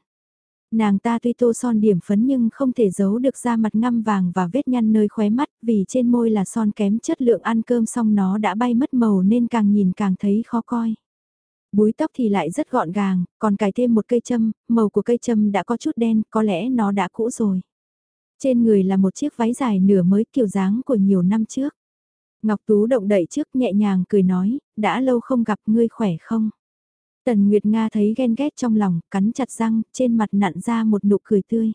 Nàng ta tuy tô son điểm phấn nhưng không thể giấu được da mặt ngăm vàng và vết nhăn nơi khóe mắt vì trên môi là son kém chất lượng ăn cơm xong nó đã bay mất màu nên càng nhìn càng thấy khó coi. Búi tóc thì lại rất gọn gàng, còn cài thêm một cây châm, màu của cây châm đã có chút đen, có lẽ nó đã cũ rồi. Trên người là một chiếc váy dài nửa mới kiểu dáng của nhiều năm trước. Ngọc Tú động đậy trước nhẹ nhàng cười nói, đã lâu không gặp ngươi khỏe không? Tần Nguyệt Nga thấy ghen ghét trong lòng, cắn chặt răng, trên mặt nặn ra một nụ cười tươi.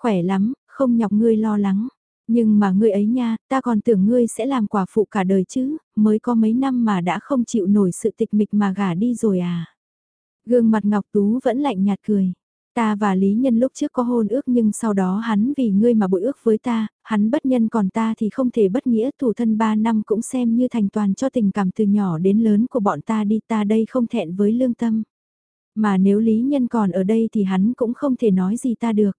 Khỏe lắm, không nhọc ngươi lo lắng. Nhưng mà ngươi ấy nha, ta còn tưởng ngươi sẽ làm quả phụ cả đời chứ, mới có mấy năm mà đã không chịu nổi sự tịch mịch mà gả đi rồi à. Gương mặt Ngọc Tú vẫn lạnh nhạt cười. Ta và Lý Nhân lúc trước có hôn ước nhưng sau đó hắn vì ngươi mà bội ước với ta, hắn bất nhân còn ta thì không thể bất nghĩa thủ thân ba năm cũng xem như thành toàn cho tình cảm từ nhỏ đến lớn của bọn ta đi ta đây không thẹn với lương tâm. Mà nếu Lý Nhân còn ở đây thì hắn cũng không thể nói gì ta được.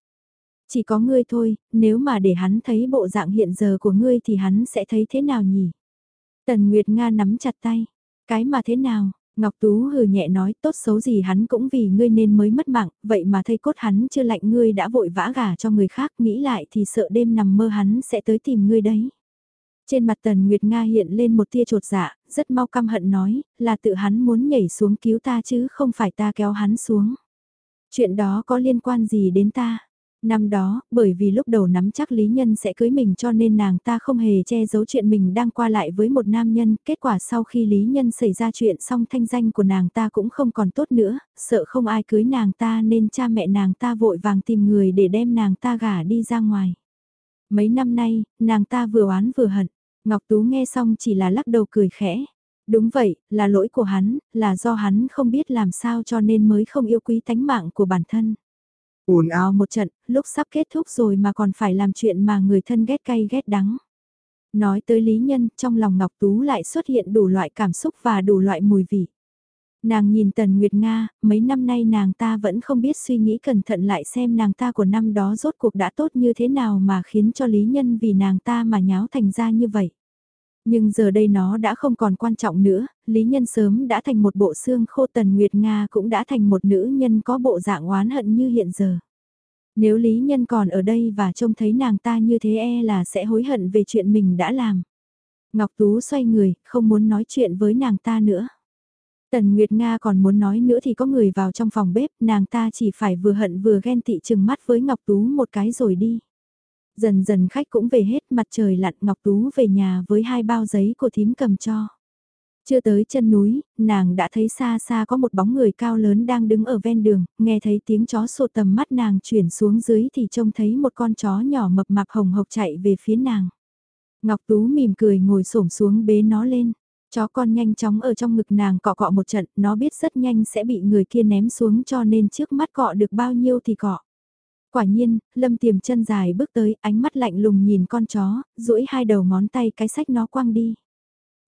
Chỉ có ngươi thôi, nếu mà để hắn thấy bộ dạng hiện giờ của ngươi thì hắn sẽ thấy thế nào nhỉ? Tần Nguyệt Nga nắm chặt tay. Cái mà thế nào? Ngọc Tú hừ nhẹ nói tốt xấu gì hắn cũng vì ngươi nên mới mất mạng, vậy mà thây cốt hắn chưa lạnh ngươi đã vội vã gả cho người khác nghĩ lại thì sợ đêm nằm mơ hắn sẽ tới tìm ngươi đấy. Trên mặt Tần Nguyệt Nga hiện lên một tia trột dạ, rất mau căm hận nói, là tự hắn muốn nhảy xuống cứu ta chứ không phải ta kéo hắn xuống. Chuyện đó có liên quan gì đến ta? Năm đó, bởi vì lúc đầu nắm chắc Lý Nhân sẽ cưới mình cho nên nàng ta không hề che giấu chuyện mình đang qua lại với một nam nhân, kết quả sau khi Lý Nhân xảy ra chuyện xong thanh danh của nàng ta cũng không còn tốt nữa, sợ không ai cưới nàng ta nên cha mẹ nàng ta vội vàng tìm người để đem nàng ta gả đi ra ngoài. Mấy năm nay, nàng ta vừa oán vừa hận, Ngọc Tú nghe xong chỉ là lắc đầu cười khẽ. Đúng vậy, là lỗi của hắn, là do hắn không biết làm sao cho nên mới không yêu quý tánh mạng của bản thân ồn ào một trận, lúc sắp kết thúc rồi mà còn phải làm chuyện mà người thân ghét cay ghét đắng. Nói tới lý nhân, trong lòng Ngọc Tú lại xuất hiện đủ loại cảm xúc và đủ loại mùi vị. Nàng nhìn Tần Nguyệt Nga, mấy năm nay nàng ta vẫn không biết suy nghĩ cẩn thận lại xem nàng ta của năm đó rốt cuộc đã tốt như thế nào mà khiến cho lý nhân vì nàng ta mà nháo thành ra như vậy. Nhưng giờ đây nó đã không còn quan trọng nữa, Lý Nhân sớm đã thành một bộ xương khô Tần Nguyệt Nga cũng đã thành một nữ nhân có bộ dạng oán hận như hiện giờ. Nếu Lý Nhân còn ở đây và trông thấy nàng ta như thế e là sẽ hối hận về chuyện mình đã làm. Ngọc Tú xoay người, không muốn nói chuyện với nàng ta nữa. Tần Nguyệt Nga còn muốn nói nữa thì có người vào trong phòng bếp, nàng ta chỉ phải vừa hận vừa ghen tị chừng mắt với Ngọc Tú một cái rồi đi. Dần dần khách cũng về hết mặt trời lặn Ngọc Tú về nhà với hai bao giấy của thím cầm cho. Chưa tới chân núi, nàng đã thấy xa xa có một bóng người cao lớn đang đứng ở ven đường, nghe thấy tiếng chó sột tầm mắt nàng chuyển xuống dưới thì trông thấy một con chó nhỏ mập mạp hồng hộc chạy về phía nàng. Ngọc Tú mỉm cười ngồi xổm xuống bế nó lên. Chó con nhanh chóng ở trong ngực nàng cọ cọ một trận, nó biết rất nhanh sẽ bị người kia ném xuống cho nên trước mắt cọ được bao nhiêu thì cọ. Quả nhiên, Lâm tiềm chân dài bước tới, ánh mắt lạnh lùng nhìn con chó, duỗi hai đầu ngón tay cái sách nó quăng đi.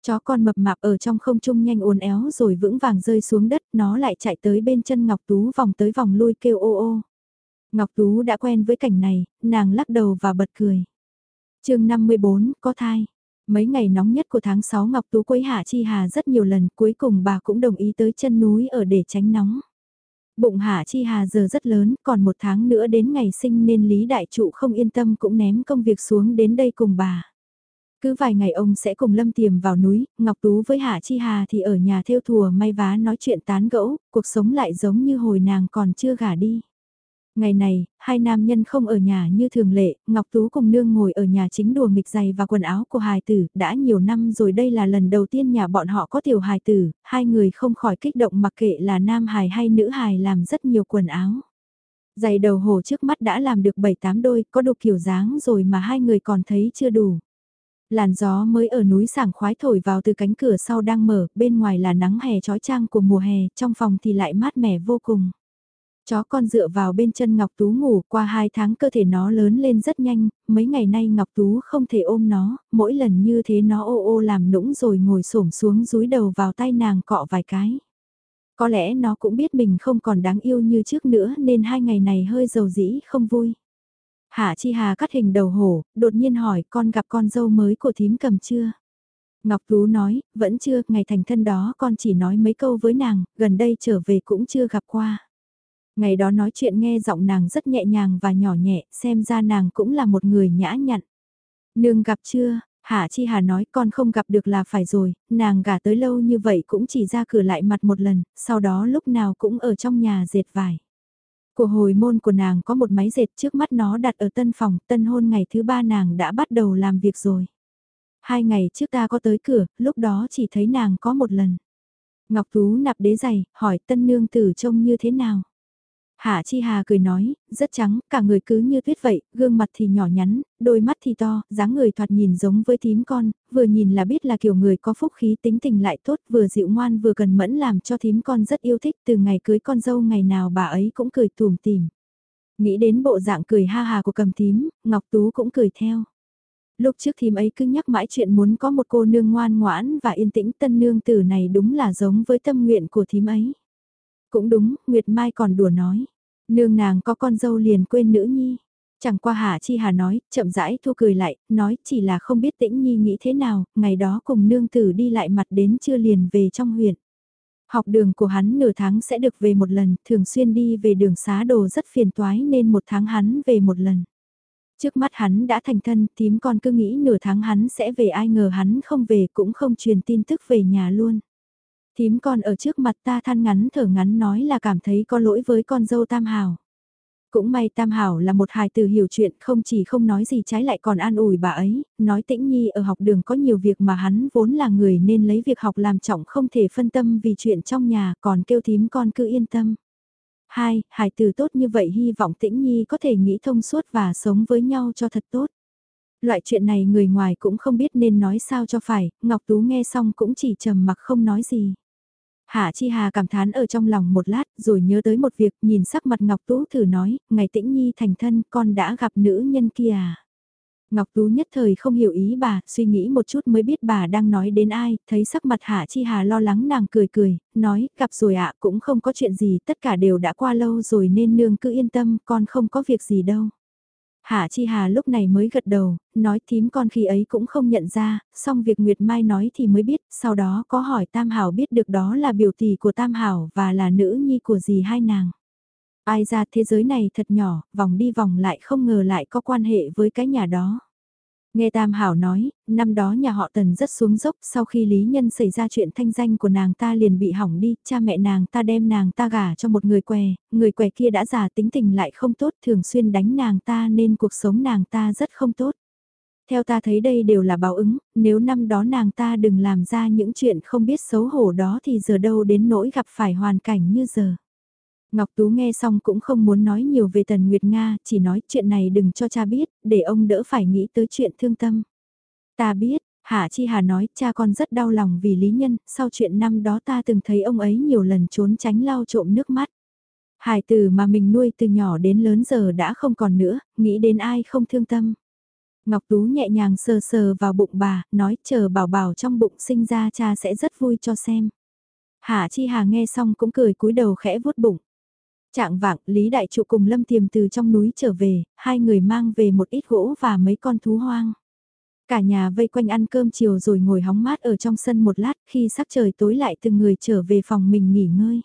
Chó con mập mạp ở trong không trung nhanh uốn éo rồi vững vàng rơi xuống đất, nó lại chạy tới bên chân Ngọc Tú vòng tới vòng lui kêu ô ô. Ngọc Tú đã quen với cảnh này, nàng lắc đầu và bật cười. chương 54, có thai. Mấy ngày nóng nhất của tháng 6 Ngọc Tú quấy Hạ Chi Hà rất nhiều lần, cuối cùng bà cũng đồng ý tới chân núi ở để tránh nóng. Bụng Hạ Chi Hà giờ rất lớn, còn một tháng nữa đến ngày sinh nên Lý Đại Trụ không yên tâm cũng ném công việc xuống đến đây cùng bà. Cứ vài ngày ông sẽ cùng Lâm Tiềm vào núi, Ngọc Tú với Hạ Chi Hà thì ở nhà theo thùa may vá nói chuyện tán gẫu, cuộc sống lại giống như hồi nàng còn chưa gả đi. Ngày này, hai nam nhân không ở nhà như thường lệ, Ngọc Tú cùng nương ngồi ở nhà chính đùa nghịch giày và quần áo của hài tử, đã nhiều năm rồi đây là lần đầu tiên nhà bọn họ có tiểu hài tử, hai người không khỏi kích động mặc kệ là nam hài hay nữ hài làm rất nhiều quần áo. Giày đầu hồ trước mắt đã làm được 7-8 đôi, có đủ kiểu dáng rồi mà hai người còn thấy chưa đủ. Làn gió mới ở núi sảng khoái thổi vào từ cánh cửa sau đang mở, bên ngoài là nắng hè trói trang của mùa hè, trong phòng thì lại mát mẻ vô cùng. Chó con dựa vào bên chân Ngọc Tú ngủ qua hai tháng cơ thể nó lớn lên rất nhanh, mấy ngày nay Ngọc Tú không thể ôm nó, mỗi lần như thế nó ô ô làm nũng rồi ngồi xổm xuống rúi đầu vào tay nàng cọ vài cái. Có lẽ nó cũng biết mình không còn đáng yêu như trước nữa nên hai ngày này hơi dầu dĩ không vui. Hạ Chi Hà cắt hình đầu hổ, đột nhiên hỏi con gặp con dâu mới của thím cầm chưa? Ngọc Tú nói, vẫn chưa, ngày thành thân đó con chỉ nói mấy câu với nàng, gần đây trở về cũng chưa gặp qua. Ngày đó nói chuyện nghe giọng nàng rất nhẹ nhàng và nhỏ nhẹ, xem ra nàng cũng là một người nhã nhặn. Nương gặp chưa? Hạ Chi Hà nói con không gặp được là phải rồi, nàng gả tới lâu như vậy cũng chỉ ra cửa lại mặt một lần, sau đó lúc nào cũng ở trong nhà dệt vải. Của hồi môn của nàng có một máy dệt trước mắt nó đặt ở tân phòng, tân hôn ngày thứ ba nàng đã bắt đầu làm việc rồi. Hai ngày trước ta có tới cửa, lúc đó chỉ thấy nàng có một lần. Ngọc Tú nạp đế giày, hỏi tân nương tử trông như thế nào. Hạ Chi Hà cười nói, rất trắng, cả người cứ như tuyết vậy, gương mặt thì nhỏ nhắn, đôi mắt thì to, dáng người thoạt nhìn giống với thím con, vừa nhìn là biết là kiểu người có phúc khí tính tình lại tốt, vừa dịu ngoan vừa cần mẫn làm cho thím con rất yêu thích, từ ngày cưới con dâu ngày nào bà ấy cũng cười tùm tìm. Nghĩ đến bộ dạng cười ha hà của cầm thím, Ngọc Tú cũng cười theo. Lúc trước thím ấy cứ nhắc mãi chuyện muốn có một cô nương ngoan ngoãn và yên tĩnh tân nương tử này đúng là giống với tâm nguyện của thím ấy. Cũng đúng, Nguyệt Mai còn đùa nói. Nương nàng có con dâu liền quên nữ nhi. Chẳng qua Hạ Chi Hà nói, chậm rãi thu cười lại, nói chỉ là không biết tĩnh nhi nghĩ thế nào, ngày đó cùng nương tử đi lại mặt đến chưa liền về trong huyện. Học đường của hắn nửa tháng sẽ được về một lần, thường xuyên đi về đường xá đồ rất phiền toái nên một tháng hắn về một lần. Trước mắt hắn đã thành thân, tím con cứ nghĩ nửa tháng hắn sẽ về ai ngờ hắn không về cũng không truyền tin tức về nhà luôn thím con ở trước mặt ta than ngắn thở ngắn nói là cảm thấy có lỗi với con dâu Tam Hảo. Cũng may Tam Hảo là một hài từ hiểu chuyện không chỉ không nói gì trái lại còn an ủi bà ấy, nói tĩnh nhi ở học đường có nhiều việc mà hắn vốn là người nên lấy việc học làm trọng không thể phân tâm vì chuyện trong nhà còn kêu thím con cứ yên tâm. Hai, hài từ tốt như vậy hy vọng tĩnh nhi có thể nghĩ thông suốt và sống với nhau cho thật tốt. Loại chuyện này người ngoài cũng không biết nên nói sao cho phải, Ngọc Tú nghe xong cũng chỉ trầm mặc không nói gì. Hạ Chi Hà cảm thán ở trong lòng một lát rồi nhớ tới một việc nhìn sắc mặt Ngọc Tú thử nói, ngày tĩnh nhi thành thân con đã gặp nữ nhân kia à. Ngọc Tú nhất thời không hiểu ý bà, suy nghĩ một chút mới biết bà đang nói đến ai, thấy sắc mặt Hạ Chi Hà lo lắng nàng cười cười, nói, gặp rồi ạ cũng không có chuyện gì, tất cả đều đã qua lâu rồi nên nương cứ yên tâm, con không có việc gì đâu. Hạ Chi Hà lúc này mới gật đầu, nói thím con khi ấy cũng không nhận ra, xong việc Nguyệt Mai nói thì mới biết, sau đó có hỏi Tam Hảo biết được đó là biểu tỷ của Tam Hảo và là nữ nhi của dì hai nàng. Ai ra thế giới này thật nhỏ, vòng đi vòng lại không ngờ lại có quan hệ với cái nhà đó. Nghe Tam Hảo nói, năm đó nhà họ Tần rất xuống dốc sau khi Lý Nhân xảy ra chuyện thanh danh của nàng ta liền bị hỏng đi, cha mẹ nàng ta đem nàng ta gả cho một người què, người què kia đã già tính tình lại không tốt thường xuyên đánh nàng ta nên cuộc sống nàng ta rất không tốt. Theo ta thấy đây đều là báo ứng, nếu năm đó nàng ta đừng làm ra những chuyện không biết xấu hổ đó thì giờ đâu đến nỗi gặp phải hoàn cảnh như giờ. Ngọc Tú nghe xong cũng không muốn nói nhiều về Tần Nguyệt Nga, chỉ nói chuyện này đừng cho cha biết, để ông đỡ phải nghĩ tới chuyện thương tâm. Ta biết, Hạ Chi Hà nói cha con rất đau lòng vì lý nhân, sau chuyện năm đó ta từng thấy ông ấy nhiều lần trốn tránh lau trộm nước mắt. Hải tử mà mình nuôi từ nhỏ đến lớn giờ đã không còn nữa, nghĩ đến ai không thương tâm. Ngọc Tú nhẹ nhàng sờ sờ vào bụng bà, nói chờ bảo bảo trong bụng sinh ra cha sẽ rất vui cho xem. Hạ Chi Hà nghe xong cũng cười cúi đầu khẽ vuốt bụng. Trạng vạng, Lý Đại Trụ cùng Lâm Tiềm từ trong núi trở về, hai người mang về một ít gỗ và mấy con thú hoang. Cả nhà vây quanh ăn cơm chiều rồi ngồi hóng mát ở trong sân một lát khi sắc trời tối lại từng người trở về phòng mình nghỉ ngơi.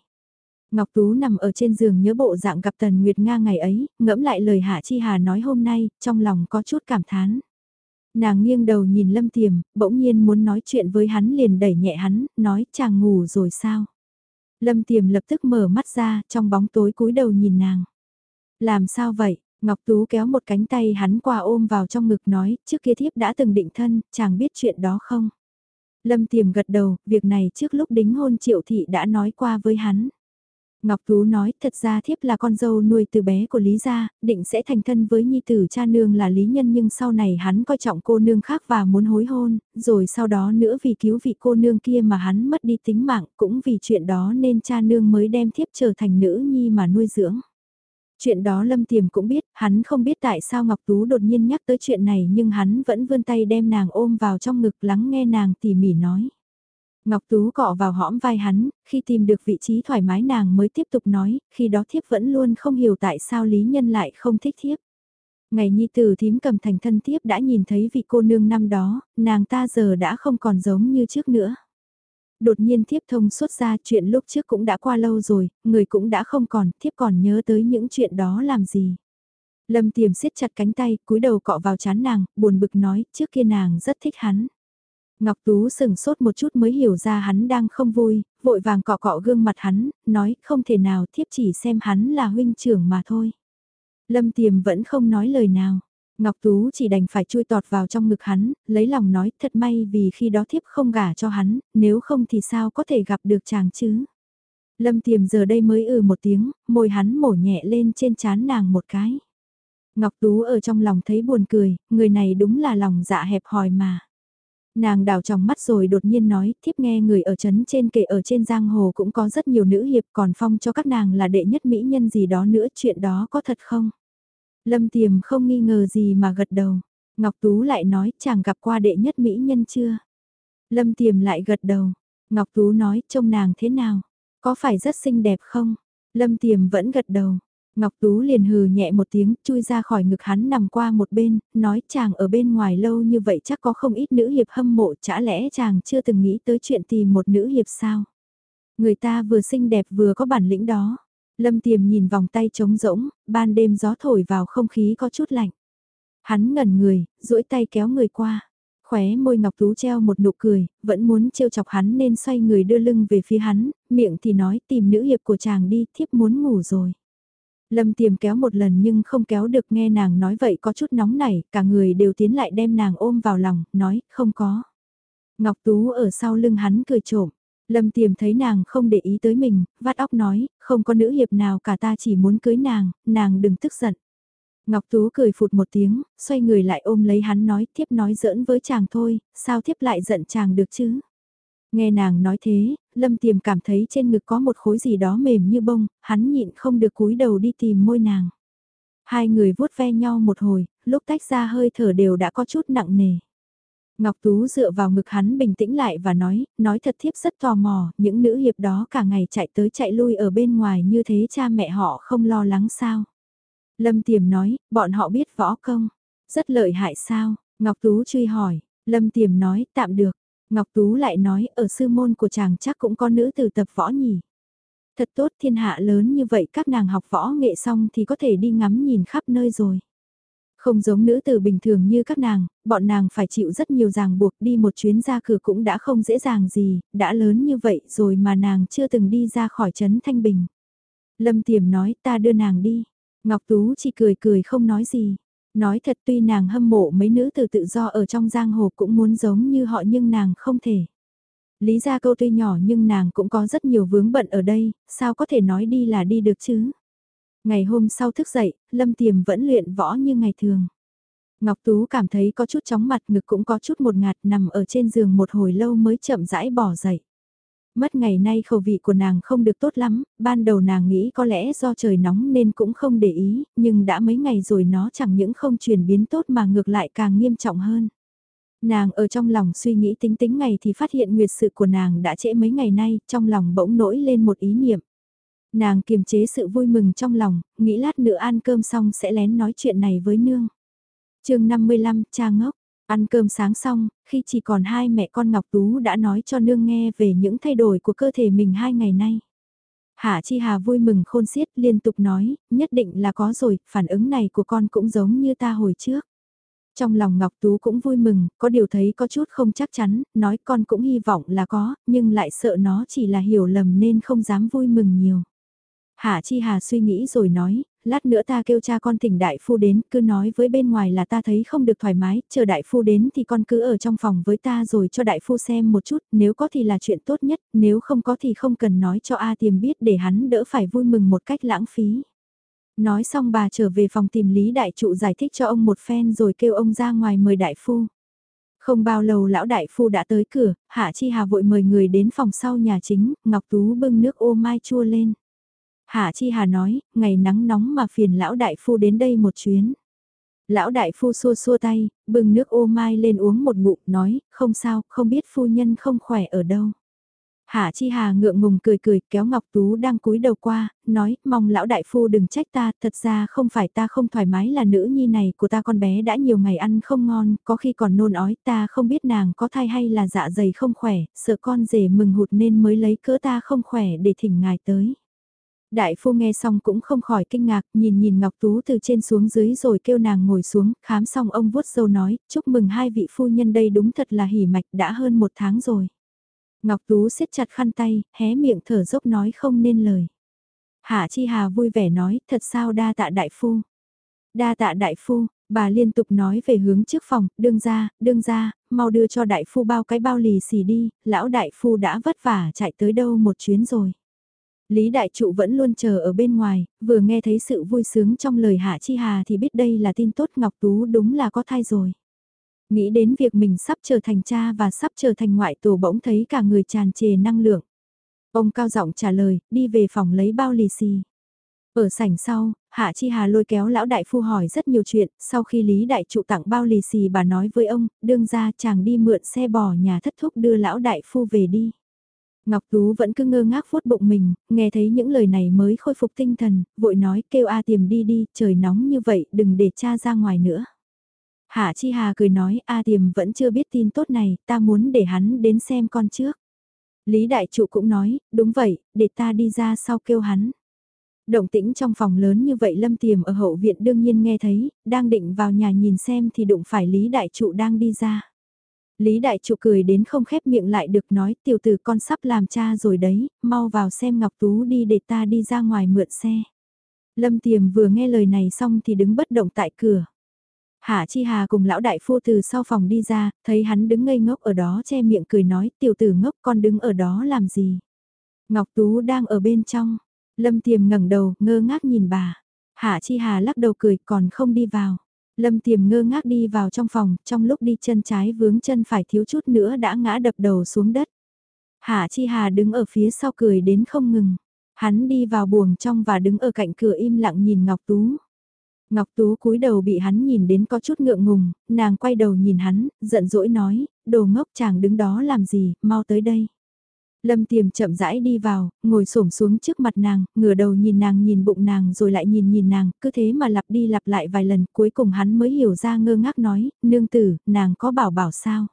Ngọc Tú nằm ở trên giường nhớ bộ dạng gặp Tần Nguyệt Nga ngày ấy, ngẫm lại lời Hạ Chi Hà nói hôm nay, trong lòng có chút cảm thán. Nàng nghiêng đầu nhìn Lâm Tiềm, bỗng nhiên muốn nói chuyện với hắn liền đẩy nhẹ hắn, nói chàng ngủ rồi sao. Lâm Tiềm lập tức mở mắt ra, trong bóng tối cúi đầu nhìn nàng. Làm sao vậy? Ngọc Tú kéo một cánh tay hắn qua ôm vào trong ngực nói, trước kia thiếp đã từng định thân, chàng biết chuyện đó không? Lâm Tiềm gật đầu, việc này trước lúc đính hôn Triệu Thị đã nói qua với hắn. Ngọc Tú nói, thật ra thiếp là con dâu nuôi từ bé của Lý Gia, định sẽ thành thân với nhi tử cha nương là Lý Nhân nhưng sau này hắn coi trọng cô nương khác và muốn hối hôn, rồi sau đó nữa vì cứu vị cô nương kia mà hắn mất đi tính mạng, cũng vì chuyện đó nên cha nương mới đem thiếp trở thành nữ nhi mà nuôi dưỡng. Chuyện đó Lâm Tiềm cũng biết, hắn không biết tại sao Ngọc Tú đột nhiên nhắc tới chuyện này nhưng hắn vẫn vươn tay đem nàng ôm vào trong ngực lắng nghe nàng tỉ mỉ nói. Ngọc Tú cọ vào hõm vai hắn, khi tìm được vị trí thoải mái nàng mới tiếp tục nói, khi đó thiếp vẫn luôn không hiểu tại sao Lý Nhân lại không thích thiếp. Ngày nhi tử thím cầm thành thân thiếp đã nhìn thấy vị cô nương năm đó, nàng ta giờ đã không còn giống như trước nữa. Đột nhiên thiếp thông suốt ra chuyện lúc trước cũng đã qua lâu rồi, người cũng đã không còn, thiếp còn nhớ tới những chuyện đó làm gì. Lâm tiềm siết chặt cánh tay, cúi đầu cọ vào chán nàng, buồn bực nói, trước kia nàng rất thích hắn. Ngọc Tú sừng sốt một chút mới hiểu ra hắn đang không vui, vội vàng cọ cọ gương mặt hắn, nói không thể nào thiếp chỉ xem hắn là huynh trưởng mà thôi. Lâm Tiềm vẫn không nói lời nào. Ngọc Tú chỉ đành phải chui tọt vào trong ngực hắn, lấy lòng nói thật may vì khi đó thiếp không gả cho hắn, nếu không thì sao có thể gặp được chàng chứ. Lâm Tiềm giờ đây mới ừ một tiếng, môi hắn mổ nhẹ lên trên chán nàng một cái. Ngọc Tú ở trong lòng thấy buồn cười, người này đúng là lòng dạ hẹp hòi mà. Nàng đào trong mắt rồi đột nhiên nói, thiếp nghe người ở chấn trên kể ở trên giang hồ cũng có rất nhiều nữ hiệp còn phong cho các nàng là đệ nhất mỹ nhân gì đó nữa, chuyện đó có thật không? Lâm Tiềm không nghi ngờ gì mà gật đầu. Ngọc Tú lại nói, chàng gặp qua đệ nhất mỹ nhân chưa? Lâm Tiềm lại gật đầu. Ngọc Tú nói, trông nàng thế nào? Có phải rất xinh đẹp không? Lâm Tiềm vẫn gật đầu. Ngọc Tú liền hừ nhẹ một tiếng, chui ra khỏi ngực hắn nằm qua một bên, nói chàng ở bên ngoài lâu như vậy chắc có không ít nữ hiệp hâm mộ, chả lẽ chàng chưa từng nghĩ tới chuyện tìm một nữ hiệp sao? Người ta vừa xinh đẹp vừa có bản lĩnh đó. Lâm Tiềm nhìn vòng tay trống rỗng, ban đêm gió thổi vào không khí có chút lạnh. Hắn ngẩn người, duỗi tay kéo người qua. Khóe môi Ngọc Tú treo một nụ cười, vẫn muốn trêu chọc hắn nên xoay người đưa lưng về phía hắn, miệng thì nói tìm nữ hiệp của chàng đi, thiếp muốn ngủ rồi. Lâm tiềm kéo một lần nhưng không kéo được nghe nàng nói vậy có chút nóng nảy, cả người đều tiến lại đem nàng ôm vào lòng, nói, không có. Ngọc Tú ở sau lưng hắn cười trộm. Lâm tiềm thấy nàng không để ý tới mình, vắt óc nói, không có nữ hiệp nào cả ta chỉ muốn cưới nàng, nàng đừng tức giận. Ngọc Tú cười phụt một tiếng, xoay người lại ôm lấy hắn nói thiếp nói giỡn với chàng thôi, sao thiếp lại giận chàng được chứ? Nghe nàng nói thế, Lâm Tiềm cảm thấy trên ngực có một khối gì đó mềm như bông, hắn nhịn không được cúi đầu đi tìm môi nàng. Hai người vuốt ve nhau một hồi, lúc tách ra hơi thở đều đã có chút nặng nề. Ngọc Tú dựa vào ngực hắn bình tĩnh lại và nói, nói thật thiếp rất tò mò, những nữ hiệp đó cả ngày chạy tới chạy lui ở bên ngoài như thế cha mẹ họ không lo lắng sao. Lâm Tiềm nói, bọn họ biết võ công, rất lợi hại sao, Ngọc Tú truy hỏi, Lâm Tiềm nói, tạm được, Ngọc Tú lại nói, ở sư môn của chàng chắc cũng có nữ từ tập võ nhỉ. Thật tốt thiên hạ lớn như vậy các nàng học võ nghệ xong thì có thể đi ngắm nhìn khắp nơi rồi. Không giống nữ tử bình thường như các nàng, bọn nàng phải chịu rất nhiều ràng buộc đi một chuyến ra cửa cũng đã không dễ dàng gì, đã lớn như vậy rồi mà nàng chưa từng đi ra khỏi trấn Thanh Bình. Lâm Tiềm nói ta đưa nàng đi. Ngọc Tú chỉ cười cười không nói gì. Nói thật tuy nàng hâm mộ mấy nữ tử tự do ở trong giang hồ cũng muốn giống như họ nhưng nàng không thể. Lý ra câu tuy nhỏ nhưng nàng cũng có rất nhiều vướng bận ở đây, sao có thể nói đi là đi được chứ? Ngày hôm sau thức dậy, Lâm Tiềm vẫn luyện võ như ngày thường. Ngọc Tú cảm thấy có chút chóng mặt ngực cũng có chút một ngạt nằm ở trên giường một hồi lâu mới chậm rãi bỏ dậy. Mất ngày nay khẩu vị của nàng không được tốt lắm, ban đầu nàng nghĩ có lẽ do trời nóng nên cũng không để ý, nhưng đã mấy ngày rồi nó chẳng những không chuyển biến tốt mà ngược lại càng nghiêm trọng hơn. Nàng ở trong lòng suy nghĩ tính tính ngày thì phát hiện nguyệt sự của nàng đã trễ mấy ngày nay, trong lòng bỗng nổi lên một ý niệm. Nàng kiềm chế sự vui mừng trong lòng, nghĩ lát nữa ăn cơm xong sẽ lén nói chuyện này với nương. chương 55, cha ngốc. Ăn cơm sáng xong, khi chỉ còn hai mẹ con Ngọc Tú đã nói cho nương nghe về những thay đổi của cơ thể mình hai ngày nay. Hạ Chi Hà vui mừng khôn xiết liên tục nói, nhất định là có rồi, phản ứng này của con cũng giống như ta hồi trước. Trong lòng Ngọc Tú cũng vui mừng, có điều thấy có chút không chắc chắn, nói con cũng hy vọng là có, nhưng lại sợ nó chỉ là hiểu lầm nên không dám vui mừng nhiều. Hạ Chi Hà suy nghĩ rồi nói, lát nữa ta kêu cha con thỉnh đại phu đến, cứ nói với bên ngoài là ta thấy không được thoải mái, chờ đại phu đến thì con cứ ở trong phòng với ta rồi cho đại phu xem một chút, nếu có thì là chuyện tốt nhất, nếu không có thì không cần nói cho A tiềm biết để hắn đỡ phải vui mừng một cách lãng phí. Nói xong bà trở về phòng tìm Lý Đại Trụ giải thích cho ông một phen rồi kêu ông ra ngoài mời đại phu. Không bao lâu lão đại phu đã tới cửa, Hạ Chi Hà vội mời người đến phòng sau nhà chính, Ngọc Tú bưng nước ô mai chua lên. Hạ Chi Hà nói, ngày nắng nóng mà phiền lão đại phu đến đây một chuyến. Lão đại phu xua xua tay, bưng nước ô mai lên uống một ngụm, nói, không sao, không biết phu nhân không khỏe ở đâu. Hạ Chi Hà ngượng ngùng cười cười kéo Ngọc Tú đang cúi đầu qua, nói, mong lão đại phu đừng trách ta, thật ra không phải ta không thoải mái là nữ nhi này của ta con bé đã nhiều ngày ăn không ngon, có khi còn nôn ói ta không biết nàng có thai hay là dạ dày không khỏe, sợ con rể mừng hụt nên mới lấy cỡ ta không khỏe để thỉnh ngài tới. Đại phu nghe xong cũng không khỏi kinh ngạc, nhìn nhìn Ngọc Tú từ trên xuống dưới rồi kêu nàng ngồi xuống, khám xong ông vuốt dâu nói, chúc mừng hai vị phu nhân đây đúng thật là hỉ mạch đã hơn một tháng rồi. Ngọc Tú siết chặt khăn tay, hé miệng thở dốc nói không nên lời. Hạ Chi Hà vui vẻ nói, thật sao đa tạ đại phu. Đa tạ đại phu, bà liên tục nói về hướng trước phòng, đương ra, đương ra, mau đưa cho đại phu bao cái bao lì xì đi, lão đại phu đã vất vả chạy tới đâu một chuyến rồi. Lý Đại Trụ vẫn luôn chờ ở bên ngoài, vừa nghe thấy sự vui sướng trong lời Hạ Chi Hà thì biết đây là tin tốt Ngọc Tú đúng là có thai rồi. Nghĩ đến việc mình sắp trở thành cha và sắp trở thành ngoại tổ bỗng thấy cả người tràn trề năng lượng. Ông cao giọng trả lời, đi về phòng lấy bao lì xì. Ở sảnh sau, Hạ Chi Hà lôi kéo lão đại phu hỏi rất nhiều chuyện, sau khi Lý Đại Trụ tặng bao lì xì bà nói với ông, đương ra chàng đi mượn xe bò nhà thất thúc đưa lão đại phu về đi. Ngọc Tú vẫn cứ ngơ ngác vuốt bụng mình, nghe thấy những lời này mới khôi phục tinh thần, vội nói kêu A tiềm đi đi, trời nóng như vậy, đừng để cha ra ngoài nữa. Hạ Chi Hà cười nói A tiềm vẫn chưa biết tin tốt này, ta muốn để hắn đến xem con trước. Lý Đại Trụ cũng nói, đúng vậy, để ta đi ra sau kêu hắn. Động tĩnh trong phòng lớn như vậy Lâm Tiềm ở hậu viện đương nhiên nghe thấy, đang định vào nhà nhìn xem thì đụng phải Lý Đại Trụ đang đi ra. Lý Đại Trụ cười đến không khép miệng lại được nói tiểu tử con sắp làm cha rồi đấy, mau vào xem Ngọc Tú đi để ta đi ra ngoài mượn xe. Lâm Tiềm vừa nghe lời này xong thì đứng bất động tại cửa. Hạ Chi Hà cùng lão đại phu từ sau phòng đi ra, thấy hắn đứng ngây ngốc ở đó che miệng cười nói tiểu tử ngốc con đứng ở đó làm gì. Ngọc Tú đang ở bên trong, Lâm Tiềm ngẩng đầu ngơ ngác nhìn bà. Hạ Chi Hà lắc đầu cười còn không đi vào. Lâm Tiềm ngơ ngác đi vào trong phòng, trong lúc đi chân trái vướng chân phải thiếu chút nữa đã ngã đập đầu xuống đất. Hạ Chi Hà đứng ở phía sau cười đến không ngừng. Hắn đi vào buồng trong và đứng ở cạnh cửa im lặng nhìn Ngọc Tú. Ngọc Tú cúi đầu bị hắn nhìn đến có chút ngượng ngùng, nàng quay đầu nhìn hắn, giận dỗi nói, đồ ngốc chàng đứng đó làm gì, mau tới đây. Lâm tiềm chậm rãi đi vào, ngồi xổm xuống trước mặt nàng, ngửa đầu nhìn nàng nhìn bụng nàng rồi lại nhìn nhìn nàng, cứ thế mà lặp đi lặp lại vài lần, cuối cùng hắn mới hiểu ra ngơ ngác nói, nương tử, nàng có bảo bảo sao?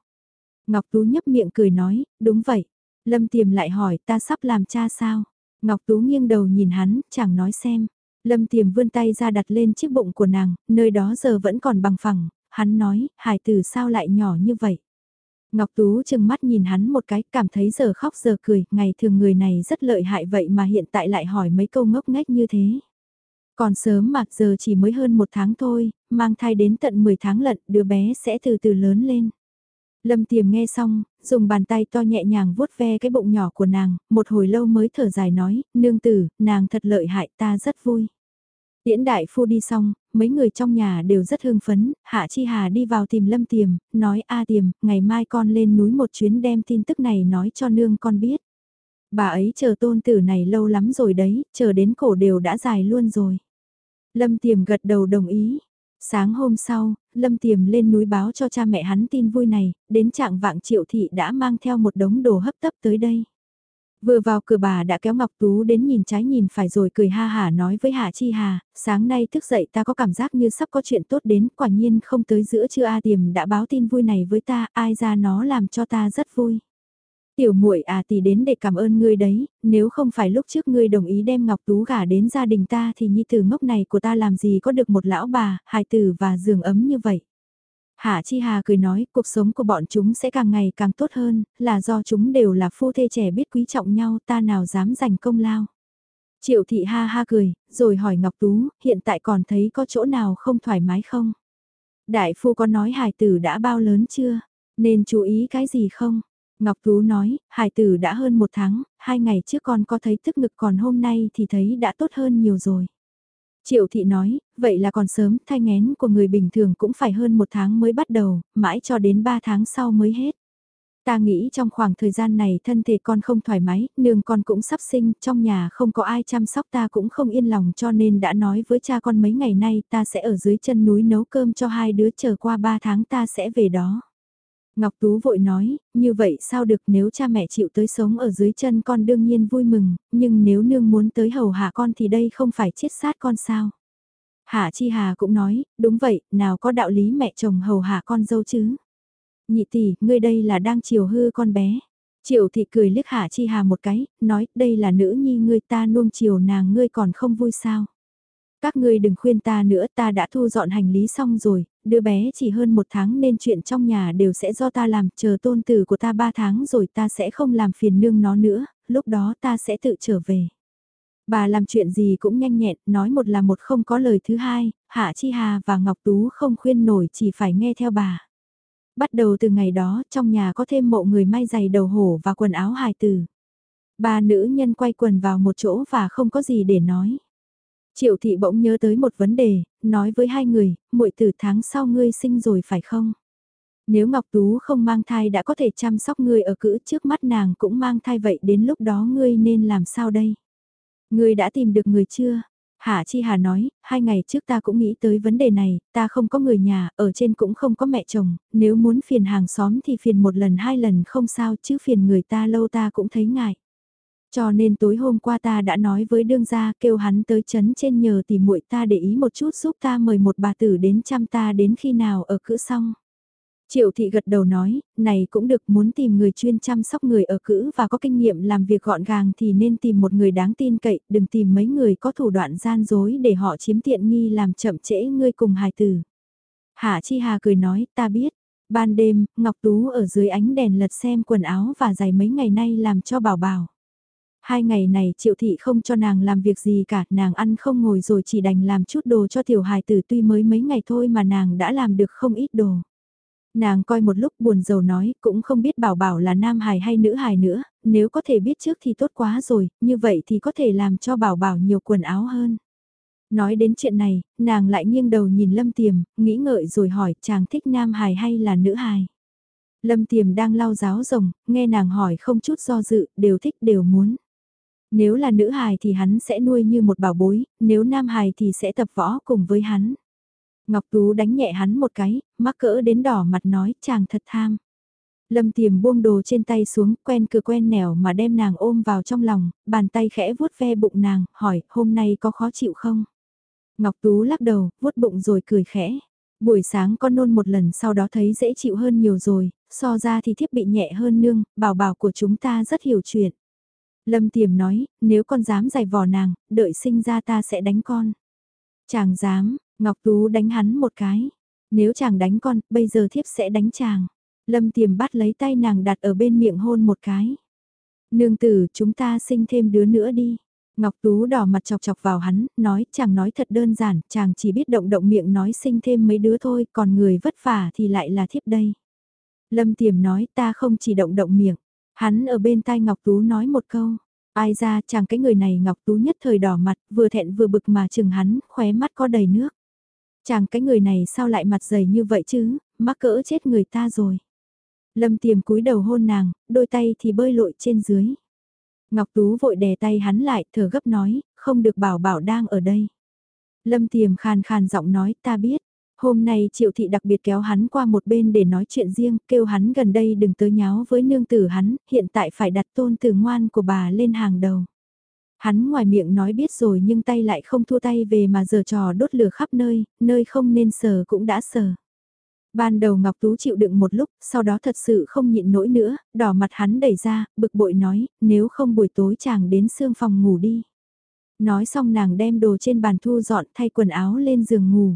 Ngọc Tú nhấp miệng cười nói, đúng vậy. Lâm tiềm lại hỏi, ta sắp làm cha sao? Ngọc Tú nghiêng đầu nhìn hắn, chẳng nói xem. Lâm tiềm vươn tay ra đặt lên chiếc bụng của nàng, nơi đó giờ vẫn còn bằng phẳng, hắn nói, hải tử sao lại nhỏ như vậy? Ngọc Tú chừng mắt nhìn hắn một cái, cảm thấy giờ khóc giờ cười, ngày thường người này rất lợi hại vậy mà hiện tại lại hỏi mấy câu ngốc nghếch như thế. Còn sớm mà giờ chỉ mới hơn một tháng thôi, mang thai đến tận 10 tháng lận, đứa bé sẽ từ từ lớn lên. Lâm Tiềm nghe xong, dùng bàn tay to nhẹ nhàng vuốt ve cái bụng nhỏ của nàng, một hồi lâu mới thở dài nói, nương tử, nàng thật lợi hại ta rất vui. Tiễn đại phu đi xong, mấy người trong nhà đều rất hưng phấn, Hạ Chi Hà đi vào tìm Lâm Tiềm, nói A Tiềm, ngày mai con lên núi một chuyến đem tin tức này nói cho nương con biết. Bà ấy chờ tôn tử này lâu lắm rồi đấy, chờ đến cổ đều đã dài luôn rồi. Lâm Tiềm gật đầu đồng ý. Sáng hôm sau, Lâm Tiềm lên núi báo cho cha mẹ hắn tin vui này, đến trạng vạng triệu thị đã mang theo một đống đồ hấp tấp tới đây. Vừa vào cửa bà đã kéo Ngọc Tú đến nhìn trái nhìn phải rồi cười ha hả nói với Hạ Chi Hà, sáng nay thức dậy ta có cảm giác như sắp có chuyện tốt đến, quả nhiên không tới giữa trưa A Tiềm đã báo tin vui này với ta, ai ra nó làm cho ta rất vui. Tiểu muội à tỷ đến để cảm ơn ngươi đấy, nếu không phải lúc trước ngươi đồng ý đem Ngọc Tú gả đến gia đình ta thì nhi tử ngốc này của ta làm gì có được một lão bà, hài tử và giường ấm như vậy. Hạ Chi Hà cười nói, cuộc sống của bọn chúng sẽ càng ngày càng tốt hơn, là do chúng đều là phu thê trẻ biết quý trọng nhau, ta nào dám giành công lao. Triệu thị ha ha cười, rồi hỏi Ngọc Tú, hiện tại còn thấy có chỗ nào không thoải mái không? Đại phu có nói hài tử đã bao lớn chưa? Nên chú ý cái gì không? Ngọc Tú nói, hài tử đã hơn một tháng, hai ngày trước con có thấy tức ngực còn hôm nay thì thấy đã tốt hơn nhiều rồi. Triệu thị nói, vậy là còn sớm, thai ngén của người bình thường cũng phải hơn một tháng mới bắt đầu, mãi cho đến ba tháng sau mới hết. Ta nghĩ trong khoảng thời gian này thân thể con không thoải mái, nương con cũng sắp sinh, trong nhà không có ai chăm sóc ta cũng không yên lòng cho nên đã nói với cha con mấy ngày nay ta sẽ ở dưới chân núi nấu cơm cho hai đứa chờ qua ba tháng ta sẽ về đó. Ngọc Tú vội nói, như vậy sao được nếu cha mẹ chịu tới sống ở dưới chân con đương nhiên vui mừng, nhưng nếu nương muốn tới hầu hạ con thì đây không phải chết sát con sao. Hạ Chi Hà cũng nói, đúng vậy, nào có đạo lý mẹ chồng hầu hạ con dâu chứ. Nhị tỷ, ngươi đây là đang chiều hư con bé. Triệu thị cười liếc Hạ Chi Hà một cái, nói, đây là nữ nhi ngươi ta nuông chiều nàng ngươi còn không vui sao. Các ngươi đừng khuyên ta nữa ta đã thu dọn hành lý xong rồi, đứa bé chỉ hơn một tháng nên chuyện trong nhà đều sẽ do ta làm, chờ tôn tử của ta ba tháng rồi ta sẽ không làm phiền nương nó nữa, lúc đó ta sẽ tự trở về. Bà làm chuyện gì cũng nhanh nhẹn, nói một là một không có lời thứ hai, Hạ Chi Hà và Ngọc Tú không khuyên nổi chỉ phải nghe theo bà. Bắt đầu từ ngày đó, trong nhà có thêm mộ người may giày đầu hổ và quần áo hài tử. Ba nữ nhân quay quần vào một chỗ và không có gì để nói. Triệu thị bỗng nhớ tới một vấn đề, nói với hai người, muội từ tháng sau ngươi sinh rồi phải không? Nếu Ngọc Tú không mang thai đã có thể chăm sóc ngươi ở cữ trước mắt nàng cũng mang thai vậy đến lúc đó ngươi nên làm sao đây? Ngươi đã tìm được người chưa? Hạ Chi Hà nói, hai ngày trước ta cũng nghĩ tới vấn đề này, ta không có người nhà, ở trên cũng không có mẹ chồng, nếu muốn phiền hàng xóm thì phiền một lần hai lần không sao chứ phiền người ta lâu ta cũng thấy ngại. Cho nên tối hôm qua ta đã nói với đương gia kêu hắn tới chấn trên nhờ tìm muội ta để ý một chút giúp ta mời một bà tử đến chăm ta đến khi nào ở cữ xong. Triệu thị gật đầu nói, này cũng được muốn tìm người chuyên chăm sóc người ở cữ và có kinh nghiệm làm việc gọn gàng thì nên tìm một người đáng tin cậy, đừng tìm mấy người có thủ đoạn gian dối để họ chiếm tiện nghi làm chậm trễ ngươi cùng hài tử. Hạ Chi Hà cười nói, ta biết. Ban đêm, Ngọc Tú ở dưới ánh đèn lật xem quần áo và giày mấy ngày nay làm cho bảo bảo. Hai ngày này triệu thị không cho nàng làm việc gì cả, nàng ăn không ngồi rồi chỉ đành làm chút đồ cho tiểu hài tử tuy mới mấy ngày thôi mà nàng đã làm được không ít đồ. Nàng coi một lúc buồn rầu nói, cũng không biết bảo bảo là nam hài hay nữ hài nữa, nếu có thể biết trước thì tốt quá rồi, như vậy thì có thể làm cho bảo bảo nhiều quần áo hơn. Nói đến chuyện này, nàng lại nghiêng đầu nhìn Lâm Tiềm, nghĩ ngợi rồi hỏi chàng thích nam hài hay là nữ hài. Lâm Tiềm đang lau giáo rồng, nghe nàng hỏi không chút do dự, đều thích đều muốn. Nếu là nữ hài thì hắn sẽ nuôi như một bảo bối, nếu nam hài thì sẽ tập võ cùng với hắn. Ngọc Tú đánh nhẹ hắn một cái, mắc cỡ đến đỏ mặt nói chàng thật tham. Lâm tiềm buông đồ trên tay xuống, quen cửa quen nẻo mà đem nàng ôm vào trong lòng, bàn tay khẽ vuốt ve bụng nàng, hỏi, hôm nay có khó chịu không? Ngọc Tú lắc đầu, vuốt bụng rồi cười khẽ. Buổi sáng con nôn một lần sau đó thấy dễ chịu hơn nhiều rồi, so ra thì thiết bị nhẹ hơn nương, bảo bảo của chúng ta rất hiểu chuyện. Lâm Tiềm nói, nếu con dám giày vò nàng, đợi sinh ra ta sẽ đánh con. Chàng dám, Ngọc Tú đánh hắn một cái. Nếu chàng đánh con, bây giờ thiếp sẽ đánh chàng. Lâm Tiềm bắt lấy tay nàng đặt ở bên miệng hôn một cái. Nương tử, chúng ta sinh thêm đứa nữa đi. Ngọc Tú đỏ mặt chọc chọc vào hắn, nói chàng nói thật đơn giản, chàng chỉ biết động động miệng nói sinh thêm mấy đứa thôi, còn người vất vả thì lại là thiếp đây. Lâm Tiềm nói ta không chỉ động động miệng, hắn ở bên tai Ngọc Tú nói một câu, ai ra chàng cái người này Ngọc Tú nhất thời đỏ mặt, vừa thẹn vừa bực mà chừng hắn, khóe mắt có đầy nước. Chàng cái người này sao lại mặt dày như vậy chứ, mắc cỡ chết người ta rồi. Lâm Tiềm cúi đầu hôn nàng, đôi tay thì bơi lội trên dưới. Ngọc Tú vội đè tay hắn lại, thở gấp nói, không được bảo bảo đang ở đây. Lâm Tiềm khàn khàn giọng nói, ta biết. Hôm nay Triệu Thị đặc biệt kéo hắn qua một bên để nói chuyện riêng, kêu hắn gần đây đừng tới nháo với nương tử hắn, hiện tại phải đặt tôn tử ngoan của bà lên hàng đầu. Hắn ngoài miệng nói biết rồi nhưng tay lại không thua tay về mà giờ trò đốt lửa khắp nơi, nơi không nên sờ cũng đã sờ. Ban đầu Ngọc Tú chịu đựng một lúc, sau đó thật sự không nhịn nổi nữa, đỏ mặt hắn đẩy ra, bực bội nói, nếu không buổi tối chàng đến xương phòng ngủ đi. Nói xong nàng đem đồ trên bàn thu dọn thay quần áo lên giường ngủ.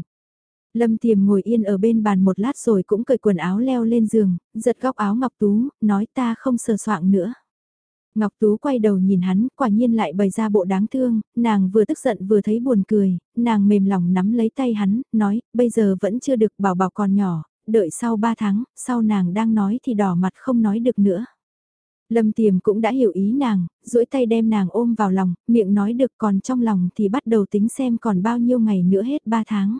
Lâm Tiềm ngồi yên ở bên bàn một lát rồi cũng cởi quần áo leo lên giường, giật góc áo Ngọc Tú, nói ta không sờ soạng nữa. Ngọc Tú quay đầu nhìn hắn, quả nhiên lại bày ra bộ đáng thương, nàng vừa tức giận vừa thấy buồn cười, nàng mềm lòng nắm lấy tay hắn, nói, bây giờ vẫn chưa được bảo bảo còn nhỏ, đợi sau 3 tháng, sau nàng đang nói thì đỏ mặt không nói được nữa. Lâm Tiềm cũng đã hiểu ý nàng, duỗi tay đem nàng ôm vào lòng, miệng nói được còn trong lòng thì bắt đầu tính xem còn bao nhiêu ngày nữa hết 3 tháng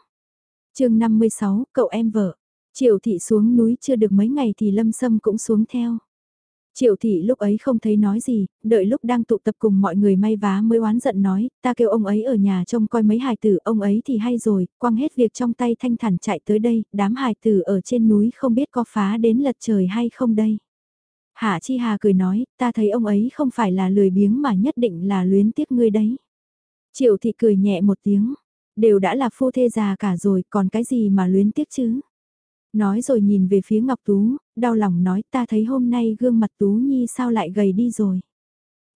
chương 56, cậu em vợ. Triệu thị xuống núi chưa được mấy ngày thì Lâm Sâm cũng xuống theo. Triệu thị lúc ấy không thấy nói gì, đợi lúc đang tụ tập cùng mọi người may vá mới oán giận nói, ta kêu ông ấy ở nhà trông coi mấy hài tử, ông ấy thì hay rồi, quăng hết việc trong tay thanh thản chạy tới đây, đám hài tử ở trên núi không biết có phá đến lật trời hay không đây. Hạ Chi Hà cười nói, ta thấy ông ấy không phải là lười biếng mà nhất định là luyến tiếc ngươi đấy. Triệu thị cười nhẹ một tiếng, đều đã là phu thê già cả rồi, còn cái gì mà luyến tiếc chứ? Nói rồi nhìn về phía Ngọc Tú, đau lòng nói ta thấy hôm nay gương mặt Tú Nhi sao lại gầy đi rồi.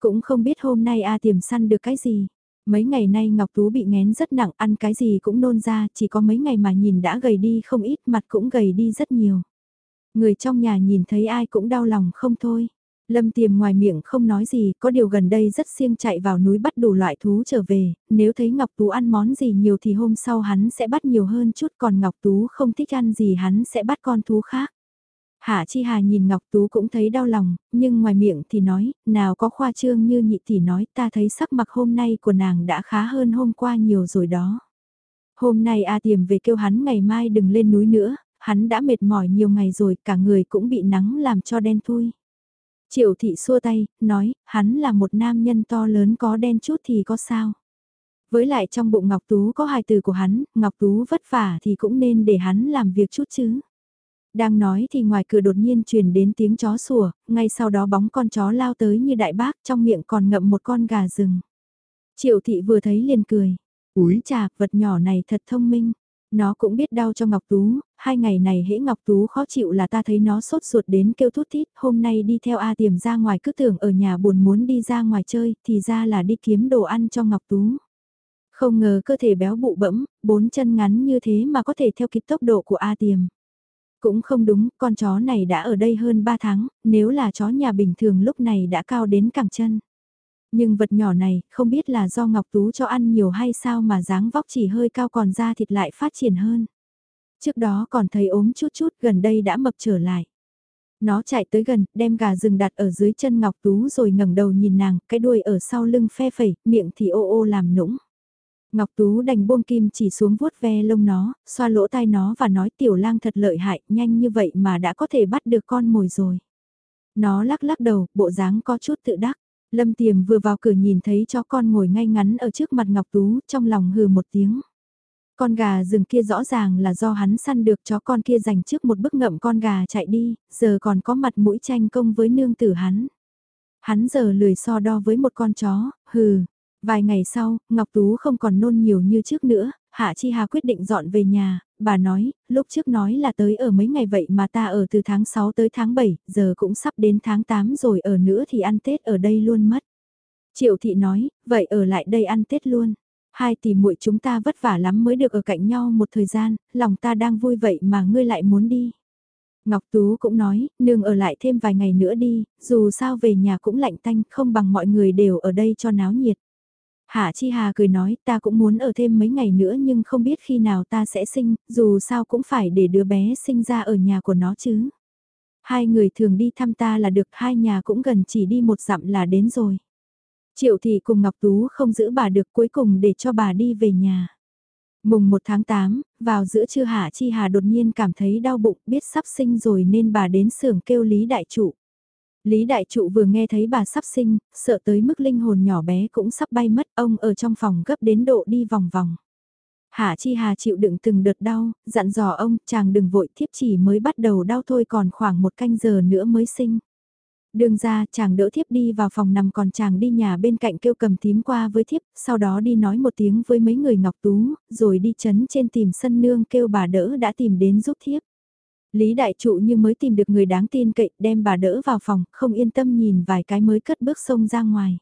Cũng không biết hôm nay A tiềm săn được cái gì. Mấy ngày nay Ngọc Tú bị ngén rất nặng, ăn cái gì cũng nôn ra, chỉ có mấy ngày mà nhìn đã gầy đi không ít, mặt cũng gầy đi rất nhiều. Người trong nhà nhìn thấy ai cũng đau lòng không thôi. Lâm tiềm ngoài miệng không nói gì, có điều gần đây rất siêng chạy vào núi bắt đủ loại thú trở về, nếu thấy Ngọc Tú ăn món gì nhiều thì hôm sau hắn sẽ bắt nhiều hơn chút còn Ngọc Tú không thích ăn gì hắn sẽ bắt con thú khác. Hạ Chi Hà nhìn Ngọc Tú cũng thấy đau lòng, nhưng ngoài miệng thì nói, nào có khoa trương như nhị tỷ nói ta thấy sắc mặt hôm nay của nàng đã khá hơn hôm qua nhiều rồi đó. Hôm nay A Tiềm về kêu hắn ngày mai đừng lên núi nữa, hắn đã mệt mỏi nhiều ngày rồi cả người cũng bị nắng làm cho đen thui. Triệu thị xua tay, nói, hắn là một nam nhân to lớn có đen chút thì có sao. Với lại trong bụng Ngọc Tú có hai từ của hắn, Ngọc Tú vất vả thì cũng nên để hắn làm việc chút chứ. Đang nói thì ngoài cửa đột nhiên truyền đến tiếng chó sủa, ngay sau đó bóng con chó lao tới như đại bác trong miệng còn ngậm một con gà rừng. Triệu thị vừa thấy liền cười. Úi chà, vật nhỏ này thật thông minh. Nó cũng biết đau cho Ngọc Tú, hai ngày này hễ Ngọc Tú khó chịu là ta thấy nó sốt ruột đến kêu thút thít, hôm nay đi theo A tiềm ra ngoài cứ tưởng ở nhà buồn muốn đi ra ngoài chơi, thì ra là đi kiếm đồ ăn cho Ngọc Tú. Không ngờ cơ thể béo bụ bẫm, bốn chân ngắn như thế mà có thể theo kịp tốc độ của A tiềm. Cũng không đúng, con chó này đã ở đây hơn 3 tháng, nếu là chó nhà bình thường lúc này đã cao đến cẳng chân. Nhưng vật nhỏ này, không biết là do Ngọc Tú cho ăn nhiều hay sao mà dáng vóc chỉ hơi cao còn da thịt lại phát triển hơn. Trước đó còn thấy ốm chút chút, gần đây đã mập trở lại. Nó chạy tới gần, đem gà rừng đặt ở dưới chân Ngọc Tú rồi ngẩng đầu nhìn nàng, cái đuôi ở sau lưng phe phẩy, miệng thì ô ô làm nũng. Ngọc Tú đành buông kim chỉ xuống vuốt ve lông nó, xoa lỗ tai nó và nói tiểu lang thật lợi hại, nhanh như vậy mà đã có thể bắt được con mồi rồi. Nó lắc lắc đầu, bộ dáng có chút tự đắc. Lâm Tiềm vừa vào cửa nhìn thấy chó con ngồi ngay ngắn ở trước mặt Ngọc Tú, trong lòng hừ một tiếng. Con gà rừng kia rõ ràng là do hắn săn được chó con kia dành trước một bức ngậm con gà chạy đi, giờ còn có mặt mũi tranh công với nương tử hắn. Hắn giờ lười so đo với một con chó, hừ. Vài ngày sau, Ngọc Tú không còn nôn nhiều như trước nữa, Hạ Chi Hà quyết định dọn về nhà, bà nói, lúc trước nói là tới ở mấy ngày vậy mà ta ở từ tháng 6 tới tháng 7, giờ cũng sắp đến tháng 8 rồi ở nữa thì ăn Tết ở đây luôn mất. Triệu thị nói, vậy ở lại đây ăn Tết luôn. Hai tỷ muội chúng ta vất vả lắm mới được ở cạnh nhau một thời gian, lòng ta đang vui vậy mà ngươi lại muốn đi. Ngọc Tú cũng nói, nương ở lại thêm vài ngày nữa đi, dù sao về nhà cũng lạnh tanh, không bằng mọi người đều ở đây cho náo nhiệt. Hạ Chi Hà cười nói ta cũng muốn ở thêm mấy ngày nữa nhưng không biết khi nào ta sẽ sinh, dù sao cũng phải để đứa bé sinh ra ở nhà của nó chứ. Hai người thường đi thăm ta là được hai nhà cũng gần chỉ đi một dặm là đến rồi. Triệu thị cùng Ngọc Tú không giữ bà được cuối cùng để cho bà đi về nhà. Mùng 1 tháng 8, vào giữa trưa Hạ Chi Hà đột nhiên cảm thấy đau bụng biết sắp sinh rồi nên bà đến xưởng kêu Lý Đại Trụ. Lý Đại Trụ vừa nghe thấy bà sắp sinh, sợ tới mức linh hồn nhỏ bé cũng sắp bay mất ông ở trong phòng gấp đến độ đi vòng vòng. Hạ Chi Hà chịu đựng từng đợt đau, dặn dò ông, chàng đừng vội thiếp chỉ mới bắt đầu đau thôi còn khoảng một canh giờ nữa mới sinh. Đường ra chàng đỡ thiếp đi vào phòng nằm còn chàng đi nhà bên cạnh kêu cầm tím qua với thiếp, sau đó đi nói một tiếng với mấy người ngọc tú, rồi đi chấn trên tìm sân nương kêu bà đỡ đã tìm đến giúp thiếp. Lý đại trụ như mới tìm được người đáng tin cậy đem bà đỡ vào phòng, không yên tâm nhìn vài cái mới cất bước sông ra ngoài.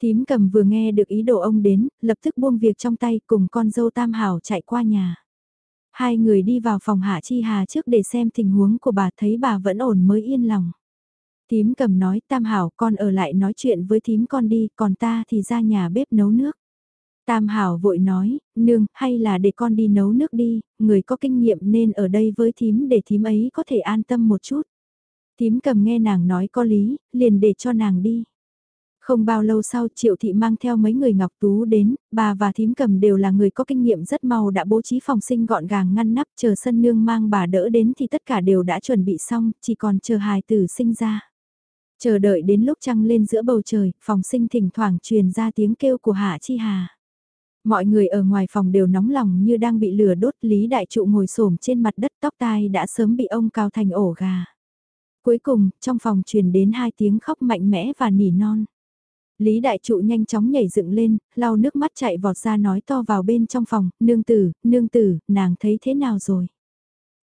Tím cầm vừa nghe được ý đồ ông đến, lập tức buông việc trong tay cùng con dâu tam hảo chạy qua nhà. Hai người đi vào phòng Hạ Chi Hà trước để xem tình huống của bà thấy bà vẫn ổn mới yên lòng. Tím cầm nói tam hảo con ở lại nói chuyện với thím con đi, còn ta thì ra nhà bếp nấu nước. Tam hảo vội nói, nương, hay là để con đi nấu nước đi, người có kinh nghiệm nên ở đây với thím để thím ấy có thể an tâm một chút. Thím cầm nghe nàng nói có lý, liền để cho nàng đi. Không bao lâu sau triệu thị mang theo mấy người ngọc tú đến, bà và thím cầm đều là người có kinh nghiệm rất mau đã bố trí phòng sinh gọn gàng ngăn nắp chờ sân nương mang bà đỡ đến thì tất cả đều đã chuẩn bị xong, chỉ còn chờ hài tử sinh ra. Chờ đợi đến lúc trăng lên giữa bầu trời, phòng sinh thỉnh thoảng truyền ra tiếng kêu của Hạ Chi Hà. Mọi người ở ngoài phòng đều nóng lòng như đang bị lửa đốt Lý Đại Trụ ngồi xổm trên mặt đất tóc tai đã sớm bị ông cao thành ổ gà. Cuối cùng, trong phòng truyền đến hai tiếng khóc mạnh mẽ và nỉ non. Lý Đại Trụ nhanh chóng nhảy dựng lên, lau nước mắt chạy vọt ra nói to vào bên trong phòng, nương tử, nương tử, nàng thấy thế nào rồi?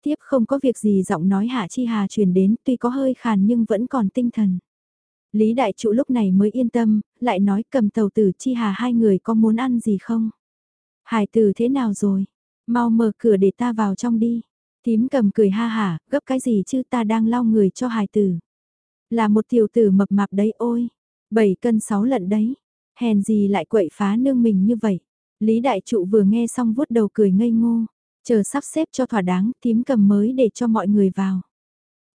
Tiếp không có việc gì giọng nói Hạ Chi Hà truyền đến tuy có hơi khàn nhưng vẫn còn tinh thần. Lý Đại Trụ lúc này mới yên tâm, lại nói cầm tàu tử chi hà hai người có muốn ăn gì không? Hải tử thế nào rồi? Mau mở cửa để ta vào trong đi. Tím cầm cười ha hả, gấp cái gì chứ ta đang lau người cho hải tử. Là một tiểu tử mập mạp đấy ôi. Bảy cân sáu lận đấy. Hèn gì lại quậy phá nương mình như vậy. Lý Đại Trụ vừa nghe xong vuốt đầu cười ngây ngô. Chờ sắp xếp cho thỏa đáng, tím cầm mới để cho mọi người vào.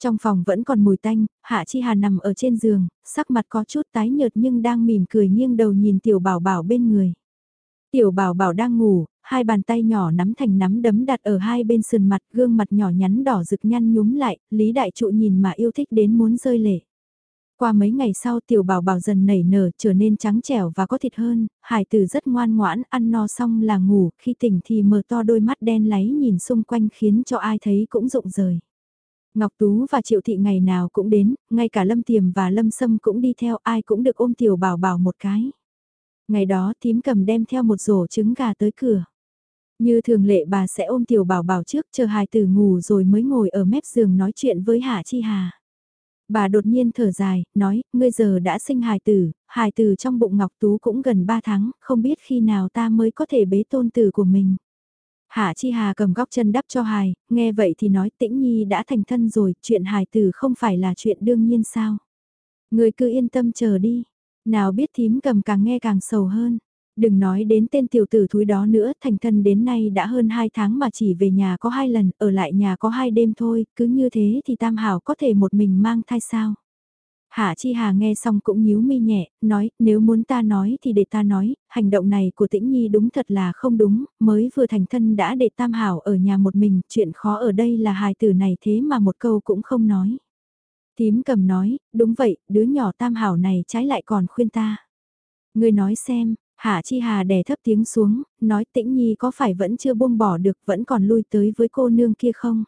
Trong phòng vẫn còn mùi tanh, Hạ Chi Hà nằm ở trên giường, sắc mặt có chút tái nhợt nhưng đang mỉm cười nghiêng đầu nhìn Tiểu Bảo Bảo bên người. Tiểu Bảo Bảo đang ngủ, hai bàn tay nhỏ nắm thành nắm đấm đặt ở hai bên sườn mặt, gương mặt nhỏ nhắn đỏ rực nhăn nhúm lại, Lý Đại Trụ nhìn mà yêu thích đến muốn rơi lệ. Qua mấy ngày sau tiểu bảo bảo dần nảy nở trở nên trắng trẻo và có thịt hơn, hải tử rất ngoan ngoãn, ăn no xong là ngủ, khi tỉnh thì mở to đôi mắt đen láy nhìn xung quanh khiến cho ai thấy cũng rụng rời. Ngọc Tú và Triệu Thị ngày nào cũng đến, ngay cả Lâm Tiềm và Lâm Sâm cũng đi theo ai cũng được ôm tiểu bảo bảo một cái. Ngày đó tím cầm đem theo một rổ trứng gà tới cửa. Như thường lệ bà sẽ ôm tiểu bảo bảo trước chờ hài tử ngủ rồi mới ngồi ở mép giường nói chuyện với Hạ Chi Hà. Bà đột nhiên thở dài, nói, ngươi giờ đã sinh hài tử, hài tử trong bụng Ngọc Tú cũng gần 3 tháng, không biết khi nào ta mới có thể bế tôn tử của mình. Hạ Chi Hà cầm góc chân đắp cho hài, nghe vậy thì nói tĩnh nhi đã thành thân rồi, chuyện hài tử không phải là chuyện đương nhiên sao. Người cứ yên tâm chờ đi, nào biết thím cầm càng nghe càng sầu hơn. Đừng nói đến tên tiểu tử thúi đó nữa, thành thân đến nay đã hơn 2 tháng mà chỉ về nhà có 2 lần, ở lại nhà có 2 đêm thôi, cứ như thế thì Tam Hảo có thể một mình mang thai sao. Hạ Chi Hà nghe xong cũng nhíu mi nhẹ, nói, nếu muốn ta nói thì để ta nói, hành động này của Tĩnh Nhi đúng thật là không đúng, mới vừa thành thân đã để Tam Hảo ở nhà một mình, chuyện khó ở đây là hài tử này thế mà một câu cũng không nói. Tím cầm nói, đúng vậy, đứa nhỏ Tam Hảo này trái lại còn khuyên ta. Người nói xem, Hạ Chi Hà đè thấp tiếng xuống, nói Tĩnh Nhi có phải vẫn chưa buông bỏ được, vẫn còn lui tới với cô nương kia không?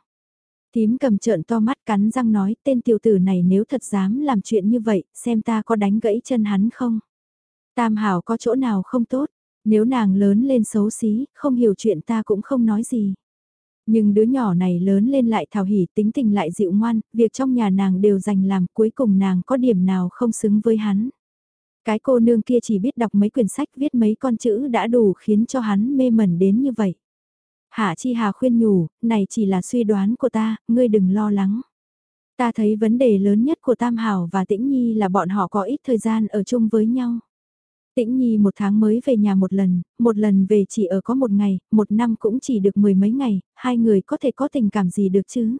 Tím cầm trợn to mắt cắn răng nói tên tiểu tử này nếu thật dám làm chuyện như vậy, xem ta có đánh gãy chân hắn không. Tam hảo có chỗ nào không tốt, nếu nàng lớn lên xấu xí, không hiểu chuyện ta cũng không nói gì. Nhưng đứa nhỏ này lớn lên lại thảo hỉ tính tình lại dịu ngoan, việc trong nhà nàng đều dành làm cuối cùng nàng có điểm nào không xứng với hắn. Cái cô nương kia chỉ biết đọc mấy quyển sách viết mấy con chữ đã đủ khiến cho hắn mê mẩn đến như vậy. Hạ Chi Hà khuyên nhủ, này chỉ là suy đoán của ta, ngươi đừng lo lắng. Ta thấy vấn đề lớn nhất của Tam Hảo và Tĩnh Nhi là bọn họ có ít thời gian ở chung với nhau. Tĩnh Nhi một tháng mới về nhà một lần, một lần về chỉ ở có một ngày, một năm cũng chỉ được mười mấy ngày, hai người có thể có tình cảm gì được chứ.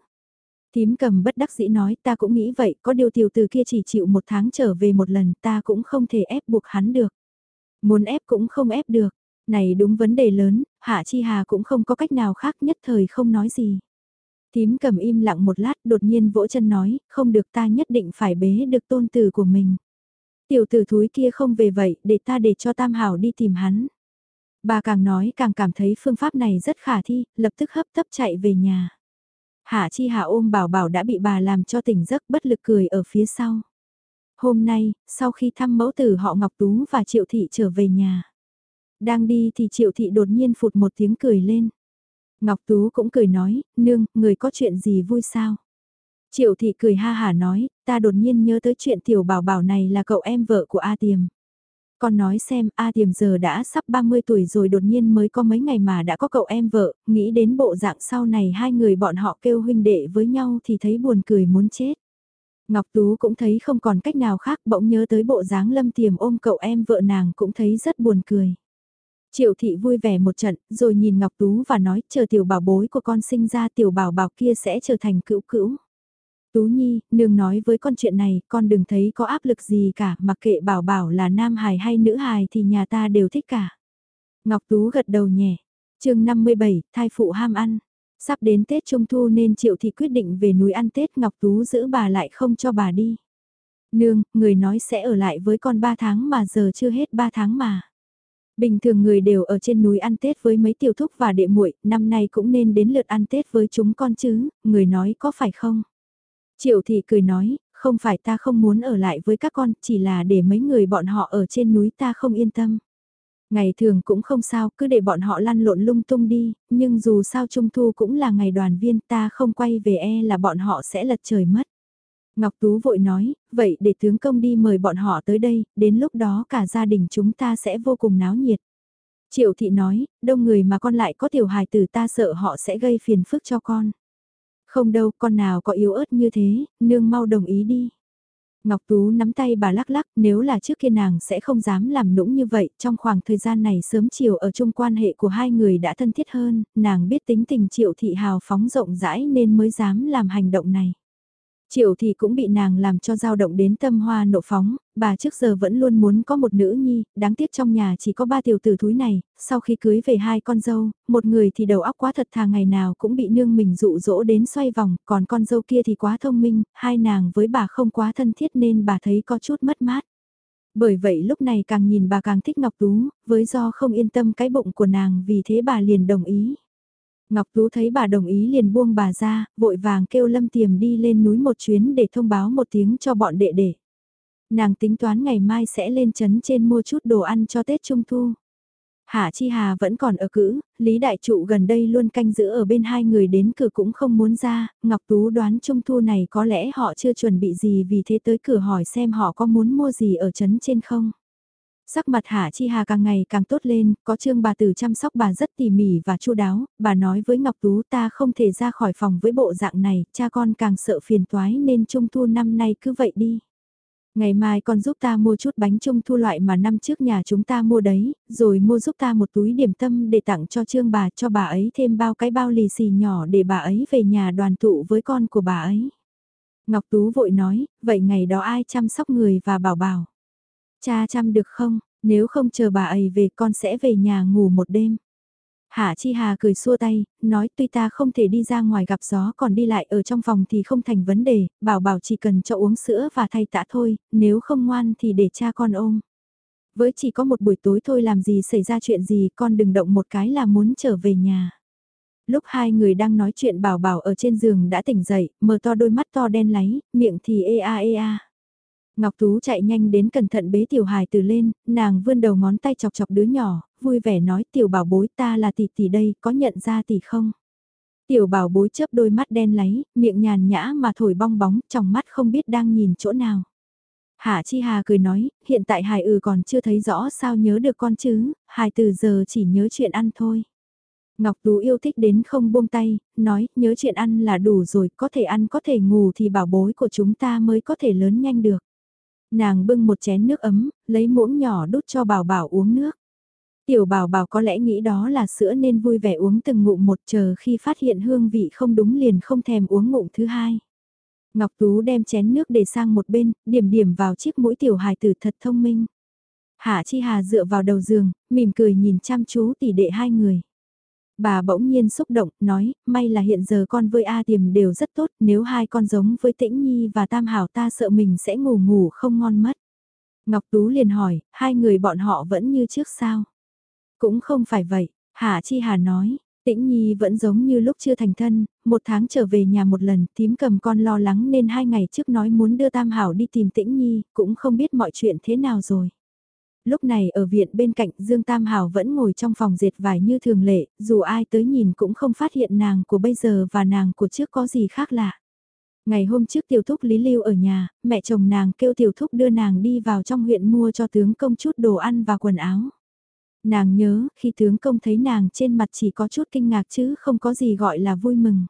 Thím cầm bất đắc dĩ nói ta cũng nghĩ vậy, có điều tiểu từ kia chỉ chịu một tháng trở về một lần ta cũng không thể ép buộc hắn được. Muốn ép cũng không ép được, này đúng vấn đề lớn, Hạ Chi Hà cũng không có cách nào khác nhất thời không nói gì. Tím cầm im lặng một lát đột nhiên vỗ chân nói, không được ta nhất định phải bế được tôn tử của mình. Tiểu tử thúi kia không về vậy, để ta để cho Tam Hảo đi tìm hắn. Bà càng nói càng cảm thấy phương pháp này rất khả thi, lập tức hấp tấp chạy về nhà. Hạ Chi Hà ôm bảo bảo đã bị bà làm cho tỉnh giấc bất lực cười ở phía sau. Hôm nay, sau khi thăm mẫu tử họ Ngọc Tú và Triệu Thị trở về nhà. Đang đi thì Triệu Thị đột nhiên phụt một tiếng cười lên. Ngọc Tú cũng cười nói, nương, người có chuyện gì vui sao? Triệu Thị cười ha hả nói, ta đột nhiên nhớ tới chuyện tiểu bảo bảo này là cậu em vợ của A Tiềm. Con nói xem, A Tiềm giờ đã sắp 30 tuổi rồi đột nhiên mới có mấy ngày mà đã có cậu em vợ, nghĩ đến bộ dạng sau này hai người bọn họ kêu huynh đệ với nhau thì thấy buồn cười muốn chết. Ngọc Tú cũng thấy không còn cách nào khác bỗng nhớ tới bộ dáng lâm tiềm ôm cậu em vợ nàng cũng thấy rất buồn cười. Triệu thị vui vẻ một trận, rồi nhìn Ngọc Tú và nói, chờ tiểu bảo bối của con sinh ra tiểu bảo bảo kia sẽ trở thành cữu cữu. Tú Nhi, nương nói với con chuyện này, con đừng thấy có áp lực gì cả, mặc kệ bảo bảo là nam hài hay nữ hài thì nhà ta đều thích cả. Ngọc Tú gật đầu nhẹ. chương 57, thai phụ ham ăn. Sắp đến Tết Trung Thu nên Triệu Thị quyết định về núi ăn Tết Ngọc Tú giữ bà lại không cho bà đi. Nương, người nói sẽ ở lại với con 3 tháng mà giờ chưa hết 3 tháng mà. Bình thường người đều ở trên núi ăn Tết với mấy tiểu thúc và đệ muội, năm nay cũng nên đến lượt ăn Tết với chúng con chứ, người nói có phải không? Triệu thị cười nói, không phải ta không muốn ở lại với các con, chỉ là để mấy người bọn họ ở trên núi ta không yên tâm. Ngày thường cũng không sao, cứ để bọn họ lăn lộn lung tung đi, nhưng dù sao Trung Thu cũng là ngày đoàn viên ta không quay về e là bọn họ sẽ lật trời mất. Ngọc Tú vội nói, vậy để tướng công đi mời bọn họ tới đây, đến lúc đó cả gia đình chúng ta sẽ vô cùng náo nhiệt. Triệu thị nói, đông người mà con lại có tiểu hài tử ta sợ họ sẽ gây phiền phức cho con. Không đâu, con nào có yếu ớt như thế, nương mau đồng ý đi. Ngọc Tú nắm tay bà lắc lắc, nếu là trước kia nàng sẽ không dám làm nũng như vậy, trong khoảng thời gian này sớm chiều ở chung quan hệ của hai người đã thân thiết hơn, nàng biết tính tình triệu thị hào phóng rộng rãi nên mới dám làm hành động này. Triệu thì cũng bị nàng làm cho dao động đến tâm hoa nộ phóng, bà trước giờ vẫn luôn muốn có một nữ nhi, đáng tiếc trong nhà chỉ có ba tiểu tử thúi này, sau khi cưới về hai con dâu, một người thì đầu óc quá thật thà ngày nào cũng bị nương mình dụ dỗ đến xoay vòng, còn con dâu kia thì quá thông minh, hai nàng với bà không quá thân thiết nên bà thấy có chút mất mát. Bởi vậy lúc này càng nhìn bà càng thích Ngọc Tú, với do không yên tâm cái bụng của nàng vì thế bà liền đồng ý. Ngọc Tú thấy bà đồng ý liền buông bà ra, vội vàng kêu Lâm Tiềm đi lên núi một chuyến để thông báo một tiếng cho bọn đệ đệ. Nàng tính toán ngày mai sẽ lên trấn trên mua chút đồ ăn cho Tết Trung Thu. Hạ Chi Hà vẫn còn ở cữ, Lý Đại Trụ gần đây luôn canh giữ ở bên hai người đến cửa cũng không muốn ra, Ngọc Tú đoán trung thu này có lẽ họ chưa chuẩn bị gì vì thế tới cửa hỏi xem họ có muốn mua gì ở trấn trên không. Sắc mặt Hạ Chi Hà càng ngày càng tốt lên, có trương bà tử chăm sóc bà rất tỉ mỉ và chu đáo, bà nói với Ngọc Tú ta không thể ra khỏi phòng với bộ dạng này, cha con càng sợ phiền toái nên trung thu năm nay cứ vậy đi. Ngày mai con giúp ta mua chút bánh trung thu loại mà năm trước nhà chúng ta mua đấy, rồi mua giúp ta một túi điểm tâm để tặng cho trương bà cho bà ấy thêm bao cái bao lì xì nhỏ để bà ấy về nhà đoàn tụ với con của bà ấy. Ngọc Tú vội nói, vậy ngày đó ai chăm sóc người và bảo bảo. Cha chăm được không, nếu không chờ bà ấy về con sẽ về nhà ngủ một đêm. Hạ Chi Hà cười xua tay, nói tuy ta không thể đi ra ngoài gặp gió còn đi lại ở trong phòng thì không thành vấn đề, bảo bảo chỉ cần cho uống sữa và thay tã thôi, nếu không ngoan thì để cha con ôm. Với chỉ có một buổi tối thôi làm gì xảy ra chuyện gì con đừng động một cái là muốn trở về nhà. Lúc hai người đang nói chuyện bảo bảo ở trên giường đã tỉnh dậy, mở to đôi mắt to đen láy, miệng thì ê a ê a. Ngọc Tú chạy nhanh đến cẩn thận bế tiểu hài từ lên, nàng vươn đầu ngón tay chọc chọc đứa nhỏ, vui vẻ nói tiểu bảo bối ta là tỷ tỷ đây, có nhận ra tỷ không? Tiểu bảo bối chớp đôi mắt đen lấy, miệng nhàn nhã mà thổi bong bóng, trong mắt không biết đang nhìn chỗ nào. Hạ Chi Hà cười nói, hiện tại hài ừ còn chưa thấy rõ sao nhớ được con chứ, hài từ giờ chỉ nhớ chuyện ăn thôi. Ngọc Tú yêu thích đến không buông tay, nói, nhớ chuyện ăn là đủ rồi, có thể ăn có thể ngủ thì bảo bối của chúng ta mới có thể lớn nhanh được. Nàng bưng một chén nước ấm, lấy muỗng nhỏ đút cho bảo bảo uống nước. Tiểu bảo bảo có lẽ nghĩ đó là sữa nên vui vẻ uống từng ngụm một chờ khi phát hiện hương vị không đúng liền không thèm uống ngụm thứ hai. Ngọc Tú đem chén nước để sang một bên, điểm điểm vào chiếc mũi tiểu hài tử thật thông minh. Hạ Chi Hà dựa vào đầu giường, mỉm cười nhìn chăm chú tỷ đệ hai người. Bà bỗng nhiên xúc động, nói, may là hiện giờ con với A Tiềm đều rất tốt, nếu hai con giống với Tĩnh Nhi và Tam Hảo ta sợ mình sẽ ngủ ngủ không ngon mất. Ngọc Tú liền hỏi, hai người bọn họ vẫn như trước sao? Cũng không phải vậy, Hạ Chi Hà nói, Tĩnh Nhi vẫn giống như lúc chưa thành thân, một tháng trở về nhà một lần, tím cầm con lo lắng nên hai ngày trước nói muốn đưa Tam Hảo đi tìm Tĩnh Nhi, cũng không biết mọi chuyện thế nào rồi. Lúc này ở viện bên cạnh Dương Tam Hảo vẫn ngồi trong phòng dệt vải như thường lệ, dù ai tới nhìn cũng không phát hiện nàng của bây giờ và nàng của trước có gì khác lạ. Ngày hôm trước tiểu thúc Lý Lưu ở nhà, mẹ chồng nàng kêu tiểu thúc đưa nàng đi vào trong huyện mua cho tướng công chút đồ ăn và quần áo. Nàng nhớ, khi tướng công thấy nàng trên mặt chỉ có chút kinh ngạc chứ không có gì gọi là vui mừng.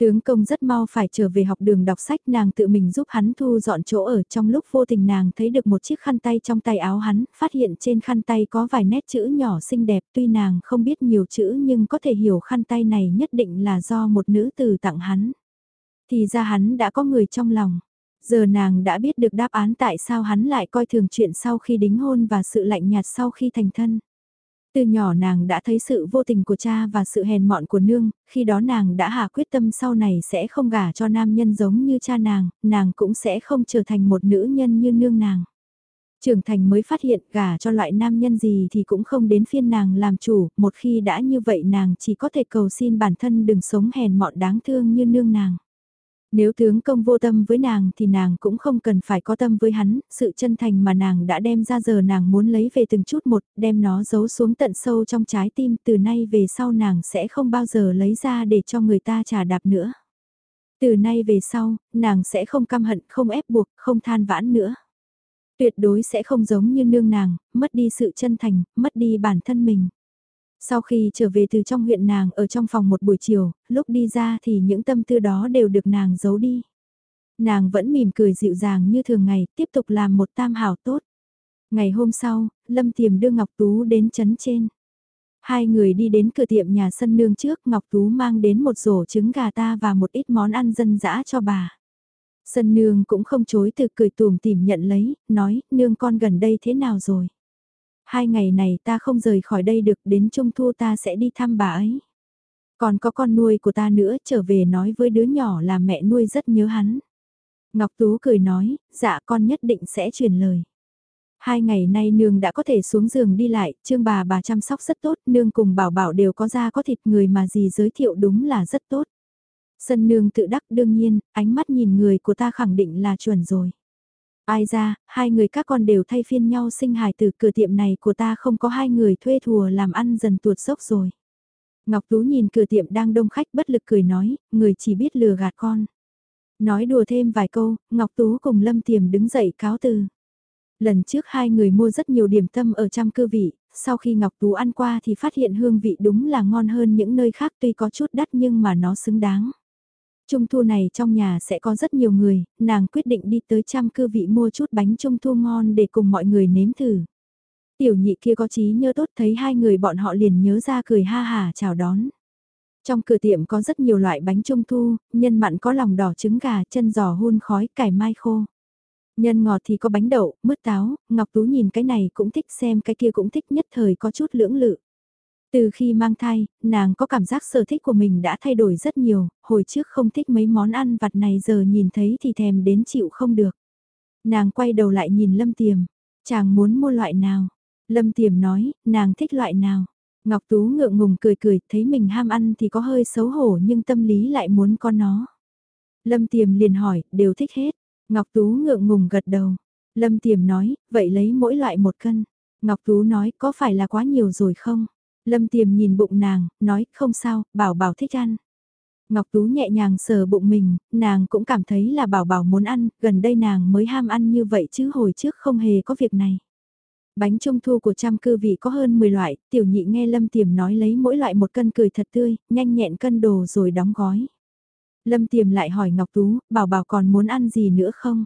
Tướng công rất mau phải trở về học đường đọc sách nàng tự mình giúp hắn thu dọn chỗ ở trong lúc vô tình nàng thấy được một chiếc khăn tay trong tay áo hắn, phát hiện trên khăn tay có vài nét chữ nhỏ xinh đẹp tuy nàng không biết nhiều chữ nhưng có thể hiểu khăn tay này nhất định là do một nữ từ tặng hắn. Thì ra hắn đã có người trong lòng. Giờ nàng đã biết được đáp án tại sao hắn lại coi thường chuyện sau khi đính hôn và sự lạnh nhạt sau khi thành thân. Từ nhỏ nàng đã thấy sự vô tình của cha và sự hèn mọn của nương, khi đó nàng đã hạ quyết tâm sau này sẽ không gả cho nam nhân giống như cha nàng, nàng cũng sẽ không trở thành một nữ nhân như nương nàng. Trưởng thành mới phát hiện gả cho loại nam nhân gì thì cũng không đến phiên nàng làm chủ, một khi đã như vậy nàng chỉ có thể cầu xin bản thân đừng sống hèn mọn đáng thương như nương nàng. Nếu tướng công vô tâm với nàng thì nàng cũng không cần phải có tâm với hắn, sự chân thành mà nàng đã đem ra giờ nàng muốn lấy về từng chút một, đem nó giấu xuống tận sâu trong trái tim, từ nay về sau nàng sẽ không bao giờ lấy ra để cho người ta trả đạp nữa. Từ nay về sau, nàng sẽ không căm hận, không ép buộc, không than vãn nữa. Tuyệt đối sẽ không giống như nương nàng, mất đi sự chân thành, mất đi bản thân mình. Sau khi trở về từ trong huyện nàng ở trong phòng một buổi chiều, lúc đi ra thì những tâm tư đó đều được nàng giấu đi. Nàng vẫn mỉm cười dịu dàng như thường ngày, tiếp tục làm một tam hảo tốt. Ngày hôm sau, Lâm Tiềm đưa Ngọc Tú đến chấn trên. Hai người đi đến cửa tiệm nhà sân nương trước, Ngọc Tú mang đến một rổ trứng gà ta và một ít món ăn dân dã cho bà. Sân nương cũng không chối từ cười tùm tìm nhận lấy, nói, nương con gần đây thế nào rồi? Hai ngày này ta không rời khỏi đây được đến trung thu ta sẽ đi thăm bà ấy. Còn có con nuôi của ta nữa trở về nói với đứa nhỏ là mẹ nuôi rất nhớ hắn. Ngọc Tú cười nói, dạ con nhất định sẽ truyền lời. Hai ngày nay nương đã có thể xuống giường đi lại, trương bà bà chăm sóc rất tốt, nương cùng bảo bảo đều có da có thịt người mà gì giới thiệu đúng là rất tốt. Sân nương tự đắc đương nhiên, ánh mắt nhìn người của ta khẳng định là chuẩn rồi. Ai ra, hai người các con đều thay phiên nhau sinh hài từ cửa tiệm này của ta không có hai người thuê thùa làm ăn dần tuột dốc rồi. Ngọc Tú nhìn cửa tiệm đang đông khách bất lực cười nói, người chỉ biết lừa gạt con. Nói đùa thêm vài câu, Ngọc Tú cùng Lâm Tiềm đứng dậy cáo từ. Lần trước hai người mua rất nhiều điểm tâm ở trăm cư vị, sau khi Ngọc Tú ăn qua thì phát hiện hương vị đúng là ngon hơn những nơi khác tuy có chút đắt nhưng mà nó xứng đáng. Trung thu này trong nhà sẽ có rất nhiều người, nàng quyết định đi tới trăm cư vị mua chút bánh trung thu ngon để cùng mọi người nếm thử. Tiểu nhị kia có trí nhớ tốt thấy hai người bọn họ liền nhớ ra cười ha hà chào đón. Trong cửa tiệm có rất nhiều loại bánh trung thu, nhân mặn có lòng đỏ trứng gà, chân giò hun khói, cải mai khô. Nhân ngọt thì có bánh đậu, mứt táo, Ngọc Tú nhìn cái này cũng thích xem cái kia cũng thích nhất thời có chút lưỡng lự. Từ khi mang thai, nàng có cảm giác sở thích của mình đã thay đổi rất nhiều, hồi trước không thích mấy món ăn vặt này giờ nhìn thấy thì thèm đến chịu không được. Nàng quay đầu lại nhìn Lâm Tiềm, chàng muốn mua loại nào? Lâm Tiềm nói, nàng thích loại nào? Ngọc Tú ngượng ngùng cười cười, thấy mình ham ăn thì có hơi xấu hổ nhưng tâm lý lại muốn con nó. Lâm Tiềm liền hỏi, đều thích hết. Ngọc Tú ngượng ngùng gật đầu. Lâm Tiềm nói, vậy lấy mỗi loại một cân. Ngọc Tú nói, có phải là quá nhiều rồi không? Lâm Tiềm nhìn bụng nàng, nói, không sao, bảo bảo thích ăn. Ngọc Tú nhẹ nhàng sờ bụng mình, nàng cũng cảm thấy là bảo bảo muốn ăn, gần đây nàng mới ham ăn như vậy chứ hồi trước không hề có việc này. Bánh trung thu của trăm cư vị có hơn 10 loại, tiểu nhị nghe Lâm Tiềm nói lấy mỗi loại một cân cười thật tươi, nhanh nhẹn cân đồ rồi đóng gói. Lâm Tiềm lại hỏi Ngọc Tú, bảo bảo còn muốn ăn gì nữa không?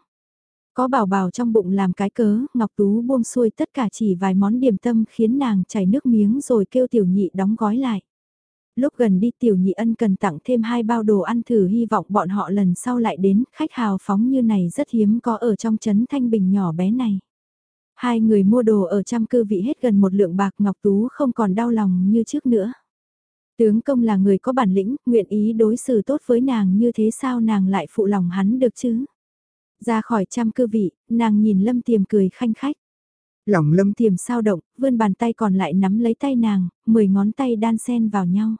Có bảo bảo trong bụng làm cái cớ, Ngọc Tú buông xuôi tất cả chỉ vài món điểm tâm khiến nàng chảy nước miếng rồi kêu tiểu nhị đóng gói lại. Lúc gần đi tiểu nhị ân cần tặng thêm hai bao đồ ăn thử hy vọng bọn họ lần sau lại đến, khách hào phóng như này rất hiếm có ở trong trấn Thanh Bình nhỏ bé này. Hai người mua đồ ở trăm cư vị hết gần một lượng bạc Ngọc Tú không còn đau lòng như trước nữa. Tướng công là người có bản lĩnh, nguyện ý đối xử tốt với nàng như thế sao nàng lại phụ lòng hắn được chứ? Ra khỏi trăm cư vị, nàng nhìn Lâm Tiềm cười khanh khách. Lòng Lâm Tiềm sao động, vươn bàn tay còn lại nắm lấy tay nàng, mười ngón tay đan sen vào nhau.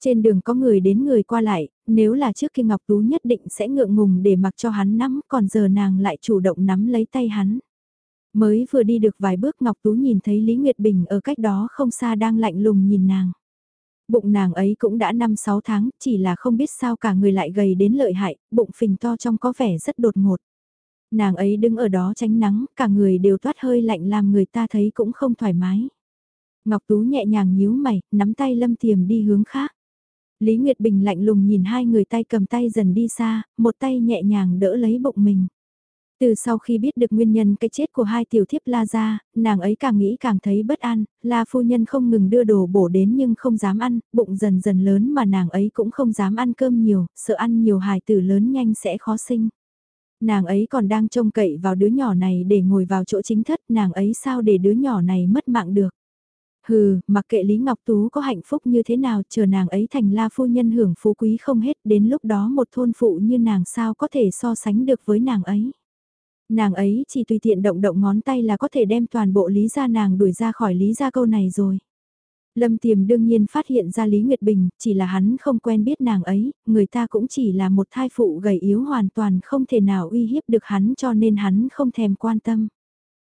Trên đường có người đến người qua lại, nếu là trước kia Ngọc Tú nhất định sẽ ngượng ngùng để mặc cho hắn nắm, còn giờ nàng lại chủ động nắm lấy tay hắn. Mới vừa đi được vài bước Ngọc Tú nhìn thấy Lý Nguyệt Bình ở cách đó không xa đang lạnh lùng nhìn nàng. Bụng nàng ấy cũng đã 5-6 tháng, chỉ là không biết sao cả người lại gầy đến lợi hại, bụng phình to trong có vẻ rất đột ngột. Nàng ấy đứng ở đó tránh nắng, cả người đều toát hơi lạnh làm người ta thấy cũng không thoải mái. Ngọc Tú nhẹ nhàng nhíu mày, nắm tay Lâm Tiềm đi hướng khác. Lý Nguyệt Bình lạnh lùng nhìn hai người tay cầm tay dần đi xa, một tay nhẹ nhàng đỡ lấy bụng mình. Từ sau khi biết được nguyên nhân cái chết của hai tiểu thiếp La gia nàng ấy càng nghĩ càng thấy bất an, La phu nhân không ngừng đưa đồ bổ đến nhưng không dám ăn, bụng dần dần lớn mà nàng ấy cũng không dám ăn cơm nhiều, sợ ăn nhiều hài tử lớn nhanh sẽ khó sinh. Nàng ấy còn đang trông cậy vào đứa nhỏ này để ngồi vào chỗ chính thất, nàng ấy sao để đứa nhỏ này mất mạng được. Hừ, mặc kệ Lý Ngọc Tú có hạnh phúc như thế nào chờ nàng ấy thành la phu nhân hưởng phú quý không hết đến lúc đó một thôn phụ như nàng sao có thể so sánh được với nàng ấy. Nàng ấy chỉ tùy tiện động động ngón tay là có thể đem toàn bộ lý gia nàng đuổi ra khỏi lý gia câu này rồi. Lâm Tiềm đương nhiên phát hiện ra Lý Nguyệt Bình, chỉ là hắn không quen biết nàng ấy, người ta cũng chỉ là một thai phụ gầy yếu hoàn toàn không thể nào uy hiếp được hắn cho nên hắn không thèm quan tâm.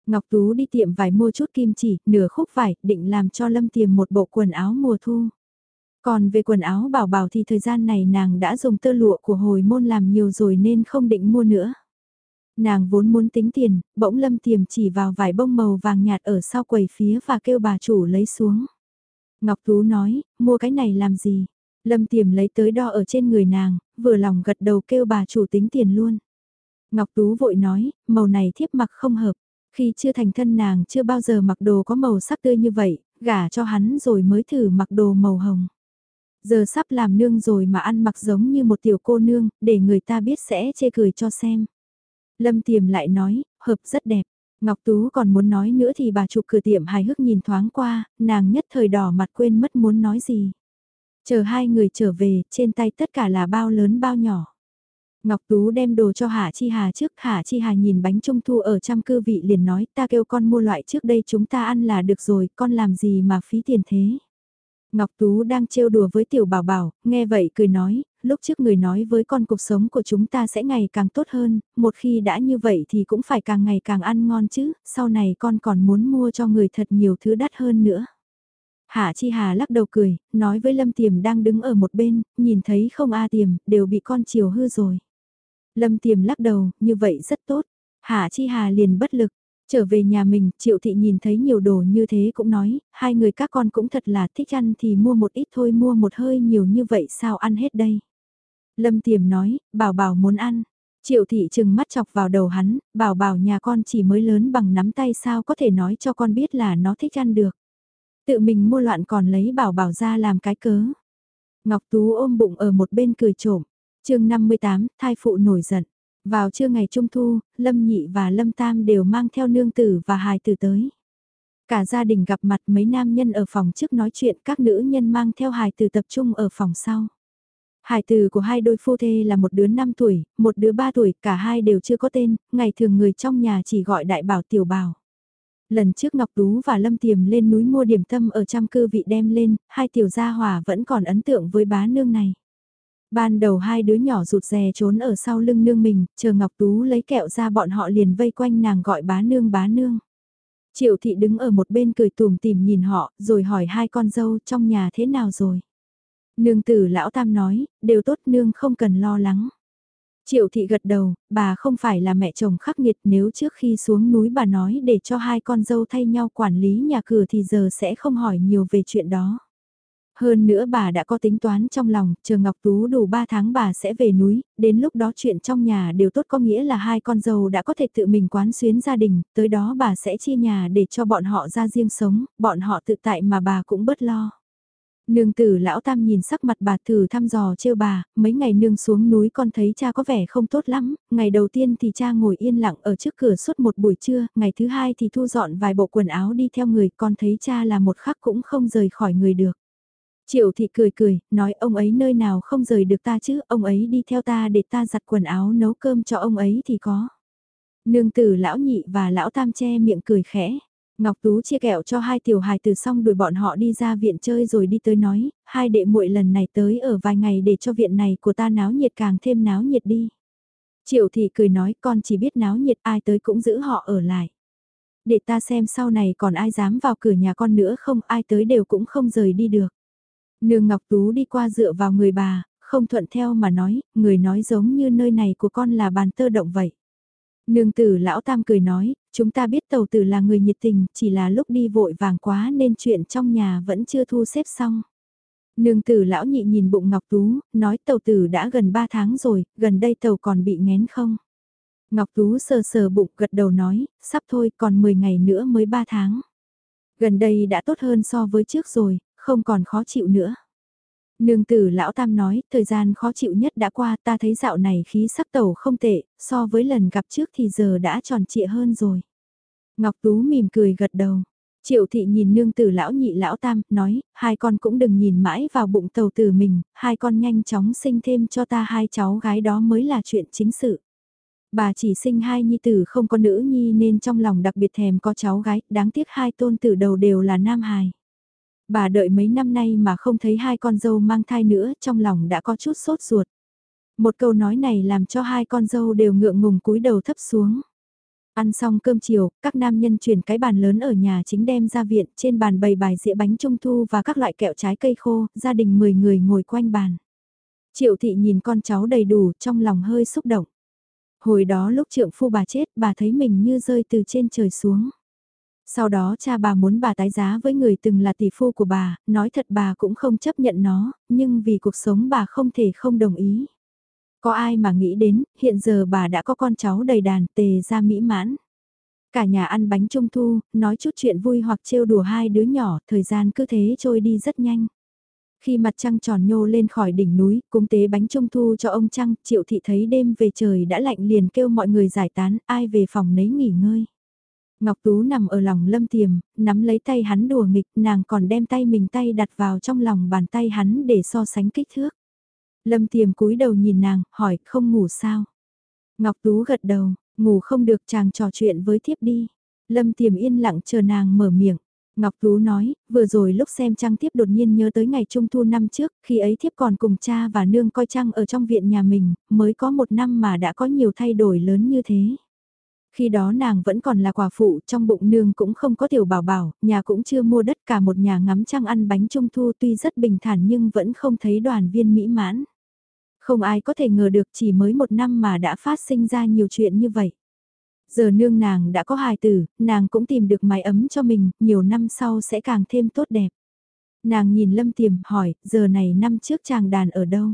Ngọc Tú đi tiệm vải mua chút kim chỉ, nửa khúc vải, định làm cho Lâm Tiềm một bộ quần áo mùa thu. Còn về quần áo bảo bảo thì thời gian này nàng đã dùng tơ lụa của hồi môn làm nhiều rồi nên không định mua nữa. Nàng vốn muốn tính tiền, bỗng lâm tiềm chỉ vào vải bông màu vàng nhạt ở sau quầy phía và kêu bà chủ lấy xuống. Ngọc Tú nói, mua cái này làm gì? Lâm tiềm lấy tới đo ở trên người nàng, vừa lòng gật đầu kêu bà chủ tính tiền luôn. Ngọc Tú vội nói, màu này thiếp mặc không hợp. Khi chưa thành thân nàng chưa bao giờ mặc đồ có màu sắc tươi như vậy, gả cho hắn rồi mới thử mặc đồ màu hồng. Giờ sắp làm nương rồi mà ăn mặc giống như một tiểu cô nương, để người ta biết sẽ chê cười cho xem. Lâm Tiềm lại nói, hợp rất đẹp. Ngọc Tú còn muốn nói nữa thì bà chụp cửa tiệm hài hước nhìn thoáng qua, nàng nhất thời đỏ mặt quên mất muốn nói gì. Chờ hai người trở về, trên tay tất cả là bao lớn bao nhỏ. Ngọc Tú đem đồ cho Hạ Chi Hà trước, Hạ Chi Hà nhìn bánh trung thu ở trăm cư vị liền nói ta kêu con mua loại trước đây chúng ta ăn là được rồi, con làm gì mà phí tiền thế. Ngọc Tú đang trêu đùa với tiểu bảo bảo, nghe vậy cười nói, lúc trước người nói với con cuộc sống của chúng ta sẽ ngày càng tốt hơn, một khi đã như vậy thì cũng phải càng ngày càng ăn ngon chứ, sau này con còn muốn mua cho người thật nhiều thứ đắt hơn nữa. Hạ Chi Hà lắc đầu cười, nói với Lâm Tiềm đang đứng ở một bên, nhìn thấy không A Tiềm, đều bị con chiều hư rồi. Lâm Tiềm lắc đầu, như vậy rất tốt. Hạ Chi Hà liền bất lực, trở về nhà mình, Triệu Thị nhìn thấy nhiều đồ như thế cũng nói, hai người các con cũng thật là thích ăn thì mua một ít thôi mua một hơi nhiều như vậy sao ăn hết đây. Lâm Tiềm nói, bảo bảo muốn ăn. Triệu thị chừng mắt chọc vào đầu hắn, bảo bảo nhà con chỉ mới lớn bằng nắm tay sao có thể nói cho con biết là nó thích ăn được. Tự mình mua loạn còn lấy bảo bảo ra làm cái cớ. Ngọc Tú ôm bụng ở một bên cười trộm. chương 58, thai phụ nổi giận. Vào trưa ngày Trung Thu, Lâm Nhị và Lâm Tam đều mang theo nương tử và hài tử tới. Cả gia đình gặp mặt mấy nam nhân ở phòng trước nói chuyện các nữ nhân mang theo hài tử tập trung ở phòng sau. Hài tử của hai đôi phu thê là một đứa 5 tuổi, một đứa 3 tuổi, cả hai đều chưa có tên, ngày thường người trong nhà chỉ gọi đại bảo tiểu bảo. Lần trước Ngọc Tú và Lâm Tiềm lên núi mua điểm tâm ở trăm cư vị đem lên, hai tiểu gia hỏa vẫn còn ấn tượng với bá nương này. Ban đầu hai đứa nhỏ rụt rè trốn ở sau lưng nương mình, chờ Ngọc Tú lấy kẹo ra bọn họ liền vây quanh nàng gọi bá nương bá nương. Triệu thị đứng ở một bên cười tùm tìm nhìn họ, rồi hỏi hai con dâu trong nhà thế nào rồi. Nương tử lão tam nói, đều tốt nương không cần lo lắng. Triệu thị gật đầu, bà không phải là mẹ chồng khắc nghiệt nếu trước khi xuống núi bà nói để cho hai con dâu thay nhau quản lý nhà cửa thì giờ sẽ không hỏi nhiều về chuyện đó. Hơn nữa bà đã có tính toán trong lòng, chờ Ngọc Tú đủ 3 tháng bà sẽ về núi, đến lúc đó chuyện trong nhà đều tốt có nghĩa là hai con dâu đã có thể tự mình quán xuyến gia đình, tới đó bà sẽ chia nhà để cho bọn họ ra riêng sống, bọn họ tự tại mà bà cũng bớt lo. Nương tử lão tam nhìn sắc mặt bà thử thăm dò trêu bà, mấy ngày nương xuống núi con thấy cha có vẻ không tốt lắm, ngày đầu tiên thì cha ngồi yên lặng ở trước cửa suốt một buổi trưa, ngày thứ hai thì thu dọn vài bộ quần áo đi theo người, con thấy cha là một khắc cũng không rời khỏi người được. Triệu thị cười cười, nói ông ấy nơi nào không rời được ta chứ, ông ấy đi theo ta để ta giặt quần áo nấu cơm cho ông ấy thì có. Nương tử lão nhị và lão tam che miệng cười khẽ. Ngọc Tú chia kẹo cho hai tiểu hài từ xong đuổi bọn họ đi ra viện chơi rồi đi tới nói, hai đệ muội lần này tới ở vài ngày để cho viện này của ta náo nhiệt càng thêm náo nhiệt đi. Triệu thị cười nói con chỉ biết náo nhiệt ai tới cũng giữ họ ở lại. Để ta xem sau này còn ai dám vào cửa nhà con nữa không ai tới đều cũng không rời đi được. Nương Ngọc Tú đi qua dựa vào người bà, không thuận theo mà nói, người nói giống như nơi này của con là bàn tơ động vậy. Nương tử lão tam cười nói, chúng ta biết tàu tử là người nhiệt tình, chỉ là lúc đi vội vàng quá nên chuyện trong nhà vẫn chưa thu xếp xong. Nương tử lão nhị nhìn bụng Ngọc Tú, nói tàu tử đã gần 3 tháng rồi, gần đây tàu còn bị ngén không? Ngọc Tú sờ sờ bụng gật đầu nói, sắp thôi còn 10 ngày nữa mới 3 tháng. Gần đây đã tốt hơn so với trước rồi, không còn khó chịu nữa. Nương tử lão tam nói, thời gian khó chịu nhất đã qua ta thấy dạo này khí sắc tẩu không tệ, so với lần gặp trước thì giờ đã tròn trịa hơn rồi. Ngọc Tú mỉm cười gật đầu. Triệu thị nhìn nương tử lão nhị lão tam, nói, hai con cũng đừng nhìn mãi vào bụng tàu tử mình, hai con nhanh chóng sinh thêm cho ta hai cháu gái đó mới là chuyện chính sự. Bà chỉ sinh hai nhi tử không có nữ nhi nên trong lòng đặc biệt thèm có cháu gái, đáng tiếc hai tôn tử đầu đều là nam hài. Bà đợi mấy năm nay mà không thấy hai con dâu mang thai nữa, trong lòng đã có chút sốt ruột. Một câu nói này làm cho hai con dâu đều ngượng ngùng cúi đầu thấp xuống. Ăn xong cơm chiều, các nam nhân chuyển cái bàn lớn ở nhà chính đem ra viện, trên bàn bày bài dĩa bánh trung thu và các loại kẹo trái cây khô, gia đình 10 người ngồi quanh bàn. Triệu thị nhìn con cháu đầy đủ, trong lòng hơi xúc động. Hồi đó lúc trượng phu bà chết, bà thấy mình như rơi từ trên trời xuống. Sau đó cha bà muốn bà tái giá với người từng là tỷ phu của bà, nói thật bà cũng không chấp nhận nó, nhưng vì cuộc sống bà không thể không đồng ý. Có ai mà nghĩ đến, hiện giờ bà đã có con cháu đầy đàn tề ra mỹ mãn. Cả nhà ăn bánh trung thu, nói chút chuyện vui hoặc trêu đùa hai đứa nhỏ, thời gian cứ thế trôi đi rất nhanh. Khi mặt trăng tròn nhô lên khỏi đỉnh núi, cúng tế bánh trung thu cho ông trăng, triệu thị thấy đêm về trời đã lạnh liền kêu mọi người giải tán, ai về phòng nấy nghỉ ngơi. Ngọc Tú nằm ở lòng lâm tiềm, nắm lấy tay hắn đùa nghịch, nàng còn đem tay mình tay đặt vào trong lòng bàn tay hắn để so sánh kích thước. Lâm tiềm cúi đầu nhìn nàng, hỏi không ngủ sao? Ngọc Tú gật đầu, ngủ không được chàng trò chuyện với thiếp đi. Lâm tiềm yên lặng chờ nàng mở miệng. Ngọc Tú nói, vừa rồi lúc xem trang thiếp đột nhiên nhớ tới ngày trung thu năm trước, khi ấy thiếp còn cùng cha và nương coi trang ở trong viện nhà mình, mới có một năm mà đã có nhiều thay đổi lớn như thế. Khi đó nàng vẫn còn là quả phụ, trong bụng nương cũng không có tiểu bảo bảo, nhà cũng chưa mua đất cả một nhà ngắm trăng ăn bánh trung thu tuy rất bình thản nhưng vẫn không thấy đoàn viên mỹ mãn. Không ai có thể ngờ được chỉ mới một năm mà đã phát sinh ra nhiều chuyện như vậy. Giờ nương nàng đã có hài tử, nàng cũng tìm được mái ấm cho mình, nhiều năm sau sẽ càng thêm tốt đẹp. Nàng nhìn Lâm Tiềm hỏi, giờ này năm trước chàng đàn ở đâu?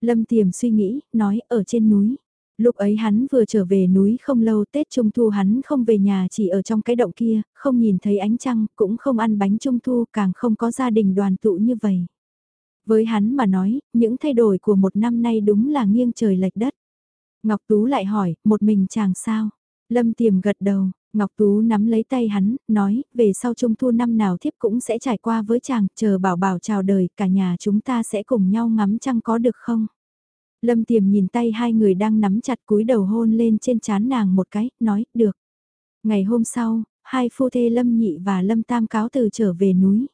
Lâm Tiềm suy nghĩ, nói, ở trên núi. Lúc ấy hắn vừa trở về núi không lâu Tết Trung Thu hắn không về nhà chỉ ở trong cái động kia, không nhìn thấy ánh trăng, cũng không ăn bánh Trung Thu, càng không có gia đình đoàn tụ như vậy. Với hắn mà nói, những thay đổi của một năm nay đúng là nghiêng trời lệch đất. Ngọc Tú lại hỏi, một mình chàng sao? Lâm Tiềm gật đầu, Ngọc Tú nắm lấy tay hắn, nói, về sau trung thu năm nào thiếp cũng sẽ trải qua với chàng, chờ bảo bảo chào đời, cả nhà chúng ta sẽ cùng nhau ngắm trăng có được không? Lâm Tiềm nhìn tay hai người đang nắm chặt cúi đầu hôn lên trên chán nàng một cái, nói, được. Ngày hôm sau, hai phu thê Lâm Nhị và Lâm Tam cáo từ trở về núi.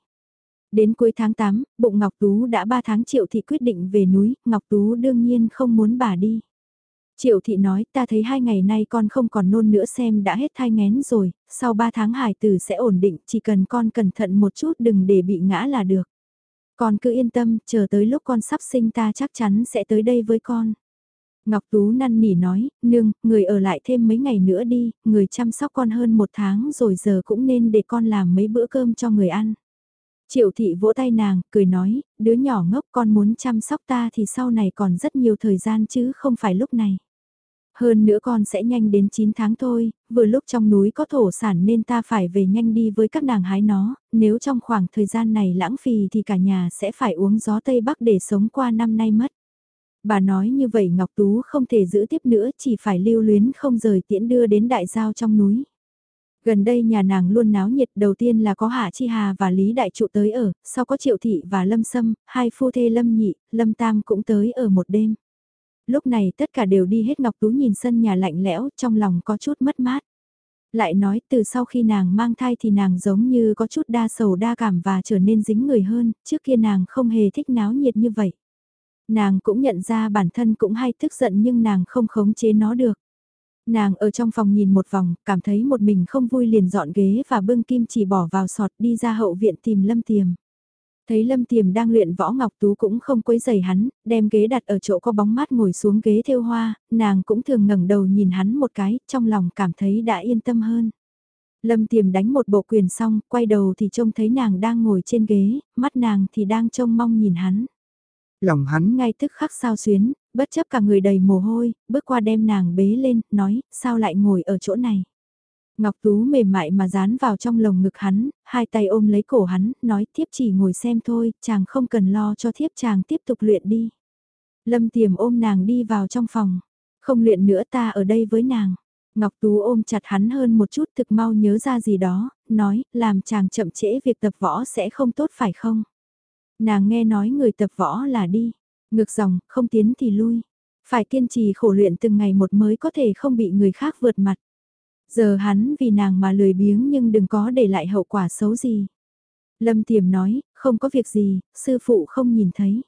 Đến cuối tháng 8, bụng Ngọc Tú đã 3 tháng triệu thị quyết định về núi, Ngọc Tú đương nhiên không muốn bà đi. Triệu thị nói ta thấy hai ngày nay con không còn nôn nữa xem đã hết thai ngén rồi, sau ba tháng hải tử sẽ ổn định, chỉ cần con cẩn thận một chút đừng để bị ngã là được. Con cứ yên tâm, chờ tới lúc con sắp sinh ta chắc chắn sẽ tới đây với con. Ngọc Tú năn nỉ nói, nương, người ở lại thêm mấy ngày nữa đi, người chăm sóc con hơn một tháng rồi giờ cũng nên để con làm mấy bữa cơm cho người ăn. Triệu thị vỗ tay nàng, cười nói, đứa nhỏ ngốc con muốn chăm sóc ta thì sau này còn rất nhiều thời gian chứ không phải lúc này. Hơn nữa con sẽ nhanh đến 9 tháng thôi, vừa lúc trong núi có thổ sản nên ta phải về nhanh đi với các nàng hái nó, nếu trong khoảng thời gian này lãng phì thì cả nhà sẽ phải uống gió Tây Bắc để sống qua năm nay mất. Bà nói như vậy Ngọc Tú không thể giữ tiếp nữa chỉ phải lưu luyến không rời tiễn đưa đến đại giao trong núi. Gần đây nhà nàng luôn náo nhiệt đầu tiên là có Hạ Chi Hà và Lý Đại Trụ tới ở, sau có Triệu Thị và Lâm Sâm, hai phu thê Lâm Nhị, Lâm Tam cũng tới ở một đêm lúc này tất cả đều đi hết Ngọc Tú nhìn sân nhà lạnh lẽo, trong lòng có chút mất mát. Lại nói từ sau khi nàng mang thai thì nàng giống như có chút đa sầu đa cảm và trở nên dính người hơn, trước kia nàng không hề thích náo nhiệt như vậy. Nàng cũng nhận ra bản thân cũng hay tức giận nhưng nàng không khống chế nó được. Nàng ở trong phòng nhìn một vòng, cảm thấy một mình không vui liền dọn ghế và bưng kim chỉ bỏ vào sọt đi ra hậu viện tìm lâm tiềm. Thấy Lâm Tiềm đang luyện võ Ngọc Tú cũng không quấy giày hắn, đem ghế đặt ở chỗ có bóng mát ngồi xuống ghế theo hoa, nàng cũng thường ngẩng đầu nhìn hắn một cái, trong lòng cảm thấy đã yên tâm hơn. Lâm Tiềm đánh một bộ quyền xong, quay đầu thì trông thấy nàng đang ngồi trên ghế, mắt nàng thì đang trông mong nhìn hắn. Lòng hắn ngay tức khắc sao xuyến, bất chấp cả người đầy mồ hôi, bước qua đem nàng bế lên, nói, sao lại ngồi ở chỗ này. Ngọc Tú mềm mại mà dán vào trong lồng ngực hắn, hai tay ôm lấy cổ hắn, nói thiếp chỉ ngồi xem thôi, chàng không cần lo cho thiếp chàng tiếp tục luyện đi. Lâm tiềm ôm nàng đi vào trong phòng, không luyện nữa ta ở đây với nàng. Ngọc Tú ôm chặt hắn hơn một chút thực mau nhớ ra gì đó, nói, làm chàng chậm trễ việc tập võ sẽ không tốt phải không? Nàng nghe nói người tập võ là đi, ngược dòng, không tiến thì lui. Phải kiên trì khổ luyện từng ngày một mới có thể không bị người khác vượt mặt. Giờ hắn vì nàng mà lười biếng nhưng đừng có để lại hậu quả xấu gì. Lâm Tiềm nói, không có việc gì, sư phụ không nhìn thấy.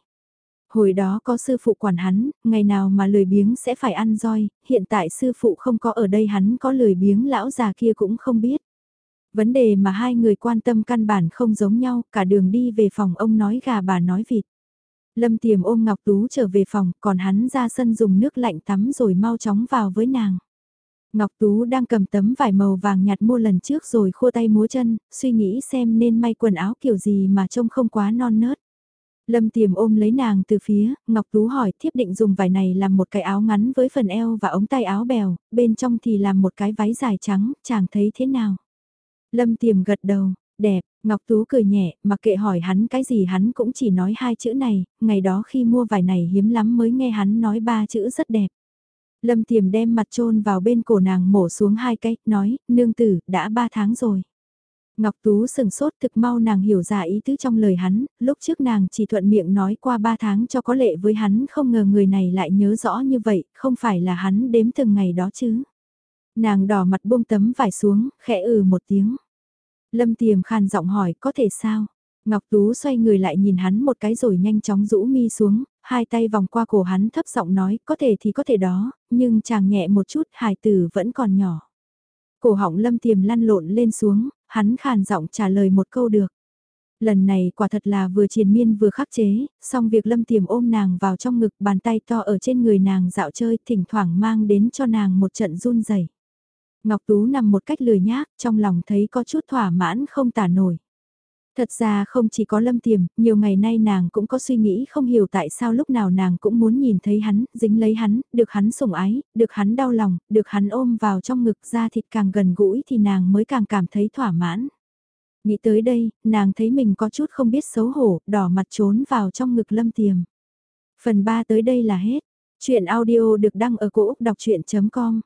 Hồi đó có sư phụ quản hắn, ngày nào mà lười biếng sẽ phải ăn roi, hiện tại sư phụ không có ở đây hắn có lười biếng lão già kia cũng không biết. Vấn đề mà hai người quan tâm căn bản không giống nhau, cả đường đi về phòng ông nói gà bà nói vịt. Lâm Tiềm ôm Ngọc Tú trở về phòng, còn hắn ra sân dùng nước lạnh tắm rồi mau chóng vào với nàng. Ngọc Tú đang cầm tấm vải màu vàng nhạt mua lần trước rồi khua tay múa chân, suy nghĩ xem nên may quần áo kiểu gì mà trông không quá non nớt. Lâm Tiềm ôm lấy nàng từ phía, Ngọc Tú hỏi thiếp định dùng vải này làm một cái áo ngắn với phần eo và ống tay áo bèo, bên trong thì làm một cái váy dài trắng, chàng thấy thế nào? Lâm Tiềm gật đầu, đẹp, Ngọc Tú cười nhẹ, mặc kệ hỏi hắn cái gì hắn cũng chỉ nói hai chữ này, ngày đó khi mua vải này hiếm lắm mới nghe hắn nói ba chữ rất đẹp. Lâm Tiềm đem mặt trôn vào bên cổ nàng mổ xuống hai cái, nói, nương tử, đã ba tháng rồi. Ngọc Tú sừng sốt thực mau nàng hiểu ra ý tứ trong lời hắn, lúc trước nàng chỉ thuận miệng nói qua ba tháng cho có lệ với hắn không ngờ người này lại nhớ rõ như vậy, không phải là hắn đếm từng ngày đó chứ. Nàng đỏ mặt buông tấm vải xuống, khẽ ừ một tiếng. Lâm Tiềm khàn giọng hỏi có thể sao? Ngọc Tú xoay người lại nhìn hắn một cái rồi nhanh chóng rũ mi xuống, hai tay vòng qua cổ hắn thấp giọng nói có thể thì có thể đó, nhưng chàng nhẹ một chút hài tử vẫn còn nhỏ. Cổ họng Lâm Tiềm lăn lộn lên xuống, hắn khàn giọng trả lời một câu được. Lần này quả thật là vừa triền miên vừa khắc chế, song việc lâm tiềm ôm nàng vào trong ngực bàn tay to ở trên người nàng dạo chơi thỉnh thoảng mang đến cho nàng một trận run rẩy. Ngọc Tú nằm một cách lười nhác, trong lòng thấy có chút thỏa mãn không tả nổi. Thật ra không chỉ có lâm tiềm, nhiều ngày nay nàng cũng có suy nghĩ không hiểu tại sao lúc nào nàng cũng muốn nhìn thấy hắn, dính lấy hắn, được hắn sủng ái, được hắn đau lòng, được hắn ôm vào trong ngực ra thịt càng gần gũi thì nàng mới càng cảm thấy thỏa mãn. Nghĩ tới đây, nàng thấy mình có chút không biết xấu hổ, đỏ mặt trốn vào trong ngực lâm tiềm. Phần 3 tới đây là hết. Chuyện audio được đăng ở cổ Úc đọc chuyện.com